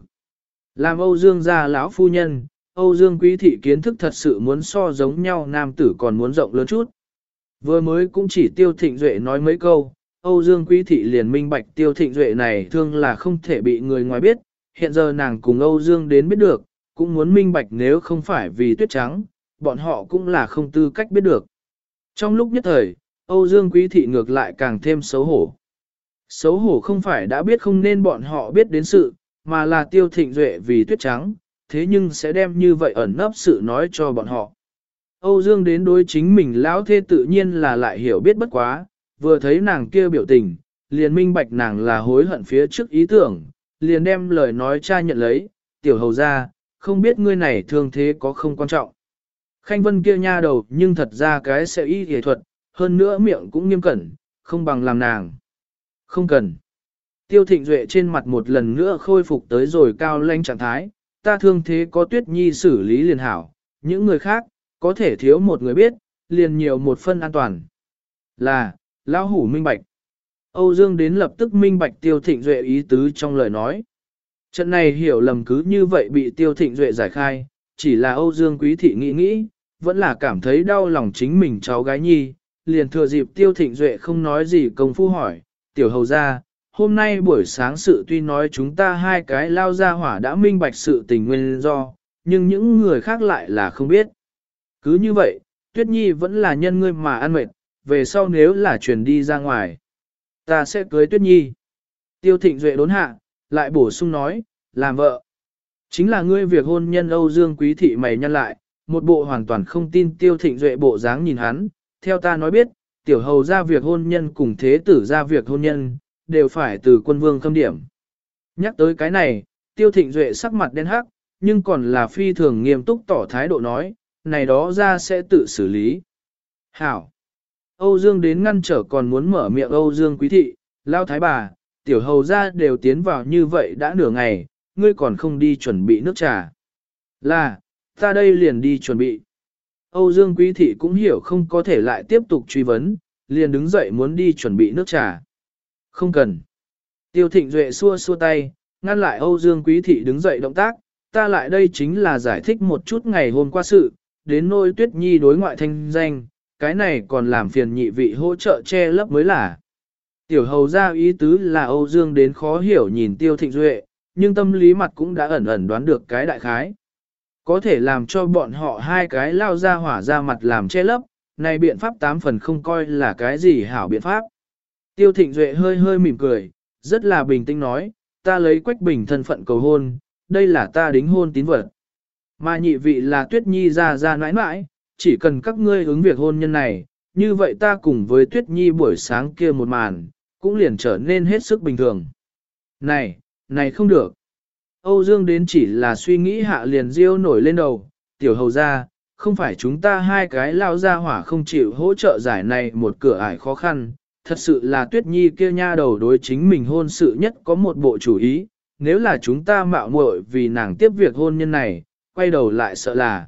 Làm Âu Dương gia lão phu nhân, Âu Dương Quý Thị kiến thức thật sự muốn so giống nhau nam tử còn muốn rộng lớn chút. Vừa mới cũng chỉ Tiêu Thịnh Duệ nói mấy câu, Âu Dương Quý Thị liền minh bạch Tiêu Thịnh Duệ này thương là không thể bị người ngoài biết, hiện giờ nàng cùng Âu Dương đến biết được, cũng muốn minh bạch nếu không phải vì tuyết trắng, bọn họ cũng là không tư cách biết được. Trong lúc nhất thời, Âu Dương Quý Thị ngược lại càng thêm xấu hổ. Xấu hổ không phải đã biết không nên bọn họ biết đến sự, mà là tiêu thịnh duệ vì tuyết trắng, thế nhưng sẽ đem như vậy ẩn nấp sự nói cho bọn họ. Âu Dương đến đối chính mình lão thê tự nhiên là lại hiểu biết bất quá, vừa thấy nàng kia biểu tình, liền minh bạch nàng là hối hận phía trước ý tưởng, liền đem lời nói cha nhận lấy, tiểu hầu ra, không biết ngươi này thương thế có không quan trọng. Khanh vân kia nha đầu nhưng thật ra cái sẽ y nghệ thuật, hơn nữa miệng cũng nghiêm cẩn, không bằng làm nàng. Không cần. Tiêu thịnh duệ trên mặt một lần nữa khôi phục tới rồi cao lanh trạng thái, ta thương thế có tuyết nhi xử lý liền hảo, những người khác, có thể thiếu một người biết, liền nhiều một phân an toàn. Là, lão hủ minh bạch. Âu Dương đến lập tức minh bạch tiêu thịnh duệ ý tứ trong lời nói. Trận này hiểu lầm cứ như vậy bị tiêu thịnh duệ giải khai, chỉ là Âu Dương quý thị nghĩ nghĩ, vẫn là cảm thấy đau lòng chính mình cháu gái nhi, liền thừa dịp tiêu thịnh duệ không nói gì công phu hỏi, tiểu hầu ra, hôm nay buổi sáng sự tuy nói chúng ta hai cái lao ra hỏa đã minh bạch sự tình nguyên do, nhưng những người khác lại là không biết. Cứ như vậy, Tuyết Nhi vẫn là nhân ngươi mà ăn mệt, về sau nếu là truyền đi ra ngoài, ta sẽ cưới Tuyết Nhi. Tiêu Thịnh Duệ đốn hạ, lại bổ sung nói, làm vợ. Chính là ngươi việc hôn nhân Âu Dương Quý Thị mày nhăn lại, một bộ hoàn toàn không tin Tiêu Thịnh Duệ bộ dáng nhìn hắn, theo ta nói biết, tiểu hầu ra việc hôn nhân cùng thế tử ra việc hôn nhân, đều phải từ quân vương khâm điểm. Nhắc tới cái này, tiêu thịnh duệ sắc mặt đen hắc, nhưng còn là phi thường nghiêm túc tỏ thái độ nói, này đó ra sẽ tự xử lý. Hảo! Âu Dương đến ngăn trở còn muốn mở miệng Âu Dương quý thị, lao thái bà, tiểu hầu ra đều tiến vào như vậy đã nửa ngày, ngươi còn không đi chuẩn bị nước trà. Là, ta đây liền đi chuẩn bị. Âu Dương quý thị cũng hiểu không có thể lại tiếp tục truy vấn, liền đứng dậy muốn đi chuẩn bị nước trà. Không cần. Tiêu thịnh duệ xua xua tay, ngăn lại Âu Dương Quý Thị đứng dậy động tác, ta lại đây chính là giải thích một chút ngày hôm qua sự, đến nôi tuyết nhi đối ngoại thanh danh, cái này còn làm phiền nhị vị hỗ trợ che lấp mới là. Tiểu hầu ra ý tứ là Âu Dương đến khó hiểu nhìn tiêu thịnh duệ, nhưng tâm lý mặt cũng đã ẩn ẩn đoán được cái đại khái. Có thể làm cho bọn họ hai cái lao ra hỏa ra mặt làm che lấp, này biện pháp tám phần không coi là cái gì hảo biện pháp. Tiêu Thịnh Duệ hơi hơi mỉm cười, rất là bình tĩnh nói, ta lấy Quách Bình thân phận cầu hôn, đây là ta đính hôn tín vật. Mà nhị vị là Tuyết Nhi ra ra nãi nãi, chỉ cần các ngươi ứng việc hôn nhân này, như vậy ta cùng với Tuyết Nhi buổi sáng kia một màn, cũng liền trở nên hết sức bình thường. Này, này không được. Âu Dương đến chỉ là suy nghĩ hạ liền riêu nổi lên đầu, tiểu hầu ra, không phải chúng ta hai cái lao ra hỏa không chịu hỗ trợ giải này một cửa ải khó khăn, thật sự là tuyết nhi kia nha đầu đối chính mình hôn sự nhất có một bộ chủ ý, nếu là chúng ta mạo muội vì nàng tiếp việc hôn nhân này, quay đầu lại sợ là.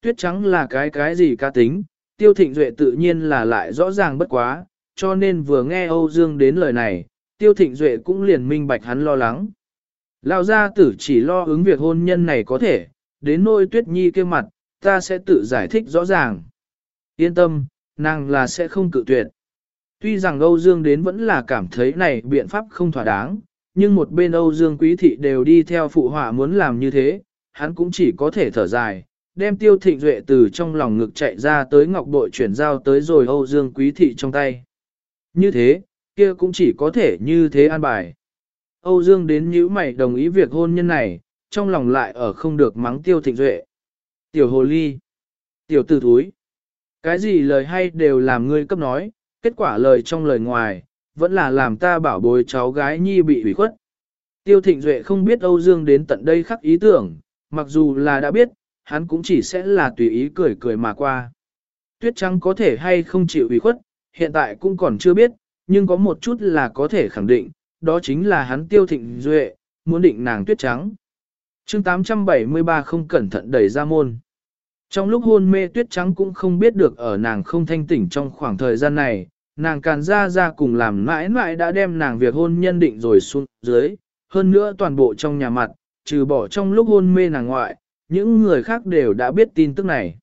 Tuyết trắng là cái cái gì ca tính, tiêu thịnh duệ tự nhiên là lại rõ ràng bất quá, cho nên vừa nghe Âu Dương đến lời này, tiêu thịnh duệ cũng liền minh bạch hắn lo lắng. Lão gia tử chỉ lo ứng việc hôn nhân này có thể, đến nôi tuyết nhi kia mặt, ta sẽ tự giải thích rõ ràng. Yên tâm, nàng là sẽ không cự tuyệt. Tuy rằng Âu Dương đến vẫn là cảm thấy này biện pháp không thỏa đáng, nhưng một bên Âu Dương Quý Thị đều đi theo phụ họa muốn làm như thế, hắn cũng chỉ có thể thở dài, đem tiêu thịnh duệ từ trong lòng ngực chạy ra tới ngọc bội chuyển giao tới rồi Âu Dương Quý Thị trong tay. Như thế, kia cũng chỉ có thể như thế an bài. Âu Dương đến nhữ mày đồng ý việc hôn nhân này, trong lòng lại ở không được mắng tiêu thịnh duệ. Tiểu hồ ly, tiểu tử thúi, cái gì lời hay đều làm ngươi cấp nói, kết quả lời trong lời ngoài, vẫn là làm ta bảo bối cháu gái nhi bị hủy khuất. Tiêu Thịnh Duệ không biết Âu Dương đến tận đây khắc ý tưởng, mặc dù là đã biết, hắn cũng chỉ sẽ là tùy ý cười cười mà qua. Tuyết trắng có thể hay không chịu ủy khuất, hiện tại cũng còn chưa biết, nhưng có một chút là có thể khẳng định, đó chính là hắn Tiêu Thịnh Duệ, muốn định nàng tuyết trắng. chương 873 không cẩn thận đẩy ra môn. Trong lúc hôn mê tuyết trắng cũng không biết được ở nàng không thanh tỉnh trong khoảng thời gian này, nàng càn ra ra cùng làm mãi mãi đã đem nàng việc hôn nhân định rồi xuống dưới, hơn nữa toàn bộ trong nhà mặt, trừ bỏ trong lúc hôn mê nàng ngoại, những người khác đều đã biết tin tức này.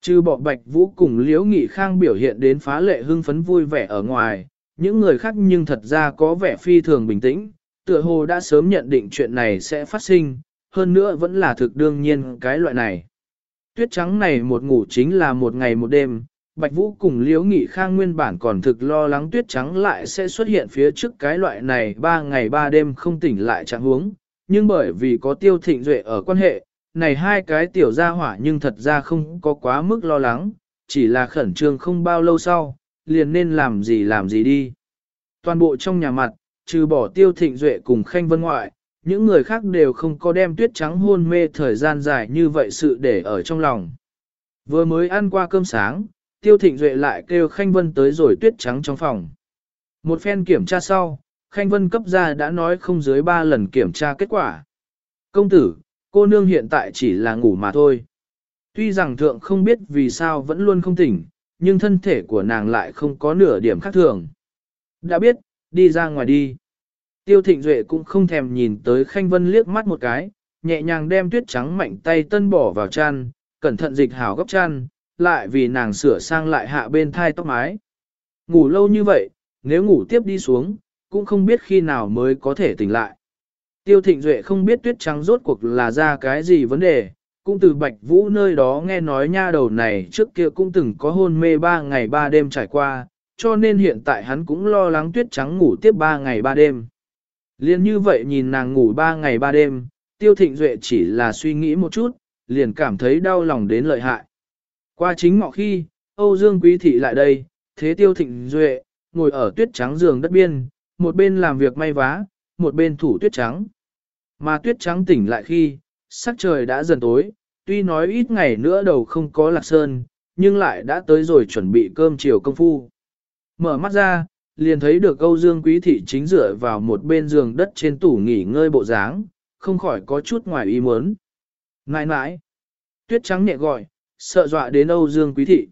Trừ bỏ bạch vũ cùng liễu nghị khang biểu hiện đến phá lệ hưng phấn vui vẻ ở ngoài, những người khác nhưng thật ra có vẻ phi thường bình tĩnh, tựa hồ đã sớm nhận định chuyện này sẽ phát sinh, hơn nữa vẫn là thực đương nhiên cái loại này. Tuyết trắng này một ngủ chính là một ngày một đêm, Bạch Vũ cùng Liễu Nghị Khang nguyên bản còn thực lo lắng tuyết trắng lại sẽ xuất hiện phía trước cái loại này ba ngày ba đêm không tỉnh lại trạng huống, nhưng bởi vì có tiêu thịnh duệ ở quan hệ, này hai cái tiểu gia hỏa nhưng thật ra không có quá mức lo lắng, chỉ là khẩn trương không bao lâu sau, liền nên làm gì làm gì đi. Toàn bộ trong nhà mặt, trừ bỏ tiêu thịnh duệ cùng khanh vân ngoại, những người khác đều không có đem tuyết trắng hôn mê thời gian dài như vậy sự để ở trong lòng. Vừa mới ăn qua cơm sáng, tiêu thịnh duệ lại kêu khanh vân tới rồi tuyết trắng trong phòng. Một phen kiểm tra sau, khanh vân cấp ra đã nói không dưới ba lần kiểm tra kết quả. Công tử, cô nương hiện tại chỉ là ngủ mà thôi. Tuy rằng thượng không biết vì sao vẫn luôn không tỉnh, nhưng thân thể của nàng lại không có nửa điểm khác thường. Đã biết, đi ra ngoài đi. Tiêu Thịnh Duệ cũng không thèm nhìn tới Khanh Vân liếc mắt một cái, nhẹ nhàng đem tuyết trắng mạnh tay tân bỏ vào chăn, cẩn thận dịch hảo góc chăn, lại vì nàng sửa sang lại hạ bên thai tóc mái. Ngủ lâu như vậy, nếu ngủ tiếp đi xuống, cũng không biết khi nào mới có thể tỉnh lại. Tiêu Thịnh Duệ không biết tuyết trắng rốt cuộc là ra cái gì vấn đề, cũng từ Bạch Vũ nơi đó nghe nói nha đầu này trước kia cũng từng có hôn mê ba ngày ba đêm trải qua, cho nên hiện tại hắn cũng lo lắng tuyết trắng ngủ tiếp ba ngày ba đêm. Liên như vậy nhìn nàng ngủ ba ngày ba đêm, Tiêu Thịnh Duệ chỉ là suy nghĩ một chút, liền cảm thấy đau lòng đến lợi hại. Qua chính ngọ khi, Âu Dương Quý Thị lại đây, thế Tiêu Thịnh Duệ, ngồi ở tuyết trắng giường đất biên, một bên làm việc may vá, một bên thủ tuyết trắng. Mà tuyết trắng tỉnh lại khi, sắc trời đã dần tối, tuy nói ít ngày nữa đầu không có lạc sơn, nhưng lại đã tới rồi chuẩn bị cơm chiều công phu. Mở mắt ra, liền thấy được Âu Dương Quý Thị chính dựa vào một bên giường đất trên tủ nghỉ ngơi bộ dáng, không khỏi có chút ngoài ý muốn. Nãi nãi, tuyết trắng nhẹ gọi, sợ dọa đến Âu Dương Quý Thị.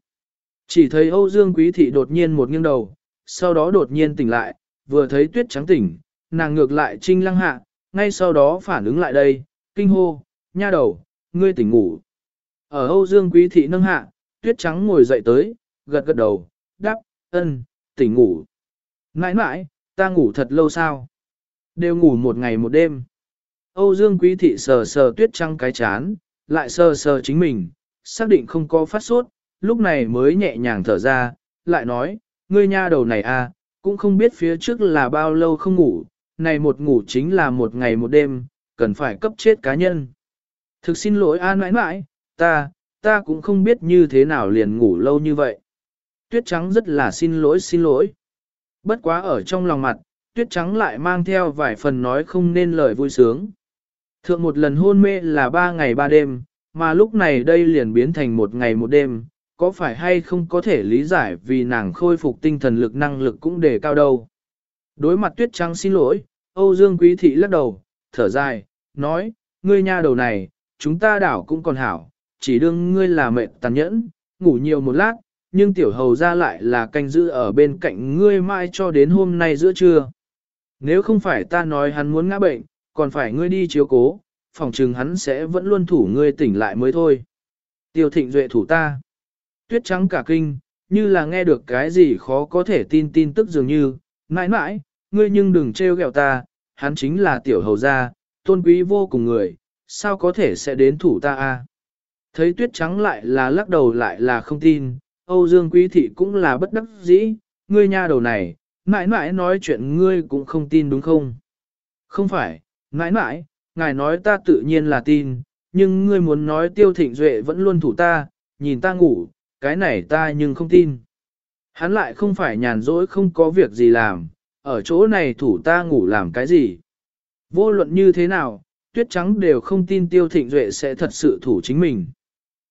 Chỉ thấy Âu Dương Quý Thị đột nhiên một nghiêng đầu, sau đó đột nhiên tỉnh lại, vừa thấy tuyết trắng tỉnh, nàng ngược lại trinh lăng hạ, ngay sau đó phản ứng lại đây, kinh hô, nha đầu, ngươi tỉnh ngủ. Ở Âu Dương Quý Thị nâng hạ, tuyết trắng ngồi dậy tới, gật gật đầu, đáp, ân, tỉnh ngủ. Nãi nãi, ta ngủ thật lâu sao? Đều ngủ một ngày một đêm. Âu Dương Quý Thị sờ sờ tuyết trắng cái chán, lại sờ sờ chính mình, xác định không có phát sốt, lúc này mới nhẹ nhàng thở ra, lại nói, ngươi nha đầu này à, cũng không biết phía trước là bao lâu không ngủ, này một ngủ chính là một ngày một đêm, cần phải cấp chết cá nhân. Thực xin lỗi an mãi mãi, ta, ta cũng không biết như thế nào liền ngủ lâu như vậy. Tuyết trắng rất là xin lỗi xin lỗi. Bất quá ở trong lòng mặt, tuyết trắng lại mang theo vài phần nói không nên lời vui sướng. Thượng một lần hôn mê là ba ngày ba đêm, mà lúc này đây liền biến thành một ngày một đêm, có phải hay không có thể lý giải vì nàng khôi phục tinh thần lực năng lực cũng đề cao đâu. Đối mặt tuyết trắng xin lỗi, Âu Dương Quý Thị lắc đầu, thở dài, nói, ngươi nha đầu này, chúng ta đảo cũng còn hảo, chỉ đương ngươi là mệt tàn nhẫn, ngủ nhiều một lát, nhưng tiểu hầu ra lại là canh giữ ở bên cạnh ngươi mãi cho đến hôm nay giữa trưa. Nếu không phải ta nói hắn muốn ngã bệnh, còn phải ngươi đi chiếu cố, phòng trừng hắn sẽ vẫn luôn thủ ngươi tỉnh lại mới thôi. Tiêu thịnh duệ thủ ta. Tuyết trắng cả kinh, như là nghe được cái gì khó có thể tin tin tức dường như, mãi mãi, ngươi nhưng đừng trêu ghẹo ta, hắn chính là tiểu hầu gia, tôn quý vô cùng người, sao có thể sẽ đến thủ ta a? Thấy tuyết trắng lại là lắc đầu lại là không tin, Âu Dương Quý Thị cũng là bất đắc dĩ, ngươi nha đầu này, mãi mãi nói chuyện ngươi cũng không tin đúng không? Không phải, mãi mãi, ngài nói ta tự nhiên là tin, nhưng ngươi muốn nói tiêu thịnh duệ vẫn luôn thủ ta, nhìn ta ngủ, cái này ta nhưng không tin. Hắn lại không phải nhàn rỗi không có việc gì làm, ở chỗ này thủ ta ngủ làm cái gì. Vô luận như thế nào, tuyết trắng đều không tin tiêu thịnh duệ sẽ thật sự thủ chính mình.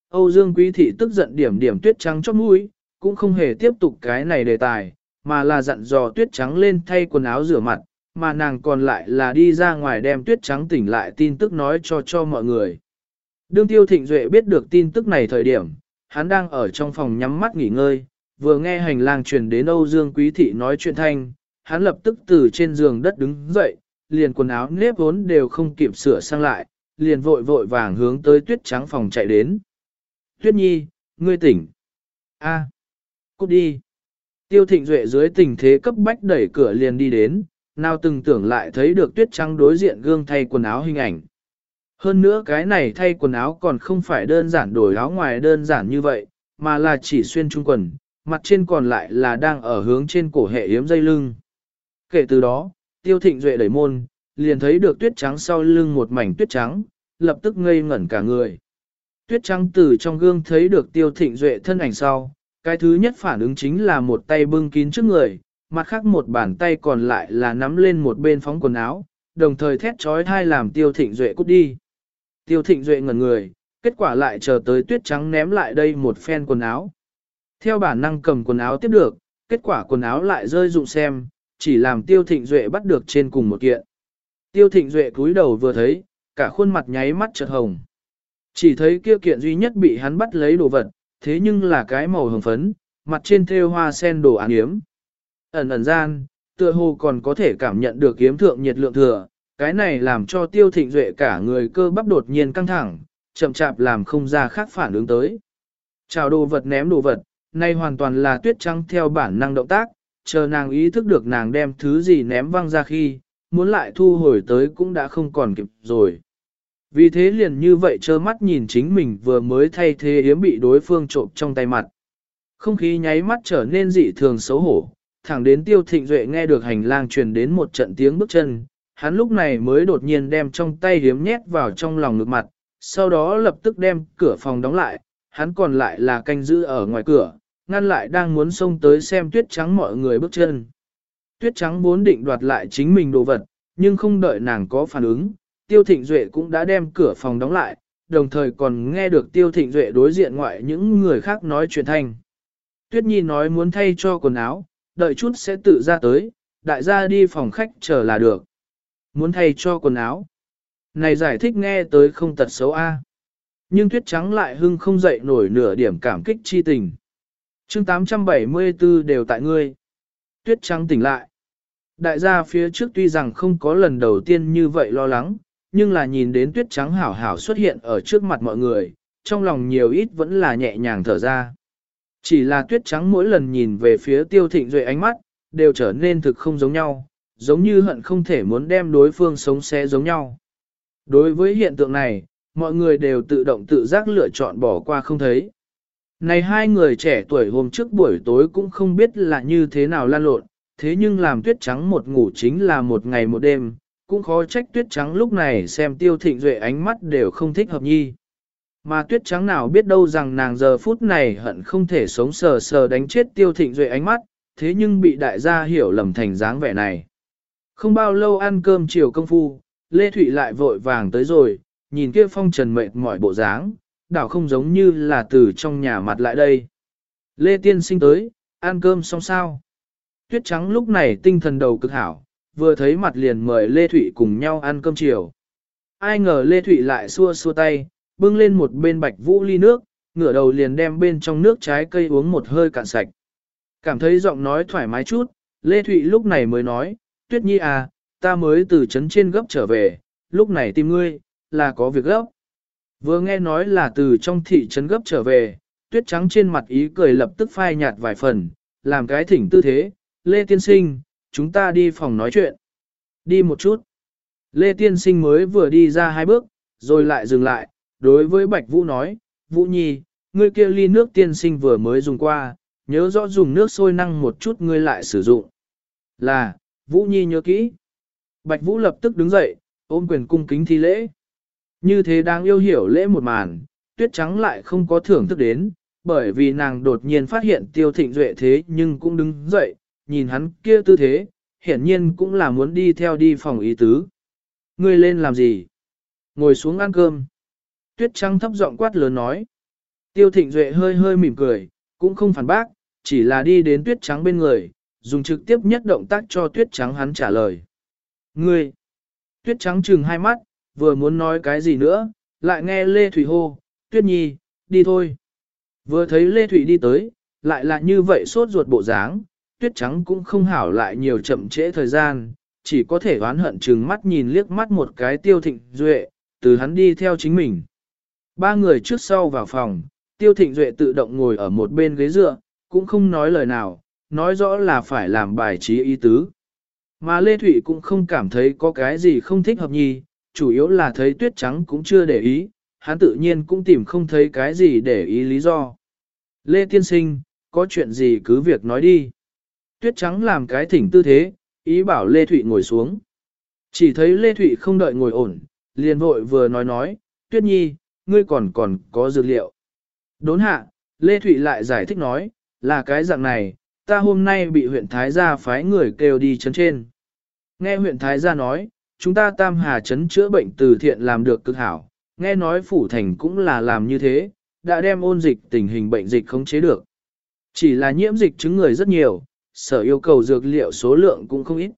Âu Dương Quý Thị tức giận điểm điểm tuyết trắng chót mũi, cũng không hề tiếp tục cái này đề tài, mà là dặn dò tuyết trắng lên thay quần áo rửa mặt, mà nàng còn lại là đi ra ngoài đem tuyết trắng tỉnh lại tin tức nói cho cho mọi người. Đương tiêu thịnh duệ biết được tin tức này thời điểm, hắn đang ở trong phòng nhắm mắt nghỉ ngơi, vừa nghe hành lang truyền đến Âu Dương Quý Thị nói chuyện thanh, hắn lập tức từ trên giường đất đứng dậy, liền quần áo nếp vốn đều không kịp sửa sang lại, liền vội vội vàng hướng tới tuyết trắng phòng chạy đến. Tuyết nhi, ngươi tỉnh. a à. cút đi. Tiêu thịnh duệ dưới tình thế cấp bách đẩy cửa liền đi đến, nào từng tưởng lại thấy được tuyết trắng đối diện gương thay quần áo hình ảnh. Hơn nữa cái này thay quần áo còn không phải đơn giản đổi áo ngoài đơn giản như vậy, mà là chỉ xuyên trung quần, mặt trên còn lại là đang ở hướng trên cổ hệ yếm dây lưng. Kể từ đó, tiêu thịnh duệ đẩy môn, liền thấy được tuyết trắng sau lưng một mảnh tuyết trắng, lập tức ngây ngẩn cả người. Tuyết trắng từ trong gương thấy được tiêu thịnh duệ thân ảnh sau, cái thứ nhất phản ứng chính là một tay bưng kín trước người, mặt khác một bàn tay còn lại là nắm lên một bên phóng quần áo, đồng thời thét trói thai làm tiêu thịnh duệ cút đi. Tiêu thịnh duệ ngẩn người, kết quả lại chờ tới tuyết trắng ném lại đây một phen quần áo. Theo bản năng cầm quần áo tiếp được, kết quả quần áo lại rơi rụng xem, chỉ làm tiêu thịnh duệ bắt được trên cùng một kiện. Tiêu thịnh duệ cúi đầu vừa thấy, cả khuôn mặt nháy mắt chợt hồng. Chỉ thấy kia kiện duy nhất bị hắn bắt lấy đồ vật, thế nhưng là cái màu hồng phấn, mặt trên thêu hoa sen đồ án yếm. Ẩn ẩn gian, tựa hồ còn có thể cảm nhận được kiếm thượng nhiệt lượng thừa, cái này làm cho tiêu thịnh duệ cả người cơ bắp đột nhiên căng thẳng, chậm chạp làm không ra khác phản ứng tới. Chào đồ vật ném đồ vật, nay hoàn toàn là tuyết trắng theo bản năng động tác, chờ nàng ý thức được nàng đem thứ gì ném văng ra khi, muốn lại thu hồi tới cũng đã không còn kịp rồi. Vì thế liền như vậy trơ mắt nhìn chính mình vừa mới thay thế yếm bị đối phương trộm trong tay mặt. Không khí nháy mắt trở nên dị thường xấu hổ, thẳng đến tiêu thịnh duệ nghe được hành lang truyền đến một trận tiếng bước chân, hắn lúc này mới đột nhiên đem trong tay hiếm nhét vào trong lòng ngực mặt, sau đó lập tức đem cửa phòng đóng lại, hắn còn lại là canh giữ ở ngoài cửa, ngăn lại đang muốn xông tới xem tuyết trắng mọi người bước chân. Tuyết trắng muốn định đoạt lại chính mình đồ vật, nhưng không đợi nàng có phản ứng, Tiêu Thịnh Duệ cũng đã đem cửa phòng đóng lại, đồng thời còn nghe được Tiêu Thịnh Duệ đối diện ngoại những người khác nói chuyện thanh. Tuyết Nhi nói muốn thay cho quần áo, đợi chút sẽ tự ra tới, đại gia đi phòng khách chờ là được. Muốn thay cho quần áo. Này giải thích nghe tới không tật xấu a. Nhưng tuyết trắng lại hưng không dậy nổi nửa điểm cảm kích chi tình chương 874 đều tại ngươi. Tuyết trắng tỉnh lại. Đại gia phía trước tuy rằng không có lần đầu tiên như vậy lo lắng, nhưng là nhìn đến tuyết trắng hảo hảo xuất hiện ở trước mặt mọi người, trong lòng nhiều ít vẫn là nhẹ nhàng thở ra. Chỉ là tuyết trắng mỗi lần nhìn về phía tiêu thịnh duệ ánh mắt, đều trở nên thực không giống nhau, giống như hận không thể muốn đem đối phương sống xé giống nhau. Đối với hiện tượng này, mọi người đều tự động tự giác lựa chọn bỏ qua không thấy. Này hai người trẻ tuổi hôm trước buổi tối cũng không biết là như thế nào lan lộn, thế nhưng làm tuyết trắng một ngủ chính là một ngày một đêm, cũng khó trách tuyết trắng lúc này xem tiêu thịnh duệ ánh mắt đều không thích hợp nhi. Mà tuyết trắng nào biết đâu rằng nàng giờ phút này hận không thể sống sờ sờ đánh chết tiêu thịnh duệ ánh mắt, thế nhưng bị đại gia hiểu lầm thành dáng vẻ này. Không bao lâu ăn cơm chiều công phu, Lê Thụy lại vội vàng tới rồi, nhìn kia phong trần mệt mỏi bộ dáng, đảo không giống như là từ trong nhà mặt lại đây. Lê Tiên sinh tới, ăn cơm xong sao. Tuyết trắng lúc này tinh thần đầu cực hảo, vừa thấy mặt liền mời Lê Thụy cùng nhau ăn cơm chiều. Ai ngờ Lê Thụy lại xua xua tay, bưng lên một bên bạch vũ ly nước, ngửa đầu liền đem bên trong nước trái cây uống một hơi cạn sạch. Cảm thấy giọng nói thoải mái chút, Lê Thụy lúc này mới nói, Tuyết Nhi à, ta mới từ trấn trên gấp trở về, lúc này tìm ngươi, là có việc gấp. Vừa nghe nói là từ trong thị trấn gấp trở về, tuyết trắng trên mặt ý cười lập tức phai nhạt vài phần, làm cái thỉnh tư thế, Lê Tiên Sinh, chúng ta đi phòng nói chuyện. Đi một chút. Lê Tiên Sinh mới vừa đi ra hai bước, rồi lại dừng lại, đối với Bạch Vũ nói, Vũ Nhi, ngươi kia ly nước tiên sinh vừa mới dùng qua, nhớ rõ dùng nước sôi năng một chút ngươi lại sử dụng. Là, Vũ Nhi nhớ kỹ. Bạch Vũ lập tức đứng dậy, ôm quyền cung kính thi lễ. Như thế đang yêu hiểu lễ một màn, tuyết trắng lại không có thưởng thức đến, bởi vì nàng đột nhiên phát hiện tiêu thịnh duệ thế nhưng cũng đứng dậy, nhìn hắn kia tư thế, hiển nhiên cũng là muốn đi theo đi phòng ý tứ. Ngươi lên làm gì? Ngồi xuống ăn cơm. Tuyết trắng thấp giọng quát lớn nói. Tiêu thịnh duệ hơi hơi mỉm cười, cũng không phản bác, chỉ là đi đến tuyết trắng bên người, dùng trực tiếp nhất động tác cho tuyết trắng hắn trả lời. Ngươi! Tuyết trắng trừng hai mắt, vừa muốn nói cái gì nữa, lại nghe Lê Thủy hô, Tuyết Nhi, đi thôi. Vừa thấy Lê Thủy đi tới, lại là như vậy sốt ruột bộ dáng, Tuyết trắng cũng không hảo lại nhiều chậm trễ thời gian, chỉ có thể oán hận chừng mắt nhìn liếc mắt một cái tiêu thịnh duệ, từ hắn đi theo chính mình. Ba người trước sau vào phòng, tiêu thịnh duệ tự động ngồi ở một bên ghế dựa, cũng không nói lời nào, nói rõ là phải làm bài trí ý tứ. Mà Lê Thụy cũng không cảm thấy có cái gì không thích hợp nhì, chủ yếu là thấy tuyết trắng cũng chưa để ý, hắn tự nhiên cũng tìm không thấy cái gì để ý lý do. Lê Tiên Sinh, có chuyện gì cứ việc nói đi. Tuyết trắng làm cái thỉnh tư thế, ý bảo Lê Thụy ngồi xuống. Chỉ thấy Lê Thụy không đợi ngồi ổn, liền vội vừa nói nói, Tuyết Nhi, ngươi còn còn có dược liệu. Đốn hạ, Lê Thụy lại giải thích nói, là cái dạng này, ta hôm nay bị huyện Thái Gia phái người kêu đi chấn trên. Nghe huyện Thái Gia nói, chúng ta tam hà chấn chữa bệnh từ thiện làm được cực hảo, nghe nói phủ thành cũng là làm như thế, đã đem ôn dịch tình hình bệnh dịch khống chế được. Chỉ là nhiễm dịch chứng người rất nhiều, sở yêu cầu dược liệu số lượng cũng không ít.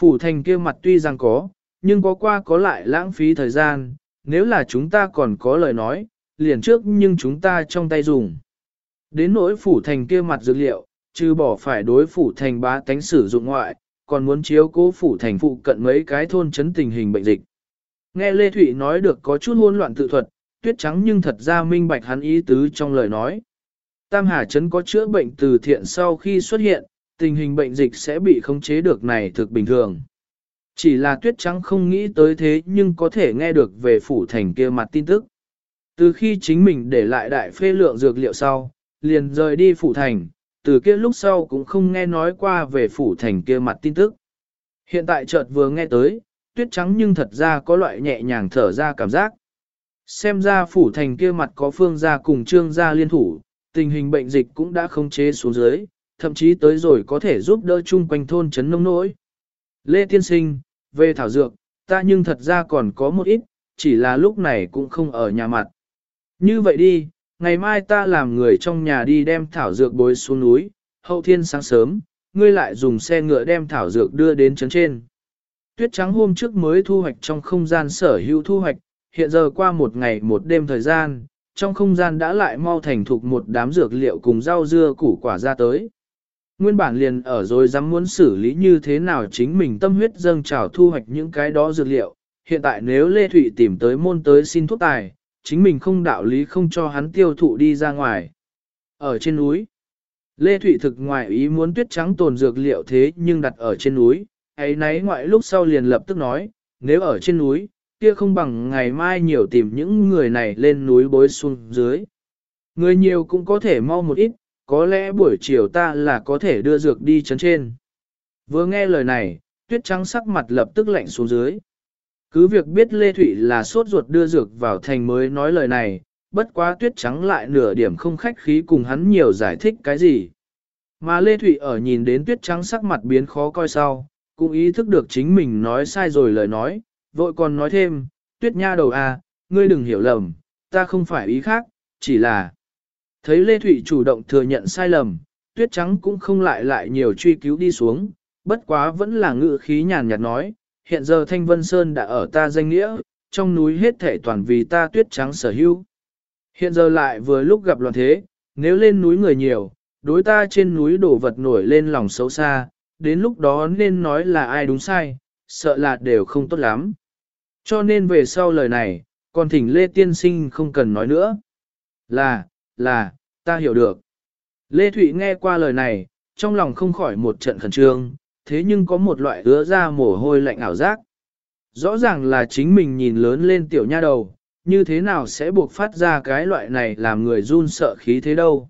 Phủ thành kia mặt tuy rằng có, nhưng có qua có lại lãng phí thời gian, nếu là chúng ta còn có lời nói, liền trước nhưng chúng ta trong tay dùng. Đến nỗi phủ thành kia mặt dược liệu, trừ bỏ phải đối phủ thành bá tánh sử dụng ngoại, còn muốn chiếu cố phủ thành phụ cận mấy cái thôn chấn tình hình bệnh dịch. Nghe Lê Thụy nói được có chút hỗn loạn tự thuật, tuyết trắng nhưng thật ra minh bạch hắn ý tứ trong lời nói. Tam Hà Trấn có chữa bệnh từ thiện sau khi xuất hiện, tình hình bệnh dịch sẽ bị khống chế được này thực bình thường. Chỉ là tuyết trắng không nghĩ tới thế nhưng có thể nghe được về phủ thành kia mặt tin tức. Từ khi chính mình để lại đại phê lượng dược liệu sau, liền rời đi phủ thành, từ kia lúc sau cũng không nghe nói qua về phủ thành kia mặt tin tức. Hiện tại chợt vừa nghe tới, tuyết trắng nhưng thật ra có loại nhẹ nhàng thở ra cảm giác. Xem ra phủ thành kia mặt có phương gia cùng trương gia liên thủ, tình hình bệnh dịch cũng đã không chế xuống dưới, thậm chí tới rồi có thể giúp đỡ chung quanh thôn chấn nông nỗi. Lê Tiên Sinh, về thảo dược, ta nhưng thật ra còn có một ít, chỉ là lúc này cũng không ở nhà mặt. Như vậy đi, ngày mai ta làm người trong nhà đi đem thảo dược bối xuống núi, hậu thiên sáng sớm, ngươi lại dùng xe ngựa đem thảo dược đưa đến trấn trên. Tuyết trắng hôm trước mới thu hoạch trong không gian sở hữu thu hoạch, hiện giờ qua một ngày một đêm thời gian, trong không gian đã lại mau thành thục một đám dược liệu cùng rau dưa củ quả ra tới. Nguyên bản liền ở rồi dám muốn xử lý như thế nào chính mình tâm huyết dâng trào thu hoạch những cái đó dược liệu. Hiện tại nếu Lê Thụy tìm tới môn tới xin thuốc tài, chính mình không đạo lý không cho hắn tiêu thụ đi ra ngoài. Ở trên núi, Lê Thụy thực ngoại ý muốn tuyết trắng tồn dược liệu thế nhưng đặt ở trên núi, ấy nấy ngoại lúc sau liền lập tức nói, nếu ở trên núi, kia không bằng ngày mai nhiều tìm những người này lên núi bối xuống dưới. Người nhiều cũng có thể mau một ít, có lẽ buổi chiều ta là có thể đưa dược đi chấn trên. Vừa nghe lời này, tuyết trắng sắc mặt lập tức lạnh xuống dưới. Cứ việc biết Lê Thụy là sốt ruột đưa dược vào thành mới nói lời này, bất quá tuyết trắng lại nửa điểm không khách khí cùng hắn nhiều giải thích cái gì. Mà Lê Thụy ở nhìn đến tuyết trắng sắc mặt biến khó coi sau, cũng ý thức được chính mình nói sai rồi lời nói, vội còn nói thêm, tuyết nha đầu à, ngươi đừng hiểu lầm, ta không phải ý khác, chỉ là... Thấy Lê Thụy chủ động thừa nhận sai lầm, tuyết trắng cũng không lại lại nhiều truy cứu đi xuống, bất quá vẫn là ngự khí nhàn nhạt nói, hiện giờ Thanh Vân Sơn đã ở ta danh nghĩa, trong núi hết thể toàn vì ta tuyết trắng sở hữu. Hiện giờ lại vừa lúc gặp loạn thế, nếu lên núi người nhiều, đối ta trên núi đổ vật nổi lên lòng xấu xa, đến lúc đó nên nói là ai đúng sai, sợ là đều không tốt lắm. Cho nên về sau lời này, còn thỉnh Lê Tiên Sinh không cần nói nữa. Là, là, ta hiểu được. Lê Thụy nghe qua lời này, trong lòng không khỏi một trận khẩn trương, thế nhưng có một loại ứa ra mồ hôi lạnh ảo giác. Rõ ràng là chính mình nhìn lớn lên tiểu nha đầu, như thế nào sẽ buộc phát ra cái loại này làm người run sợ khí thế đâu.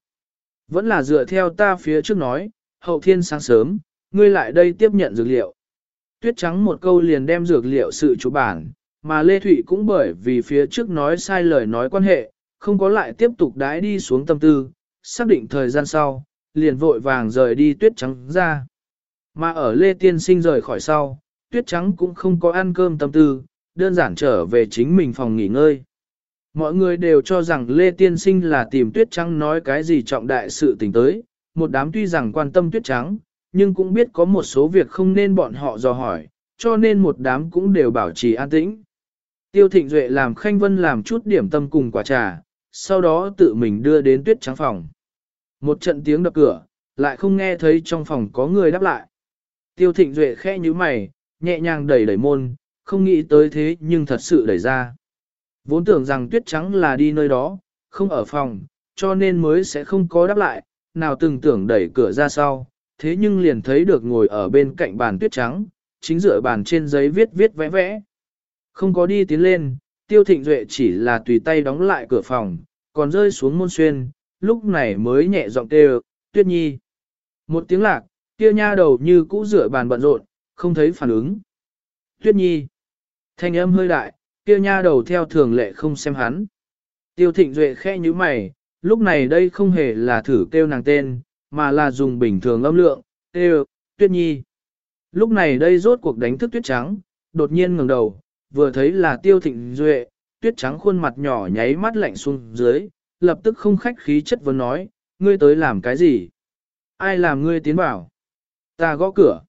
Vẫn là dựa theo ta phía trước nói, hậu thiên sáng sớm, ngươi lại đây tiếp nhận dược liệu. Tuyết trắng một câu liền đem dược liệu sự chủ bản, mà Lê Thụy cũng bởi vì phía trước nói sai lời nói quan hệ, không có lại tiếp tục đái đi xuống tâm tư, xác định thời gian sau, liền vội vàng rời đi tuyết trắng ra. Mà ở Lê Tiên Sinh rời khỏi sau, tuyết trắng cũng không có ăn cơm tâm tư, đơn giản trở về chính mình phòng nghỉ ngơi. Mọi người đều cho rằng Lê Tiên Sinh là tìm tuyết trắng nói cái gì trọng đại sự tình tới, một đám tuy rằng quan tâm tuyết trắng, nhưng cũng biết có một số việc không nên bọn họ dò hỏi, cho nên một đám cũng đều bảo trì an tĩnh. Tiêu Thịnh Duệ làm Khanh Vân làm chút điểm tâm cùng quả trà, sau đó tự mình đưa đến tuyết trắng phòng. Một trận tiếng đập cửa, lại không nghe thấy trong phòng có người đáp lại. Tiêu Thịnh Duệ khẽ như mày, nhẹ nhàng đẩy đẩy môn, không nghĩ tới thế nhưng thật sự đẩy ra. Vốn tưởng rằng tuyết trắng là đi nơi đó, không ở phòng, cho nên mới sẽ không có đáp lại, nào từng tưởng đẩy cửa ra sau, thế nhưng liền thấy được ngồi ở bên cạnh bàn tuyết trắng, chính dựa bàn trên giấy viết viết vẽ vẽ. Không có đi tiến lên, tiêu thịnh duệ chỉ là tùy tay đóng lại cửa phòng, còn rơi xuống môn xuyên, lúc này mới nhẹ giọng kêu, tuyết nhi. Một tiếng lạc, kia nha đầu như cũ rửa bàn bận rộn, không thấy phản ứng. Tuyết nhi. Thanh âm hơi đại, kia nha đầu theo thường lệ không xem hắn. Tiêu thịnh duệ khẽ như mày, lúc này đây không hề là thử kêu nàng tên, mà là dùng bình thường âm lượng, kêu, tuyết nhi. Lúc này đây rốt cuộc đánh thức tuyết trắng, đột nhiên ngẩng đầu, vừa thấy là tiêu thịnh duệ, tuyết trắng khuôn mặt nhỏ nháy mắt lạnh xuống dưới, lập tức không khách khí chất vấn nói, ngươi tới làm cái gì? Ai làm ngươi tiến vào? Ta gõ cửa.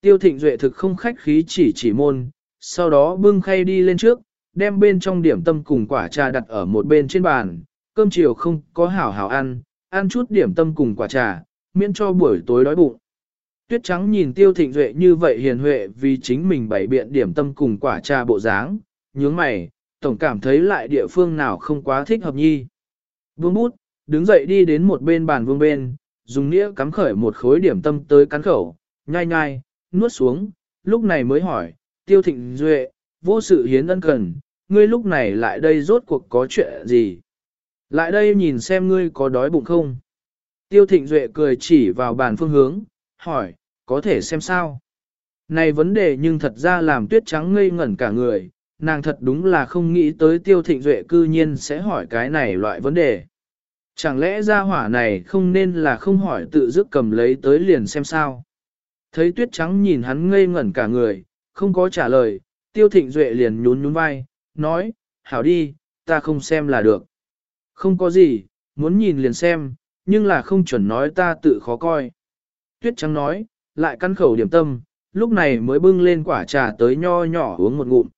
Tiêu thịnh duệ thực không khách khí chỉ chỉ môn, sau đó bưng khay đi lên trước, đem bên trong điểm tâm cùng quả trà đặt ở một bên trên bàn, cơm chiều không có hảo hảo ăn, ăn chút điểm tâm cùng quả trà, miễn cho buổi tối đói bụng. Tuyết trắng nhìn tiêu thịnh duệ như vậy hiền huệ vì chính mình bày biện điểm tâm cùng quả trà bộ dáng, nhướng mày, tổng cảm thấy lại địa phương nào không quá thích hợp nhi. Vương bút, đứng dậy đi đến một bên bàn vương bên, dùng nĩa cắm khởi một khối điểm tâm tới cắn khẩu, nhai nhai, nuốt xuống, lúc này mới hỏi, tiêu thịnh duệ, vô sự hiến ân cần, ngươi lúc này lại đây rốt cuộc có chuyện gì? Lại đây nhìn xem ngươi có đói bụng không? Tiêu thịnh duệ cười chỉ vào bàn phương hướng, hỏi, có thể xem sao? Này vấn đề nhưng thật ra làm tuyết trắng ngây ngẩn cả người, nàng thật đúng là không nghĩ tới tiêu thịnh duệ cư nhiên sẽ hỏi cái này loại vấn đề. Chẳng lẽ ra hỏa này không nên là không hỏi tự dứt cầm lấy tới liền xem sao? Thấy tuyết trắng nhìn hắn ngây ngẩn cả người, không có trả lời, tiêu thịnh duệ liền nhún nhún vai, nói, hảo đi, ta không xem là được. Không có gì, muốn nhìn liền xem, nhưng là không chuẩn nói ta tự khó coi. Tuyết trắng nói, lại căn khẩu điểm tâm, lúc này mới bưng lên quả trà tới nho nhỏ uống một ngụm.